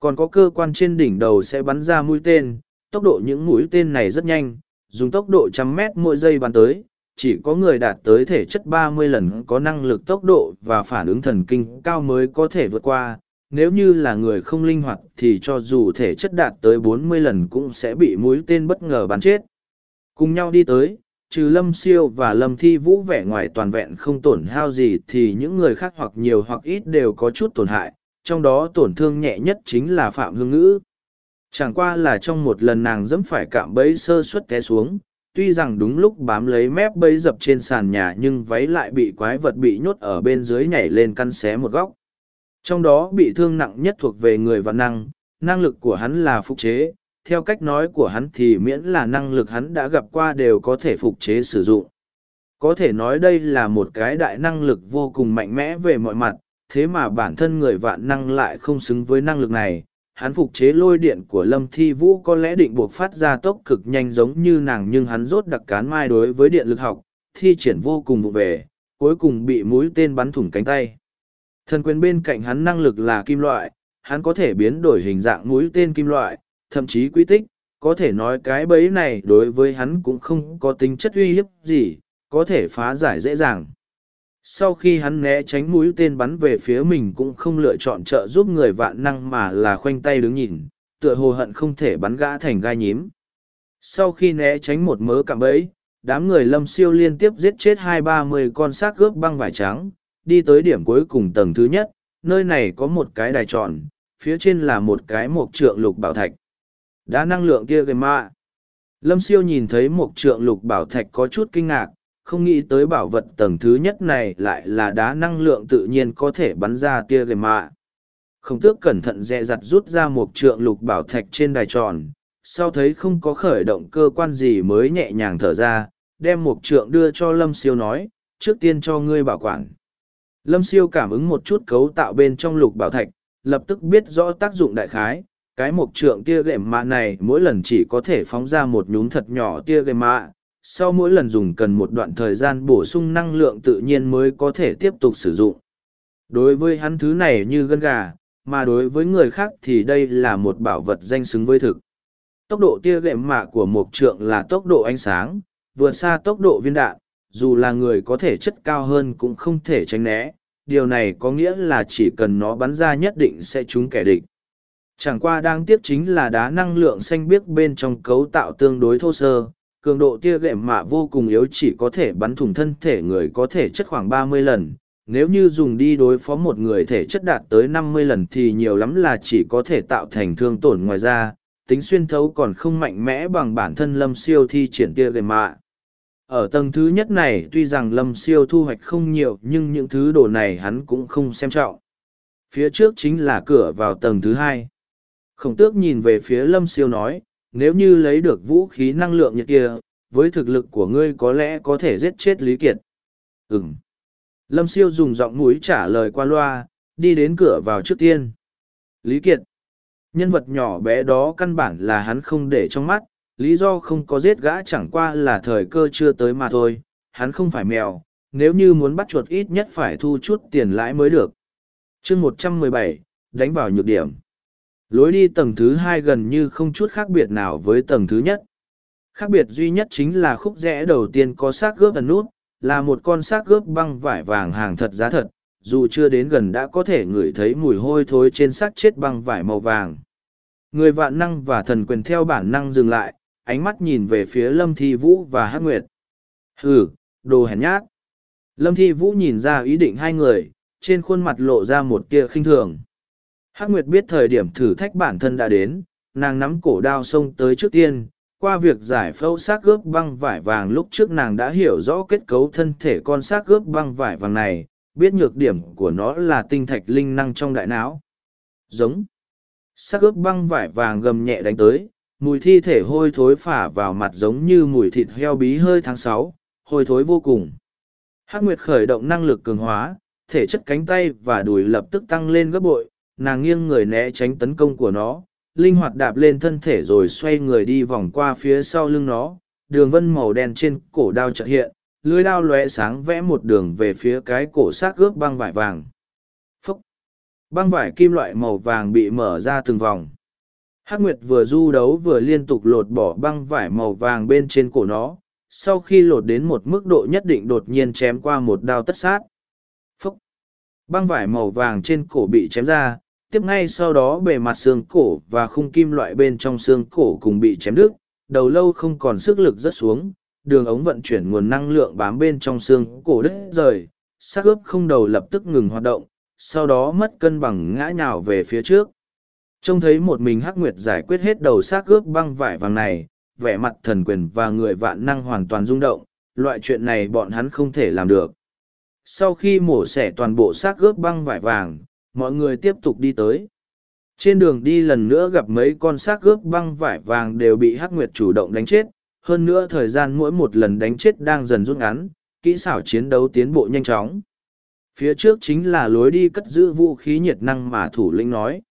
Còn có cơ quan trên đỉnh đầu sẽ bắn ra mũi tên, tốc độ những mũi tên này rất nhanh, dùng tốc độ trăm mét mỗi giây bắn tới, chỉ có người đạt tới thể chất 30 lần có năng lực tốc độ và phản ứng thần kinh cao mới có thể vượt qua. Nếu như là người không linh hoạt thì cho dù thể chất đạt tới 40 lần cũng sẽ bị mũi tên bất ngờ bắn chết. Cùng nhau đi tới, trừ Lâm Siêu và Lâm Thi Vũ vẻ ngoài toàn vẹn không tổn hao gì thì những người khác hoặc nhiều hoặc ít đều có chút tổn hại, trong đó tổn thương nhẹ nhất chính là Phạm Hương Ngữ. Chẳng qua là trong một lần nàng dẫm phải cạm bẫy sơ suất té xuống, tuy rằng đúng lúc bám lấy mép bẫy dập trên sàn nhà nhưng váy lại bị quái vật bị nhốt ở bên dưới nhảy lên căn xé một góc. Trong đó bị thương nặng nhất thuộc về người vạn năng, năng lực của hắn là phục chế, theo cách nói của hắn thì miễn là năng lực hắn đã gặp qua đều có thể phục chế sử dụng. Có thể nói đây là một cái đại năng lực vô cùng mạnh mẽ về mọi mặt, thế mà bản thân người vạn năng lại không xứng với năng lực này. Hắn phục chế lôi điện của Lâm Thi Vũ có lẽ định buộc phát ra tốc cực nhanh giống như nàng nhưng hắn rốt đặc cán mai đối với điện lực học, thi triển vô cùng vụ về, cuối cùng bị mũi tên bắn thủng cánh tay. Thần quyền bên cạnh hắn năng lực là kim loại, hắn có thể biến đổi hình dạng mũi tên kim loại, thậm chí quy tích, có thể nói cái bẫy này đối với hắn cũng không có tính chất uy hiếp gì, có thể phá giải dễ dàng. Sau khi hắn né tránh mũi tên bắn về phía mình cũng không lựa chọn trợ giúp người vạn năng mà là khoanh tay đứng nhìn, tựa hồ hận không thể bắn gã thành gai nhím. Sau khi né tránh một mớ cạm bẫy, đám người lâm siêu liên tiếp giết chết hai ba mươi con xác cướp băng vải trắng, đi tới điểm cuối cùng tầng thứ nhất, nơi này có một cái đài tròn, phía trên là một cái mộc trượng lục bảo thạch. Đá năng lượng kia gây mạ. Lâm siêu nhìn thấy mộc trượng lục bảo thạch có chút kinh ngạc, không nghĩ tới bảo vật tầng thứ nhất này lại là đá năng lượng tự nhiên có thể bắn ra tia gây mạ. Không tước cẩn thận dè dặt rút ra một trượng lục bảo thạch trên đài tròn, sau thấy không có khởi động cơ quan gì mới nhẹ nhàng thở ra, đem một trượng đưa cho Lâm siêu nói, trước tiên cho ngươi bảo quản. Lâm siêu cảm ứng một chút cấu tạo bên trong lục bảo thạch, lập tức biết rõ tác dụng đại khái, cái mộc trượng tia gệm mạ này mỗi lần chỉ có thể phóng ra một nhúm thật nhỏ tia gệm mạ. Sau mỗi lần dùng cần một đoạn thời gian bổ sung năng lượng tự nhiên mới có thể tiếp tục sử dụng. Đối với hắn thứ này như gân gà mà đối với người khác thì đây là một bảo vật danh xứng với thực. Tốc độ tia gệm mạ của mộc trượng là tốc độ ánh sáng vượt xa tốc độ viên đạn dù là người có thể chất cao hơn cũng không thể tránh né điều này có nghĩa là chỉ cần nó bắn ra nhất định sẽ trúng kẻ địch Chẳng qua đáng tiếc chính là đá năng lượng xanh biếc bên trong cấu tạo tương đối thô sơ, cường độ tia gệm mạ vô cùng yếu chỉ có thể bắn thủng thân thể người có thể chất khoảng ba mươi lần. Nếu như dùng đi đối phó một người thể chất đạt tới năm mươi lần thì nhiều lắm là chỉ có thể tạo thành thương tổn ngoài ra, tính xuyên thấu còn không mạnh mẽ bằng bản thân lâm siêu thi triển tia gệm mạ. Ở tầng thứ nhất này tuy rằng lâm siêu thu hoạch không nhiều nhưng những thứ đồ này hắn cũng không xem trọng. Phía trước chính là cửa vào tầng thứ hai Khổng tước nhìn về phía lâm siêu nói, nếu như lấy được vũ khí năng lượng nhiệt kia, với thực lực của ngươi có lẽ có thể giết chết Lý Kiệt. Ừm. Lâm siêu dùng giọng mũi trả lời qua loa, đi đến cửa vào trước tiên. Lý Kiệt. Nhân vật nhỏ bé đó căn bản là hắn không để trong mắt, lý do không có giết gã chẳng qua là thời cơ chưa tới mà thôi, hắn không phải mèo, nếu như muốn bắt chuột ít nhất phải thu chút tiền lãi mới được. Chương một trăm mười bảy, đánh vào nhược điểm. Lối đi tầng thứ hai gần như không chút khác biệt nào với tầng thứ nhất. Khác biệt duy nhất chính là khúc rẽ đầu tiên có xác gớp ẩn nút, là một con xác gớp băng vải vàng hàng thật giá thật, dù chưa đến gần đã có thể ngửi thấy mùi hôi thối trên xác chết băng vải màu vàng. Người vạn năng và thần quyền theo bản năng dừng lại ánh mắt nhìn về phía lâm thi vũ và hát nguyệt. Hừ, đồ hèn nhát. Lâm thi vũ nhìn ra ý định hai người, trên khuôn mặt lộ ra một tia khinh thường. Hắc nguyệt biết thời điểm thử thách bản thân đã đến, nàng nắm cổ đao xông tới trước tiên, qua việc giải phẫu xác gớp băng vải vàng lúc trước nàng đã hiểu rõ kết cấu thân thể con xác gớp băng vải vàng này, biết nhược điểm của nó là tinh thạch linh năng trong đại não. Giống. Xác gớp băng vải vàng gầm nhẹ đánh tới mùi thi thể hôi thối phả vào mặt giống như mùi thịt heo bí hơi tháng sáu, hôi thối vô cùng. Hắc nguyệt khởi động năng lực cường hóa, thể chất cánh tay và đùi lập tức tăng lên gấp bội, nàng nghiêng người né tránh tấn công của nó, linh hoạt đạp lên thân thể rồi xoay người đi vòng qua phía sau lưng nó, đường vân màu đen trên cổ đao trợ hiện, lưới đao lóe sáng vẽ một đường về phía cái cổ xác ướp băng vải vàng. Phốc băng vải kim loại màu vàng bị mở ra từng vòng hắc nguyệt vừa du đấu vừa liên tục lột bỏ băng vải màu vàng bên trên cổ nó, sau khi lột đến một mức độ nhất định đột nhiên chém qua một đao tất sát. Phúc! Băng vải màu vàng trên cổ bị chém ra, tiếp ngay sau đó bề mặt xương cổ và khung kim loại bên trong xương cổ cùng bị chém đứt, đầu lâu không còn sức lực rớt xuống, đường ống vận chuyển nguồn năng lượng bám bên trong xương cổ đứt rời, xác ướp không đầu lập tức ngừng hoạt động, sau đó mất cân bằng ngã nhào về phía trước trông thấy một mình hắc nguyệt giải quyết hết đầu xác ướp băng vải vàng này, vẻ mặt thần quyền và người vạn năng hoàn toàn rung động, loại chuyện này bọn hắn không thể làm được. Sau khi mổ xẻ toàn bộ xác ướp băng vải vàng, mọi người tiếp tục đi tới. Trên đường đi lần nữa gặp mấy con xác ướp băng vải vàng đều bị hắc nguyệt chủ động đánh chết, hơn nữa thời gian mỗi một lần đánh chết đang dần rút ngắn, kỹ xảo chiến đấu tiến bộ nhanh chóng. Phía trước chính là lối đi cất giữ vũ khí nhiệt năng mà thủ lĩnh nói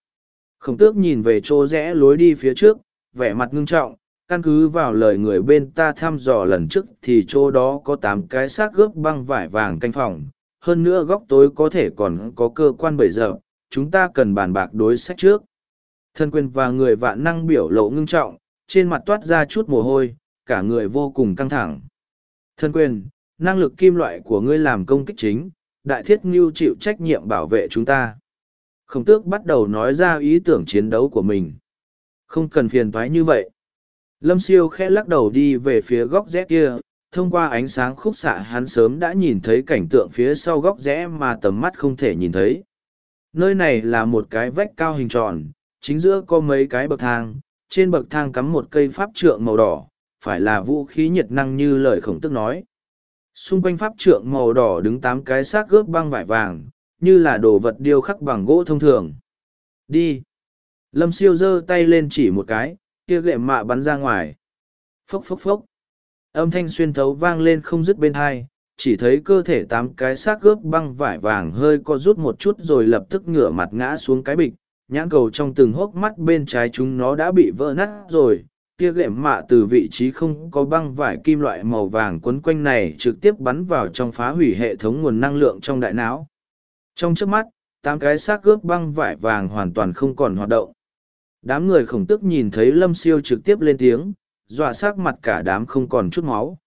khổng tước nhìn về chỗ rẽ lối đi phía trước, vẻ mặt ngưng trọng, căn cứ vào lời người bên ta thăm dò lần trước thì chỗ đó có tám cái xác gớp băng vải vàng canh phòng. Hơn nữa góc tối có thể còn có cơ quan bầy giờ chúng ta cần bàn bạc đối sách trước. Thân quyền và người vạn năng biểu lộ ngưng trọng, trên mặt toát ra chút mồ hôi, cả người vô cùng căng thẳng. Thân quyền, năng lực kim loại của ngươi làm công kích chính, đại thiết ngưu chịu trách nhiệm bảo vệ chúng ta khổng tước bắt đầu nói ra ý tưởng chiến đấu của mình. Không cần phiền thoái như vậy. Lâm siêu khẽ lắc đầu đi về phía góc rẽ kia, thông qua ánh sáng khúc xạ hắn sớm đã nhìn thấy cảnh tượng phía sau góc rẽ mà tầm mắt không thể nhìn thấy. Nơi này là một cái vách cao hình tròn, chính giữa có mấy cái bậc thang, trên bậc thang cắm một cây pháp trượng màu đỏ, phải là vũ khí nhiệt năng như lời khổng tức nói. Xung quanh pháp trượng màu đỏ đứng tám cái xác gớp băng vải vàng như là đồ vật điêu khắc bằng gỗ thông thường. Đi. Lâm siêu giơ tay lên chỉ một cái, kia gệm mạ bắn ra ngoài. Phốc phốc phốc. Âm thanh xuyên thấu vang lên không dứt bên hai, chỉ thấy cơ thể tám cái xác gớp băng vải vàng hơi co rút một chút rồi lập tức ngửa mặt ngã xuống cái bịch. Nhãn cầu trong từng hốc mắt bên trái chúng nó đã bị vỡ nát rồi. Tia gệm mạ từ vị trí không có băng vải kim loại màu vàng quấn quanh này trực tiếp bắn vào trong phá hủy hệ thống nguồn năng lượng trong đại não trong trước mắt, tám cái xác gớp băng vải vàng hoàn toàn không còn hoạt động. Đám người khổng tức nhìn thấy lâm siêu trực tiếp lên tiếng, dọa s ắ c mặt cả đám không còn chút máu.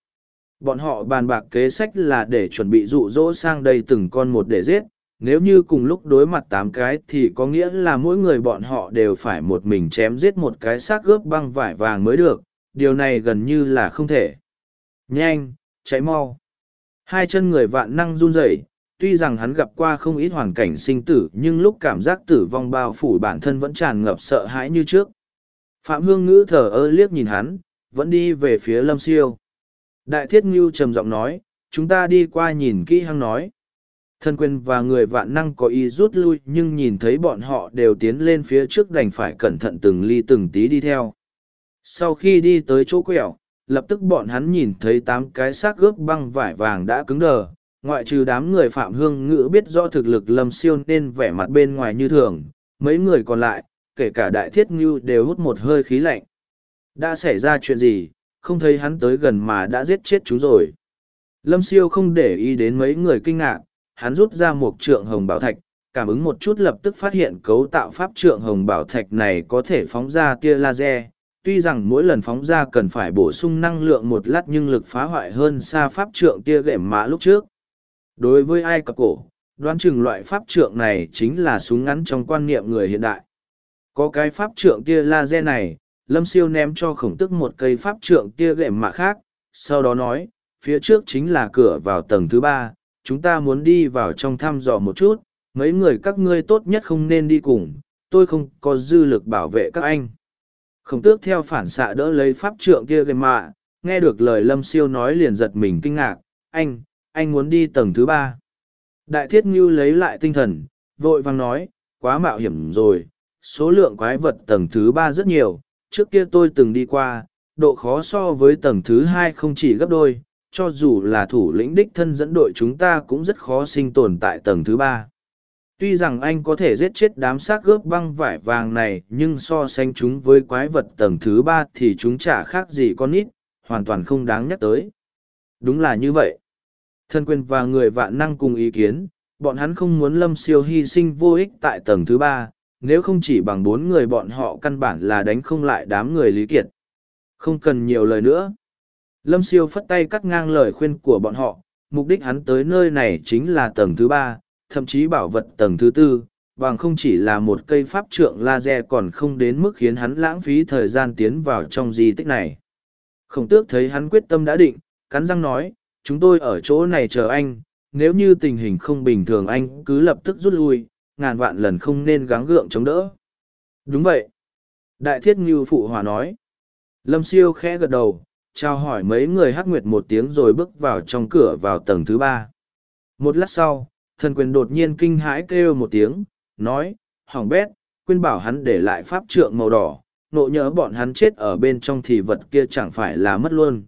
Bọn họ bàn bạc kế sách là để chuẩn bị rụ rỗ sang đây từng con một để giết, nếu như cùng lúc đối mặt tám cái thì có nghĩa là mỗi người bọn họ đều phải một mình chém giết một cái xác gớp băng vải vàng mới được, điều này gần như là không thể. Nhanh cháy mau. Hai chân người vạn năng run rẩy tuy rằng hắn gặp qua không ít hoàn cảnh sinh tử, nhưng lúc cảm giác tử vong bao phủ bản thân vẫn tràn ngập sợ hãi như trước. Phạm hương ngữ thở ơ liếc nhìn hắn, vẫn đi về phía lâm siêu. Đại thiết ngưu trầm giọng nói, chúng ta đi qua nhìn kỹ hăng nói. Thân quyền và người vạn năng có ý rút lui, nhưng nhìn thấy bọn họ đều tiến lên phía trước đành phải cẩn thận từng ly từng tí đi theo. Sau khi đi tới chỗ quẹo, lập tức bọn hắn nhìn thấy tám cái xác gớp băng vải vàng đã cứng đờ ngoại trừ đám người phạm hương ngữ biết rõ thực lực lâm siêu nên vẻ mặt bên ngoài như thường mấy người còn lại kể cả đại thiết ngưu đều hút một hơi khí lạnh Đã xảy ra chuyện gì, không thấy hắn tới gần mà đã giết chết chú rồi. Lâm siêu không để ý đến mấy người kinh ngạc, hắn rút ra một trượng hồng bảo thạch, cảm ứng một chút lập tức phát hiện cấu tạo pháp trượng hồng bảo thạch này có thể phóng ra tia laser. Tuy rằng mỗi lần phóng ra cần phải bổ sung năng lượng một lát nhưng lực phá hoại hơn xa pháp trượng tia gệm mã lúc trước. Đối với ai cập cổ, đoán chừng loại pháp trượng này chính là súng ngắn trong quan niệm người hiện đại. Có cái pháp trượng tia laser này, Lâm Siêu ném cho khổng tức một cây pháp trượng tia gệm mạ khác, sau đó nói, phía trước chính là cửa vào tầng thứ ba, chúng ta muốn đi vào trong thăm dò một chút, mấy người các ngươi tốt nhất không nên đi cùng, tôi không có dư lực bảo vệ các anh. Khổng tước theo phản xạ đỡ lấy pháp trượng kia gệm mạ, nghe được lời Lâm Siêu nói liền giật mình kinh ngạc, anh, anh muốn đi tầng thứ ba. Đại thiết ngưu lấy lại tinh thần, vội vàng nói, quá mạo hiểm rồi, số lượng quái vật tầng thứ ba rất nhiều, trước kia tôi từng đi qua, độ khó so với tầng thứ hai không chỉ gấp đôi, cho dù là thủ lĩnh đích thân dẫn đội chúng ta cũng rất khó sinh tồn tại tầng thứ ba. Tuy rằng anh có thể giết chết đám xác gớp băng vải vàng này, nhưng so sánh chúng với quái vật tầng thứ ba thì chúng chả khác gì con nít, hoàn toàn không đáng nhắc tới. Đúng là như vậy. Thân quyền và người vạn năng cùng ý kiến, bọn hắn không muốn lâm siêu hy sinh vô ích tại tầng thứ ba, nếu không chỉ bằng bốn người bọn họ căn bản là đánh không lại đám người lý kiệt. Không cần nhiều lời nữa. Lâm siêu phất tay cắt ngang lời khuyên của bọn họ, mục đích hắn tới nơi này chính là tầng thứ ba, thậm chí bảo vật tầng thứ tư, bằng không chỉ là một cây pháp trượng laser còn không đến mức khiến hắn lãng phí thời gian tiến vào trong di tích này. Khổng tước thấy hắn quyết tâm đã định, cắn răng nói, chúng tôi ở chỗ này chờ anh, nếu như tình hình không bình thường anh cứ lập tức rút lui, ngàn vạn lần không nên gắng gượng chống đỡ. Đúng vậy. Đại thiết Ngưu Phụ Hòa nói. Lâm Siêu khẽ gật đầu, chào hỏi mấy người hắc nguyệt một tiếng rồi bước vào trong cửa vào tầng thứ ba. Một lát sau, thần quyền đột nhiên kinh hãi kêu một tiếng, nói, hỏng bét, quên bảo hắn để lại pháp trượng màu đỏ, nộ nhớ bọn hắn chết ở bên trong thì vật kia chẳng phải là mất luôn.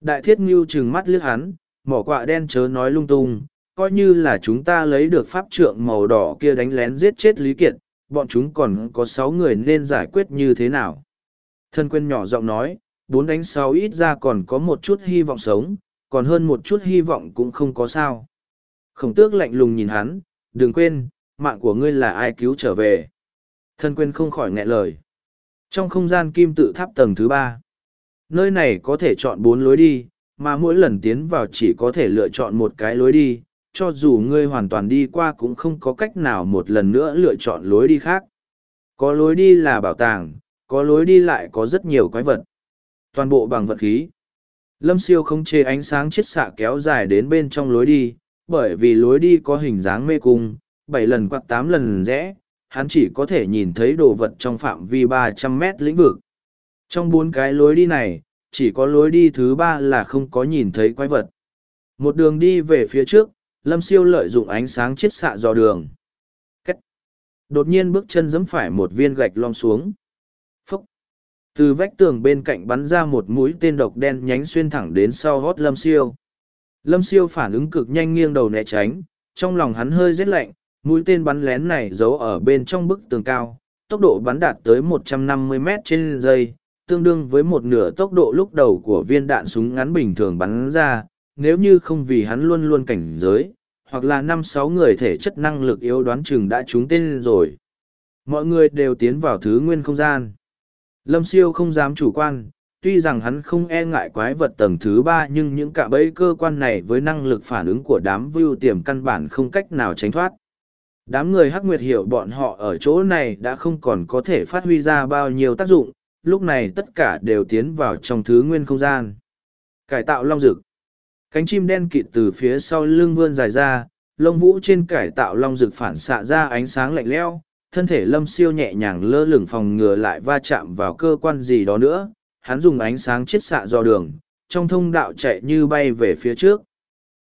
Đại thiết ngưu trừng mắt liếc hắn, mỏ quạ đen chớ nói lung tung, coi như là chúng ta lấy được pháp trượng màu đỏ kia đánh lén giết chết Lý Kiệt, bọn chúng còn có sáu người nên giải quyết như thế nào. Thân quên nhỏ giọng nói, bốn đánh sáu ít ra còn có một chút hy vọng sống, còn hơn một chút hy vọng cũng không có sao. Khổng tước lạnh lùng nhìn hắn, đừng quên, mạng của ngươi là ai cứu trở về. Thân quên không khỏi nghẹn lời. Trong không gian kim tự tháp tầng thứ ba, nơi này có thể chọn bốn lối đi, mà mỗi lần tiến vào chỉ có thể lựa chọn một cái lối đi, cho dù ngươi hoàn toàn đi qua cũng không có cách nào một lần nữa lựa chọn lối đi khác. Có lối đi là bảo tàng, có lối đi lại có rất nhiều quái vật. Toàn bộ bằng vật khí. Lâm siêu không chê ánh sáng chiết xạ kéo dài đến bên trong lối đi, bởi vì lối đi có hình dáng mê cung, bảy lần quạt tám lần rẽ, hắn chỉ có thể nhìn thấy đồ vật trong phạm vi ba trăm mét lĩnh vực. Trong bốn cái lối đi này, chỉ có lối đi thứ ba là không có nhìn thấy quái vật. Một đường đi về phía trước, lâm siêu lợi dụng ánh sáng chiết xạ dò đường Cách. đột nhiên bước chân giẫm phải một viên gạch lom xuống phốc từ vách tường bên cạnh bắn ra một mũi tên độc đen nhánh xuyên thẳng đến sau gót lâm siêu lâm siêu phản ứng cực nhanh nghiêng đầu né tránh trong lòng hắn hơi rét lạnh mũi tên bắn lén này giấu ở bên trong bức tường cao tốc độ bắn đạt tới 150 m trên giây tương đương với một nửa tốc độ lúc đầu của viên đạn súng ngắn bình thường bắn ra, nếu như không vì hắn luôn luôn cảnh giới, hoặc là năm sáu người thể chất năng lực yếu đoán chừng đã trúng tên rồi. Mọi người đều tiến vào thứ nguyên không gian. Lâm siêu không dám chủ quan, tuy rằng hắn không e ngại quái vật tầng thứ ba, nhưng những cả bẫy cơ quan này với năng lực phản ứng của đám vưu tiềm căn bản không cách nào tránh thoát. Đám người hắc nguyệt hiểu bọn họ ở chỗ này đã không còn có thể phát huy ra bao nhiêu tác dụng lúc này tất cả đều tiến vào trong thứ nguyên không gian. Cải tạo long rực cánh chim đen kịt từ phía sau lưng vươn dài ra, lông vũ trên cải tạo long rực phản xạ ra ánh sáng lạnh lẽo, thân thể lâm siêu nhẹ nhàng lơ lửng phòng ngừa lại va chạm vào cơ quan gì đó nữa, hắn dùng ánh sáng chiết xạ do đường, trong thông đạo chạy như bay về phía trước.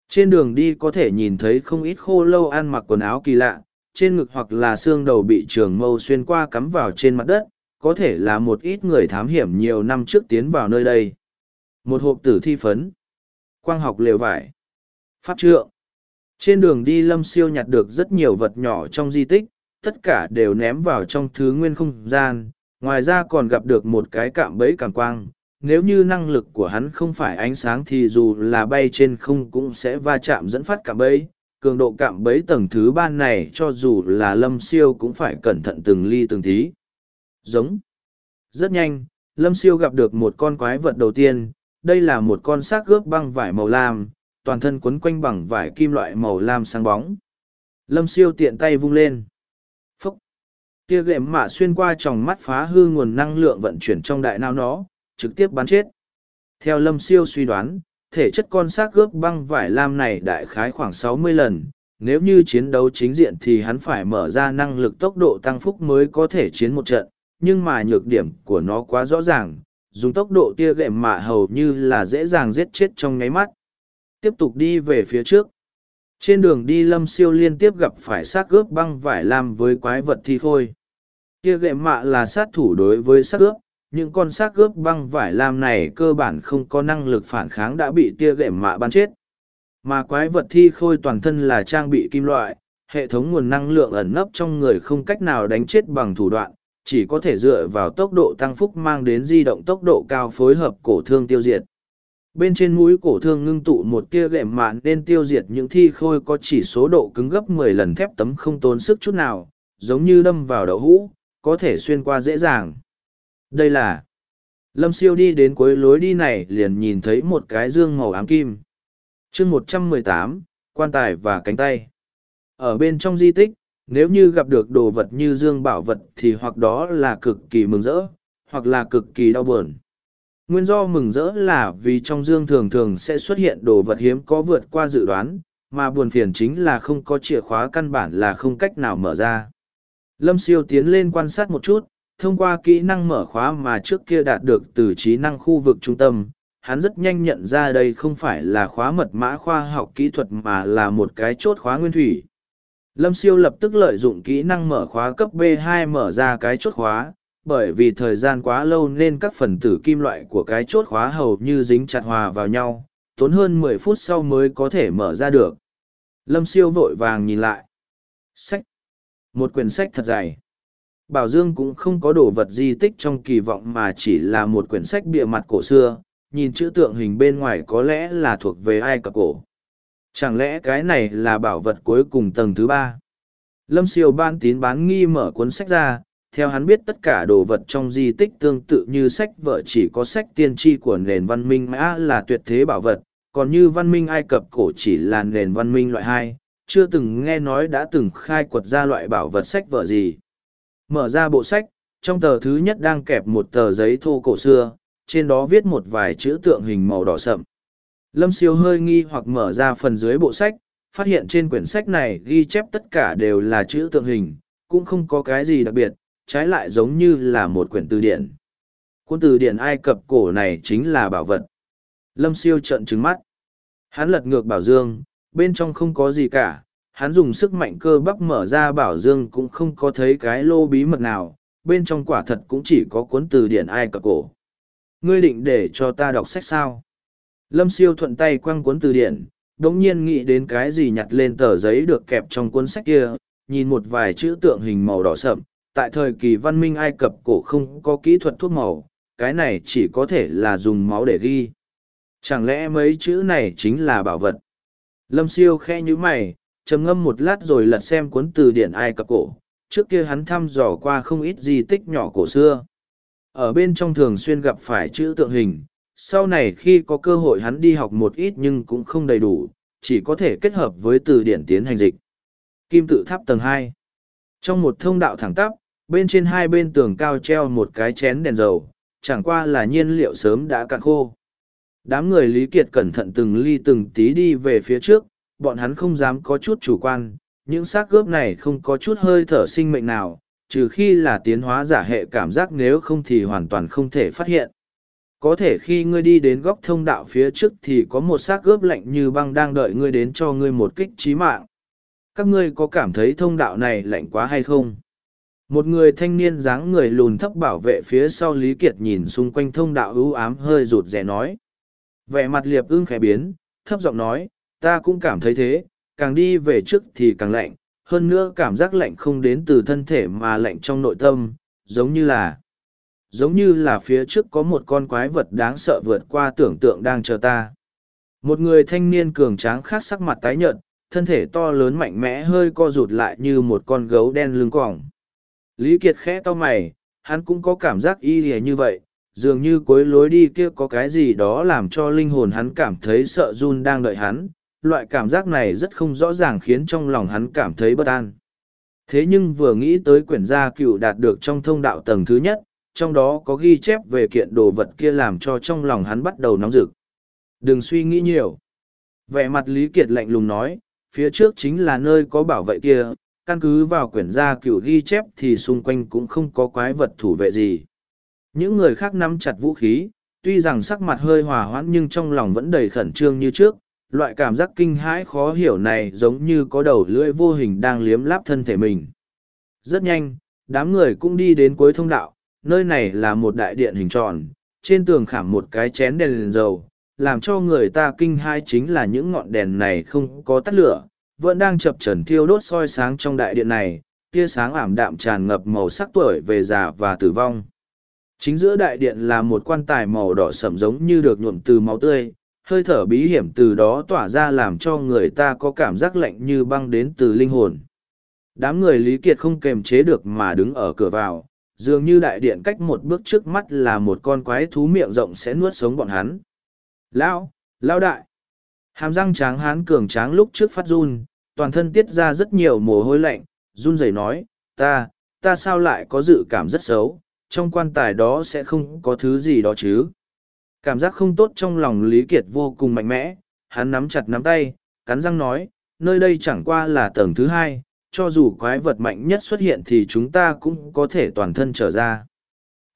Trên đường đi có thể nhìn thấy không ít khô lâu ăn mặc quần áo kỳ lạ, trên ngực hoặc là xương đầu bị trường mâu xuyên qua cắm vào trên mặt đất có thể là một ít người thám hiểm nhiều năm trước tiến vào nơi đây một hộp tử thi phấn Quang học lều vải. Pháp trượng. Trên đường đi lâm siêu nhặt được rất nhiều vật nhỏ trong di tích, tất cả đều ném vào trong thứ nguyên không gian, ngoài ra còn gặp được một cái cạm bẫy cảm quang nếu như năng lực của hắn không phải ánh sáng thì dù là bay trên không cũng sẽ va chạm dẫn phát cạm bẫy cường độ cạm bẫy tầng thứ ba này cho dù là lâm siêu cũng phải cẩn thận từng ly từng tí giống. Rất nhanh, lâm siêu gặp được một con quái vật đầu tiên, đây là một con xác gớp băng vải màu lam, toàn thân quấn quanh bằng vải kim loại màu lam sáng bóng. Lâm siêu tiện tay vung lên. Phốc tia gệm mạ xuyên qua tròng mắt phá hư nguồn năng lượng vận chuyển trong đại não nó, trực tiếp bắn chết. Theo lâm siêu suy đoán, thể chất con xác gớp băng vải lam này đại khái khoảng sáu mươi lần, nếu như chiến đấu chính diện thì hắn phải mở ra năng lực tốc độ tăng phúc mới có thể chiến một trận nhưng mà nhược điểm của nó quá rõ ràng, dùng tốc độ tia gệm mạ hầu như là dễ dàng giết chết trong nháy mắt. Tiếp tục đi về phía trước. Trên đường đi lâm siêu liên tiếp gặp phải xác ướp băng vải lam với quái vật thi khôi. Tia gệm mạ là sát thủ đối với xác ướp những con xác ướp băng vải lam này cơ bản không có năng lực phản kháng đã bị tia gệm mạ bắn chết. Mà quái vật thi khôi toàn thân là trang bị kim loại, hệ thống nguồn năng lượng ẩn nấp trong người không cách nào đánh chết bằng thủ đoạn chỉ có thể dựa vào tốc độ tăng phúc mang đến di động tốc độ cao phối hợp cổ thương tiêu diệt. Bên trên mũi cổ thương ngưng tụ một tia gệm mạn nên tiêu diệt những thi khôi có chỉ số độ cứng gấp mười lần thép tấm không tốn sức chút nào, giống như đâm vào đậu hũ, có thể xuyên qua dễ dàng. Đây là... Lâm siêu đi đến cuối lối đi này liền nhìn thấy một cái dương màu ám kim. chương một trăm mười tám quan tài và cánh tay. Ở bên trong di tích, nếu như gặp được đồ vật như dương bảo vật thì hoặc đó là cực kỳ mừng rỡ, hoặc là cực kỳ đau buồn. Nguyên do mừng rỡ là vì trong dương thường thường sẽ xuất hiện đồ vật hiếm có vượt qua dự đoán, mà buồn phiền chính là không có chìa khóa căn bản là không cách nào mở ra. Lâm siêu tiến lên quan sát một chút, thông qua kỹ năng mở khóa mà trước kia đạt được từ trí năng khu vực trung tâm, hắn rất nhanh nhận ra đây không phải là khóa mật mã khoa học kỹ thuật mà là một cái chốt khóa nguyên thủy. Lâm siêu lập tức lợi dụng kỹ năng mở khóa cấp B2 mở ra cái chốt khóa, bởi vì thời gian quá lâu nên các phần tử kim loại của cái chốt khóa hầu như dính chặt hòa vào nhau, tốn hơn mười phút sau mới có thể mở ra được. Lâm siêu vội vàng nhìn lại. Sách. Một quyển sách thật dày. Bảo Dương cũng không có đồ vật di tích trong kỳ vọng mà chỉ là một quyển sách bìa mặt cổ xưa, nhìn chữ tượng hình bên ngoài có lẽ là thuộc về ai cập cổ. Chẳng lẽ cái này là bảo vật cuối cùng tầng thứ ba? Lâm siêu ban tín bán nghi mở cuốn sách ra, theo hắn biết tất cả đồ vật trong di tích tương tự như sách vợ chỉ có sách tiên tri của nền văn minh mã là tuyệt thế bảo vật, còn như văn minh Ai Cập cổ chỉ là nền văn minh loại hai, chưa từng nghe nói đã từng khai quật ra loại bảo vật sách vợ gì. Mở ra bộ sách, trong tờ thứ nhất đang kẹp một tờ giấy thô cổ xưa, trên đó viết một vài chữ tượng hình màu đỏ sậm, Lâm siêu hơi nghi hoặc mở ra phần dưới bộ sách, phát hiện trên quyển sách này ghi chép tất cả đều là chữ tượng hình, cũng không có cái gì đặc biệt, trái lại giống như là một quyển từ điển. Cuốn từ điển Ai Cập cổ này chính là bảo vật. Lâm siêu trợn trứng mắt. Hắn lật ngược bảo dương, bên trong không có gì cả, hắn dùng sức mạnh cơ bắp mở ra bảo dương cũng không có thấy cái lô bí mật nào, bên trong quả thật cũng chỉ có cuốn từ điển Ai Cập cổ. Ngươi định để cho ta đọc sách sao? Lâm siêu thuận tay quăng cuốn từ điển, đống nhiên nghĩ đến cái gì nhặt lên tờ giấy được kẹp trong cuốn sách kia, nhìn một vài chữ tượng hình màu đỏ sậm. Tại thời kỳ văn minh Ai Cập cổ không có kỹ thuật thuốc màu, cái này chỉ có thể là dùng máu để ghi. Chẳng lẽ mấy chữ này chính là bảo vật? Lâm siêu khe như mày, trầm ngâm một lát rồi lật xem cuốn từ điển Ai Cập cổ. Trước kia hắn thăm dò qua không ít di tích nhỏ cổ xưa. Ở bên trong thường xuyên gặp phải chữ tượng hình, sau này khi có cơ hội hắn đi học một ít nhưng cũng không đầy đủ, chỉ có thể kết hợp với từ điển tiến hành dịch. Kim tự tháp tầng hai. Trong một thông đạo thẳng tắp, bên trên hai bên tường cao treo một cái chén đèn dầu, chẳng qua là nhiên liệu sớm đã cạn khô. Đám người lý kiệt cẩn thận từng ly từng tí đi về phía trước, bọn hắn không dám có chút chủ quan, những xác gớp này không có chút hơi thở sinh mệnh nào, trừ khi là tiến hóa giả hệ cảm giác nếu không thì hoàn toàn không thể phát hiện có thể khi ngươi đi đến góc thông đạo phía trước thì có một xác ướp lạnh như băng đang đợi ngươi đến cho ngươi một kích trí mạng. Các ngươi có cảm thấy thông đạo này lạnh quá hay không? Một người thanh niên dáng người lùn thấp bảo vệ phía sau lý kiệt nhìn xung quanh thông đạo ưu ám hơi rụt rè nói. Vẻ mặt liệp ưng khẽ biến, thấp giọng nói, ta cũng cảm thấy thế, càng đi về trước thì càng lạnh, hơn nữa cảm giác lạnh không đến từ thân thể mà lạnh trong nội tâm, giống như là giống như là phía trước có một con quái vật đáng sợ vượt qua tưởng tượng đang chờ ta. Một người thanh niên cường tráng khác sắc mặt tái nhợt, thân thể to lớn mạnh mẽ hơi co rụt lại như một con gấu đen lưng quỏng. Lý Kiệt khẽ to mày, hắn cũng có cảm giác y lìa như vậy, dường như cuối lối đi kia có cái gì đó làm cho linh hồn hắn cảm thấy sợ run đang đợi hắn. Loại cảm giác này rất không rõ ràng khiến trong lòng hắn cảm thấy bất an. Thế nhưng vừa nghĩ tới quyển gia cựu đạt được trong thông đạo tầng thứ nhất, trong đó có ghi chép về kiện đồ vật kia làm cho trong lòng hắn bắt đầu nóng rực. Đừng suy nghĩ nhiều. Vẻ mặt Lý Kiệt lạnh lùng nói, phía trước chính là nơi có bảo vệ kia, căn cứ vào quyển gia cựu ghi chép thì xung quanh cũng không có quái vật thủ vệ gì. Những người khác nắm chặt vũ khí, tuy rằng sắc mặt hơi hòa hoãn nhưng trong lòng vẫn đầy khẩn trương như trước, loại cảm giác kinh hãi khó hiểu này giống như có đầu lưỡi vô hình đang liếm láp thân thể mình. Rất nhanh, đám người cũng đi đến cuối thông đạo, nơi này là một đại điện hình tròn, trên tường khảm một cái chén đèn, đèn dầu, làm cho người ta kinh hai chính là những ngọn đèn này không có tắt lửa, vẫn đang chập trần thiêu đốt soi sáng trong đại điện này, tia sáng ảm đạm tràn ngập màu sắc tuổi về già và tử vong. Chính giữa đại điện là một quan tài màu đỏ sẫm giống như được nhuộm từ máu tươi, hơi thở bí hiểm từ đó tỏa ra làm cho người ta có cảm giác lạnh như băng đến từ linh hồn. Đám người Lý Kiệt không kềm chế được mà đứng ở cửa vào, dường như đại điện cách một bước trước mắt là một con quái thú miệng rộng sẽ nuốt sống bọn hắn. Lão, lão đại. Hàm răng tráng hán cường tráng lúc trước phát run, toàn thân tiết ra rất nhiều mồ hôi lạnh, run rẩy nói, ta, ta sao lại có dự cảm rất xấu, trong quan tài đó sẽ không có thứ gì đó chứ. Cảm giác không tốt trong lòng Lý Kiệt vô cùng mạnh mẽ, hắn nắm chặt nắm tay, cắn răng nói, nơi đây chẳng qua là tầng thứ hai, cho dù quái vật mạnh nhất xuất hiện thì chúng ta cũng có thể toàn thân trở ra.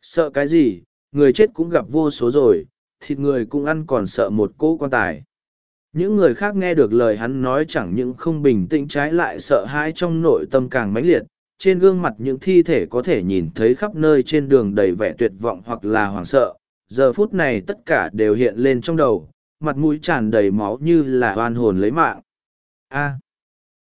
Sợ cái gì, người chết cũng gặp vô số rồi, thịt người cũng ăn còn sợ một cỗ quan tài. Những người khác nghe được lời hắn nói chẳng những không bình tĩnh trái lại sợ hãi trong nội tâm càng mãnh liệt, trên gương mặt những thi thể có thể nhìn thấy khắp nơi trên đường đầy vẻ tuyệt vọng hoặc là hoảng sợ, giờ phút này tất cả đều hiện lên trong đầu, mặt mũi tràn đầy máu như là oan hồn lấy mạng. A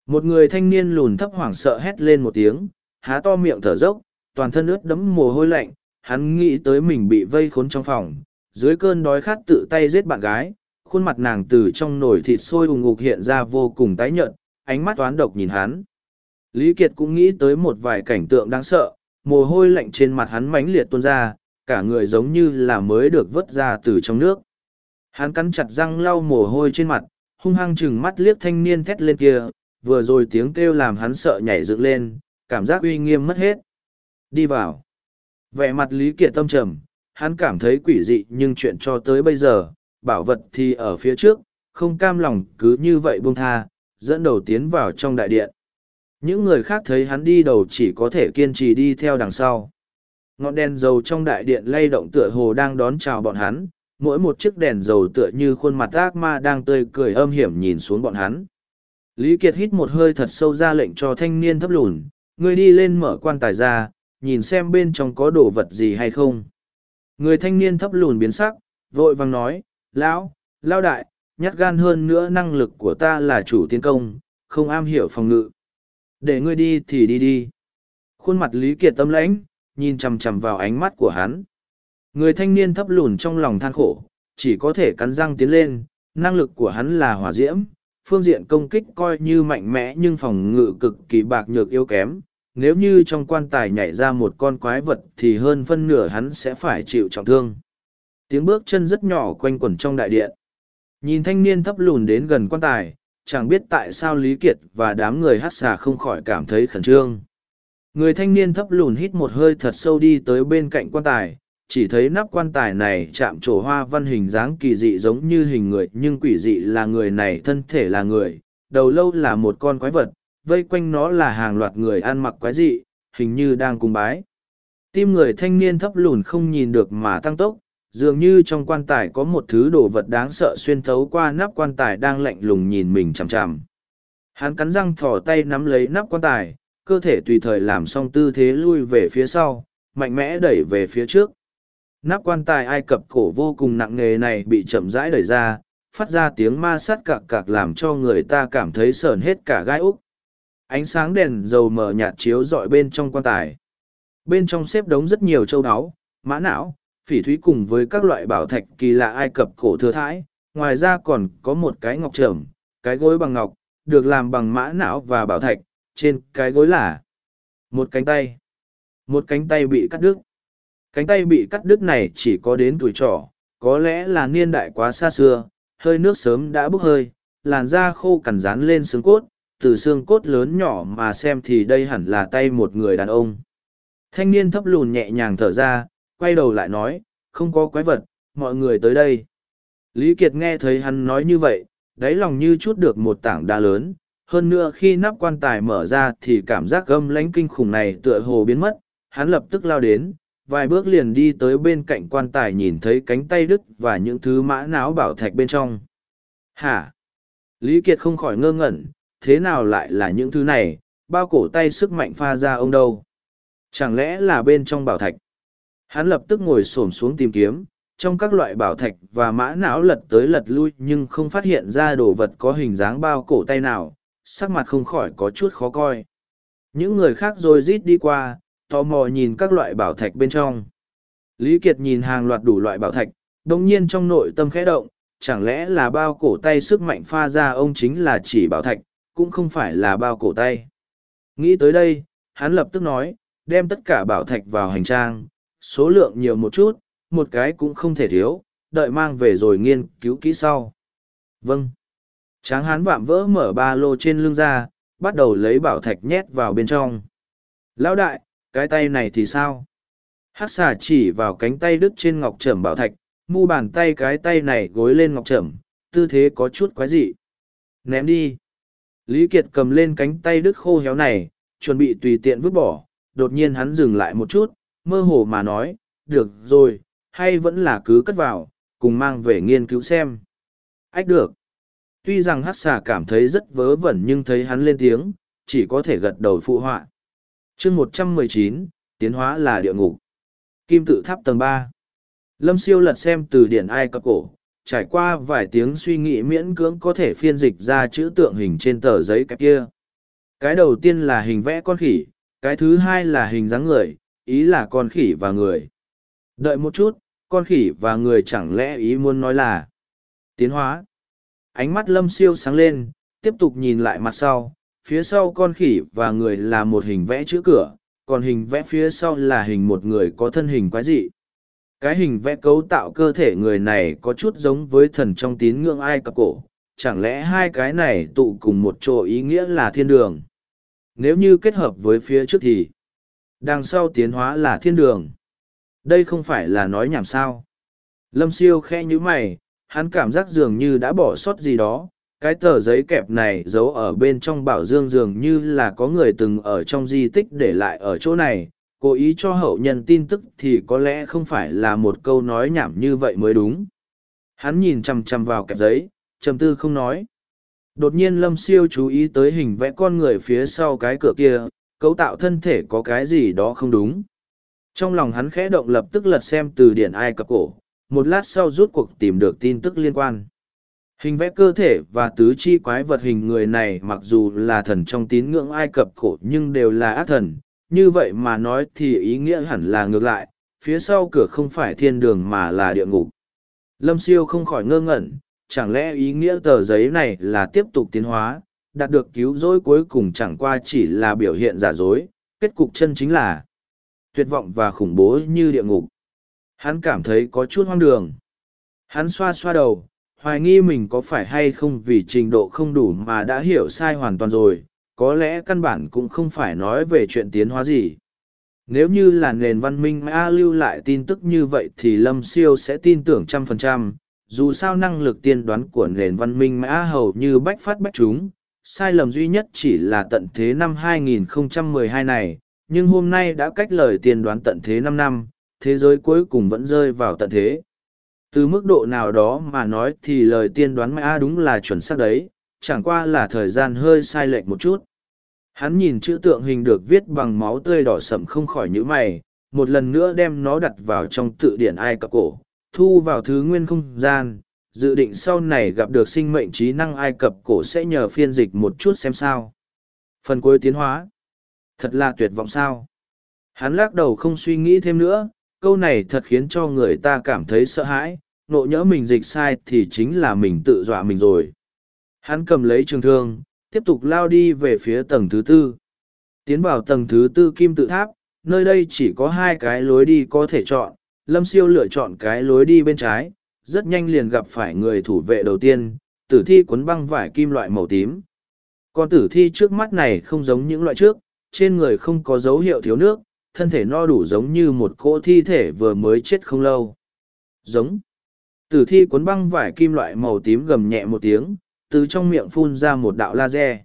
một người thanh niên lùn thấp hoảng sợ hét lên một tiếng, há to miệng thở dốc, toàn thân ướt đẫm mồ hôi lạnh, hắn nghĩ tới mình bị vây khốn trong phòng, dưới cơn đói khát tự tay giết bạn gái, khuôn mặt nàng từ trong nồi thịt sôi ùng ục hiện ra vô cùng tái nhợt, ánh mắt toán độc nhìn hắn. Lý Kiệt cũng nghĩ tới một vài cảnh tượng đáng sợ, mồ hôi lạnh trên mặt hắn mãnh liệt tuôn ra, cả người giống như là mới được vớt ra từ trong nước. Hắn cắn chặt răng lau mồ hôi trên mặt, hung hăng chừng mắt liếc thanh niên thét lên kia, vừa rồi tiếng kêu làm hắn sợ nhảy dựng lên, cảm giác uy nghiêm mất hết. Đi vào. Vẻ mặt Lý Kiệt tâm trầm, hắn cảm thấy quỷ dị nhưng chuyện cho tới bây giờ, bảo vật thì ở phía trước, không cam lòng cứ như vậy buông tha, dẫn đầu tiến vào trong đại điện. Những người khác thấy hắn đi đầu chỉ có thể kiên trì đi theo đằng sau. Ngọn đèn dầu trong đại điện lay động tựa hồ đang đón chào bọn hắn, mỗi một chiếc đèn dầu tựa như khuôn mặt ác ma đang tươi cười âm hiểm nhìn xuống bọn hắn. Lý Kiệt hít một hơi thật sâu ra lệnh cho thanh niên thấp lùn, người đi lên mở quan tài ra, nhìn xem bên trong có đồ vật gì hay không. Người thanh niên thấp lùn biến sắc, vội vàng nói, lão, lao đại, nhát gan hơn nữa năng lực của ta là chủ tiến công, không am hiểu phòng ngự. Để ngươi đi thì đi đi. Khuôn mặt Lý Kiệt tâm lãnh, nhìn chằm chằm vào ánh mắt của hắn. Người thanh niên thấp lùn trong lòng than khổ, chỉ có thể cắn răng tiến lên, năng lực của hắn là hỏa diễm, phương diện công kích coi như mạnh mẽ nhưng phòng ngự cực kỳ bạc nhược yếu kém. Nếu như trong quan tài nhảy ra một con quái vật thì hơn phân nửa hắn sẽ phải chịu trọng thương. Tiếng bước chân rất nhỏ quanh quẩn trong đại điện. Nhìn thanh niên thấp lùn đến gần quan tài, chẳng biết tại sao Lý Kiệt và đám người hát xà không khỏi cảm thấy khẩn trương. Người thanh niên thấp lùn hít một hơi thật sâu đi tới bên cạnh quan tài, chỉ thấy nắp quan tài này chạm trổ hoa văn hình dáng kỳ dị giống như hình người nhưng quỷ dị là người này thân thể là người, đầu lâu là một con quái vật, vây quanh nó là hàng loạt người ăn mặc quái dị, hình như đang cung bái. Tim người thanh niên thấp lùn không nhìn được mà tăng tốc, dường như trong quan tài có một thứ đồ vật đáng sợ xuyên thấu qua nắp quan tài đang lạnh lùng nhìn mình chằm chằm. Hắn cắn răng thỏ tay nắm lấy nắp quan tài, cơ thể tùy thời làm xong tư thế lui về phía sau, mạnh mẽ đẩy về phía trước. Nắp quan tài ai cập cổ vô cùng nặng nề này bị chậm rãi đẩy ra, phát ra tiếng ma sát cạc cạc làm cho người ta cảm thấy sờn hết cả gai úc. Ánh sáng đèn dầu mờ nhạt chiếu rọi bên trong quan tài. Bên trong xếp đống rất nhiều châu áo, mã não, phỉ thúy cùng với các loại bảo thạch kỳ lạ Ai Cập cổ thừa thãi, ngoài ra còn có một cái ngọc trầm, cái gối bằng ngọc, được làm bằng mã não và bảo thạch, trên cái gối là một cánh tay. Một cánh tay bị cắt đứt. Cánh tay bị cắt đứt này chỉ có đến tuổi trỏ, có lẽ là niên đại quá xa xưa, hơi nước sớm đã bốc hơi, làn da khô cằn rán lên xương cốt, từ xương cốt lớn nhỏ mà xem thì đây hẳn là tay một người đàn ông. Thanh niên thấp lùn nhẹ nhàng thở ra, quay đầu lại nói, không có quái vật, mọi người tới đây. Lý Kiệt nghe thấy hắn nói như vậy, đáy lòng như chút được một tảng đá lớn, hơn nữa khi nắp quan tài mở ra thì cảm giác gâm lánh kinh khủng này tựa hồ biến mất, hắn lập tức lao đến, vài bước liền đi tới bên cạnh quan tài nhìn thấy cánh tay đứt và những thứ mã não bảo thạch bên trong. Hả? Lý Kiệt không khỏi ngơ ngẩn, thế nào lại là những thứ này, bao cổ tay sức mạnh pha ra ông đâu? Chẳng lẽ là bên trong bảo thạch? Hắn lập tức ngồi xổm xuống tìm kiếm, trong các loại bảo thạch và mã não lật tới lật lui nhưng không phát hiện ra đồ vật có hình dáng bao cổ tay nào, sắc mặt không khỏi có chút khó coi. Những người khác rồi rít đi qua, tò mò nhìn các loại bảo thạch bên trong. Lý Kiệt nhìn hàng loạt đủ loại bảo thạch, đồng nhiên trong nội tâm khẽ động, chẳng lẽ là bao cổ tay sức mạnh pha ra ông chính là chỉ bảo thạch, cũng không phải là bao cổ tay. Nghĩ tới đây, hắn lập tức nói, đem tất cả bảo thạch vào hành trang, số lượng nhiều một chút, một cái cũng không thể thiếu, đợi mang về rồi nghiên cứu kỹ sau. Vâng. Tráng hán vạm vỡ mở ba lô trên lưng ra, bắt đầu lấy bảo thạch nhét vào bên trong. Lão đại, cái tay này thì sao? Hắc xà chỉ vào cánh tay đứt trên ngọc trầm bảo thạch, mu bàn tay cái tay này gối lên ngọc trầm, tư thế có chút quái dị. Ném đi. Lý Kiệt cầm lên cánh tay đứt khô héo này, chuẩn bị tùy tiện vứt bỏ, đột nhiên hắn dừng lại một chút, mơ hồ mà nói, được rồi, hay vẫn là cứ cất vào, cùng mang về nghiên cứu xem. Ách được. Tuy rằng hát xà cảm thấy rất vớ vẩn nhưng thấy hắn lên tiếng, chỉ có thể gật đầu phụ họa chương một trăm mười chín tiến hóa là địa ngục. Kim tự tháp tầng ba Lâm siêu lật xem từ điển Ai Cập cổ, trải qua vài tiếng suy nghĩ miễn cưỡng có thể phiên dịch ra chữ tượng hình trên tờ giấy kẹp kia. Cái đầu tiên là hình vẽ con khỉ, cái thứ hai là hình dáng người, ý là con khỉ và người. Đợi một chút, con khỉ và người chẳng lẽ ý muốn nói là tiến hóa. Ánh mắt lâm siêu sáng lên, tiếp tục nhìn lại mặt sau, phía sau con khỉ và người là một hình vẽ chữ cửa, còn hình vẽ phía sau là hình một người có thân hình quái dị. Cái hình vẽ cấu tạo cơ thể người này có chút giống với thần trong tín ngưỡng ai cập cổ, chẳng lẽ hai cái này tụ cùng một chỗ ý nghĩa là thiên đường. Nếu như kết hợp với phía trước thì, đằng sau tiến hóa là thiên đường. Đây không phải là nói nhảm sao. Lâm siêu khẽ như mày, hắn cảm giác dường như đã bỏ sót gì đó. Cái tờ giấy kẹp này giấu ở bên trong bảo dương dường như là có người từng ở trong di tích để lại ở chỗ này. Cố ý cho hậu nhân tin tức thì có lẽ không phải là một câu nói nhảm như vậy mới đúng. Hắn nhìn chằm chằm vào kẹp giấy, trầm tư không nói. Đột nhiên Lâm Siêu chú ý tới hình vẽ con người phía sau cái cửa kia, cấu tạo thân thể có cái gì đó không đúng. Trong lòng hắn khẽ động lập tức lật xem từ điển Ai Cập cổ, một lát sau rút cuộc tìm được tin tức liên quan. Hình vẽ cơ thể và tứ chi quái vật hình người này mặc dù là thần trong tín ngưỡng Ai Cập cổ nhưng đều là ác thần, như vậy mà nói thì ý nghĩa hẳn là ngược lại, phía sau cửa không phải thiên đường mà là địa ngục. Lâm siêu không khỏi ngơ ngẩn, chẳng lẽ ý nghĩa tờ giấy này là tiếp tục tiến hóa, đạt được cứu rỗi cuối cùng chẳng qua chỉ là biểu hiện giả dối, kết cục chân chính là tuyệt vọng và khủng bố như địa ngục. Hắn cảm thấy có chút hoang đường. Hắn xoa xoa đầu, hoài nghi mình có phải hay không vì trình độ không đủ mà đã hiểu sai hoàn toàn rồi, có lẽ căn bản cũng không phải nói về chuyện tiến hóa gì. Nếu như là nền văn minh A lưu lại tin tức như vậy thì Lâm Siêu sẽ tin tưởng trăm phần trăm, dù sao năng lực tiên đoán của nền văn minh mã hầu như bách phát bách chúng sai lầm duy nhất chỉ là tận thế năm 2012 này nhưng hôm nay đã cách lời tiên đoán tận thế năm năm thế giới cuối cùng vẫn rơi vào tận thế từ mức độ nào đó mà nói thì lời tiên đoán mã à đúng là chuẩn xác đấy chẳng qua là thời gian hơi sai lệch một chút hắn nhìn chữ tượng hình được viết bằng máu tươi đỏ sậm không khỏi nhữ mày một lần nữa đem nó đặt vào trong tự điển ai cập cổ thu vào thứ nguyên không gian, dự định sau này gặp được sinh mệnh trí năng Ai Cập cổ sẽ nhờ phiên dịch một chút xem sao. Phần cuối tiến hóa. Thật là tuyệt vọng sao. Hắn lắc đầu không suy nghĩ thêm nữa, câu này thật khiến cho người ta cảm thấy sợ hãi, nộ nhỡ mình dịch sai thì chính là mình tự dọa mình rồi. Hắn cầm lấy trường thương, tiếp tục lao đi về phía tầng thứ tư. Tiến vào tầng thứ tư kim tự tháp, nơi đây chỉ có hai cái lối đi có thể chọn, Lâm Siêu lựa chọn cái lối đi bên trái, rất nhanh liền gặp phải người thủ vệ đầu tiên, tử thi cuốn băng vải kim loại màu tím. Còn tử thi trước mắt này không giống những loại trước, trên người không có dấu hiệu thiếu nước, thân thể no đủ giống như một cỗ thi thể vừa mới chết không lâu. Giống. Tử thi cuốn băng vải kim loại màu tím gầm nhẹ một tiếng, từ trong miệng phun ra một đạo laser.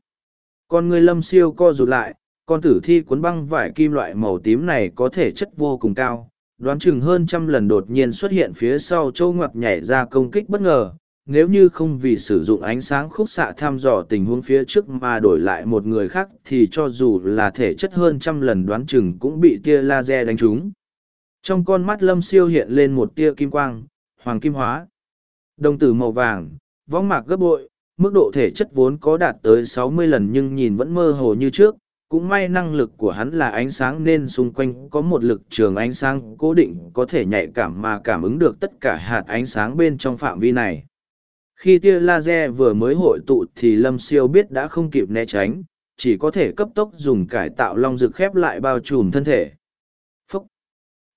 Con người lâm siêu co rụt lại, con tử thi cuốn băng vải kim loại màu tím này có thể chất vô cùng cao, đoán chừng hơn trăm lần đột nhiên xuất hiện phía sau châu ngoặc nhảy ra công kích bất ngờ. Nếu như không vì sử dụng ánh sáng khúc xạ thăm dò tình huống phía trước mà đổi lại một người khác thì cho dù là thể chất hơn trăm lần đoán chừng cũng bị tia laser đánh trúng. Trong con mắt lâm siêu hiện lên một tia kim quang, hoàng kim hóa. Đồng tử màu vàng, võng mạc gấp bội, mức độ thể chất vốn có đạt tới sáu mươi lần nhưng nhìn vẫn mơ hồ như trước, cũng may năng lực của hắn là ánh sáng nên xung quanh có một lực trường ánh sáng cố định có thể nhạy cảm mà cảm ứng được tất cả hạt ánh sáng bên trong phạm vi này. Khi tia laser vừa mới hội tụ thì Lâm Siêu biết đã không kịp né tránh, chỉ có thể cấp tốc dùng cải tạo long Dực khép lại bao trùm thân thể.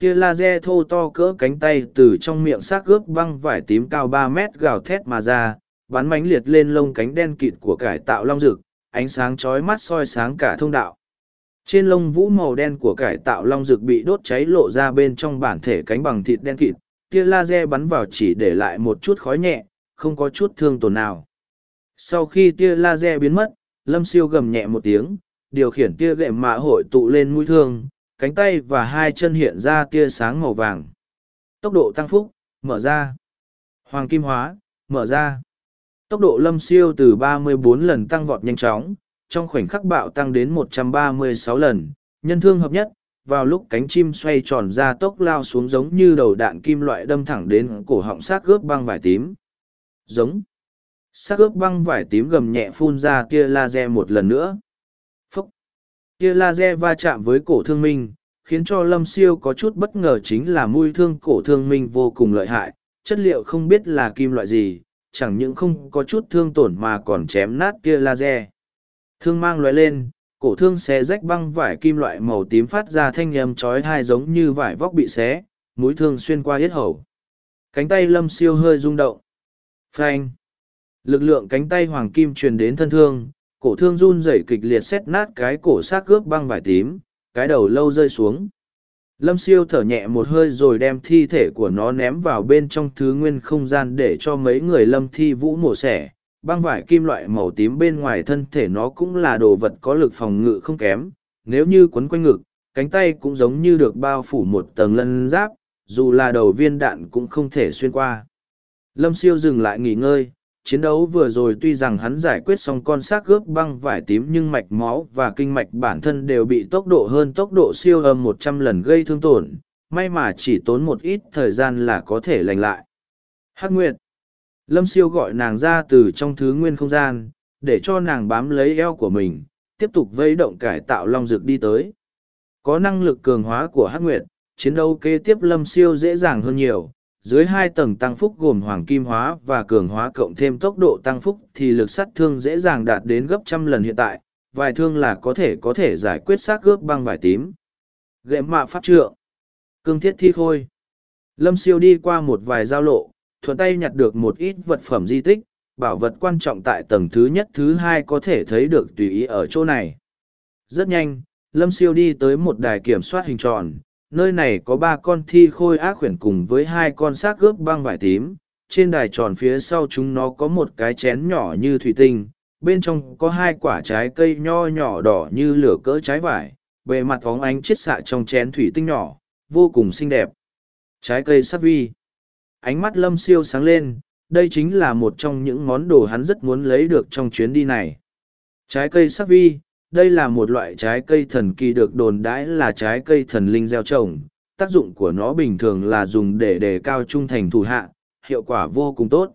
Tia laser thô to cỡ cánh tay từ trong miệng xác ướp băng vải tím cao ba mét gào thét mà ra, bắn mánh liệt lên lông cánh đen kịt của cải tạo long rực, ánh sáng chói mắt soi sáng cả thông đạo. Trên lông vũ màu đen của cải tạo long rực bị đốt cháy lộ ra bên trong bản thể cánh bằng thịt đen kịt, tia laser bắn vào chỉ để lại một chút khói nhẹ, không có chút thương tổn nào. Sau khi tia laser biến mất, Lâm Siêu gầm nhẹ một tiếng, điều khiển tia Gậy mạ hội tụ lên mũi thương, cánh tay và hai chân hiện ra tia sáng màu vàng. Tốc độ tăng phúc, mở ra. Hoàng kim hóa, mở ra. Tốc độ lâm siêu từ 34 lần tăng vọt nhanh chóng, trong khoảnh khắc bạo tăng đến 136 lần, nhân thương hợp nhất, vào lúc cánh chim xoay tròn ra tốc lao xuống giống như đầu đạn kim loại đâm thẳng đến cổ họng xác ướp băng vải tím. Giống. Xác ướp băng vải tím gầm nhẹ phun ra tia laser một lần nữa. Kia Tia laser va chạm với cổ thương minh, khiến cho lâm siêu có chút bất ngờ chính là mùi thương cổ thương minh vô cùng lợi hại, chất liệu không biết là kim loại gì, chẳng những không có chút thương tổn mà còn chém nát tia laser. Thương mang lóe lên, cổ thương xé rách băng vải kim loại màu tím phát ra thanh âm chói tai giống như vải vóc bị xé, mũi thương xuyên qua yết hầu. Cánh tay lâm siêu hơi rung động. Phanh. Lực lượng cánh tay hoàng kim truyền đến thân thương, cổ thương run rẩy kịch liệt xét nát cái cổ xác cướp băng vải tím, cái đầu lâu rơi xuống. Lâm siêu thở nhẹ một hơi rồi đem thi thể của nó ném vào bên trong thứ nguyên không gian để cho mấy người lâm thi vũ mổ xẻ. Băng vải kim loại màu tím bên ngoài thân thể nó cũng là đồ vật có lực phòng ngự không kém. Nếu như quấn quanh ngực, cánh tay cũng giống như được bao phủ một tầng lân giáp, dù là đầu viên đạn cũng không thể xuyên qua. Lâm siêu dừng lại nghỉ ngơi, chiến đấu vừa rồi tuy rằng hắn giải quyết xong con xác gớp băng vải tím nhưng mạch máu và kinh mạch bản thân đều bị tốc độ hơn tốc độ siêu âm một trăm lần gây thương tổn, may mà chỉ tốn một ít thời gian là có thể lành lại. Hắc Nguyệt Lâm siêu gọi nàng ra từ trong thứ nguyên không gian, để cho nàng bám lấy eo của mình, tiếp tục vây động cải tạo long dược đi tới. Có năng lực cường hóa của Hắc Nguyệt, chiến đấu kế tiếp Lâm siêu dễ dàng hơn nhiều dưới hai tầng tăng phúc gồm hoàng kim hóa và cường hóa cộng thêm tốc độ tăng phúc thì lực sát thương dễ dàng đạt đến gấp trăm lần hiện tại, vài thương là có thể có thể giải quyết xác gớp băng vải tím. Ghệ mạ pháp trượng. Cương thiết thi khôi. Lâm siêu đi qua một vài giao lộ, thuận tay nhặt được một ít vật phẩm di tích, bảo vật quan trọng tại tầng thứ nhất thứ hai có thể thấy được tùy ý ở chỗ này. Rất nhanh, lâm siêu đi tới một đài kiểm soát hình tròn nơi này có ba con thi khôi ác khuyển cùng với hai con xác gớp băng vải tím. Trên đài tròn phía sau chúng nó có một cái chén nhỏ như thủy tinh, bên trong có hai quả trái cây nho nhỏ đỏ như lửa cỡ trái vải, bề mặt phóng ánh chiết xạ trong chén thủy tinh nhỏ, vô cùng xinh đẹp. Trái cây sắc vi. Ánh mắt lâm siêu sáng lên, đây chính là một trong những món đồ hắn rất muốn lấy được trong chuyến đi này. Trái cây sắc vi đây là một loại trái cây thần kỳ được đồn đãi là trái cây thần linh gieo trồng tác dụng của nó bình thường là dùng để đề cao trung thành thủ hạ hiệu quả vô cùng tốt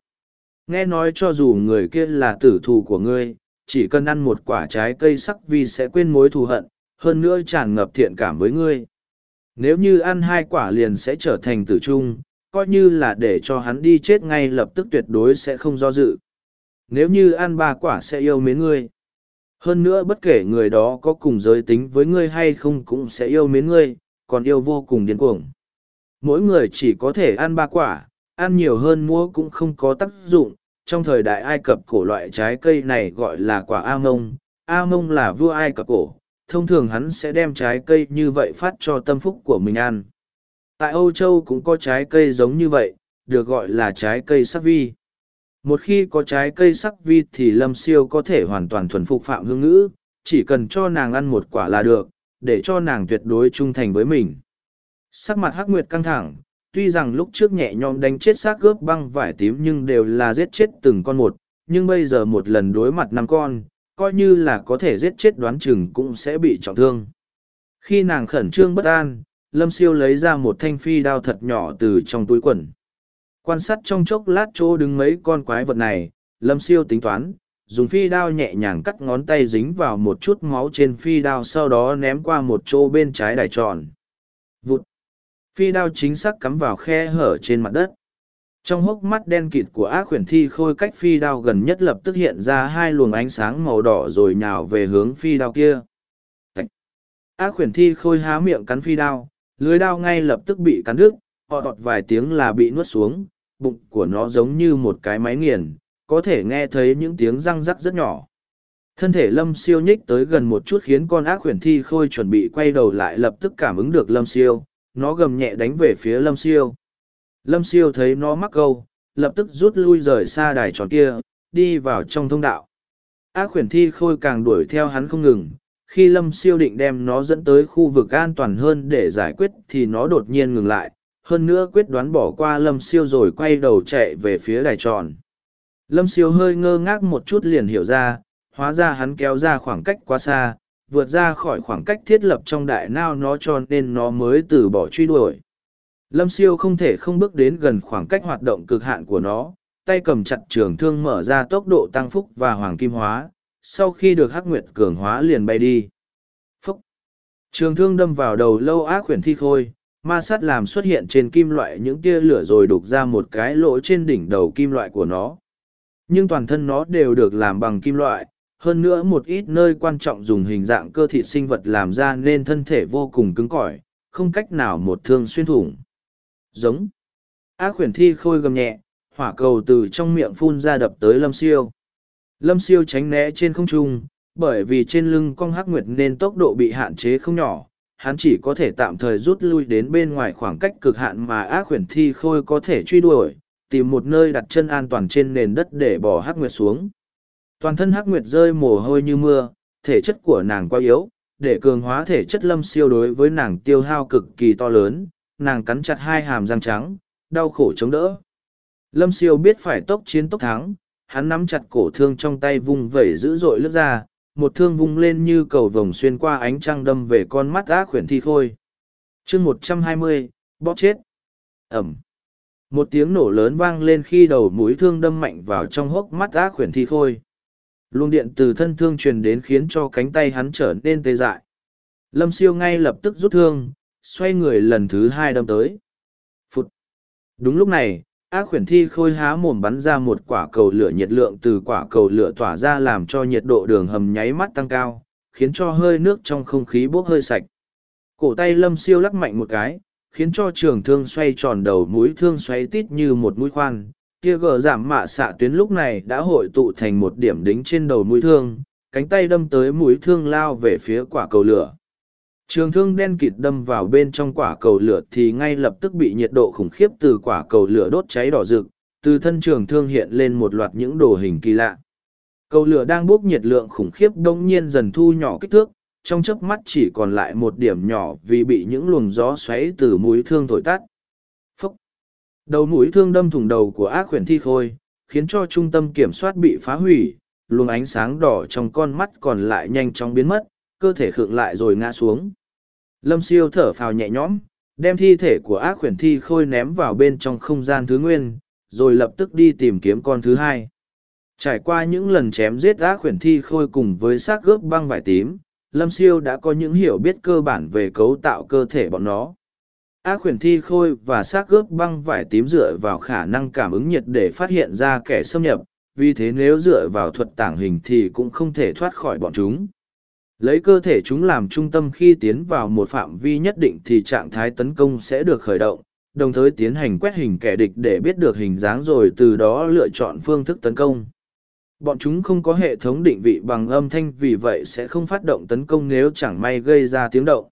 nghe nói cho dù người kia là tử thù của ngươi chỉ cần ăn một quả trái cây sắc vi sẽ quên mối thù hận hơn nữa tràn ngập thiện cảm với ngươi Nếu như ăn hai quả liền sẽ trở thành tử trung, coi như là để cho hắn đi chết ngay lập tức tuyệt đối sẽ không do dự. Nếu như ăn ba quả sẽ yêu mến ngươi. Hơn nữa bất kể người đó có cùng giới tính với ngươi hay không cũng sẽ yêu mến ngươi, còn yêu vô cùng điên cuồng. Mỗi người chỉ có thể ăn ba quả, ăn nhiều hơn mua cũng không có tác dụng. Trong thời đại Ai Cập cổ loại trái cây này gọi là quả A mông. A mông là vua Ai Cập cổ, thông thường hắn sẽ đem trái cây như vậy phát cho tâm phúc của mình ăn. Tại Âu Châu cũng có trái cây giống như vậy, được gọi là trái cây sắc vi. Một khi có trái cây sắc vi thì Lâm Siêu có thể hoàn toàn thuần phục Phạm Hương Ngữ, chỉ cần cho nàng ăn một quả là được, để cho nàng tuyệt đối trung thành với mình. Sắc mặt Hắc Nguyệt căng thẳng, tuy rằng lúc trước nhẹ nhõm đánh chết xác cướp băng vải tím nhưng đều là giết chết từng con một, nhưng bây giờ một lần đối mặt năm con, coi như là có thể giết chết đoán chừng cũng sẽ bị trọng thương. Khi nàng khẩn trương bất an, Lâm Siêu lấy ra một thanh phi đao thật nhỏ từ trong túi quần. Quan sát trong chốc lát chỗ đứng mấy con quái vật này, Lâm Siêu tính toán, dùng phi đao nhẹ nhàng cắt ngón tay dính vào một chút máu trên phi đao sau đó ném qua một chỗ bên trái đài tròn. Vụt! Phi đao chính xác cắm vào khe hở trên mặt đất. Trong hốc mắt đen kịt của ác khuyển thi khôi cách phi đao gần nhất lập tức hiện ra hai luồng ánh sáng màu đỏ rồi nhào về hướng phi đao kia. Thạch. Ác khuyển thi khôi há miệng cắn phi đao, lưới đao ngay lập tức bị cắn đứt, họ tọt vài tiếng là bị nuốt xuống, bụng của nó giống như một cái máy nghiền, có thể nghe thấy những tiếng răng rắc rất nhỏ. Thân thể lâm siêu nhích tới gần một chút khiến con ác khuyển thi khôi chuẩn bị quay đầu lại lập tức cảm ứng được lâm siêu, nó gầm nhẹ đánh về phía lâm siêu. Lâm siêu thấy nó mắc câu, lập tức rút lui rời xa đài tròn kia, đi vào trong thông đạo. Ác khuyển thi khôi càng đuổi theo hắn không ngừng, khi lâm siêu định đem nó dẫn tới khu vực an toàn hơn để giải quyết thì nó đột nhiên ngừng lại, hơn nữa quyết đoán bỏ qua lâm siêu rồi quay đầu chạy về phía đài tròn. Lâm siêu hơi ngơ ngác một chút liền hiểu ra, hóa ra hắn kéo ra khoảng cách quá xa, vượt ra khỏi khoảng cách thiết lập trong đại nao nó cho nên nó mới từ bỏ truy đuổi. Lâm siêu không thể không bước đến gần khoảng cách hoạt động cực hạn của nó, tay cầm chặt trường thương mở ra tốc độ tăng phúc và hoàng kim hóa, sau khi được hắc nguyệt cường hóa liền bay đi. Phúc! Trường thương đâm vào đầu lâu ác khuyển thi khôi, ma sát làm xuất hiện trên kim loại những tia lửa rồi đục ra một cái lỗ trên đỉnh đầu kim loại của nó. Nhưng toàn thân nó đều được làm bằng kim loại, hơn nữa một ít nơi quan trọng dùng hình dạng cơ thịt sinh vật làm ra nên thân thể vô cùng cứng cỏi, không cách nào một thương xuyên thủng. Giống. Ác khuyển thi khôi gầm nhẹ, hỏa cầu từ trong miệng phun ra đập tới lâm siêu. Lâm siêu tránh né trên không trung, bởi vì trên lưng con hắc nguyệt nên tốc độ bị hạn chế không nhỏ. Hắn chỉ có thể tạm thời rút lui đến bên ngoài khoảng cách cực hạn mà ác khuyển thi khôi có thể truy đuổi, tìm một nơi đặt chân an toàn trên nền đất để bỏ hắc nguyệt xuống. Toàn thân hắc nguyệt rơi mồ hôi như mưa, thể chất của nàng quá yếu, để cường hóa thể chất lâm siêu đối với nàng tiêu hao cực kỳ to lớn, nàng cắn chặt hai hàm răng trắng, đau khổ chống đỡ. Lâm siêu biết phải tốc chiến tốc thắng, hắn nắm chặt cổ thương trong tay vung vẩy dữ dội lướt ra, một thương vung lên như cầu vồng xuyên qua ánh trăng đâm về con mắt ác khuyển thi khôi. chương một trăm hai mươi bóp chết. Ẩm. Một tiếng nổ lớn vang lên khi đầu mũi thương đâm mạnh vào trong hốc mắt ác khuyển thi khôi. Luồng điện từ thân thương truyền đến khiến cho cánh tay hắn trở nên tê dại. Lâm siêu ngay lập tức rút thương, xoay người lần thứ hai đâm tới. Phụt! Đúng lúc này, ác khuyển thi khôi há mồm bắn ra một quả cầu lửa nhiệt lượng từ quả cầu lửa tỏa ra làm cho nhiệt độ đường hầm nháy mắt tăng cao, khiến cho hơi nước trong không khí bốc hơi sạch. Cổ tay lâm siêu lắc mạnh một cái, khiến cho trường thương xoay tròn đầu mũi thương xoay tít như một mũi khoan. Kia gờ giảm mạ xạ tuyến lúc này đã hội tụ thành một điểm đính trên đầu mũi thương, cánh tay đâm tới mũi thương lao về phía quả cầu lửa. Trường thương đen kịt đâm vào bên trong quả cầu lửa thì ngay lập tức bị nhiệt độ khủng khiếp từ quả cầu lửa đốt cháy đỏ rực, từ thân trường thương hiện lên một loạt những đồ hình kỳ lạ. Cầu lửa đang bốc nhiệt lượng khủng khiếp đông nhiên dần thu nhỏ kích thước, trong chớp mắt chỉ còn lại một điểm nhỏ vì bị những luồng gió xoáy từ mũi thương thổi tắt. Phúc! Đầu mũi thương đâm thủng đầu của ác khuyển thi khôi, khiến cho trung tâm kiểm soát bị phá hủy, luồng ánh sáng đỏ trong con mắt còn lại nhanh chóng biến mất, cơ thể khựng lại rồi ngã xuống. Lâm siêu thở phào nhẹ nhõm, đem thi thể của ác khuyển thi khôi ném vào bên trong không gian thứ nguyên, rồi lập tức đi tìm kiếm con thứ hai. Trải qua những lần chém giết ác khuyển thi khôi cùng với xác gớp băng vải tím, Lâm siêu đã có những hiểu biết cơ bản về cấu tạo cơ thể bọn nó. ác khuyển thi khôi và xác gớp băng vải tím dựa vào khả năng cảm ứng nhiệt để phát hiện ra kẻ xâm nhập vì thế nếu dựa vào thuật tảng hình thì cũng không thể thoát khỏi bọn chúng lấy cơ thể chúng làm trung tâm khi tiến vào một phạm vi nhất định thì trạng thái tấn công sẽ được khởi động, đồng thời tiến hành quét hình kẻ địch để biết được hình dáng rồi từ đó lựa chọn phương thức tấn công. Bọn chúng không có hệ thống định vị bằng âm thanh vì vậy sẽ không phát động tấn công nếu chẳng may gây ra tiếng động.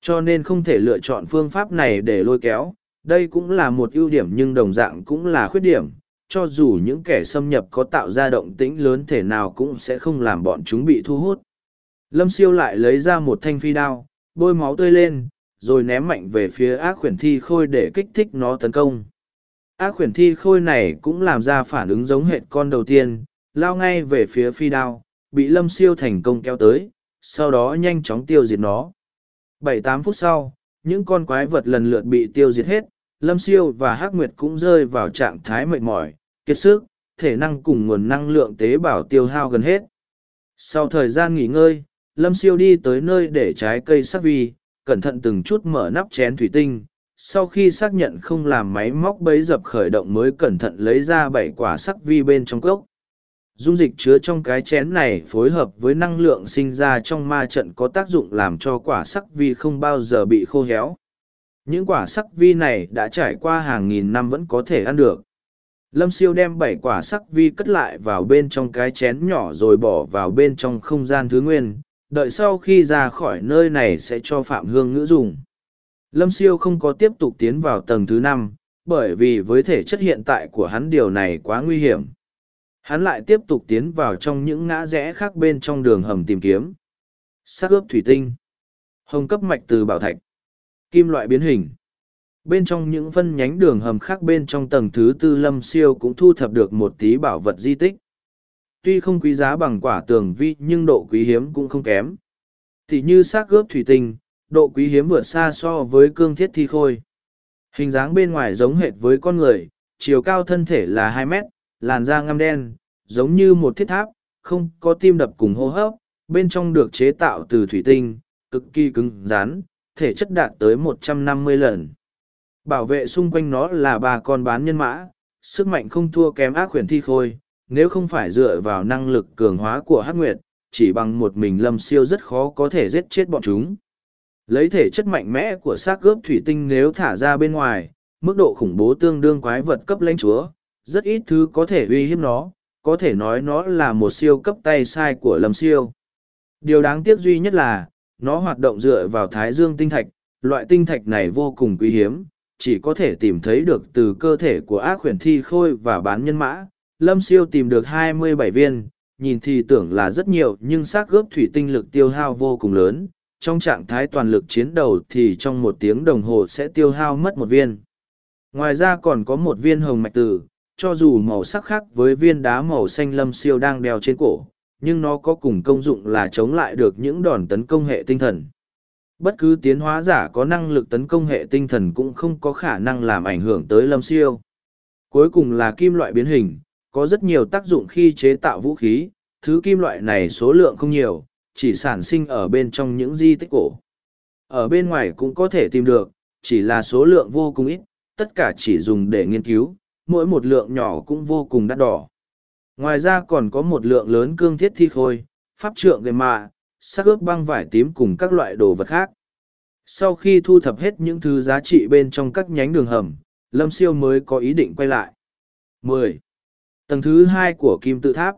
Cho nên không thể lựa chọn phương pháp này để lôi kéo, đây cũng là một ưu điểm nhưng đồng dạng cũng là khuyết điểm, cho dù những kẻ xâm nhập có tạo ra động tĩnh lớn thể nào cũng sẽ không làm bọn chúng bị thu hút lâm siêu lại lấy ra một thanh phi đao, bôi máu tươi lên, rồi ném mạnh về phía ác khuyển thi khôi để kích thích nó tấn công. Ác khuyển thi khôi này cũng làm ra phản ứng giống hệt con đầu tiên, lao ngay về phía phi đao, bị lâm siêu thành công kéo tới, sau đó nhanh chóng tiêu diệt nó. Bảy tám phút sau, những con quái vật lần lượt bị tiêu diệt hết, lâm siêu và hắc nguyệt cũng rơi vào trạng thái mệt mỏi, kiệt sức, thể năng cùng nguồn năng lượng tế bào tiêu hao gần hết. Sau thời gian nghỉ ngơi lâm siêu đi tới nơi để trái cây sắc vi, cẩn thận từng chút mở nắp chén thủy tinh, sau khi xác nhận không làm máy móc bấy dập khởi động mới cẩn thận lấy ra bảy quả sắc vi bên trong cốc. Dung dịch chứa trong cái chén này phối hợp với năng lượng sinh ra trong ma trận có tác dụng làm cho quả sắc vi không bao giờ bị khô héo. Những quả sắc vi này đã trải qua hàng nghìn năm vẫn có thể ăn được. Lâm siêu đem bảy quả sắc vi cất lại vào bên trong cái chén nhỏ rồi bỏ vào bên trong không gian thứ nguyên đợi sau khi ra khỏi nơi này sẽ cho phạm hương ngữ dùng. Lâm siêu không có tiếp tục tiến vào tầng thứ năm, bởi vì với thể chất hiện tại của hắn điều này quá nguy hiểm. Hắn lại tiếp tục tiến vào trong những ngã rẽ khác bên trong đường hầm tìm kiếm. Xác ướp thủy tinh, hồng cấp mạch từ bảo thạch, kim loại biến hình. Bên trong những phân nhánh đường hầm khác bên trong tầng thứ tư lâm siêu cũng thu thập được một tí bảo vật di tích tuy không quý giá bằng quả tường vi nhưng độ quý hiếm cũng không kém. Thì như xác gớp thủy tinh, độ quý hiếm vượt xa so với cương thiết thi khôi. Hình dáng bên ngoài giống hệt với con người, chiều cao thân thể là hai mét, làn da ngăm đen, giống như một thiết tháp, không có tim đập cùng hô hấp, bên trong được chế tạo từ thủy tinh, cực kỳ cứng rắn, thể chất đạt tới một trăm năm mươi lần. Bảo vệ xung quanh nó là ba con bán nhân mã, sức mạnh không thua kém ác khuyển thi khôi nếu không phải dựa vào năng lực cường hóa của hắc nguyệt, chỉ bằng một mình lâm siêu rất khó có thể giết chết bọn chúng. Lấy thể chất mạnh mẽ của xác gớp thủy tinh nếu thả ra bên ngoài, mức độ khủng bố tương đương quái vật cấp lãnh chúa, rất ít thứ có thể uy hiếp nó, có thể nói nó là một siêu cấp tay sai của lâm siêu. Điều đáng tiếc duy nhất là, nó hoạt động dựa vào thái dương tinh thạch, loại tinh thạch này vô cùng quý hiếm, chỉ có thể tìm thấy được từ cơ thể của ác khuyển thi khôi và bán nhân mã lâm siêu tìm được 27 viên, nhìn thì tưởng là rất nhiều, nhưng xác gớp thủy tinh lực tiêu hao vô cùng lớn. Trong trạng thái toàn lực chiến đầu thì trong một tiếng đồng hồ sẽ tiêu hao mất một viên. Ngoài ra còn có một viên hồng mạch tử, cho dù màu sắc khác với viên đá màu xanh lâm siêu đang đeo trên cổ, nhưng nó có cùng công dụng là chống lại được những đòn tấn công hệ tinh thần. Bất cứ tiến hóa giả có năng lực tấn công hệ tinh thần cũng không có khả năng làm ảnh hưởng tới lâm siêu. Cuối cùng là kim loại biến hình có rất nhiều tác dụng khi chế tạo vũ khí, thứ kim loại này số lượng không nhiều, chỉ sản sinh ở bên trong những di tích cổ. Ở bên ngoài cũng có thể tìm được, chỉ là số lượng vô cùng ít, tất cả chỉ dùng để nghiên cứu, mỗi một lượng nhỏ cũng vô cùng đắt đỏ. Ngoài ra còn có một lượng lớn cương thiết thi khôi, pháp trượng gầy mạ, sắc ướp băng vải tím cùng các loại đồ vật khác. Sau khi thu thập hết những thứ giá trị bên trong các nhánh đường hầm, lâm siêu mới có ý định quay lại. 10 tầng thứ hai của kim tự tháp.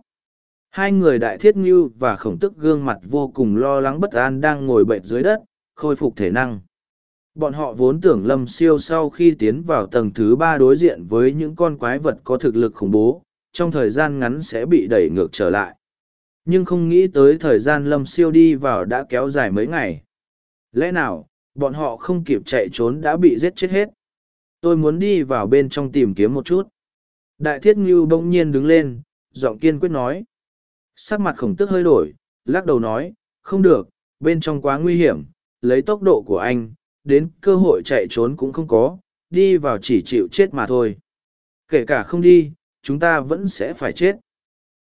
Hai người đại thiết ngưu và khổng tức gương mặt vô cùng lo lắng bất an đang ngồi bệnh dưới đất, khôi phục thể năng. Bọn họ vốn tưởng lâm siêu sau khi tiến vào tầng thứ ba đối diện với những con quái vật có thực lực khủng bố, trong thời gian ngắn sẽ bị đẩy ngược trở lại. Nhưng không nghĩ tới thời gian lâm siêu đi vào đã kéo dài mấy ngày. Lẽ nào, bọn họ không kịp chạy trốn đã bị giết chết hết? Tôi muốn đi vào bên trong tìm kiếm một chút đại thiết ngưu bỗng nhiên đứng lên giọng kiên quyết nói. Sắc mặt khổng tức hơi đổi lắc đầu nói không được bên trong quá nguy hiểm lấy tốc độ của anh đến cơ hội chạy trốn cũng không có đi vào chỉ chịu chết mà thôi. Kể cả không đi chúng ta vẫn sẽ phải chết.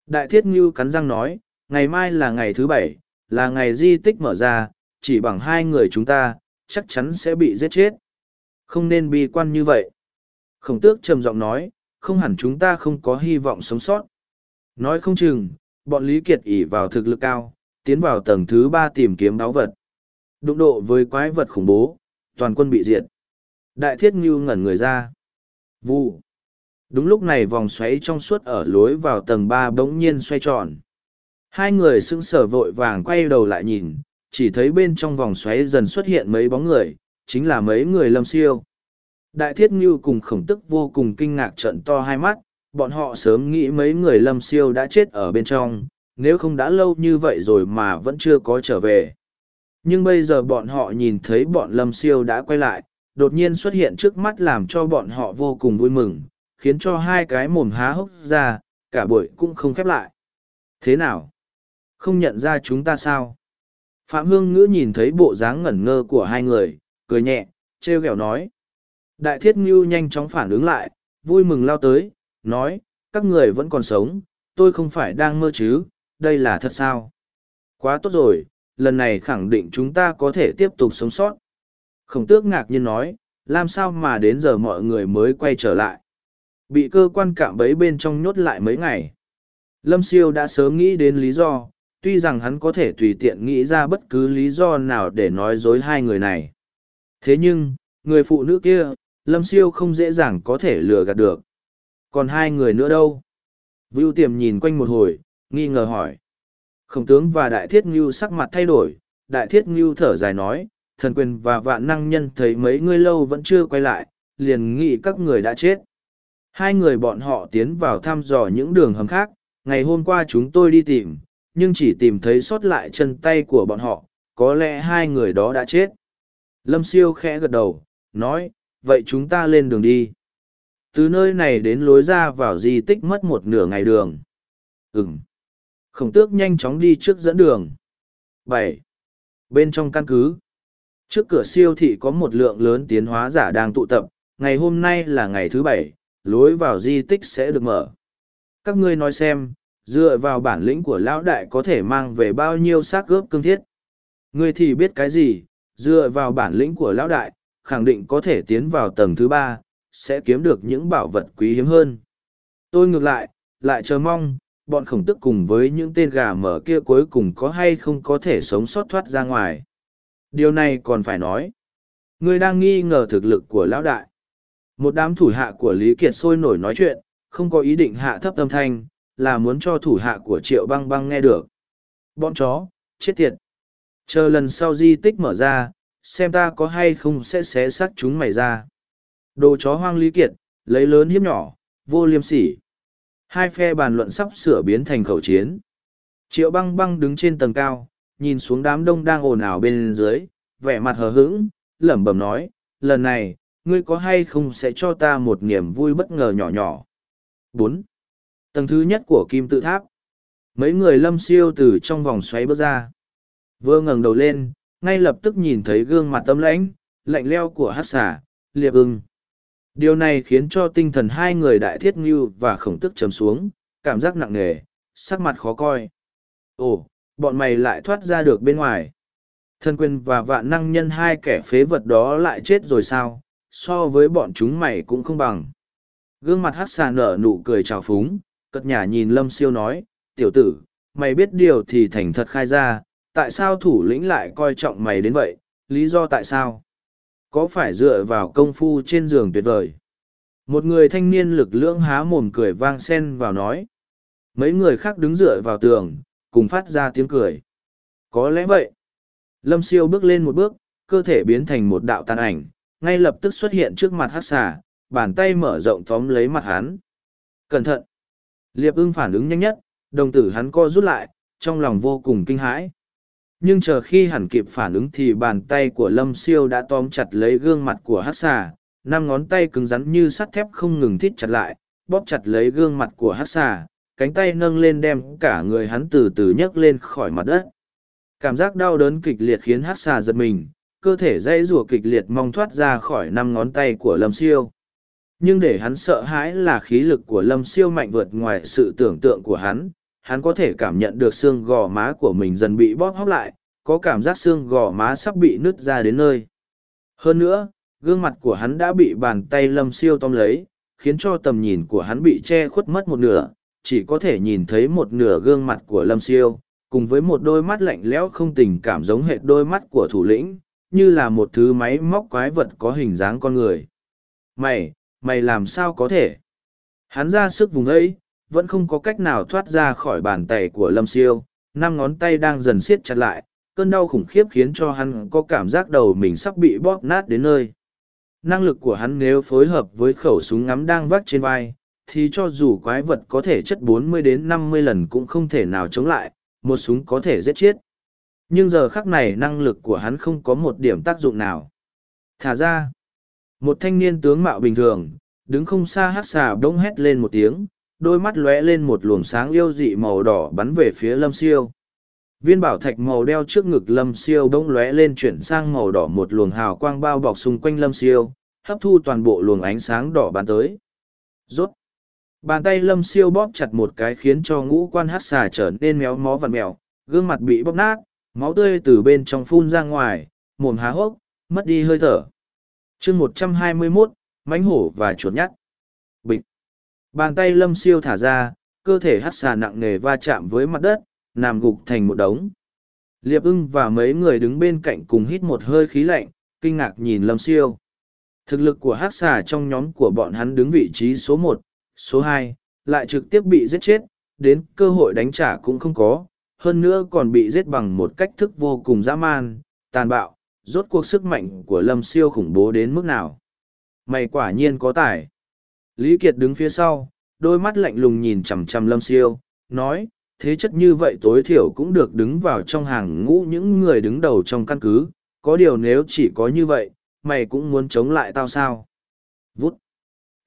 Đại thiết ngưu cắn răng nói ngày mai là ngày thứ bảy là ngày di tích mở ra chỉ bằng hai người chúng ta chắc chắn sẽ bị giết chết. Không nên bi quan như vậy. Khổng tước trầm giọng nói, không hẳn chúng ta không có hy vọng sống sót. Nói không chừng, bọn Lý Kiệt ỉ vào thực lực cao, tiến vào tầng thứ ba tìm kiếm báu vật. Đụng độ với quái vật khủng bố, toàn quân bị diệt. Đại thiết ngưu ngẩn người ra. Vụ. Đúng lúc này vòng xoáy trong suốt ở lối vào tầng ba bỗng nhiên xoay tròn. Hai người sững sờ vội vàng quay đầu lại nhìn, chỉ thấy bên trong vòng xoáy dần xuất hiện mấy bóng người, chính là mấy người lâm siêu. Đại thiết ngưu cùng khổng tức vô cùng kinh ngạc trận to hai mắt, bọn họ sớm nghĩ mấy người lâm siêu đã chết ở bên trong, nếu không đã lâu như vậy rồi mà vẫn chưa có trở về. Nhưng bây giờ bọn họ nhìn thấy bọn lâm siêu đã quay lại, đột nhiên xuất hiện trước mắt làm cho bọn họ vô cùng vui mừng, khiến cho hai cái mồm há hốc ra, cả buổi cũng không khép lại. Thế nào? Không nhận ra chúng ta sao? Phạm Hương Ngữ nhìn thấy bộ dáng ngẩn ngơ của hai người, cười nhẹ, trêu ghẹo nói. Đại thiết ngưu nhanh chóng phản ứng lại, vui mừng lao tới, nói, các người vẫn còn sống, tôi không phải đang mơ chứ, đây là thật sao? Quá tốt rồi, lần này khẳng định chúng ta có thể tiếp tục sống sót. Khổng tước ngạc nhiên nói, làm sao mà đến giờ mọi người mới quay trở lại. Bị cơ quan cạm bấy bên trong nhốt lại mấy ngày. Lâm siêu đã sớm nghĩ đến lý do, tuy rằng hắn có thể tùy tiện nghĩ ra bất cứ lý do nào để nói dối hai người này. Thế nhưng, người phụ nữ kia, Lâm siêu không dễ dàng có thể lừa gạt được. Còn hai người nữa đâu? Vưu tiềm nhìn quanh một hồi, nghi ngờ hỏi. Khổng tướng và đại thiết ngưu sắc mặt thay đổi, đại thiết ngưu thở dài nói, thần quyền và vạn năng nhân thấy mấy người lâu vẫn chưa quay lại, liền nghĩ các người đã chết. Hai người bọn họ tiến vào thăm dò những đường hầm khác, ngày hôm qua chúng tôi đi tìm, nhưng chỉ tìm thấy sót lại chân tay của bọn họ, có lẽ hai người đó đã chết. Lâm siêu khẽ gật đầu, nói, vậy chúng ta lên đường đi. Từ nơi này đến lối ra vào di tích mất một nửa ngày đường. Ừm. Khổng tước nhanh chóng đi trước dẫn đường. bảy Bên trong căn cứ, trước cửa siêu thị có một lượng lớn tiến hóa giả đang tụ tập, ngày hôm nay là ngày thứ bảy, lối vào di tích sẽ được mở. Các ngươi nói xem, dựa vào bản lĩnh của lão đại có thể mang về bao nhiêu xác gớp cương thiết. Ngươi thì biết cái gì, dựa vào bản lĩnh của lão đại, khẳng định có thể tiến vào tầng thứ ba, sẽ kiếm được những bảo vật quý hiếm hơn. Tôi ngược lại, lại chờ mong, bọn khổng tức cùng với những tên gà mở kia cuối cùng có hay không có thể sống sót thoát ra ngoài. Điều này còn phải nói. Ngươi đang nghi ngờ thực lực của lão đại. Một đám thủ hạ của Lý Kiệt sôi nổi nói chuyện, không có ý định hạ thấp âm thanh, là muốn cho thủ hạ của Triệu băng băng nghe được. Bọn chó, chết tiệt. Chờ lần sau di tích mở ra, xem ta có hay không sẽ xé xác chúng mày ra. Đồ chó hoang Lý Kiệt, lấy lớn hiếp nhỏ, vô liêm sỉ. Hai phe bàn luận sắp sửa biến thành khẩu chiến. Triệu băng băng đứng trên tầng cao, nhìn xuống đám đông đang ồn ào bên dưới, vẻ mặt hờ hững, lẩm bẩm nói, lần này, ngươi có hay không sẽ cho ta một niềm vui bất ngờ nhỏ nhỏ. bốn Tầng thứ nhất của kim tự tháp. Mấy người lâm siêu từ trong vòng xoáy bước ra. Vừa ngẩng đầu lên, ngay lập tức nhìn thấy gương mặt tâm lãnh, lạnh leo của hát xà liệp ưng. Điều này khiến cho tinh thần hai người đại thiết ngưu và khổng tức trầm xuống, cảm giác nặng nề, sắc mặt khó coi. Ồ, bọn mày lại thoát ra được bên ngoài. Thân quyền và vạn năng nhân hai kẻ phế vật đó lại chết rồi sao, so với bọn chúng mày cũng không bằng. Gương mặt hát xà nở nụ cười trào phúng, cất nhả nhìn lâm siêu nói, tiểu tử, mày biết điều thì thành thật khai ra, tại sao thủ lĩnh lại coi trọng mày đến vậy, lý do tại sao? Có phải dựa vào công phu trên giường tuyệt vời? Một người thanh niên lực lưỡng há mồm cười vang sen vào nói. Mấy người khác đứng dựa vào tường, cùng phát ra tiếng cười. Có lẽ vậy. Lâm siêu bước lên một bước, cơ thể biến thành một đạo tàn ảnh, ngay lập tức xuất hiện trước mặt hát xà, bàn tay mở rộng tóm lấy mặt hắn. Cẩn thận! Liệp ưng phản ứng nhanh nhất, đồng tử hắn co rút lại, trong lòng vô cùng kinh hãi. Nhưng chờ khi hẳn kịp phản ứng thì bàn tay của Lâm Siêu đã tóm chặt lấy gương mặt của hát xà, năm ngón tay cứng rắn như sắt thép không ngừng thít chặt lại, bóp chặt lấy gương mặt của hát xà, cánh tay nâng lên đem cả người hắn từ từ nhấc lên khỏi mặt đất. Cảm giác đau đớn kịch liệt khiến hát xà giật mình, cơ thể dãy rủa kịch liệt mong thoát ra khỏi năm ngón tay của Lâm Siêu. Nhưng để hắn sợ hãi là khí lực của Lâm Siêu mạnh vượt ngoài sự tưởng tượng của hắn, hắn có thể cảm nhận được xương gò má của mình dần bị bóp hóc lại, có cảm giác xương gò má sắp bị nứt ra đến nơi. Hơn nữa, gương mặt của hắn đã bị bàn tay lâm siêu tóm lấy, khiến cho tầm nhìn của hắn bị che khuất mất một nửa, chỉ có thể nhìn thấy một nửa gương mặt của lâm siêu, cùng với một đôi mắt lạnh lẽo không tình cảm giống hệt đôi mắt của thủ lĩnh, như là một thứ máy móc quái vật có hình dáng con người. Mày, mày làm sao có thể? Hắn ra sức vùng ấy, vẫn không có cách nào thoát ra khỏi bàn tay của lâm siêu, năm ngón tay đang dần siết chặt lại, cơn đau khủng khiếp khiến cho hắn có cảm giác đầu mình sắp bị bóp nát đến nơi. Năng lực của hắn nếu phối hợp với khẩu súng ngắm đang vắt trên vai, thì cho dù quái vật có thể chất 40 đến 50 lần cũng không thể nào chống lại, một súng có thể giết chết. Nhưng giờ khắc này năng lực của hắn không có một điểm tác dụng nào. Thả ra, một thanh niên tướng mạo bình thường, đứng không xa hát xà bỗng hét lên một tiếng, đôi mắt lóe lên một luồng sáng yêu dị màu đỏ bắn về phía lâm siêu. Viên bảo thạch màu đeo trước ngực lâm siêu bỗng lóe lên chuyển sang màu đỏ một luồng hào quang bao bọc xung quanh lâm siêu, hấp thu toàn bộ luồng ánh sáng đỏ bắn tới. Rốt. Bàn tay lâm siêu bóp chặt một cái khiến cho ngũ quan hát xà trở nên méo mó vằn mèo, gương mặt bị bóp nát, máu tươi từ bên trong phun ra ngoài, mồm há hốc, mất đi hơi thở. chương một trăm hai mươi mốt mánh hổ và chuột nhắt. Bàn tay lâm siêu thả ra, cơ thể hát xà nặng nề va chạm với mặt đất, nằm gục thành một đống. Liệp ưng và mấy người đứng bên cạnh cùng hít một hơi khí lạnh, kinh ngạc nhìn lâm siêu. Thực lực của hát xà trong nhóm của bọn hắn đứng vị trí số một, số hai, lại trực tiếp bị giết chết, đến cơ hội đánh trả cũng không có, hơn nữa còn bị giết bằng một cách thức vô cùng dã man, tàn bạo, rốt cuộc sức mạnh của lâm siêu khủng bố đến mức nào. Mày quả nhiên có tài. Lý Kiệt đứng phía sau, đôi mắt lạnh lùng nhìn chằm chằm lâm siêu, nói, thế chất như vậy tối thiểu cũng được đứng vào trong hàng ngũ những người đứng đầu trong căn cứ, có điều nếu chỉ có như vậy, mày cũng muốn chống lại tao sao? Vút.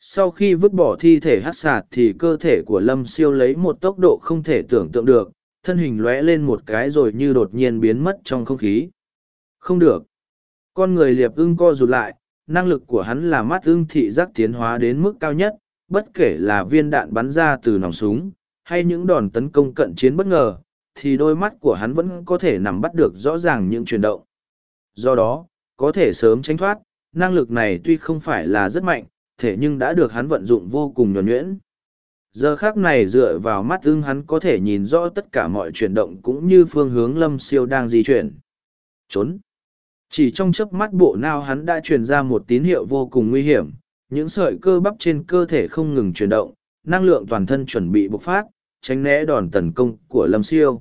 Sau khi vứt bỏ thi thể hát sạt thì cơ thể của Lâm Siêu lấy một tốc độ không thể tưởng tượng được, thân hình lóe lên một cái rồi như đột nhiên biến mất trong không khí. Không được. Con người liệp ưng co rụt lại, năng lực của hắn là mắt ưng thị giác tiến hóa đến mức cao nhất, bất kể là viên đạn bắn ra từ nòng súng, hay những đòn tấn công cận chiến bất ngờ, thì đôi mắt của hắn vẫn có thể nằm bắt được rõ ràng những chuyển động. Do đó, có thể sớm tránh thoát, năng lực này tuy không phải là rất mạnh, thể nhưng đã được hắn vận dụng vô cùng nhuẩn nhuyễn. Giờ khác này dựa vào mắt ưng hắn có thể nhìn rõ tất cả mọi chuyển động cũng như phương hướng lâm siêu đang di chuyển. Trốn. Chỉ trong chớp mắt bộ nao hắn đã truyền ra một tín hiệu vô cùng nguy hiểm, những sợi cơ bắp trên cơ thể không ngừng chuyển động, năng lượng toàn thân chuẩn bị bộc phát, tránh né đòn tấn công của lâm siêu.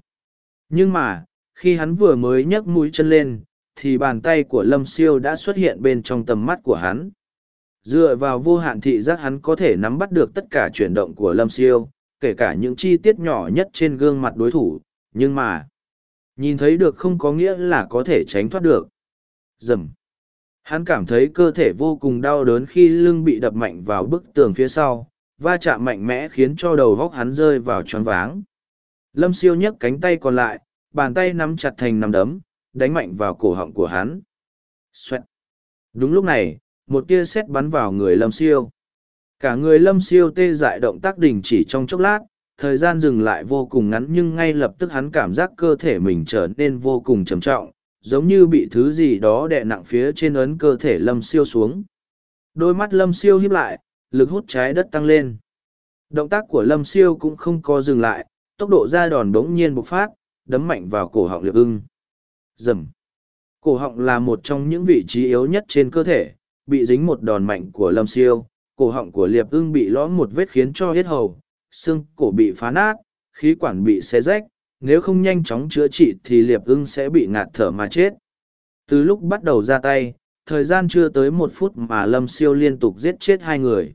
Nhưng mà, khi hắn vừa mới nhấc mũi chân lên, thì bàn tay của lâm siêu đã xuất hiện bên trong tầm mắt của hắn. Dựa vào vô hạn thị giác hắn có thể nắm bắt được tất cả chuyển động của lâm siêu, kể cả những chi tiết nhỏ nhất trên gương mặt đối thủ, nhưng mà, nhìn thấy được không có nghĩa là có thể tránh thoát được rầm Hắn cảm thấy cơ thể vô cùng đau đớn khi lưng bị đập mạnh vào bức tường phía sau, va chạm mạnh mẽ khiến cho đầu góc hắn rơi vào tròn váng. Lâm siêu nhấc cánh tay còn lại, bàn tay nắm chặt thành nắm đấm, đánh mạnh vào cổ họng của hắn. Xoẹt. Đúng lúc này, một tia sét bắn vào người lâm siêu. Cả người lâm siêu tê dại động tác đình chỉ trong chốc lát, thời gian dừng lại vô cùng ngắn nhưng ngay lập tức hắn cảm giác cơ thể mình trở nên vô cùng trầm trọng, giống như bị thứ gì đó đè nặng phía trên ấn cơ thể lâm siêu xuống. Đôi mắt lâm siêu hiếp lại, lực hút trái đất tăng lên. Động tác của lâm siêu cũng không có dừng lại, tốc độ ra đòn bỗng nhiên bộc phát, đấm mạnh vào cổ họng liệp ưng. Dầm. Cổ họng là một trong những vị trí yếu nhất trên cơ thể, bị dính một đòn mạnh của lâm siêu, cổ họng của liệp ưng bị lõm một vết khiến cho hết hầu, xương cổ bị phá nát, khí quản bị xé rách, nếu không nhanh chóng chữa trị thì liệp ưng sẽ bị ngạt thở mà chết. Từ lúc bắt đầu ra tay, thời gian chưa tới một phút mà lâm siêu liên tục giết chết hai người.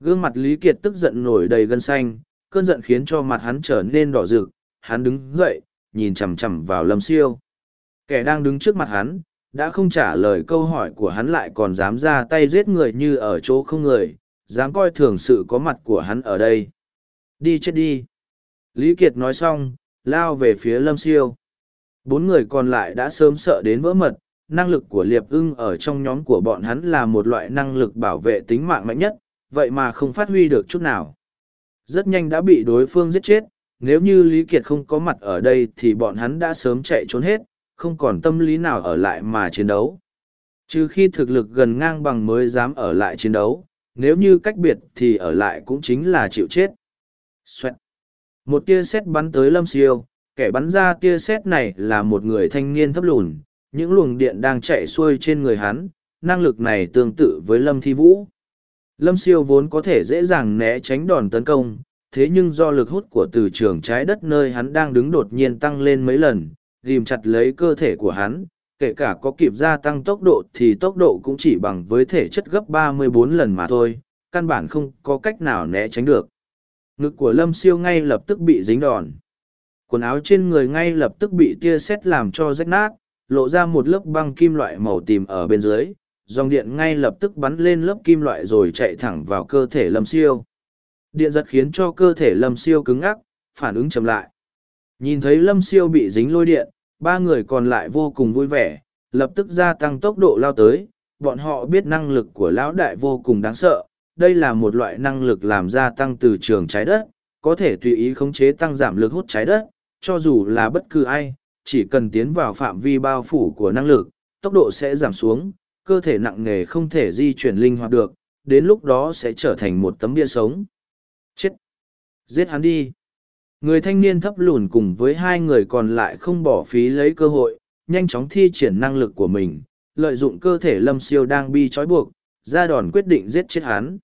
Gương mặt Lý Kiệt tức giận nổi đầy gân xanh, cơn giận khiến cho mặt hắn trở nên đỏ rực, hắn đứng dậy, nhìn chằm chằm vào lâm siêu. Kẻ đang đứng trước mặt hắn, đã không trả lời câu hỏi của hắn lại còn dám ra tay giết người như ở chỗ không người, dám coi thường sự có mặt của hắn ở đây. Đi chết đi. Lý Kiệt nói xong, lao về phía lâm siêu. Bốn người còn lại đã sớm sợ đến vỡ mật, năng lực của liệp ưng ở trong nhóm của bọn hắn là một loại năng lực bảo vệ tính mạng mạnh nhất, vậy mà không phát huy được chút nào. Rất nhanh đã bị đối phương giết chết, nếu như Lý Kiệt không có mặt ở đây thì bọn hắn đã sớm chạy trốn hết, không còn tâm lý nào ở lại mà chiến đấu. Trừ khi thực lực gần ngang bằng mới dám ở lại chiến đấu, nếu như cách biệt thì ở lại cũng chính là chịu chết. Xoẹt. Một tia sét bắn tới lâm siêu, kẻ bắn ra tia sét này là một người thanh niên thấp lùn, những luồng điện đang chạy xuôi trên người hắn, năng lực này tương tự với lâm thi vũ. Lâm siêu vốn có thể dễ dàng né tránh đòn tấn công, thế nhưng do lực hút của từ trường trái đất nơi hắn đang đứng đột nhiên tăng lên mấy lần, ghim chặt lấy cơ thể của hắn, kể cả có kịp gia tăng tốc độ thì tốc độ cũng chỉ bằng với thể chất gấp 34 lần mà thôi, căn bản không có cách nào né tránh được. Ngực của Lâm Siêu ngay lập tức bị dính đòn. Quần áo trên người ngay lập tức bị tia sét làm cho rách nát, lộ ra một lớp băng kim loại màu tím ở bên dưới, dòng điện ngay lập tức bắn lên lớp kim loại rồi chạy thẳng vào cơ thể Lâm Siêu. Điện giật khiến cho cơ thể Lâm Siêu cứng ngắc, phản ứng chậm lại. Nhìn thấy Lâm Siêu bị dính lôi điện, ba người còn lại vô cùng vui vẻ, lập tức gia tăng tốc độ lao tới. Bọn họ biết năng lực của lão đại vô cùng đáng sợ, đây là một loại năng lực làm gia tăng từ trường trái đất, có thể tùy ý khống chế tăng giảm lực hút trái đất, cho dù là bất cứ ai, chỉ cần tiến vào phạm vi bao phủ của năng lực, tốc độ sẽ giảm xuống, cơ thể nặng nề không thể di chuyển linh hoạt được, đến lúc đó sẽ trở thành một tấm bia sống. Chết! Giết hắn đi! Người thanh niên thấp lùn cùng với hai người còn lại không bỏ phí lấy cơ hội, nhanh chóng thi triển năng lực của mình, lợi dụng cơ thể lâm siêu đang bi trói buộc, ra đòn quyết định giết chết hắn.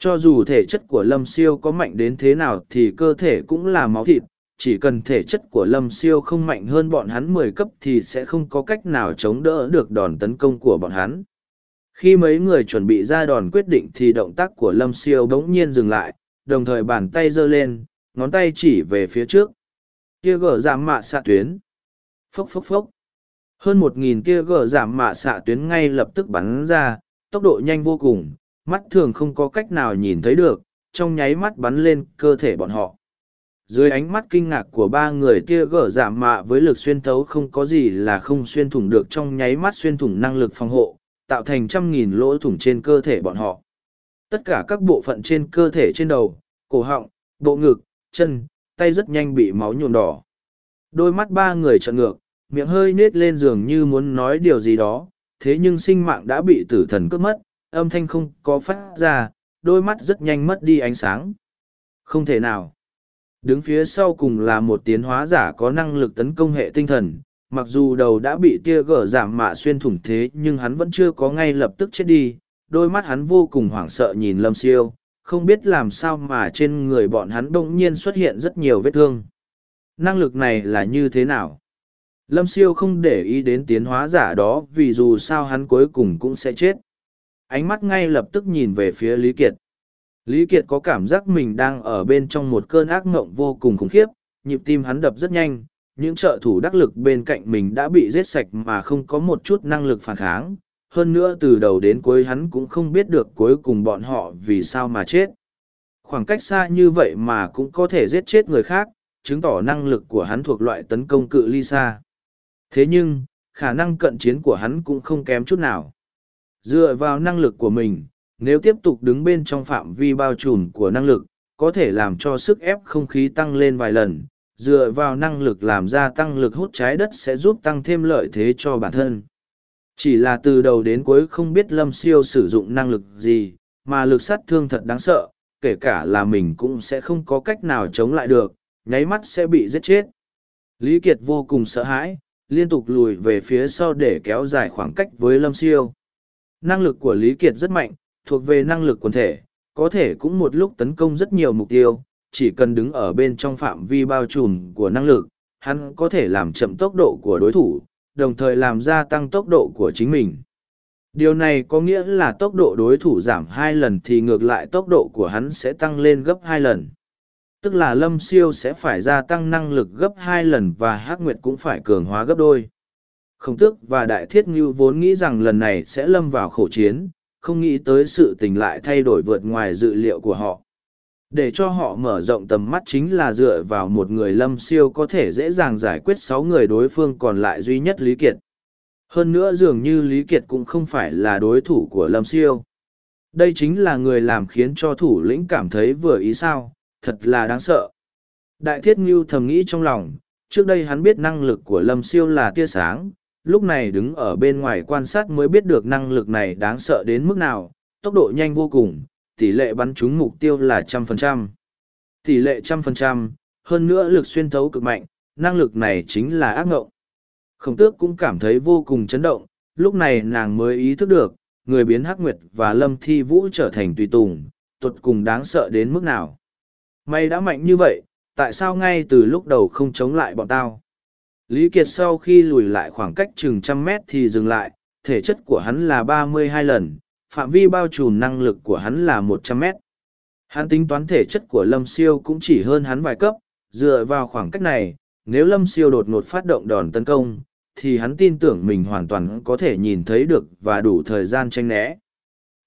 Cho dù thể chất của lâm siêu có mạnh đến thế nào thì cơ thể cũng là máu thịt, chỉ cần thể chất của lâm siêu không mạnh hơn bọn hắn mười cấp thì sẽ không có cách nào chống đỡ được đòn tấn công của bọn hắn. Khi mấy người chuẩn bị ra đòn quyết định thì động tác của lâm siêu bỗng nhiên dừng lại, đồng thời bàn tay giơ lên, ngón tay chỉ về phía trước. Kia gở giảm dạ mạ xạ tuyến. Phốc phốc phốc. Hơn một nghìn kia gở giảm dạ mạ xạ tuyến ngay lập tức bắn ra, tốc độ nhanh vô cùng, mắt thường không có cách nào nhìn thấy được, trong nháy mắt bắn lên cơ thể bọn họ. Dưới ánh mắt kinh ngạc của ba người tia gở giảm mạ với lực xuyên thấu không có gì là không xuyên thủng được trong nháy mắt xuyên thủng năng lực phòng hộ, tạo thành trăm nghìn lỗ thủng trên cơ thể bọn họ. Tất cả các bộ phận trên cơ thể trên đầu, cổ họng, bộ ngực, chân, tay rất nhanh bị máu nhuộm đỏ. Đôi mắt ba người trợn ngược, miệng hơi nết lên giường như muốn nói điều gì đó, thế nhưng sinh mạng đã bị tử thần cướp mất, âm thanh không có phát ra, đôi mắt rất nhanh mất đi ánh sáng. Không thể nào. Đứng phía sau cùng là một tiến hóa giả có năng lực tấn công hệ tinh thần, mặc dù đầu đã bị tia gở giảm mạ xuyên thủng thế nhưng hắn vẫn chưa có ngay lập tức chết đi, đôi mắt hắn vô cùng hoảng sợ nhìn lâm siêu, không biết làm sao mà trên người bọn hắn bỗng nhiên xuất hiện rất nhiều vết thương. Năng lực này là như thế nào? Lâm siêu không để ý đến tiến hóa giả đó vì dù sao hắn cuối cùng cũng sẽ chết. Ánh mắt ngay lập tức nhìn về phía Lý Kiệt. Lý Kiệt có cảm giác mình đang ở bên trong một cơn ác ngộng vô cùng khủng khiếp, nhịp tim hắn đập rất nhanh, những trợ thủ đắc lực bên cạnh mình đã bị giết sạch mà không có một chút năng lực phản kháng. Hơn nữa từ đầu đến cuối hắn cũng không biết được cuối cùng bọn họ vì sao mà chết. Khoảng cách xa như vậy mà cũng có thể giết chết người khác, chứng tỏ năng lực của hắn thuộc loại tấn công cự ly xa. Thế nhưng, khả năng cận chiến của hắn cũng không kém chút nào. Dựa vào năng lực của mình, nếu tiếp tục đứng bên trong phạm vi bao trùm của năng lực, có thể làm cho sức ép không khí tăng lên vài lần, dựa vào năng lực làm ra tăng lực hút trái đất sẽ giúp tăng thêm lợi thế cho bản thân. Chỉ là từ đầu đến cuối không biết Lâm Siêu sử dụng năng lực gì, mà lực sát thương thật đáng sợ, kể cả là mình cũng sẽ không có cách nào chống lại được, nháy mắt sẽ bị giết chết. Lý Kiệt vô cùng sợ hãi, liên tục lùi về phía sau để kéo dài khoảng cách với Lâm Siêu. Năng lực của Lý Kiệt rất mạnh, thuộc về năng lực quần thể, có thể cũng một lúc tấn công rất nhiều mục tiêu, chỉ cần đứng ở bên trong phạm vi bao trùm của năng lực, hắn có thể làm chậm tốc độ của đối thủ, đồng thời làm gia tăng tốc độ của chính mình. Điều này có nghĩa là tốc độ đối thủ giảm hai lần thì ngược lại tốc độ của hắn sẽ tăng lên gấp hai lần. Tức là lâm siêu sẽ phải gia tăng năng lực gấp hai lần và hắc nguyệt cũng phải cường hóa gấp đôi. Khổng tước và đại thiết ngưu vốn nghĩ rằng lần này sẽ lâm vào khổ chiến, không nghĩ tới sự tình lại thay đổi vượt ngoài dự liệu của họ. Để cho họ mở rộng tầm mắt chính là dựa vào một người lâm siêu có thể dễ dàng giải quyết sáu người đối phương còn lại duy nhất Lý Kiệt. Hơn nữa dường như Lý Kiệt cũng không phải là đối thủ của lâm siêu. Đây chính là người làm khiến cho thủ lĩnh cảm thấy vừa ý sao, thật là đáng sợ. Đại thiết ngưu thầm nghĩ trong lòng, trước đây hắn biết năng lực của lâm siêu là tia sáng, lúc này đứng ở bên ngoài quan sát mới biết được năng lực này đáng sợ đến mức nào, tốc độ nhanh vô cùng, tỷ lệ bắn trúng mục tiêu là trăm phần trăm. Tỷ lệ trăm phần trăm, hơn nữa lực xuyên thấu cực mạnh, năng lực này chính là ác ngộng. Khổng tước cũng cảm thấy vô cùng chấn động, lúc này nàng mới ý thức được, người biến hắc nguyệt và lâm thi vũ trở thành tùy tùng, tuột cùng đáng sợ đến mức nào. Mày đã mạnh như vậy, tại sao ngay từ lúc đầu không chống lại bọn tao? Lý Kiệt sau khi lùi lại khoảng cách chừng trăm mét thì dừng lại, thể chất của hắn là ba mươi hai lần, phạm vi bao trùm năng lực của hắn là một trăm mét. Hắn tính toán thể chất của Lâm Siêu cũng chỉ hơn hắn vài cấp, dựa vào khoảng cách này, nếu Lâm Siêu đột ngột phát động đòn tấn công, thì hắn tin tưởng mình hoàn toàn có thể nhìn thấy được và đủ thời gian tranh né.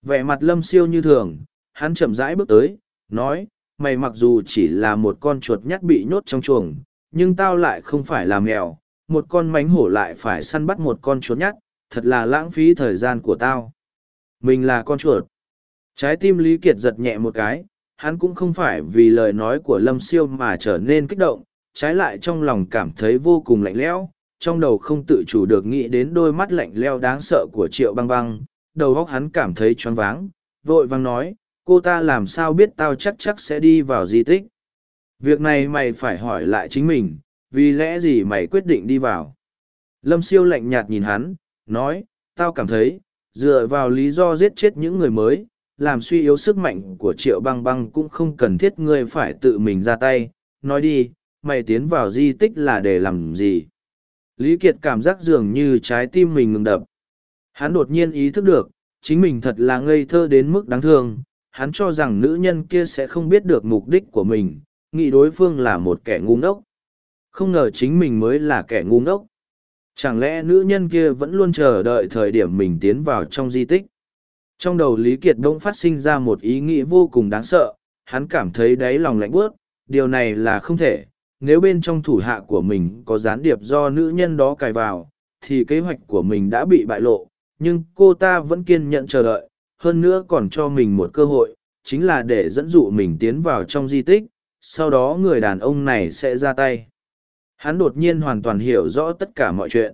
Vẻ mặt Lâm Siêu như thường, hắn chậm rãi bước tới, nói, mày mặc dù chỉ là một con chuột nhắt bị nhốt trong chuồng, nhưng tao lại không phải là mèo, một con mánh hổ lại phải săn bắt một con chuột nhắt, thật là lãng phí thời gian của tao. Mình là con chuột. Trái tim Lý Kiệt giật nhẹ một cái, hắn cũng không phải vì lời nói của Lâm Siêu mà trở nên kích động, trái lại trong lòng cảm thấy vô cùng lạnh lẽo, trong đầu không tự chủ được nghĩ đến đôi mắt lạnh leo đáng sợ của Triệu Băng Băng, đầu óc hắn cảm thấy choáng váng, vội vang nói, cô ta làm sao biết tao chắc chắc sẽ đi vào di tích. Việc này mày phải hỏi lại chính mình, vì lẽ gì mày quyết định đi vào. Lâm siêu lạnh nhạt nhìn hắn, nói, tao cảm thấy, dựa vào lý do giết chết những người mới, làm suy yếu sức mạnh của triệu băng băng cũng không cần thiết ngươi phải tự mình ra tay. Nói đi, mày tiến vào di tích là để làm gì? Lý Kiệt cảm giác dường như trái tim mình ngừng đập. Hắn đột nhiên ý thức được, chính mình thật là ngây thơ đến mức đáng thương. Hắn cho rằng nữ nhân kia sẽ không biết được mục đích của mình, nghĩ đối phương là một kẻ ngu ngốc. Không ngờ chính mình mới là kẻ ngu ngốc. Chẳng lẽ nữ nhân kia vẫn luôn chờ đợi thời điểm mình tiến vào trong di tích? Trong đầu Lý Kiệt đông phát sinh ra một ý nghĩ vô cùng đáng sợ, hắn cảm thấy đáy lòng lạnh bước, điều này là không thể. Nếu bên trong thủ hạ của mình có gián điệp do nữ nhân đó cài vào, thì kế hoạch của mình đã bị bại lộ, nhưng cô ta vẫn kiên nhẫn chờ đợi, hơn nữa còn cho mình một cơ hội, chính là để dẫn dụ mình tiến vào trong di tích, sau đó người đàn ông này sẽ ra tay. Hắn đột nhiên hoàn toàn hiểu rõ tất cả mọi chuyện.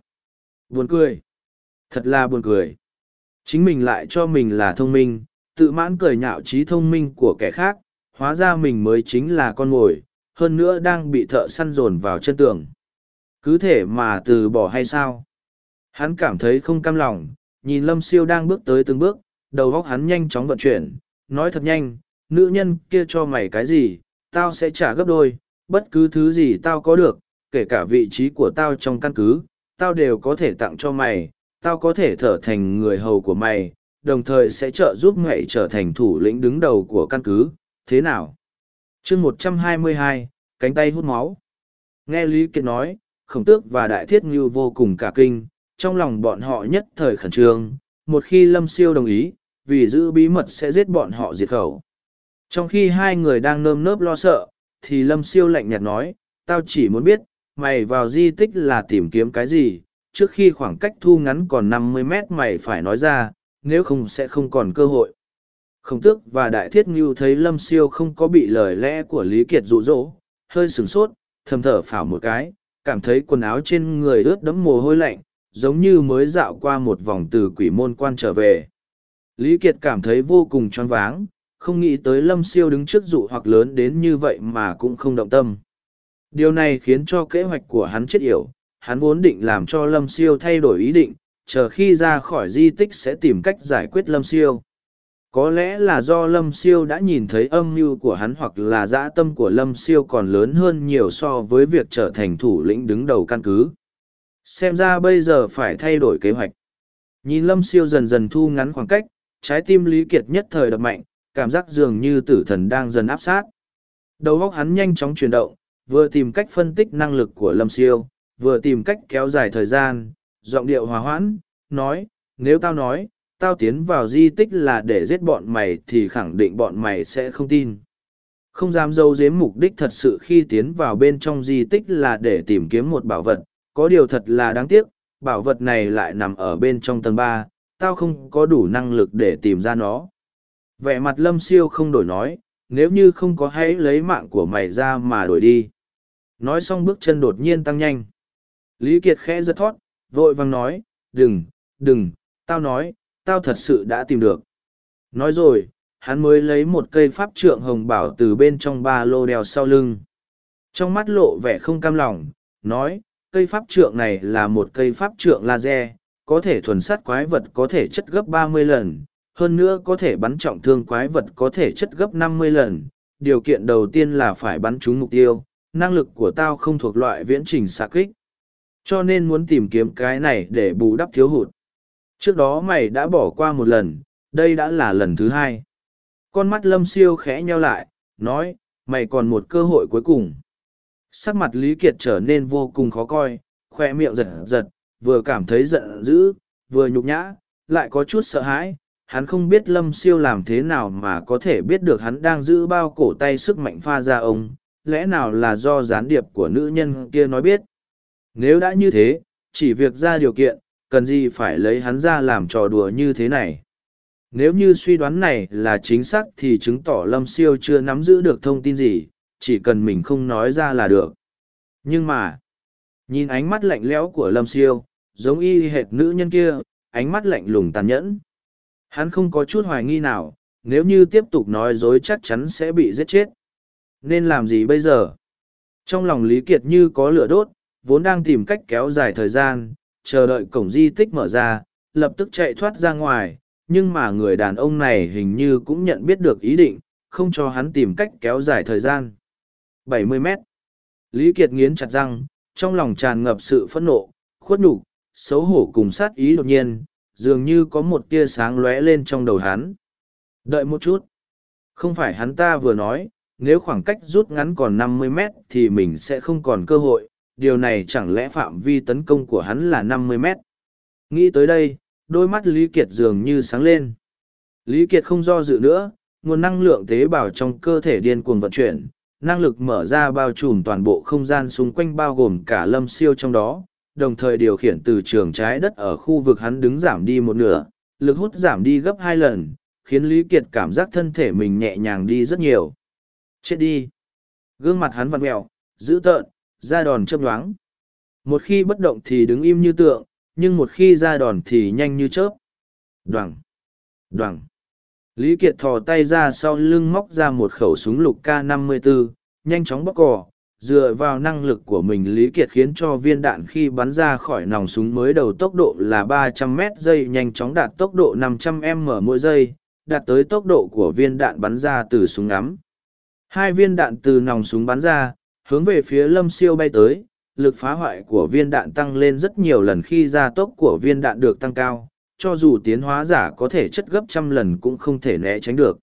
Buồn cười. Thật là buồn cười. Chính mình lại cho mình là thông minh, tự mãn cười nhạo trí thông minh của kẻ khác, hóa ra mình mới chính là con mồi, hơn nữa đang bị thợ săn dồn vào chân tường. Cứ thể mà từ bỏ hay sao? Hắn cảm thấy không cam lòng, nhìn Lâm Siêu đang bước tới từng bước, đầu óc hắn nhanh chóng vận chuyển, nói thật nhanh, nữ nhân kia cho mày cái gì, tao sẽ trả gấp đôi, bất cứ thứ gì tao có được, kể cả vị trí của tao trong căn cứ, tao đều có thể tặng cho mày, tao có thể trở thành người hầu của mày, đồng thời sẽ trợ giúp mày trở thành thủ lĩnh đứng đầu của căn cứ, thế nào? chương một trăm hai mươi hai, cánh tay hút máu. Nghe Lý Kiệt nói, khổng tước và đại thiết như vô cùng cả kinh, trong lòng bọn họ nhất thời khẩn trương, một khi Lâm Siêu đồng ý, vì giữ bí mật sẽ giết bọn họ diệt khẩu. Trong khi hai người đang nơm nớp lo sợ, thì Lâm Siêu lạnh nhạt nói, tao chỉ muốn biết, mày vào di tích là tìm kiếm cái gì, trước khi khoảng cách thu ngắn còn năm mươi mét mày phải nói ra, nếu không sẽ không còn cơ hội. Khổng tước và đại thiết ngưu thấy Lâm Siêu không có bị lời lẽ của Lý Kiệt rụ rỗ, hơi sửng sốt, thầm thở phào một cái, cảm thấy quần áo trên người ướt đẫm mồ hôi lạnh, giống như mới dạo qua một vòng từ quỷ môn quan trở về. Lý Kiệt cảm thấy vô cùng choáng váng, không nghĩ tới lâm siêu đứng trước dụ hoặc lớn đến như vậy mà cũng không động tâm. Điều này khiến cho kế hoạch của hắn chết yểu, hắn vốn định làm cho lâm siêu thay đổi ý định, chờ khi ra khỏi di tích sẽ tìm cách giải quyết lâm siêu. Có lẽ là do lâm siêu đã nhìn thấy âm mưu của hắn hoặc là dã tâm của lâm siêu còn lớn hơn nhiều so với việc trở thành thủ lĩnh đứng đầu căn cứ. Xem ra bây giờ phải thay đổi kế hoạch. Nhìn lâm siêu dần dần thu ngắn khoảng cách, trái tim lý kiệt nhất thời đập mạnh cảm giác dường như tử thần đang dần áp sát. Đầu óc hắn nhanh chóng chuyển động, vừa tìm cách phân tích năng lực của Lâm Siêu, vừa tìm cách kéo dài thời gian, giọng điệu hòa hoãn, nói, nếu tao nói, tao tiến vào di tích là để giết bọn mày thì khẳng định bọn mày sẽ không tin. Không dám dâu giếm mục đích thật sự khi tiến vào bên trong di tích là để tìm kiếm một bảo vật, có điều thật là đáng tiếc, bảo vật này lại nằm ở bên trong tầng ba, tao không có đủ năng lực để tìm ra nó. Vẻ mặt lâm siêu không đổi nói, nếu như không có hãy lấy mạng của mày ra mà đổi đi. Nói xong bước chân đột nhiên tăng nhanh. Lý Kiệt khẽ giật thoát, vội vàng nói, đừng, đừng, tao nói, tao thật sự đã tìm được. Nói rồi, hắn mới lấy một cây pháp trượng hồng bảo từ bên trong ba lô đeo sau lưng. Trong mắt lộ vẻ không cam lòng, nói, cây pháp trượng này là một cây pháp trượng laser, có thể thuần sát quái vật có thể chất gấp ba mươi lần, hơn nữa có thể bắn trọng thương quái vật có thể chất gấp năm mươi lần. Điều kiện đầu tiên là phải bắn trúng mục tiêu, năng lực của tao không thuộc loại viễn trình xạ kích. Cho nên muốn tìm kiếm cái này để bù đắp thiếu hụt. Trước đó mày đã bỏ qua một lần, đây đã là lần thứ hai. Con mắt lâm siêu khẽ nheo lại, nói, mày còn một cơ hội cuối cùng. Sắc mặt Lý Kiệt trở nên vô cùng khó coi, khoe miệng giật giật, vừa cảm thấy giận dữ, vừa nhục nhã, lại có chút sợ hãi. Hắn không biết lâm siêu làm thế nào mà có thể biết được hắn đang giữ bao cổ tay sức mạnh pha ra ông, lẽ nào là do gián điệp của nữ nhân kia nói biết. Nếu đã như thế, chỉ việc ra điều kiện, cần gì phải lấy hắn ra làm trò đùa như thế này. Nếu như suy đoán này là chính xác thì chứng tỏ Lâm Siêu chưa nắm giữ được thông tin gì, chỉ cần mình không nói ra là được. Nhưng mà, nhìn ánh mắt lạnh lẽo của Lâm Siêu, giống y hệt nữ nhân kia, ánh mắt lạnh lùng tàn nhẫn. Hắn không có chút hoài nghi nào, nếu như tiếp tục nói dối chắc chắn sẽ bị giết chết. Nên làm gì bây giờ? Trong lòng Lý Kiệt như có lửa đốt, vốn đang tìm cách kéo dài thời gian, chờ đợi cổng di tích mở ra, lập tức chạy thoát ra ngoài, nhưng mà người đàn ông này hình như cũng nhận biết được ý định, không cho hắn tìm cách kéo dài thời gian. 70 mét. Lý Kiệt nghiến chặt răng, trong lòng tràn ngập sự phẫn nộ, khuất nhục, xấu hổ cùng sát ý đột nhiên, dường như có một tia sáng lóe lên trong đầu hắn. Đợi một chút. Không phải hắn ta vừa nói, nếu khoảng cách rút ngắn còn 50 mét thì mình sẽ không còn cơ hội, điều này chẳng lẽ phạm vi tấn công của hắn là 50 mét. Nghĩ tới đây, đôi mắt Lý Kiệt dường như sáng lên. Lý Kiệt không do dự nữa, nguồn năng lượng tế bào trong cơ thể điên cuồng vận chuyển, năng lực mở ra bao trùm toàn bộ không gian xung quanh bao gồm cả lâm siêu trong đó, đồng thời điều khiển từ trường trái đất ở khu vực hắn đứng giảm đi một nửa, lực hút giảm đi gấp hai lần, khiến Lý Kiệt cảm giác thân thể mình nhẹ nhàng đi rất nhiều. Chết đi! Gương mặt hắn vặn mẹo, dữ tợn, ra đòn chớp nhoáng. Một khi bất động thì đứng im như tượng, nhưng một khi ra đòn thì nhanh như chớp. Đoằng! Đoằng! Lý Kiệt thò tay ra sau lưng móc ra một khẩu súng lục K-54, nhanh chóng bóc cỏ, Dựa vào năng lực của mình Lý Kiệt khiến cho viên đạn khi bắn ra khỏi nòng súng mới đầu tốc độ là 300 m giây nhanh chóng đạt tốc độ 500 m mỗi giây, đạt tới tốc độ của viên đạn bắn ra từ súng ngắm. Hai viên đạn từ nòng súng bắn ra, hướng về phía lâm siêu bay tới, lực phá hoại của viên đạn tăng lên rất nhiều lần khi gia tốc của viên đạn được tăng cao, cho dù tiến hóa giả có thể chất gấp trăm lần cũng không thể né tránh được.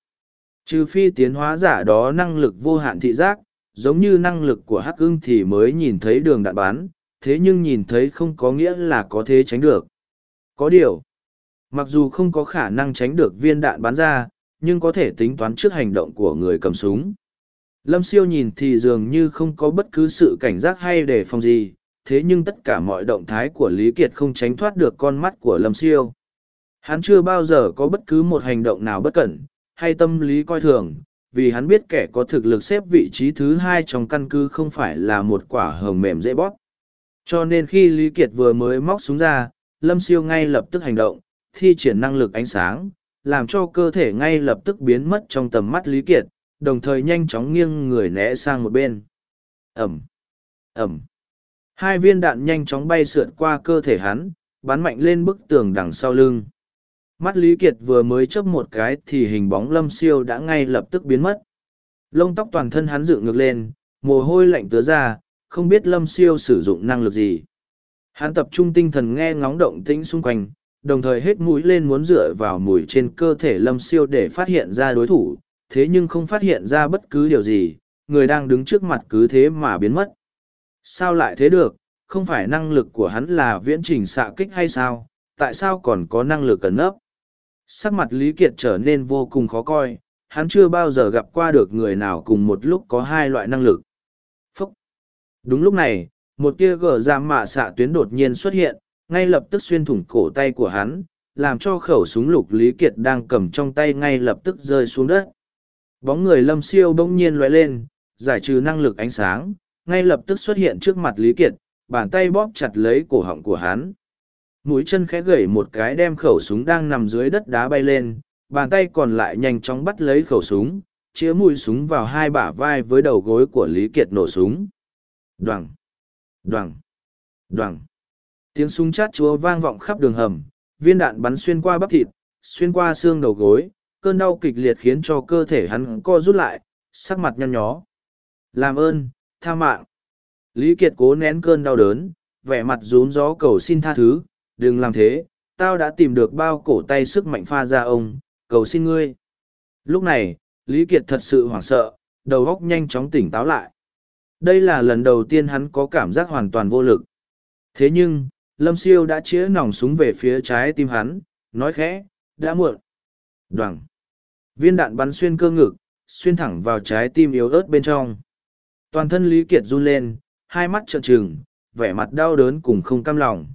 Trừ phi tiến hóa giả đó năng lực vô hạn thị giác, giống như năng lực của hắc ưng thì mới nhìn thấy đường đạn bán, thế nhưng nhìn thấy không có nghĩa là có thể tránh được. Có điều, mặc dù không có khả năng tránh được viên đạn bắn ra, nhưng có thể tính toán trước hành động của người cầm súng. Lâm siêu nhìn thì dường như không có bất cứ sự cảnh giác hay đề phòng gì, thế nhưng tất cả mọi động thái của Lý Kiệt không tránh thoát được con mắt của Lâm siêu. Hắn chưa bao giờ có bất cứ một hành động nào bất cẩn, hay tâm lý coi thường, vì hắn biết kẻ có thực lực xếp vị trí thứ hai trong căn cứ không phải là một quả hồng mềm dễ bóp. Cho nên khi Lý Kiệt vừa mới móc súng ra, Lâm Siêu ngay lập tức hành động, thi triển năng lực ánh sáng, làm cho cơ thể ngay lập tức biến mất trong tầm mắt Lý Kiệt, đồng thời nhanh chóng nghiêng người né sang một bên. Ẩm! Ẩm! Hai viên đạn nhanh chóng bay sượt qua cơ thể hắn, bắn mạnh lên bức tường đằng sau lưng. Mắt Lý Kiệt vừa mới chớp một cái thì hình bóng lâm siêu đã ngay lập tức biến mất. Lông tóc toàn thân hắn dựng ngược lên, mồ hôi lạnh tứa ra, không biết lâm siêu sử dụng năng lực gì. Hắn tập trung tinh thần nghe ngóng động tĩnh xung quanh, đồng thời hết mũi lên muốn dựa vào mùi trên cơ thể lâm siêu để phát hiện ra đối thủ, thế nhưng không phát hiện ra bất cứ điều gì, người đang đứng trước mặt cứ thế mà biến mất. Sao lại thế được, không phải năng lực của hắn là viễn trình xạ kích hay sao, tại sao còn có năng lực cẩn nấp? Sắc mặt Lý Kiệt trở nên vô cùng khó coi, hắn chưa bao giờ gặp qua được người nào cùng một lúc có hai loại năng lực. Phúc! Đúng lúc này, một tia gờ ra mạ xạ tuyến đột nhiên xuất hiện, ngay lập tức xuyên thủng cổ tay của hắn, làm cho khẩu súng lục Lý Kiệt đang cầm trong tay ngay lập tức rơi xuống đất. Bóng người lâm siêu bỗng nhiên loại lên, giải trừ năng lực ánh sáng, ngay lập tức xuất hiện trước mặt Lý Kiệt, bàn tay bóp chặt lấy cổ họng của hắn mũi chân khẽ gẩy một cái đem khẩu súng đang nằm dưới đất đá bay lên, bàn tay còn lại nhanh chóng bắt lấy khẩu súng, chĩa mũi súng vào hai bả vai với đầu gối của lý kiệt nổ súng. Đoằng đoằng đoằng. Tiếng súng chát chúa vang vọng khắp đường hầm, viên đạn bắn xuyên qua bắp thịt, xuyên qua xương đầu gối, cơn đau kịch liệt khiến cho cơ thể hắn co rút lại, sắc mặt nhăn nhó. Làm ơn, tha mạng. Lý kiệt cố nén cơn đau đớn, vẻ mặt rún gió cầu xin tha thứ đừng làm thế, tao đã tìm được bao cổ tay sức mạnh pha ra ông, cầu xin ngươi. Lúc này, lý kiệt thật sự hoảng sợ, đầu óc nhanh chóng tỉnh táo lại. Đây là lần đầu tiên hắn có cảm giác hoàn toàn vô lực. Thế nhưng, lâm siêu đã chĩa nòng súng về phía trái tim hắn, nói khẽ, đã muộn. Đoằng viên đạn bắn xuyên cơ ngực, xuyên thẳng vào trái tim yếu ớt bên trong. Toàn thân lý kiệt run lên, hai mắt trợn trừng, vẻ mặt đau đớn cùng không cam lòng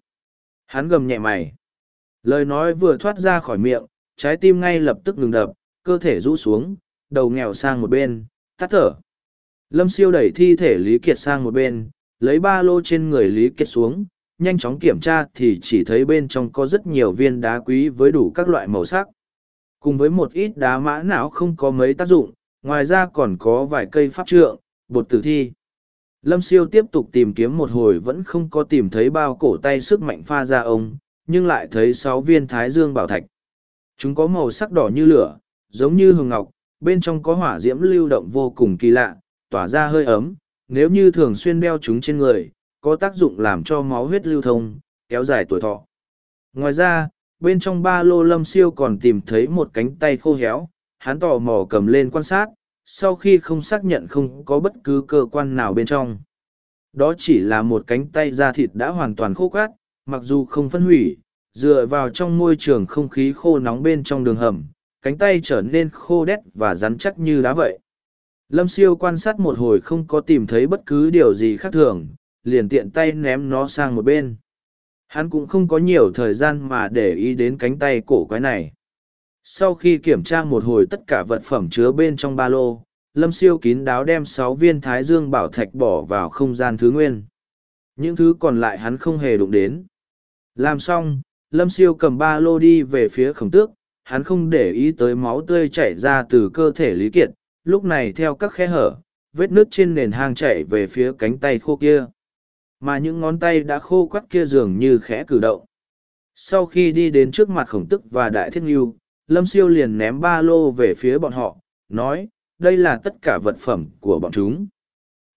hắn gầm nhẹ mày. Lời nói vừa thoát ra khỏi miệng, trái tim ngay lập tức ngừng đập, cơ thể rũ xuống, đầu nghèo sang một bên, tắt thở. Lâm siêu đẩy thi thể lý kiệt sang một bên, lấy ba lô trên người lý kiệt xuống, nhanh chóng kiểm tra thì chỉ thấy bên trong có rất nhiều viên đá quý với đủ các loại màu sắc. Cùng với một ít đá mã não không có mấy tác dụng, ngoài ra còn có vài cây pháp trượng, bột tử thi lâm siêu tiếp tục tìm kiếm một hồi vẫn không có tìm thấy bao cổ tay sức mạnh pha ra ông, nhưng lại thấy sáu viên thái dương bảo thạch. Chúng có màu sắc đỏ như lửa, giống như hường ngọc, bên trong có hỏa diễm lưu động vô cùng kỳ lạ, tỏa ra hơi ấm, nếu như thường xuyên đeo chúng trên người, có tác dụng làm cho máu huyết lưu thông, kéo dài tuổi thọ. Ngoài ra, bên trong ba lô lâm siêu còn tìm thấy một cánh tay khô héo, hắn tò mò cầm lên quan sát sau khi không xác nhận không có bất cứ cơ quan nào bên trong. Đó chỉ là một cánh tay da thịt đã hoàn toàn khô cát, mặc dù không phân hủy, dựa vào trong môi trường không khí khô nóng bên trong đường hầm, cánh tay trở nên khô đét và rắn chắc như đá vậy. Lâm siêu quan sát một hồi không có tìm thấy bất cứ điều gì khác thường, liền tiện tay ném nó sang một bên. Hắn cũng không có nhiều thời gian mà để ý đến cánh tay cổ quái này sau khi kiểm tra một hồi tất cả vật phẩm chứa bên trong ba lô, lâm siêu kín đáo đem sáu viên thái dương bảo thạch bỏ vào không gian thứ nguyên. Những thứ còn lại hắn không hề đụng đến. Làm xong, lâm siêu cầm ba lô đi về phía khổng tước. Hắn không để ý tới máu tươi chảy ra từ cơ thể lý kiệt. Lúc này theo các khe hở, vết nước trên nền hang chảy về phía cánh tay khô kia. Mà những ngón tay đã khô quắt kia dường như khẽ cử động. Sau khi đi đến trước mặt khổng tức và đại thiết nghiêu lâm siêu liền ném ba lô về phía bọn họ, nói, đây là tất cả vật phẩm của bọn chúng.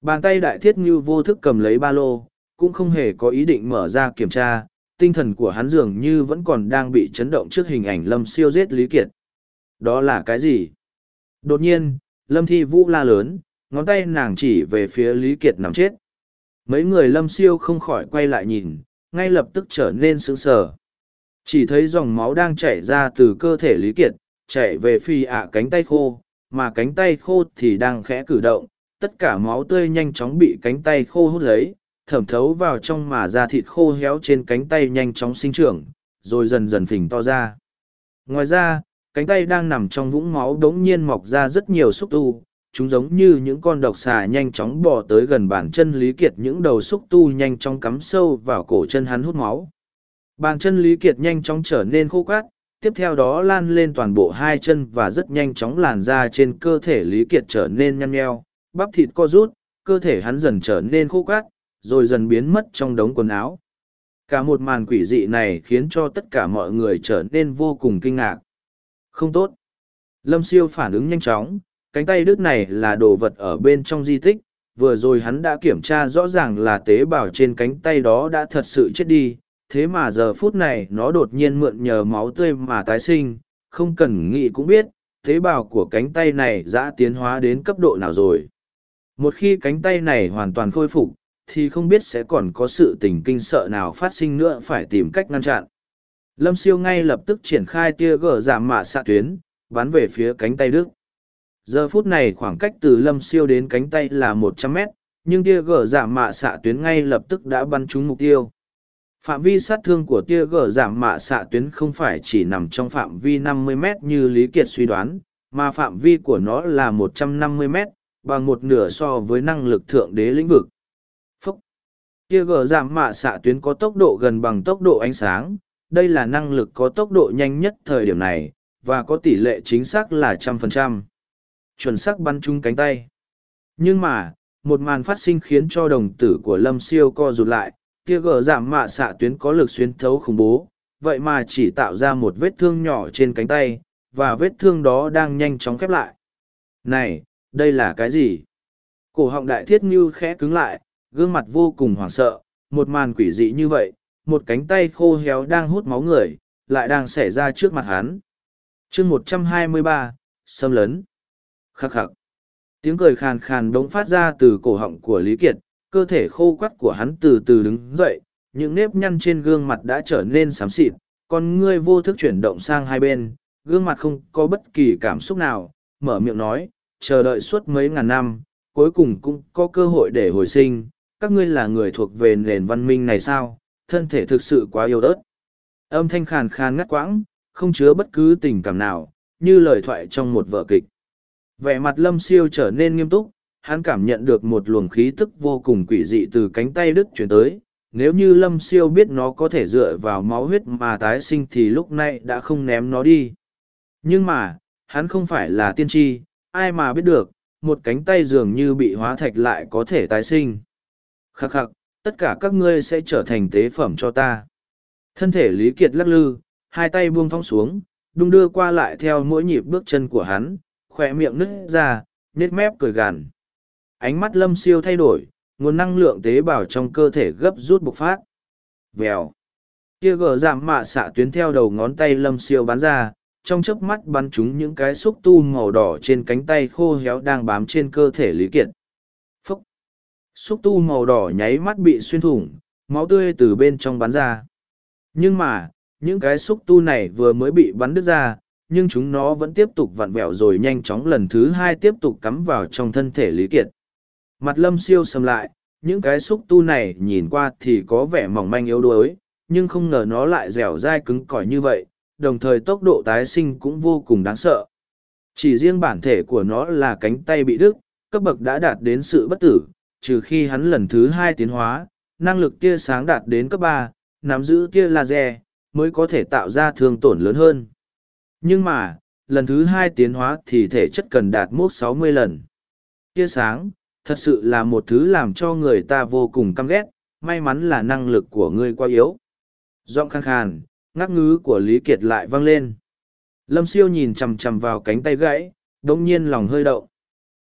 Bàn tay đại thiết như vô thức cầm lấy ba lô, cũng không hề có ý định mở ra kiểm tra, tinh thần của hắn dường như vẫn còn đang bị chấn động trước hình ảnh lâm siêu giết lý kiệt. Đó là cái gì? Đột nhiên, lâm thi vũ la lớn, ngón tay nàng chỉ về phía lý kiệt nằm chết. Mấy người lâm siêu không khỏi quay lại nhìn, ngay lập tức trở nên sững sờ chỉ thấy dòng máu đang chảy ra từ cơ thể lý kiệt chạy về phi ạ cánh tay khô, mà cánh tay khô thì đang khẽ cử động, tất cả máu tươi nhanh chóng bị cánh tay khô hút lấy, thẩm thấu vào trong mà da thịt khô héo trên cánh tay nhanh chóng sinh trưởng, rồi dần dần phình to ra. Ngoài ra, cánh tay đang nằm trong vũng máu đ ố n g nhiên mọc ra rất nhiều xúc tu, chúng giống như những con độc xà nhanh chóng bỏ tới gần bàn chân lý kiệt, những đầu xúc tu nhanh chóng cắm sâu vào cổ chân hắn hút máu bàn chân lý kiệt nhanh chóng trở nên khô cát, tiếp theo đó lan lên toàn bộ hai chân và rất nhanh chóng làn ra trên cơ thể lý kiệt trở nên nhăn nheo, bắp thịt co rút, cơ thể hắn dần trở nên khô cát, rồi dần biến mất trong đống quần áo. Cả một màn quỷ dị này khiến cho tất cả mọi người trở nên vô cùng kinh ngạc. Không tốt. Lâm siêu phản ứng nhanh chóng, cánh tay đứt này là đồ vật ở bên trong di tích, vừa rồi hắn đã kiểm tra rõ ràng là tế bào trên cánh tay đó đã thật sự chết đi thế mà giờ phút này nó đột nhiên mượn nhờ máu tươi mà tái sinh không cần nghĩ cũng biết tế bào của cánh tay này đã tiến hóa đến cấp độ nào rồi một khi cánh tay này hoàn toàn khôi phục thì không biết sẽ còn có sự tình kinh sợ nào phát sinh nữa phải tìm cách ngăn chặn. Lâm siêu ngay lập tức triển khai tia gờ giảm mạ xạ tuyến, bắn về phía cánh tay Đức. Giờ phút này khoảng cách từ lâm siêu đến cánh tay là một trăm mét, nhưng tia gờ giảm mạ xạ tuyến ngay lập tức đã bắn trúng mục tiêu. Phạm vi sát thương của tia gở giảm mạ xạ tuyến không phải chỉ nằm trong phạm vi 50 mét như Lý Kiệt suy đoán, mà phạm vi của nó là 150 mét, bằng một nửa so với năng lực thượng đế lĩnh vực Tia gờ giảm mạ xạ tuyến có tốc độ gần bằng tốc độ ánh sáng, đây là năng lực có tốc độ nhanh nhất thời điểm này, và có tỷ lệ chính xác là trăm phần trăm. Chuẩn xác bắn trúng cánh tay. Nhưng mà, một màn phát sinh khiến cho đồng tử của lâm siêu co rụt lại, tia gờ giảm mạ xạ tuyến có lực xuyên thấu khủng bố, vậy mà chỉ tạo ra một vết thương nhỏ trên cánh tay, và vết thương đó đang nhanh chóng khép lại. Này, đây là cái gì? Cổ họng đại thiết như khẽ cứng lại, gương mặt vô cùng hoảng sợ, một màn quỷ dị như vậy, một cánh tay khô héo đang hút máu người, lại đang xảy ra trước mặt hắn. chương một trăm hai mươi ba, xâm lấn. Khắc khắc. Tiếng cười khàn khàn đống phát ra từ cổ họng của Lý Kiệt, cơ thể khô quắt của hắn từ từ đứng dậy, những nếp nhăn trên gương mặt đã trở nên xám xịt, con ngươi vô thức chuyển động sang hai bên, gương mặt không có bất kỳ cảm xúc nào, mở miệng nói, chờ đợi suốt mấy ngàn năm, cuối cùng cũng có cơ hội để hồi sinh, các ngươi là người thuộc về nền văn minh này sao, thân thể thực sự quá yếu ớt. Âm thanh khàn khàn ngắt quãng, không chứa bất cứ tình cảm nào, như lời thoại trong một vở kịch. Vẻ mặt lâm siêu trở nên nghiêm túc, hắn cảm nhận được một luồng khí tức vô cùng quỷ dị từ cánh tay Đức chuyển tới. Nếu như lâm siêu biết nó có thể dựa vào máu huyết mà tái sinh thì lúc này đã không ném nó đi. Nhưng mà, hắn không phải là tiên tri, ai mà biết được, một cánh tay dường như bị hóa thạch lại có thể tái sinh. Khắc khắc, tất cả các ngươi sẽ trở thành tế phẩm cho ta. Thân thể Lý Kiệt lắc lư, hai tay buông thong xuống, đung đưa qua lại theo mỗi nhịp bước chân của hắn, khoe miệng nứt ra, nết mép cười gằn. Ánh mắt lâm siêu thay đổi, nguồn năng lượng tế bào trong cơ thể gấp rút bộc phát. Vèo. Kia gờ giảm mạ xạ tuyến theo đầu ngón tay lâm siêu bắn ra, trong chớp mắt bắn chúng những cái xúc tu màu đỏ trên cánh tay khô héo đang bám trên cơ thể Lý Kiệt. Phúc! Xúc tu màu đỏ nháy mắt bị xuyên thủng, máu tươi từ bên trong bắn ra. Nhưng mà, những cái xúc tu này vừa mới bị bắn đứt ra, nhưng chúng nó vẫn tiếp tục vặn vẹo rồi nhanh chóng lần thứ hai tiếp tục cắm vào trong thân thể Lý Kiệt. Mặt lâm siêu sầm lại, những cái xúc tu này nhìn qua thì có vẻ mỏng manh yếu đuối, nhưng không ngờ nó lại dẻo dai cứng cỏi như vậy, đồng thời tốc độ tái sinh cũng vô cùng đáng sợ. Chỉ riêng bản thể của nó là cánh tay bị đứt, cấp bậc đã đạt đến sự bất tử, trừ khi hắn lần thứ hai tiến hóa, năng lực tia sáng đạt đến cấp ba, nắm giữ tia laser, mới có thể tạo ra thương tổn lớn hơn. Nhưng mà, lần thứ hai tiến hóa thì thể chất cần đạt mốt 60 lần. Tia sáng, thật sự là một thứ làm cho người ta vô cùng căm ghét, may mắn là năng lực của ngươi quá yếu. Giọng khăn khàn, ngắc ngứ của Lý Kiệt lại vang lên. Lâm siêu nhìn chằm chằm vào cánh tay gãy, đồng nhiên lòng hơi động.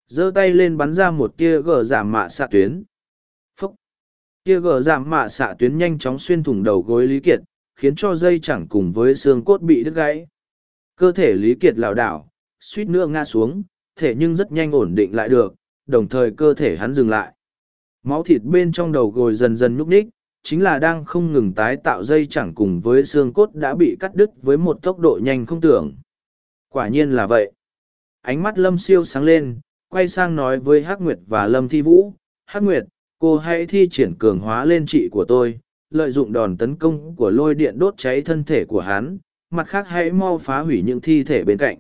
giơ tay lên bắn ra một tia gờ giảm mạ xạ tuyến. Phúc! Tia gờ giảm mạ xạ tuyến nhanh chóng xuyên thủng đầu gối Lý Kiệt, khiến cho dây chẳng cùng với xương cốt bị đứt gãy. Cơ thể Lý Kiệt lảo đảo, suýt nữa ngã xuống, thể nhưng rất nhanh ổn định lại được, đồng thời cơ thể hắn dừng lại. Máu thịt bên trong đầu gối dần dần nhúc ních, chính là đang không ngừng tái tạo dây chẳng cùng với xương cốt đã bị cắt đứt với một tốc độ nhanh không tưởng. Quả nhiên là vậy. Ánh mắt Lâm siêu sáng lên, quay sang nói với Hắc Nguyệt và Lâm Thi Vũ, Hắc Nguyệt, cô hãy thi triển cường hóa lên trị của tôi, lợi dụng đòn tấn công của lôi điện đốt cháy thân thể của hắn, mặt khác hãy mau phá hủy những thi thể bên cạnh.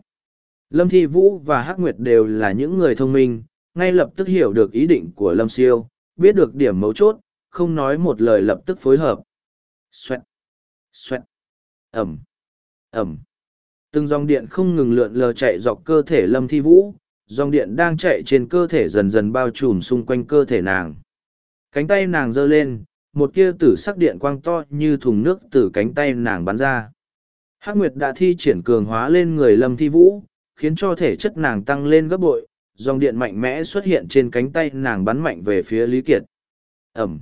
Lâm Thi Vũ và Hắc Nguyệt đều là những người thông minh, ngay lập tức hiểu được ý định của Lâm Siêu, biết được điểm mấu chốt, không nói một lời lập tức phối hợp. Xoẹt, xoẹt, ẩm, ẩm. Từng dòng điện không ngừng lượn lờ chạy dọc cơ thể Lâm Thi Vũ, dòng điện đang chạy trên cơ thể dần dần bao trùm xung quanh cơ thể nàng. Cánh tay nàng giơ lên, một tia tử sắc điện quang to như thùng nước từ cánh tay nàng bắn ra. Hắc Nguyệt đã thi triển cường hóa lên người Lâm Thi Vũ, khiến cho thể chất nàng tăng lên gấp bội, dòng điện mạnh mẽ xuất hiện trên cánh tay nàng bắn mạnh về phía Lý Kiệt. Ẩm.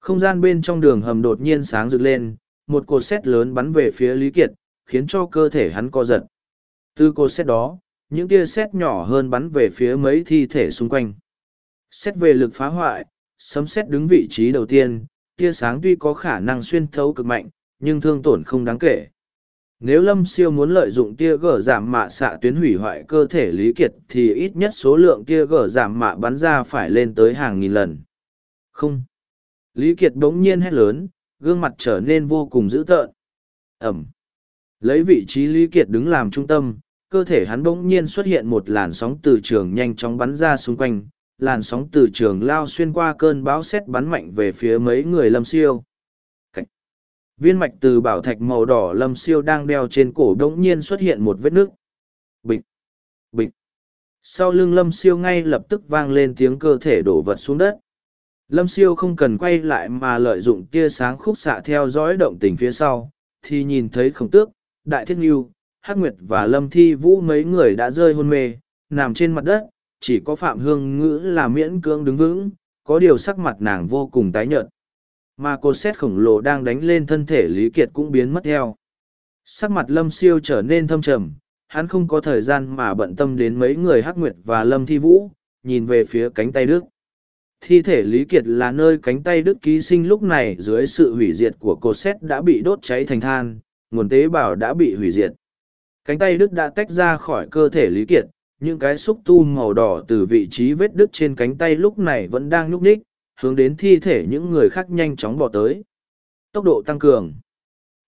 Không gian bên trong đường hầm đột nhiên sáng rực lên, một cột xét lớn bắn về phía Lý Kiệt, khiến cho cơ thể hắn co giật. Từ cột xét đó, những tia xét nhỏ hơn bắn về phía mấy thi thể xung quanh. Xét về lực phá hoại, sấm xét đứng vị trí đầu tiên, tia sáng tuy có khả năng xuyên thấu cực mạnh, nhưng thương tổn không đáng kể. Nếu Lâm Siêu muốn lợi dụng tia gở giảm mạ xạ tuyến hủy hoại cơ thể Lý Kiệt thì ít nhất số lượng tia gở giảm mạ bắn ra phải lên tới hàng nghìn lần. Không. Lý Kiệt bỗng nhiên hét lớn, gương mặt trở nên vô cùng dữ tợn. Ẩm. Lấy vị trí Lý Kiệt đứng làm trung tâm, cơ thể hắn bỗng nhiên xuất hiện một làn sóng từ trường nhanh chóng bắn ra xung quanh, làn sóng từ trường lao xuyên qua cơn bão xét bắn mạnh về phía mấy người lâm siêu viên mạch từ bảo thạch màu đỏ lâm siêu đang đeo trên cổ đ ỗ n g nhiên xuất hiện một vết nước. Bịch bịch. Sau lưng lâm siêu ngay lập tức vang lên tiếng cơ thể đổ vật xuống đất. Lâm siêu không cần quay lại mà lợi dụng tia sáng khúc xạ theo dõi động tình phía sau thì nhìn thấy khổng tước đại thiết nghiêu hắc nguyệt và lâm thi vũ mấy người đã rơi hôn mê nằm trên mặt đất chỉ có Phạm Hương Ngữ là miễn cưỡng đứng vững, có điều sắc mặt nàng vô cùng tái nhợt. Mà cô xét khổng lồ đang đánh lên thân thể Lý Kiệt cũng biến mất theo. Sắc mặt Lâm Siêu trở nên thâm trầm, hắn không có thời gian mà bận tâm đến mấy người Hắc Nguyệt và Lâm Thi Vũ, nhìn về phía cánh tay Đức. Thi thể Lý Kiệt là nơi cánh tay Đức ký sinh lúc này dưới sự hủy diệt của cô xét đã bị đốt cháy thành than, nguồn tế bào đã bị hủy diệt. Cánh tay Đức đã tách ra khỏi cơ thể Lý Kiệt, những cái xúc tu màu đỏ từ vị trí vết đứt trên cánh tay lúc này vẫn đang nhúc nhích, hướng đến thi thể những người khác nhanh chóng bỏ tới. Tốc độ tăng cường.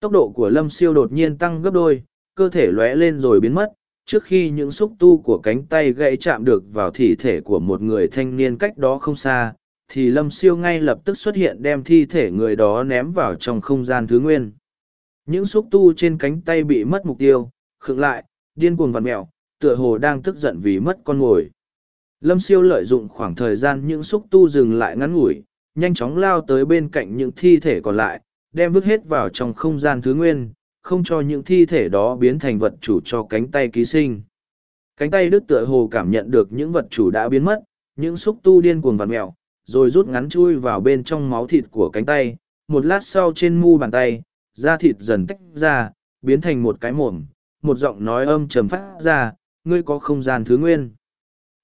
Tốc độ của lâm siêu đột nhiên tăng gấp đôi, cơ thể lóe lên rồi biến mất, trước khi những xúc tu của cánh tay gãy chạm được vào thi thể của một người thanh niên cách đó không xa, thì lâm siêu ngay lập tức xuất hiện đem thi thể người đó ném vào trong không gian thứ nguyên. Những xúc tu trên cánh tay bị mất mục tiêu, khựng lại, điên cuồng vặn mẹo, tựa hồ đang tức giận vì mất con mồi. Lâm siêu lợi dụng khoảng thời gian những xúc tu dừng lại ngắn ngủi, nhanh chóng lao tới bên cạnh những thi thể còn lại, đem vứt hết vào trong không gian thứ nguyên, không cho những thi thể đó biến thành vật chủ cho cánh tay ký sinh. Cánh tay đức tựa hồ cảm nhận được những vật chủ đã biến mất, những xúc tu điên cuồng vặt mẹo, rồi rút ngắn chui vào bên trong máu thịt của cánh tay, một lát sau trên mu bàn tay, da thịt dần tách ra, biến thành một cái mồm, một giọng nói âm trầm phát ra, ngươi có không gian thứ nguyên.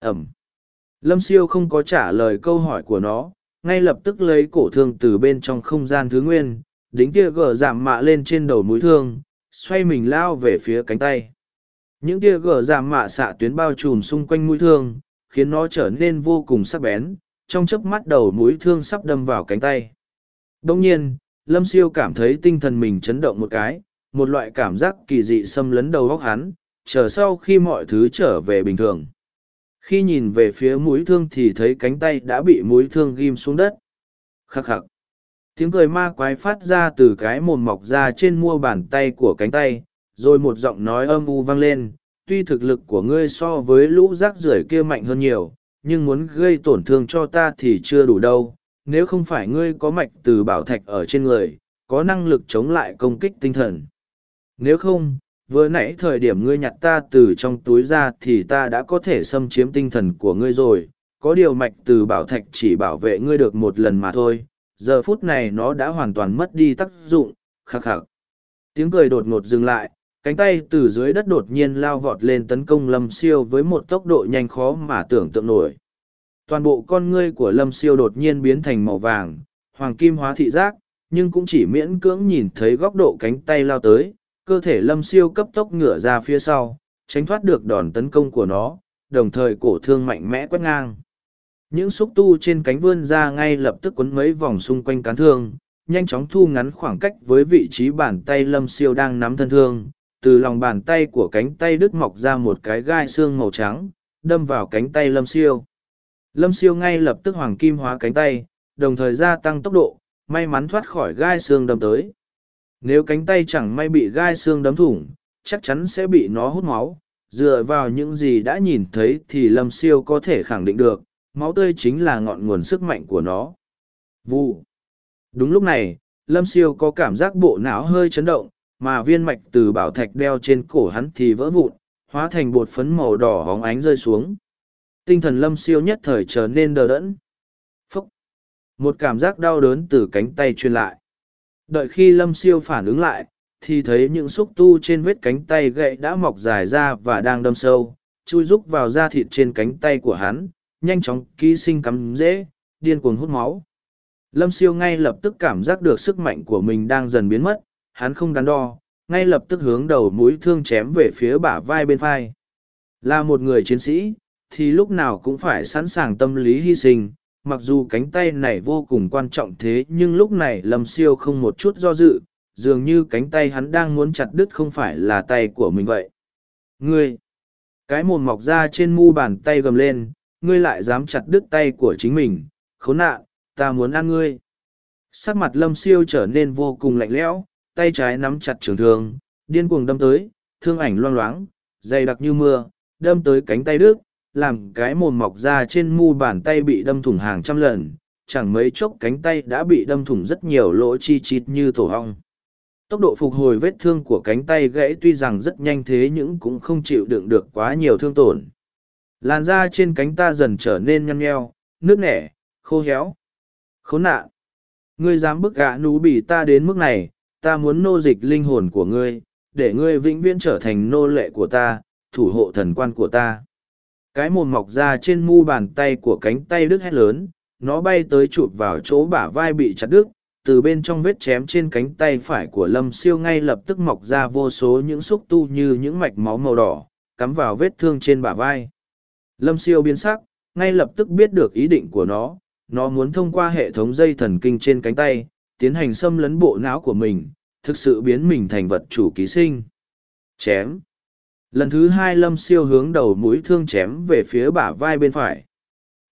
Ẩm. Lâm siêu không có trả lời câu hỏi của nó, ngay lập tức lấy cổ thương từ bên trong không gian thứ nguyên, đính tia gờ giảm mạ lên trên đầu mũi thương, xoay mình lao về phía cánh tay. Những tia gờ giảm mạ xạ tuyến bao trùm xung quanh mũi thương, khiến nó trở nên vô cùng sắc bén, trong chớp mắt đầu mũi thương sắp đâm vào cánh tay. Đông nhiên, Lâm Siêu cảm thấy tinh thần mình chấn động một cái, một loại cảm giác kỳ dị xâm lấn đầu góc hắn, chờ sau khi mọi thứ trở về bình thường khi nhìn về phía mũi thương thì thấy cánh tay đã bị mũi thương ghim xuống đất. Khắc khắc. Tiếng cười ma quái phát ra từ cái mồm mọc ra trên mua bàn tay của cánh tay, rồi một giọng nói âm u vang lên. Tuy thực lực của ngươi so với lũ rác rưởi kia mạnh hơn nhiều, nhưng muốn gây tổn thương cho ta thì chưa đủ đâu. Nếu không phải ngươi có mạch từ bảo thạch ở trên người, có năng lực chống lại công kích tinh thần. Nếu không vừa nãy thời điểm ngươi nhặt ta từ trong túi ra thì ta đã có thể xâm chiếm tinh thần của ngươi rồi. Có điều mạch từ bảo thạch chỉ bảo vệ ngươi được một lần mà thôi. Giờ phút này nó đã hoàn toàn mất đi tác dụng. Khắc khắc. Tiếng cười đột ngột dừng lại. Cánh tay từ dưới đất đột nhiên lao vọt lên tấn công lâm siêu với một tốc độ nhanh khó mà tưởng tượng nổi. Toàn bộ con ngươi của lâm siêu đột nhiên biến thành màu vàng, hoàng kim hóa thị giác, nhưng cũng chỉ miễn cưỡng nhìn thấy góc độ cánh tay lao tới cơ thể lâm siêu cấp tốc ngửa ra phía sau, tránh thoát được đòn tấn công của nó, đồng thời cổ thương mạnh mẽ quét ngang. Những xúc tu trên cánh vươn ra ngay lập tức quấn mấy vòng xung quanh cán thương, nhanh chóng thu ngắn khoảng cách với vị trí bàn tay lâm siêu đang nắm thân thương. Từ lòng bàn tay của cánh tay đứt mọc ra một cái gai xương màu trắng, đâm vào cánh tay lâm siêu. Lâm siêu ngay lập tức hoàng kim hóa cánh tay, đồng thời gia tăng tốc độ, may mắn thoát khỏi gai xương đâm tới. Nếu cánh tay chẳng may bị gai xương đấm thủng, chắc chắn sẽ bị nó hút máu. Dựa vào những gì đã nhìn thấy thì Lâm Siêu có thể khẳng định được, máu tươi chính là ngọn nguồn sức mạnh của nó. Vụ. Đúng lúc này, Lâm Siêu có cảm giác bộ não hơi chấn động, mà viên mạch từ bảo thạch đeo trên cổ hắn thì vỡ vụn, hóa thành bột phấn màu đỏ hóng ánh rơi xuống. Tinh thần Lâm Siêu nhất thời trở nên đờ đẫn. Phúc! Một cảm giác đau đớn từ cánh tay truyền lại. Đợi khi lâm siêu phản ứng lại, thì thấy những xúc tu trên vết cánh tay gậy đã mọc dài ra và đang đâm sâu, chui rúc vào da thịt trên cánh tay của hắn, nhanh chóng ký sinh cắm rễ, điên cuồng hút máu. Lâm siêu ngay lập tức cảm giác được sức mạnh của mình đang dần biến mất, hắn không đắn đo, ngay lập tức hướng đầu mũi thương chém về phía bả vai bên phai. Là một người chiến sĩ, thì lúc nào cũng phải sẵn sàng tâm lý hy sinh, mặc dù cánh tay này vô cùng quan trọng thế nhưng lúc này lâm siêu không một chút do dự dường như cánh tay hắn đang muốn chặt đứt không phải là tay của mình vậy ngươi cái mồm mọc ra trên mu bàn tay gầm lên ngươi lại dám chặt đứt tay của chính mình, khốn nạn, ta muốn ăn ngươi. Sắc mặt lâm siêu trở nên vô cùng lạnh lẽo, tay trái nắm chặt trường thương, điên cuồng đâm tới, thương ảnh loang loáng, dày đặc như mưa, đâm tới cánh tay Đức, làm cái mồm mọc ra trên mu bàn tay bị đâm thủng hàng trăm lần, chẳng mấy chốc cánh tay đã bị đâm thủng rất nhiều lỗ chi chít như tổ hong. Tốc độ phục hồi vết thương của cánh tay gãy tuy rằng rất nhanh thế nhưng cũng không chịu đựng được quá nhiều thương tổn. Làn da trên cánh ta dần trở nên nhăn nheo, nước nẻ, khô héo. Khốn nạn! Ngươi dám bức gã nú bỉ ta đến mức này, ta muốn nô dịch linh hồn của ngươi, để ngươi vĩnh viễn trở thành nô lệ của ta, thủ hộ thần quan của ta. Cái mồm mọc ra trên mu bàn tay của cánh tay đứt hét lớn, nó bay tới chụp vào chỗ bả vai bị chặt đứt, từ bên trong vết chém trên cánh tay phải của lâm siêu ngay lập tức mọc ra vô số những xúc tu như những mạch máu màu đỏ, cắm vào vết thương trên bả vai. Lâm siêu biến sắc, ngay lập tức biết được ý định của nó, nó muốn thông qua hệ thống dây thần kinh trên cánh tay, tiến hành xâm lấn bộ não của mình, thực sự biến mình thành vật chủ ký sinh. Chém. Lần thứ hai lâm siêu hướng đầu mũi thương chém về phía bả vai bên phải.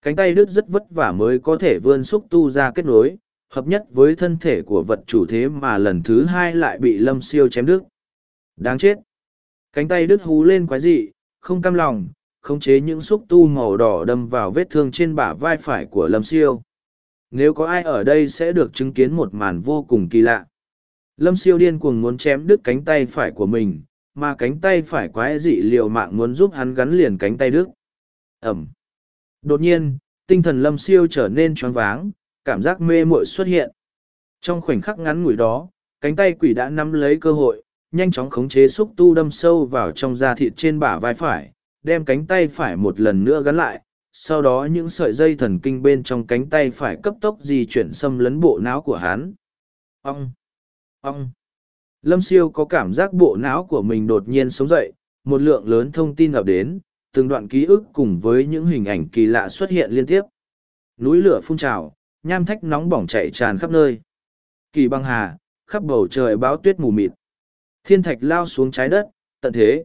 Cánh tay đứt rất vất vả mới có thể vươn xúc tu ra kết nối, hợp nhất với thân thể của vật chủ thế mà lần thứ hai lại bị lâm siêu chém đứt. Đáng chết! Cánh tay đứt hú lên quái dị, không cam lòng, khống chế những xúc tu màu đỏ đâm vào vết thương trên bả vai phải của lâm siêu nếu có ai ở đây sẽ được chứng kiến một màn vô cùng kỳ lạ lâm siêu điên cuồng muốn chém đứt cánh tay phải của mình mà cánh tay phải quái dị liều mạng muốn giúp hắn gắn liền cánh tay đức ẩm. Đột nhiên tinh thần lâm siêu trở nên choáng váng cảm giác mê mội xuất hiện. Trong khoảnh khắc ngắn ngủi đó cánh tay quỷ đã nắm lấy cơ hội nhanh chóng khống chế xúc tu đâm sâu vào trong da thịt trên bả vai phải đem cánh tay phải một lần nữa gắn lại, sau đó những sợi dây thần kinh bên trong cánh tay phải cấp tốc di chuyển xâm lấn bộ não của hắn. ong. Ong. Lâm siêu có cảm giác bộ não của mình đột nhiên sống dậy, một lượng lớn thông tin ập đến, từng đoạn ký ức cùng với những hình ảnh kỳ lạ xuất hiện liên tiếp. Núi lửa phun trào, nham thách nóng bỏng chạy tràn khắp nơi. Kỳ băng hà, khắp bầu trời báo tuyết mù mịt. Thiên thạch lao xuống trái đất, tận thế,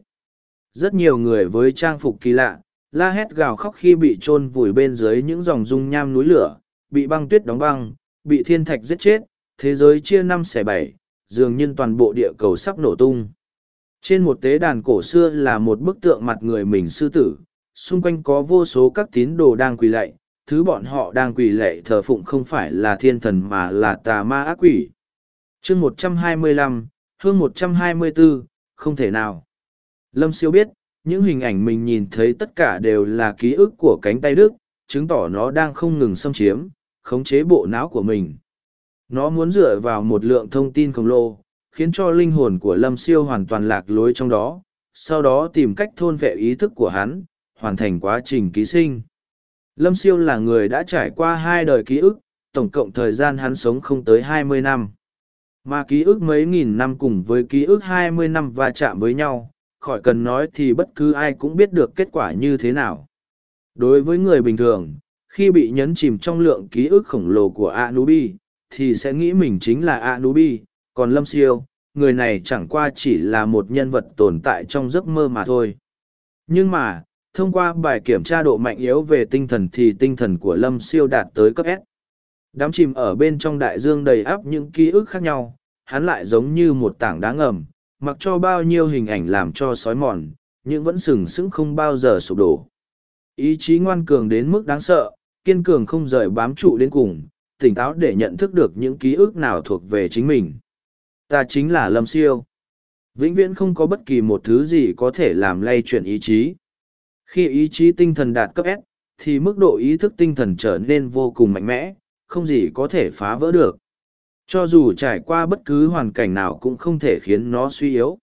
rất nhiều người với trang phục kỳ lạ, la hét gào khóc khi bị chôn vùi bên dưới những dòng dung nham núi lửa, bị băng tuyết đóng băng, bị thiên thạch giết chết, thế giới chia năm xẻ bảy, dường như toàn bộ địa cầu sắp nổ tung. Trên một tế đàn cổ xưa là một bức tượng mặt người mình sư tử, xung quanh có vô số các tín đồ đang quỳ lạy, thứ bọn họ đang quỳ lạy thờ phụng không phải là thiên thần mà là tà ma ác quỷ. chương một trăm hai mươi lăm, hương một trăm hai mươi bốn, không thể nào. Lâm siêu biết, những hình ảnh mình nhìn thấy tất cả đều là ký ức của cánh tay Đức, chứng tỏ nó đang không ngừng xâm chiếm, khống chế bộ não của mình. Nó muốn dựa vào một lượng thông tin khổng lồ, khiến cho linh hồn của Lâm siêu hoàn toàn lạc lối trong đó, sau đó tìm cách thôn vệ ý thức của hắn, hoàn thành quá trình ký sinh. Lâm siêu là người đã trải qua hai đời ký ức, tổng cộng thời gian hắn sống không tới hai mươi năm. Mà ký ức mấy nghìn năm cùng với ký ức hai mươi năm va chạm với nhau, khỏi cần nói thì bất cứ ai cũng biết được kết quả như thế nào. Đối với người bình thường, khi bị nhấn chìm trong lượng ký ức khổng lồ của Anubi, thì sẽ nghĩ mình chính là Anubi, còn Lâm Siêu, người này chẳng qua chỉ là một nhân vật tồn tại trong giấc mơ mà thôi. Nhưng mà, thông qua bài kiểm tra độ mạnh yếu về tinh thần thì tinh thần của Lâm Siêu đạt tới cấp S. Đám chìm ở bên trong đại dương đầy áp những ký ức khác nhau, hắn lại giống như một tảng đá ngầm, mặc cho bao nhiêu hình ảnh làm cho sói mòn, nhưng vẫn sừng sững không bao giờ sụp đổ. Ý chí ngoan cường đến mức đáng sợ, kiên cường không rời bám trụ đến cùng, tỉnh táo để nhận thức được những ký ức nào thuộc về chính mình. Ta chính là Lâm Siêu. Vĩnh viễn không có bất kỳ một thứ gì có thể làm lay chuyển ý chí. Khi ý chí tinh thần đạt cấp S, thì mức độ ý thức tinh thần trở nên vô cùng mạnh mẽ, không gì có thể phá vỡ được. Cho dù trải qua bất cứ hoàn cảnh nào cũng không thể khiến nó suy yếu.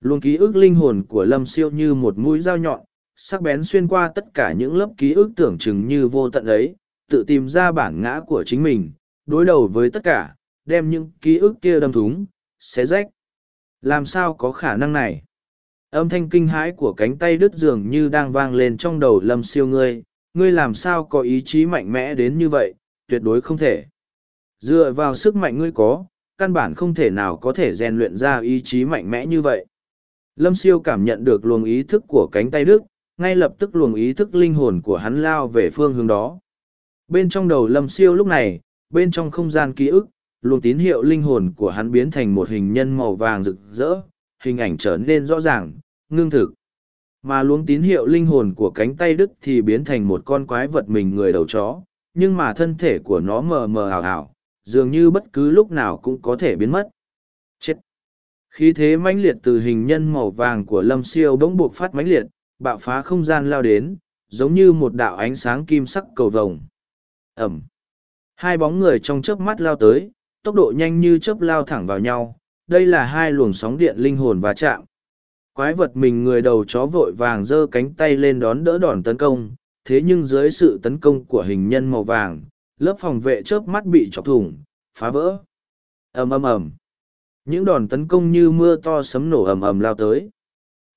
Luôn ký ức linh hồn của Lâm Siêu như một mũi dao nhọn, sắc bén xuyên qua tất cả những lớp ký ức tưởng chừng như vô tận ấy, tự tìm ra bản ngã của chính mình, đối đầu với tất cả, đem những ký ức kia đâm thúng, xé rách. Làm sao có khả năng này? Âm thanh kinh hãi của cánh tay đứt dường như đang vang lên trong đầu Lâm Siêu ngươi, ngươi làm sao có ý chí mạnh mẽ đến như vậy, tuyệt đối không thể. Dựa vào sức mạnh ngươi có, căn bản không thể nào có thể rèn luyện ra ý chí mạnh mẽ như vậy. Lâm siêu cảm nhận được luồng ý thức của cánh tay Đức, ngay lập tức luồng ý thức linh hồn của hắn lao về phương hướng đó. Bên trong đầu lâm siêu lúc này, bên trong không gian ký ức, luồng tín hiệu linh hồn của hắn biến thành một hình nhân màu vàng rực rỡ, hình ảnh trở nên rõ ràng, ngưng thực. Mà luồng tín hiệu linh hồn của cánh tay đức thì biến thành một con quái vật mình người đầu chó, nhưng mà thân thể của nó mờ mờ ảo ảo, dường như bất cứ lúc nào cũng có thể biến mất. Chết! Khí thế mãnh liệt từ hình nhân màu vàng của lâm siêu bỗng buộc phát mãnh liệt, bạo phá không gian lao đến, giống như một đạo ánh sáng kim sắc cầu vồng. Ẩm! Hai bóng người trong chớp mắt lao tới, tốc độ nhanh như chớp lao thẳng vào nhau. Đây là hai luồng sóng điện linh hồn va chạm. Quái vật mình người đầu chó vội vàng giơ cánh tay lên đón đỡ đòn tấn công, thế nhưng dưới sự tấn công của hình nhân màu vàng, lớp phòng vệ chớp mắt bị chọc thủng, phá vỡ. ầm ầm ầm. Những đòn tấn công như mưa to sấm nổ ầm ầm lao tới.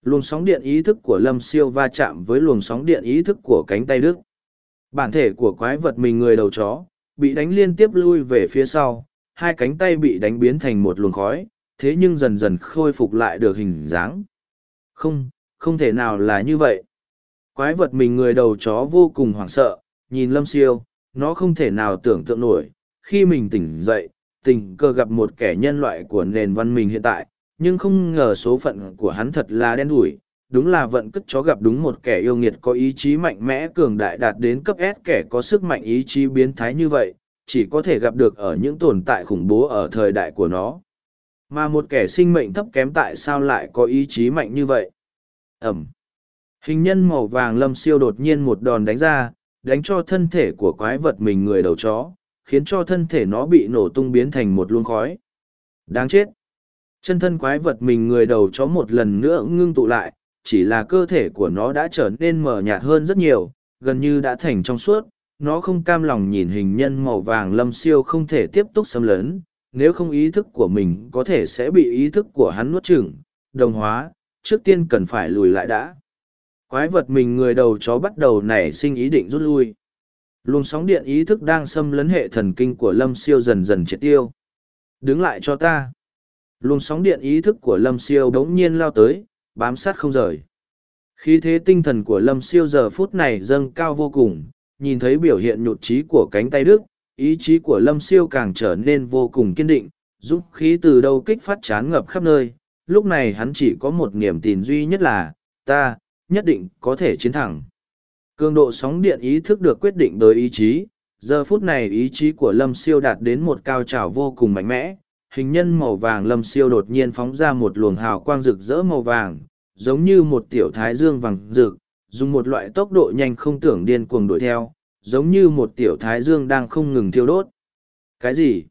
Luồng sóng điện ý thức của Lâm Siêu va chạm với luồng sóng điện ý thức của cánh tay Đức. Bản thể của quái vật mình người đầu chó, bị đánh liên tiếp lui về phía sau, hai cánh tay bị đánh biến thành một luồng khói, thế nhưng dần dần khôi phục lại được hình dáng. Không, không thể nào là như vậy. Quái vật mình người đầu chó vô cùng hoảng sợ, nhìn lâm siêu, nó không thể nào tưởng tượng nổi. Khi mình tỉnh dậy, tình cờ gặp một kẻ nhân loại của nền văn minh hiện tại, nhưng không ngờ số phận của hắn thật là đen đủi. Đúng là vận cất chó gặp đúng một kẻ yêu nghiệt có ý chí mạnh mẽ cường đại đạt đến cấp S kẻ có sức mạnh ý chí biến thái như vậy, chỉ có thể gặp được ở những tồn tại khủng bố ở thời đại của nó. Mà một kẻ sinh mệnh thấp kém tại sao lại có ý chí mạnh như vậy? Ẩm. Hình nhân màu vàng lâm siêu đột nhiên một đòn đánh ra, đánh cho thân thể của quái vật mình người đầu chó, khiến cho thân thể nó bị nổ tung biến thành một luồng khói. Đáng chết! Chân thân quái vật mình người đầu chó một lần nữa ngưng tụ lại, chỉ là cơ thể của nó đã trở nên mờ nhạt hơn rất nhiều, gần như đã thành trong suốt. Nó không cam lòng nhìn hình nhân màu vàng lâm siêu không thể tiếp tục xâm lấn, nếu không ý thức của mình có thể sẽ bị ý thức của hắn nuốt chửng, đồng hóa, trước tiên cần phải lùi lại đã. Quái vật mình người đầu chó bắt đầu nảy sinh ý định rút lui. Luồng sóng điện ý thức đang xâm lấn hệ thần kinh của Lâm Siêu dần dần triệt tiêu. Đứng lại cho ta. Luồng sóng điện ý thức của Lâm Siêu đống nhiên lao tới, bám sát không rời. Khí thế tinh thần của Lâm Siêu giờ phút này dâng cao vô cùng, nhìn thấy biểu hiện nhụt chí của cánh tay Đức, ý chí của Lâm Siêu càng trở nên vô cùng kiên định, giúp khí từ đâu kích phát chán ngập khắp nơi. Lúc này hắn chỉ có một niềm tin duy nhất là, ta, nhất định có thể chiến thắng. Cường độ sóng điện ý thức được quyết định bởi ý chí, giờ phút này ý chí của Lâm Siêu đạt đến một cao trào vô cùng mạnh mẽ, hình nhân màu vàng Lâm Siêu đột nhiên phóng ra một luồng hào quang rực rỡ màu vàng, giống như một tiểu thái dương vàng rực, dùng một loại tốc độ nhanh không tưởng điên cuồng đuổi theo, giống như một tiểu thái dương đang không ngừng thiêu đốt. Cái gì?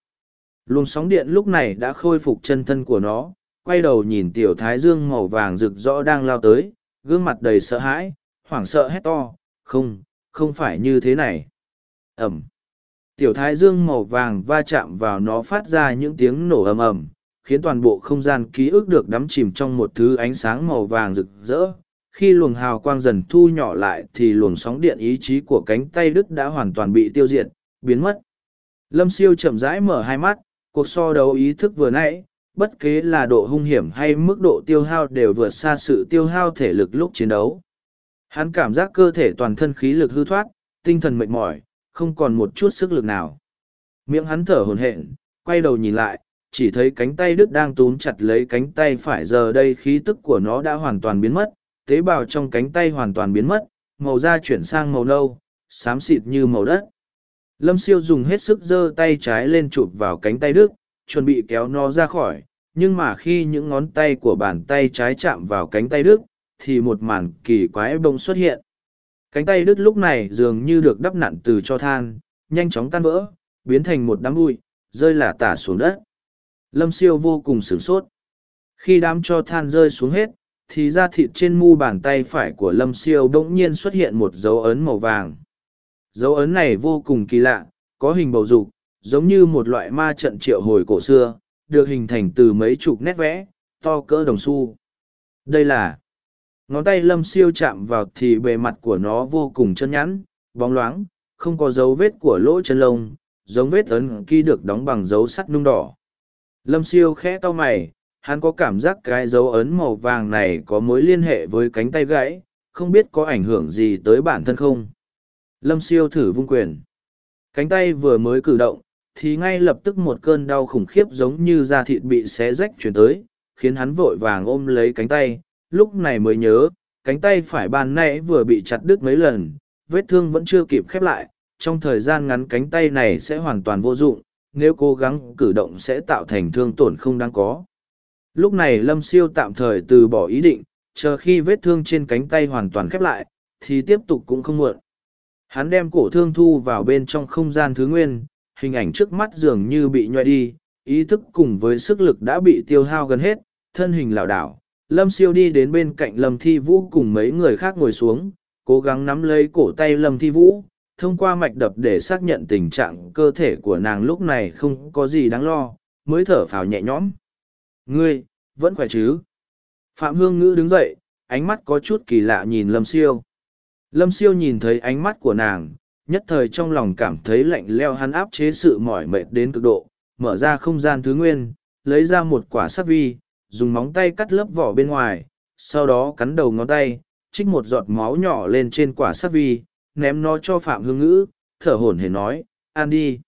Luồng sóng điện lúc này đã khôi phục chân thân của nó, quay đầu nhìn tiểu thái dương màu vàng rực rõ đang lao tới, gương mặt đầy sợ hãi, hoảng sợ hét to, không, không phải như thế này. Ẩm. Tiểu thái dương màu vàng va chạm vào nó phát ra những tiếng nổ ầm ầm, khiến toàn bộ không gian ký ức được đắm chìm trong một thứ ánh sáng màu vàng rực rỡ. Khi luồng hào quang dần thu nhỏ lại thì luồng sóng điện ý chí của cánh tay Đức đã hoàn toàn bị tiêu diệt, biến mất. Lâm siêu chậm rãi mở hai mắt, cuộc so đấu ý thức vừa nãy, bất kế là độ hung hiểm hay mức độ tiêu hao đều vượt xa sự tiêu hao thể lực lúc chiến đấu. Hắn cảm giác cơ thể toàn thân khí lực hư thoát, tinh thần mệt mỏi, không còn một chút sức lực nào. Miệng hắn thở hồn hển, quay đầu nhìn lại, chỉ thấy cánh tay Đức đang túm chặt lấy cánh tay phải giờ đây khí tức của nó đã hoàn toàn biến mất, tế bào trong cánh tay hoàn toàn biến mất, màu da chuyển sang màu nâu, xám xịt như màu đất. Lâm siêu dùng hết sức giơ tay trái lên chụp vào cánh tay Đức, chuẩn bị kéo nó ra khỏi, nhưng mà khi những ngón tay của bàn tay trái chạm vào cánh tay Đức, thì một màn kỳ quái bông xuất hiện. Cánh tay đứt lúc này dường như được đắp nặn từ cho than, nhanh chóng tan vỡ, biến thành một đám bụi, rơi lả tả xuống đất. Lâm siêu vô cùng sửng sốt. Khi đám cho than rơi xuống hết, thì da thịt trên mu bàn tay phải của Lâm siêu bỗng nhiên xuất hiện một dấu ấn màu vàng. Dấu ấn này vô cùng kỳ lạ, có hình bầu dục, giống như một loại ma trận triệu hồi cổ xưa, được hình thành từ mấy chục nét vẽ, to cỡ đồng xu. Đây là ngón tay lâm siêu chạm vào thì bề mặt của nó vô cùng chân nhẵn, bóng loáng, không có dấu vết của lỗ chân lông, giống vết ấn khi được đóng bằng dấu sắt nung đỏ. Lâm siêu khẽ to mày, hắn có cảm giác cái dấu ấn màu vàng này có mối liên hệ với cánh tay gãy, không biết có ảnh hưởng gì tới bản thân không. Lâm siêu thử vung quyền. Cánh tay vừa mới cử động, thì ngay lập tức một cơn đau khủng khiếp giống như da thịt bị xé rách chuyển tới, khiến hắn vội vàng ôm lấy cánh tay, lúc này mới nhớ, cánh tay phải ban nãy vừa bị chặt đứt mấy lần, vết thương vẫn chưa kịp khép lại, trong thời gian ngắn cánh tay này sẽ hoàn toàn vô dụng, nếu cố gắng cử động sẽ tạo thành thương tổn không đáng có. Lúc này Lâm Siêu tạm thời từ bỏ ý định, chờ khi vết thương trên cánh tay hoàn toàn khép lại, thì tiếp tục cũng không muộn. Hắn đem cổ thương thu vào bên trong không gian thứ nguyên, hình ảnh trước mắt dường như bị nhoại đi, ý thức cùng với sức lực đã bị tiêu hao gần hết, thân hình lảo đảo. Lâm siêu đi đến bên cạnh Lâm Thi Vũ cùng mấy người khác ngồi xuống, cố gắng nắm lấy cổ tay Lâm Thi Vũ, thông qua mạch đập để xác nhận tình trạng cơ thể của nàng lúc này không có gì đáng lo, mới thở phào nhẹ nhõm. Ngươi, vẫn khỏe chứ? Phạm Hương Ngữ đứng dậy, ánh mắt có chút kỳ lạ nhìn Lâm Siêu. Lâm Siêu nhìn thấy ánh mắt của nàng, nhất thời trong lòng cảm thấy lạnh leo hắn áp chế sự mỏi mệt đến cực độ, mở ra không gian thứ nguyên, lấy ra một quả sắc vi, dùng móng tay cắt lớp vỏ bên ngoài, sau đó cắn đầu ngón tay, trích một giọt máu nhỏ lên trên quả sắc vi, ném nó cho Phạm Hương Ngữ, thở hổn hển nói, ăn đi.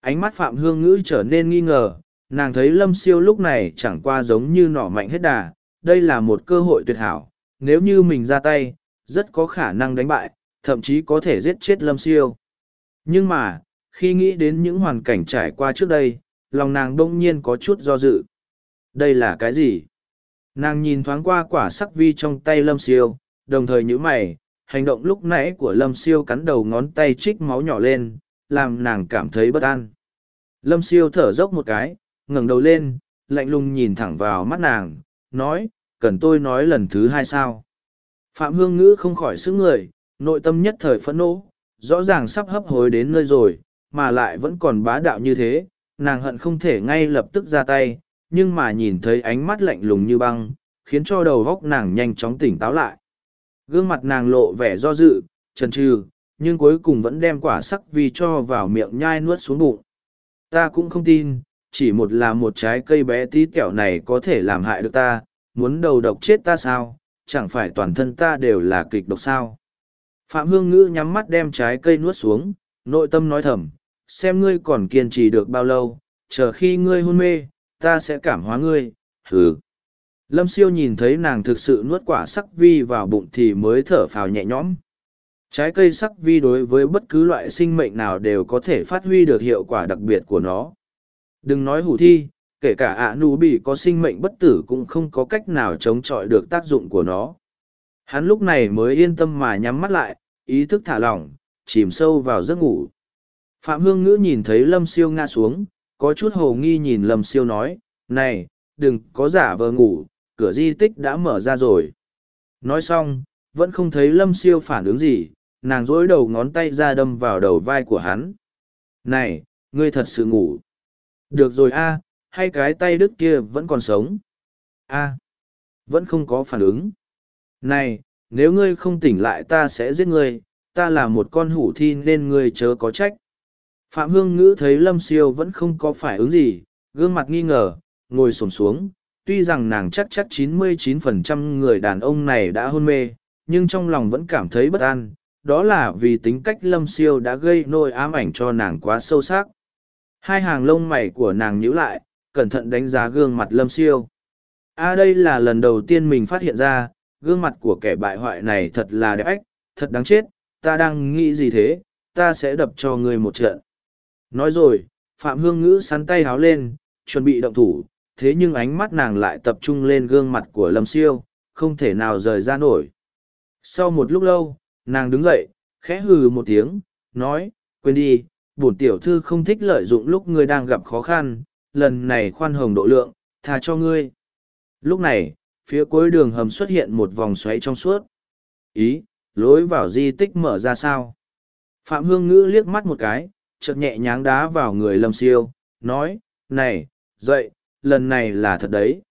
Ánh mắt Phạm Hương Ngữ trở nên nghi ngờ, nàng thấy Lâm Siêu lúc này chẳng qua giống như nỏ mạnh hết đà, đây là một cơ hội tuyệt hảo, nếu như mình ra tay, rất có khả năng đánh bại, thậm chí có thể giết chết Lâm Siêu. Nhưng mà, khi nghĩ đến những hoàn cảnh trải qua trước đây, lòng nàng đông nhiên có chút do dự. Đây là cái gì? Nàng nhìn thoáng qua quả sắc vi trong tay Lâm Siêu, đồng thời nhíu mày, hành động lúc nãy của Lâm Siêu cắn đầu ngón tay trích máu nhỏ lên, làm nàng cảm thấy bất an. Lâm Siêu thở dốc một cái, ngẩng đầu lên, lạnh lùng nhìn thẳng vào mắt nàng, nói, cần tôi nói lần thứ hai sao? Phạm Hương Ngữ không khỏi sức người, nội tâm nhất thời phẫn nộ, rõ ràng sắp hấp hối đến nơi rồi, mà lại vẫn còn bá đạo như thế, nàng hận không thể ngay lập tức ra tay, nhưng mà nhìn thấy ánh mắt lạnh lùng như băng, khiến cho đầu góc nàng nhanh chóng tỉnh táo lại. Gương mặt nàng lộ vẻ do dự, chần chừ, nhưng cuối cùng vẫn đem quả sắc vi cho vào miệng nhai nuốt xuống bụng. Ta cũng không tin, chỉ một là một trái cây bé tí kẹo này có thể làm hại được ta, muốn đầu độc chết ta sao, chẳng phải toàn thân ta đều là kịch độc sao. Phạm Hương Ngữ nhắm mắt đem trái cây nuốt xuống, nội tâm nói thầm, xem ngươi còn kiên trì được bao lâu, chờ khi ngươi hôn mê, ta sẽ cảm hóa ngươi, hừ. Lâm siêu nhìn thấy nàng thực sự nuốt quả sắc vi vào bụng thì mới thở phào nhẹ nhõm. Trái cây sắc vi đối với bất cứ loại sinh mệnh nào đều có thể phát huy được hiệu quả đặc biệt của nó. Đừng nói hủ thi, kể cả ạ nụ bị có sinh mệnh bất tử cũng không có cách nào chống chọi được tác dụng của nó. Hắn lúc này mới yên tâm mà nhắm mắt lại, ý thức thả lỏng, chìm sâu vào giấc ngủ. Phạm Hương Ngữ nhìn thấy Lâm Siêu ngã xuống, có chút hồ nghi nhìn Lâm Siêu nói, này, đừng có giả vờ ngủ, cửa di tích đã mở ra rồi. Nói xong, vẫn không thấy Lâm Siêu phản ứng gì, nàng dối đầu ngón tay ra đâm vào đầu vai của hắn. Này, ngươi thật sự ngủ. Được rồi a hay cái tay đứt kia vẫn còn sống? a vẫn không có phản ứng. Này, nếu ngươi không tỉnh lại ta sẽ giết ngươi, ta là một con hủ thi nên ngươi chớ có trách. Phạm Hương Ngữ thấy Lâm Siêu vẫn không có phản ứng gì, gương mặt nghi ngờ, ngồi sổm xuống. Tuy rằng nàng chắc chắc 99% người đàn ông này đã hôn mê, nhưng trong lòng vẫn cảm thấy bất an. Đó là vì tính cách Lâm Siêu đã gây nỗi ám ảnh cho nàng quá sâu sắc. Hai hàng lông mày của nàng nhíu lại, cẩn thận đánh giá gương mặt Lâm Siêu. A đây là lần đầu tiên mình phát hiện ra, gương mặt của kẻ bại hoại này thật là đẹp ách, thật đáng chết, ta đang nghĩ gì thế, ta sẽ đập cho ngươi một trận. Nói rồi, Phạm Hương Ngữ sắn tay háo lên, chuẩn bị động thủ, thế nhưng ánh mắt nàng lại tập trung lên gương mặt của Lâm Siêu, không thể nào rời ra nổi. Sau một lúc lâu, nàng đứng dậy, khẽ hừ một tiếng, nói, quên đi, bổn tiểu thư không thích lợi dụng lúc ngươi đang gặp khó khăn, lần này khoan hồng độ lượng, tha cho ngươi. Lúc này, phía cuối đường hầm xuất hiện một vòng xoáy trong suốt. Ý, lối vào di tích mở ra sao? Phạm Hương Ngữ liếc mắt một cái, chợt nhẹ nháng đá vào người Lâm Siêu, nói, này, dậy, lần này là thật đấy.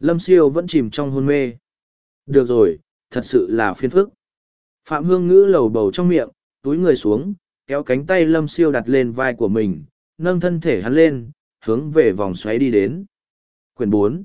Lâm Siêu vẫn chìm trong hôn mê. Được rồi, thật sự là phiền phức. Phạm Hương Ngữ lầu bầu trong miệng, túi người xuống, kéo cánh tay Lâm Siêu đặt lên vai của mình, nâng thân thể hắn lên, hướng về vòng xoáy đi đến. Quyển bốn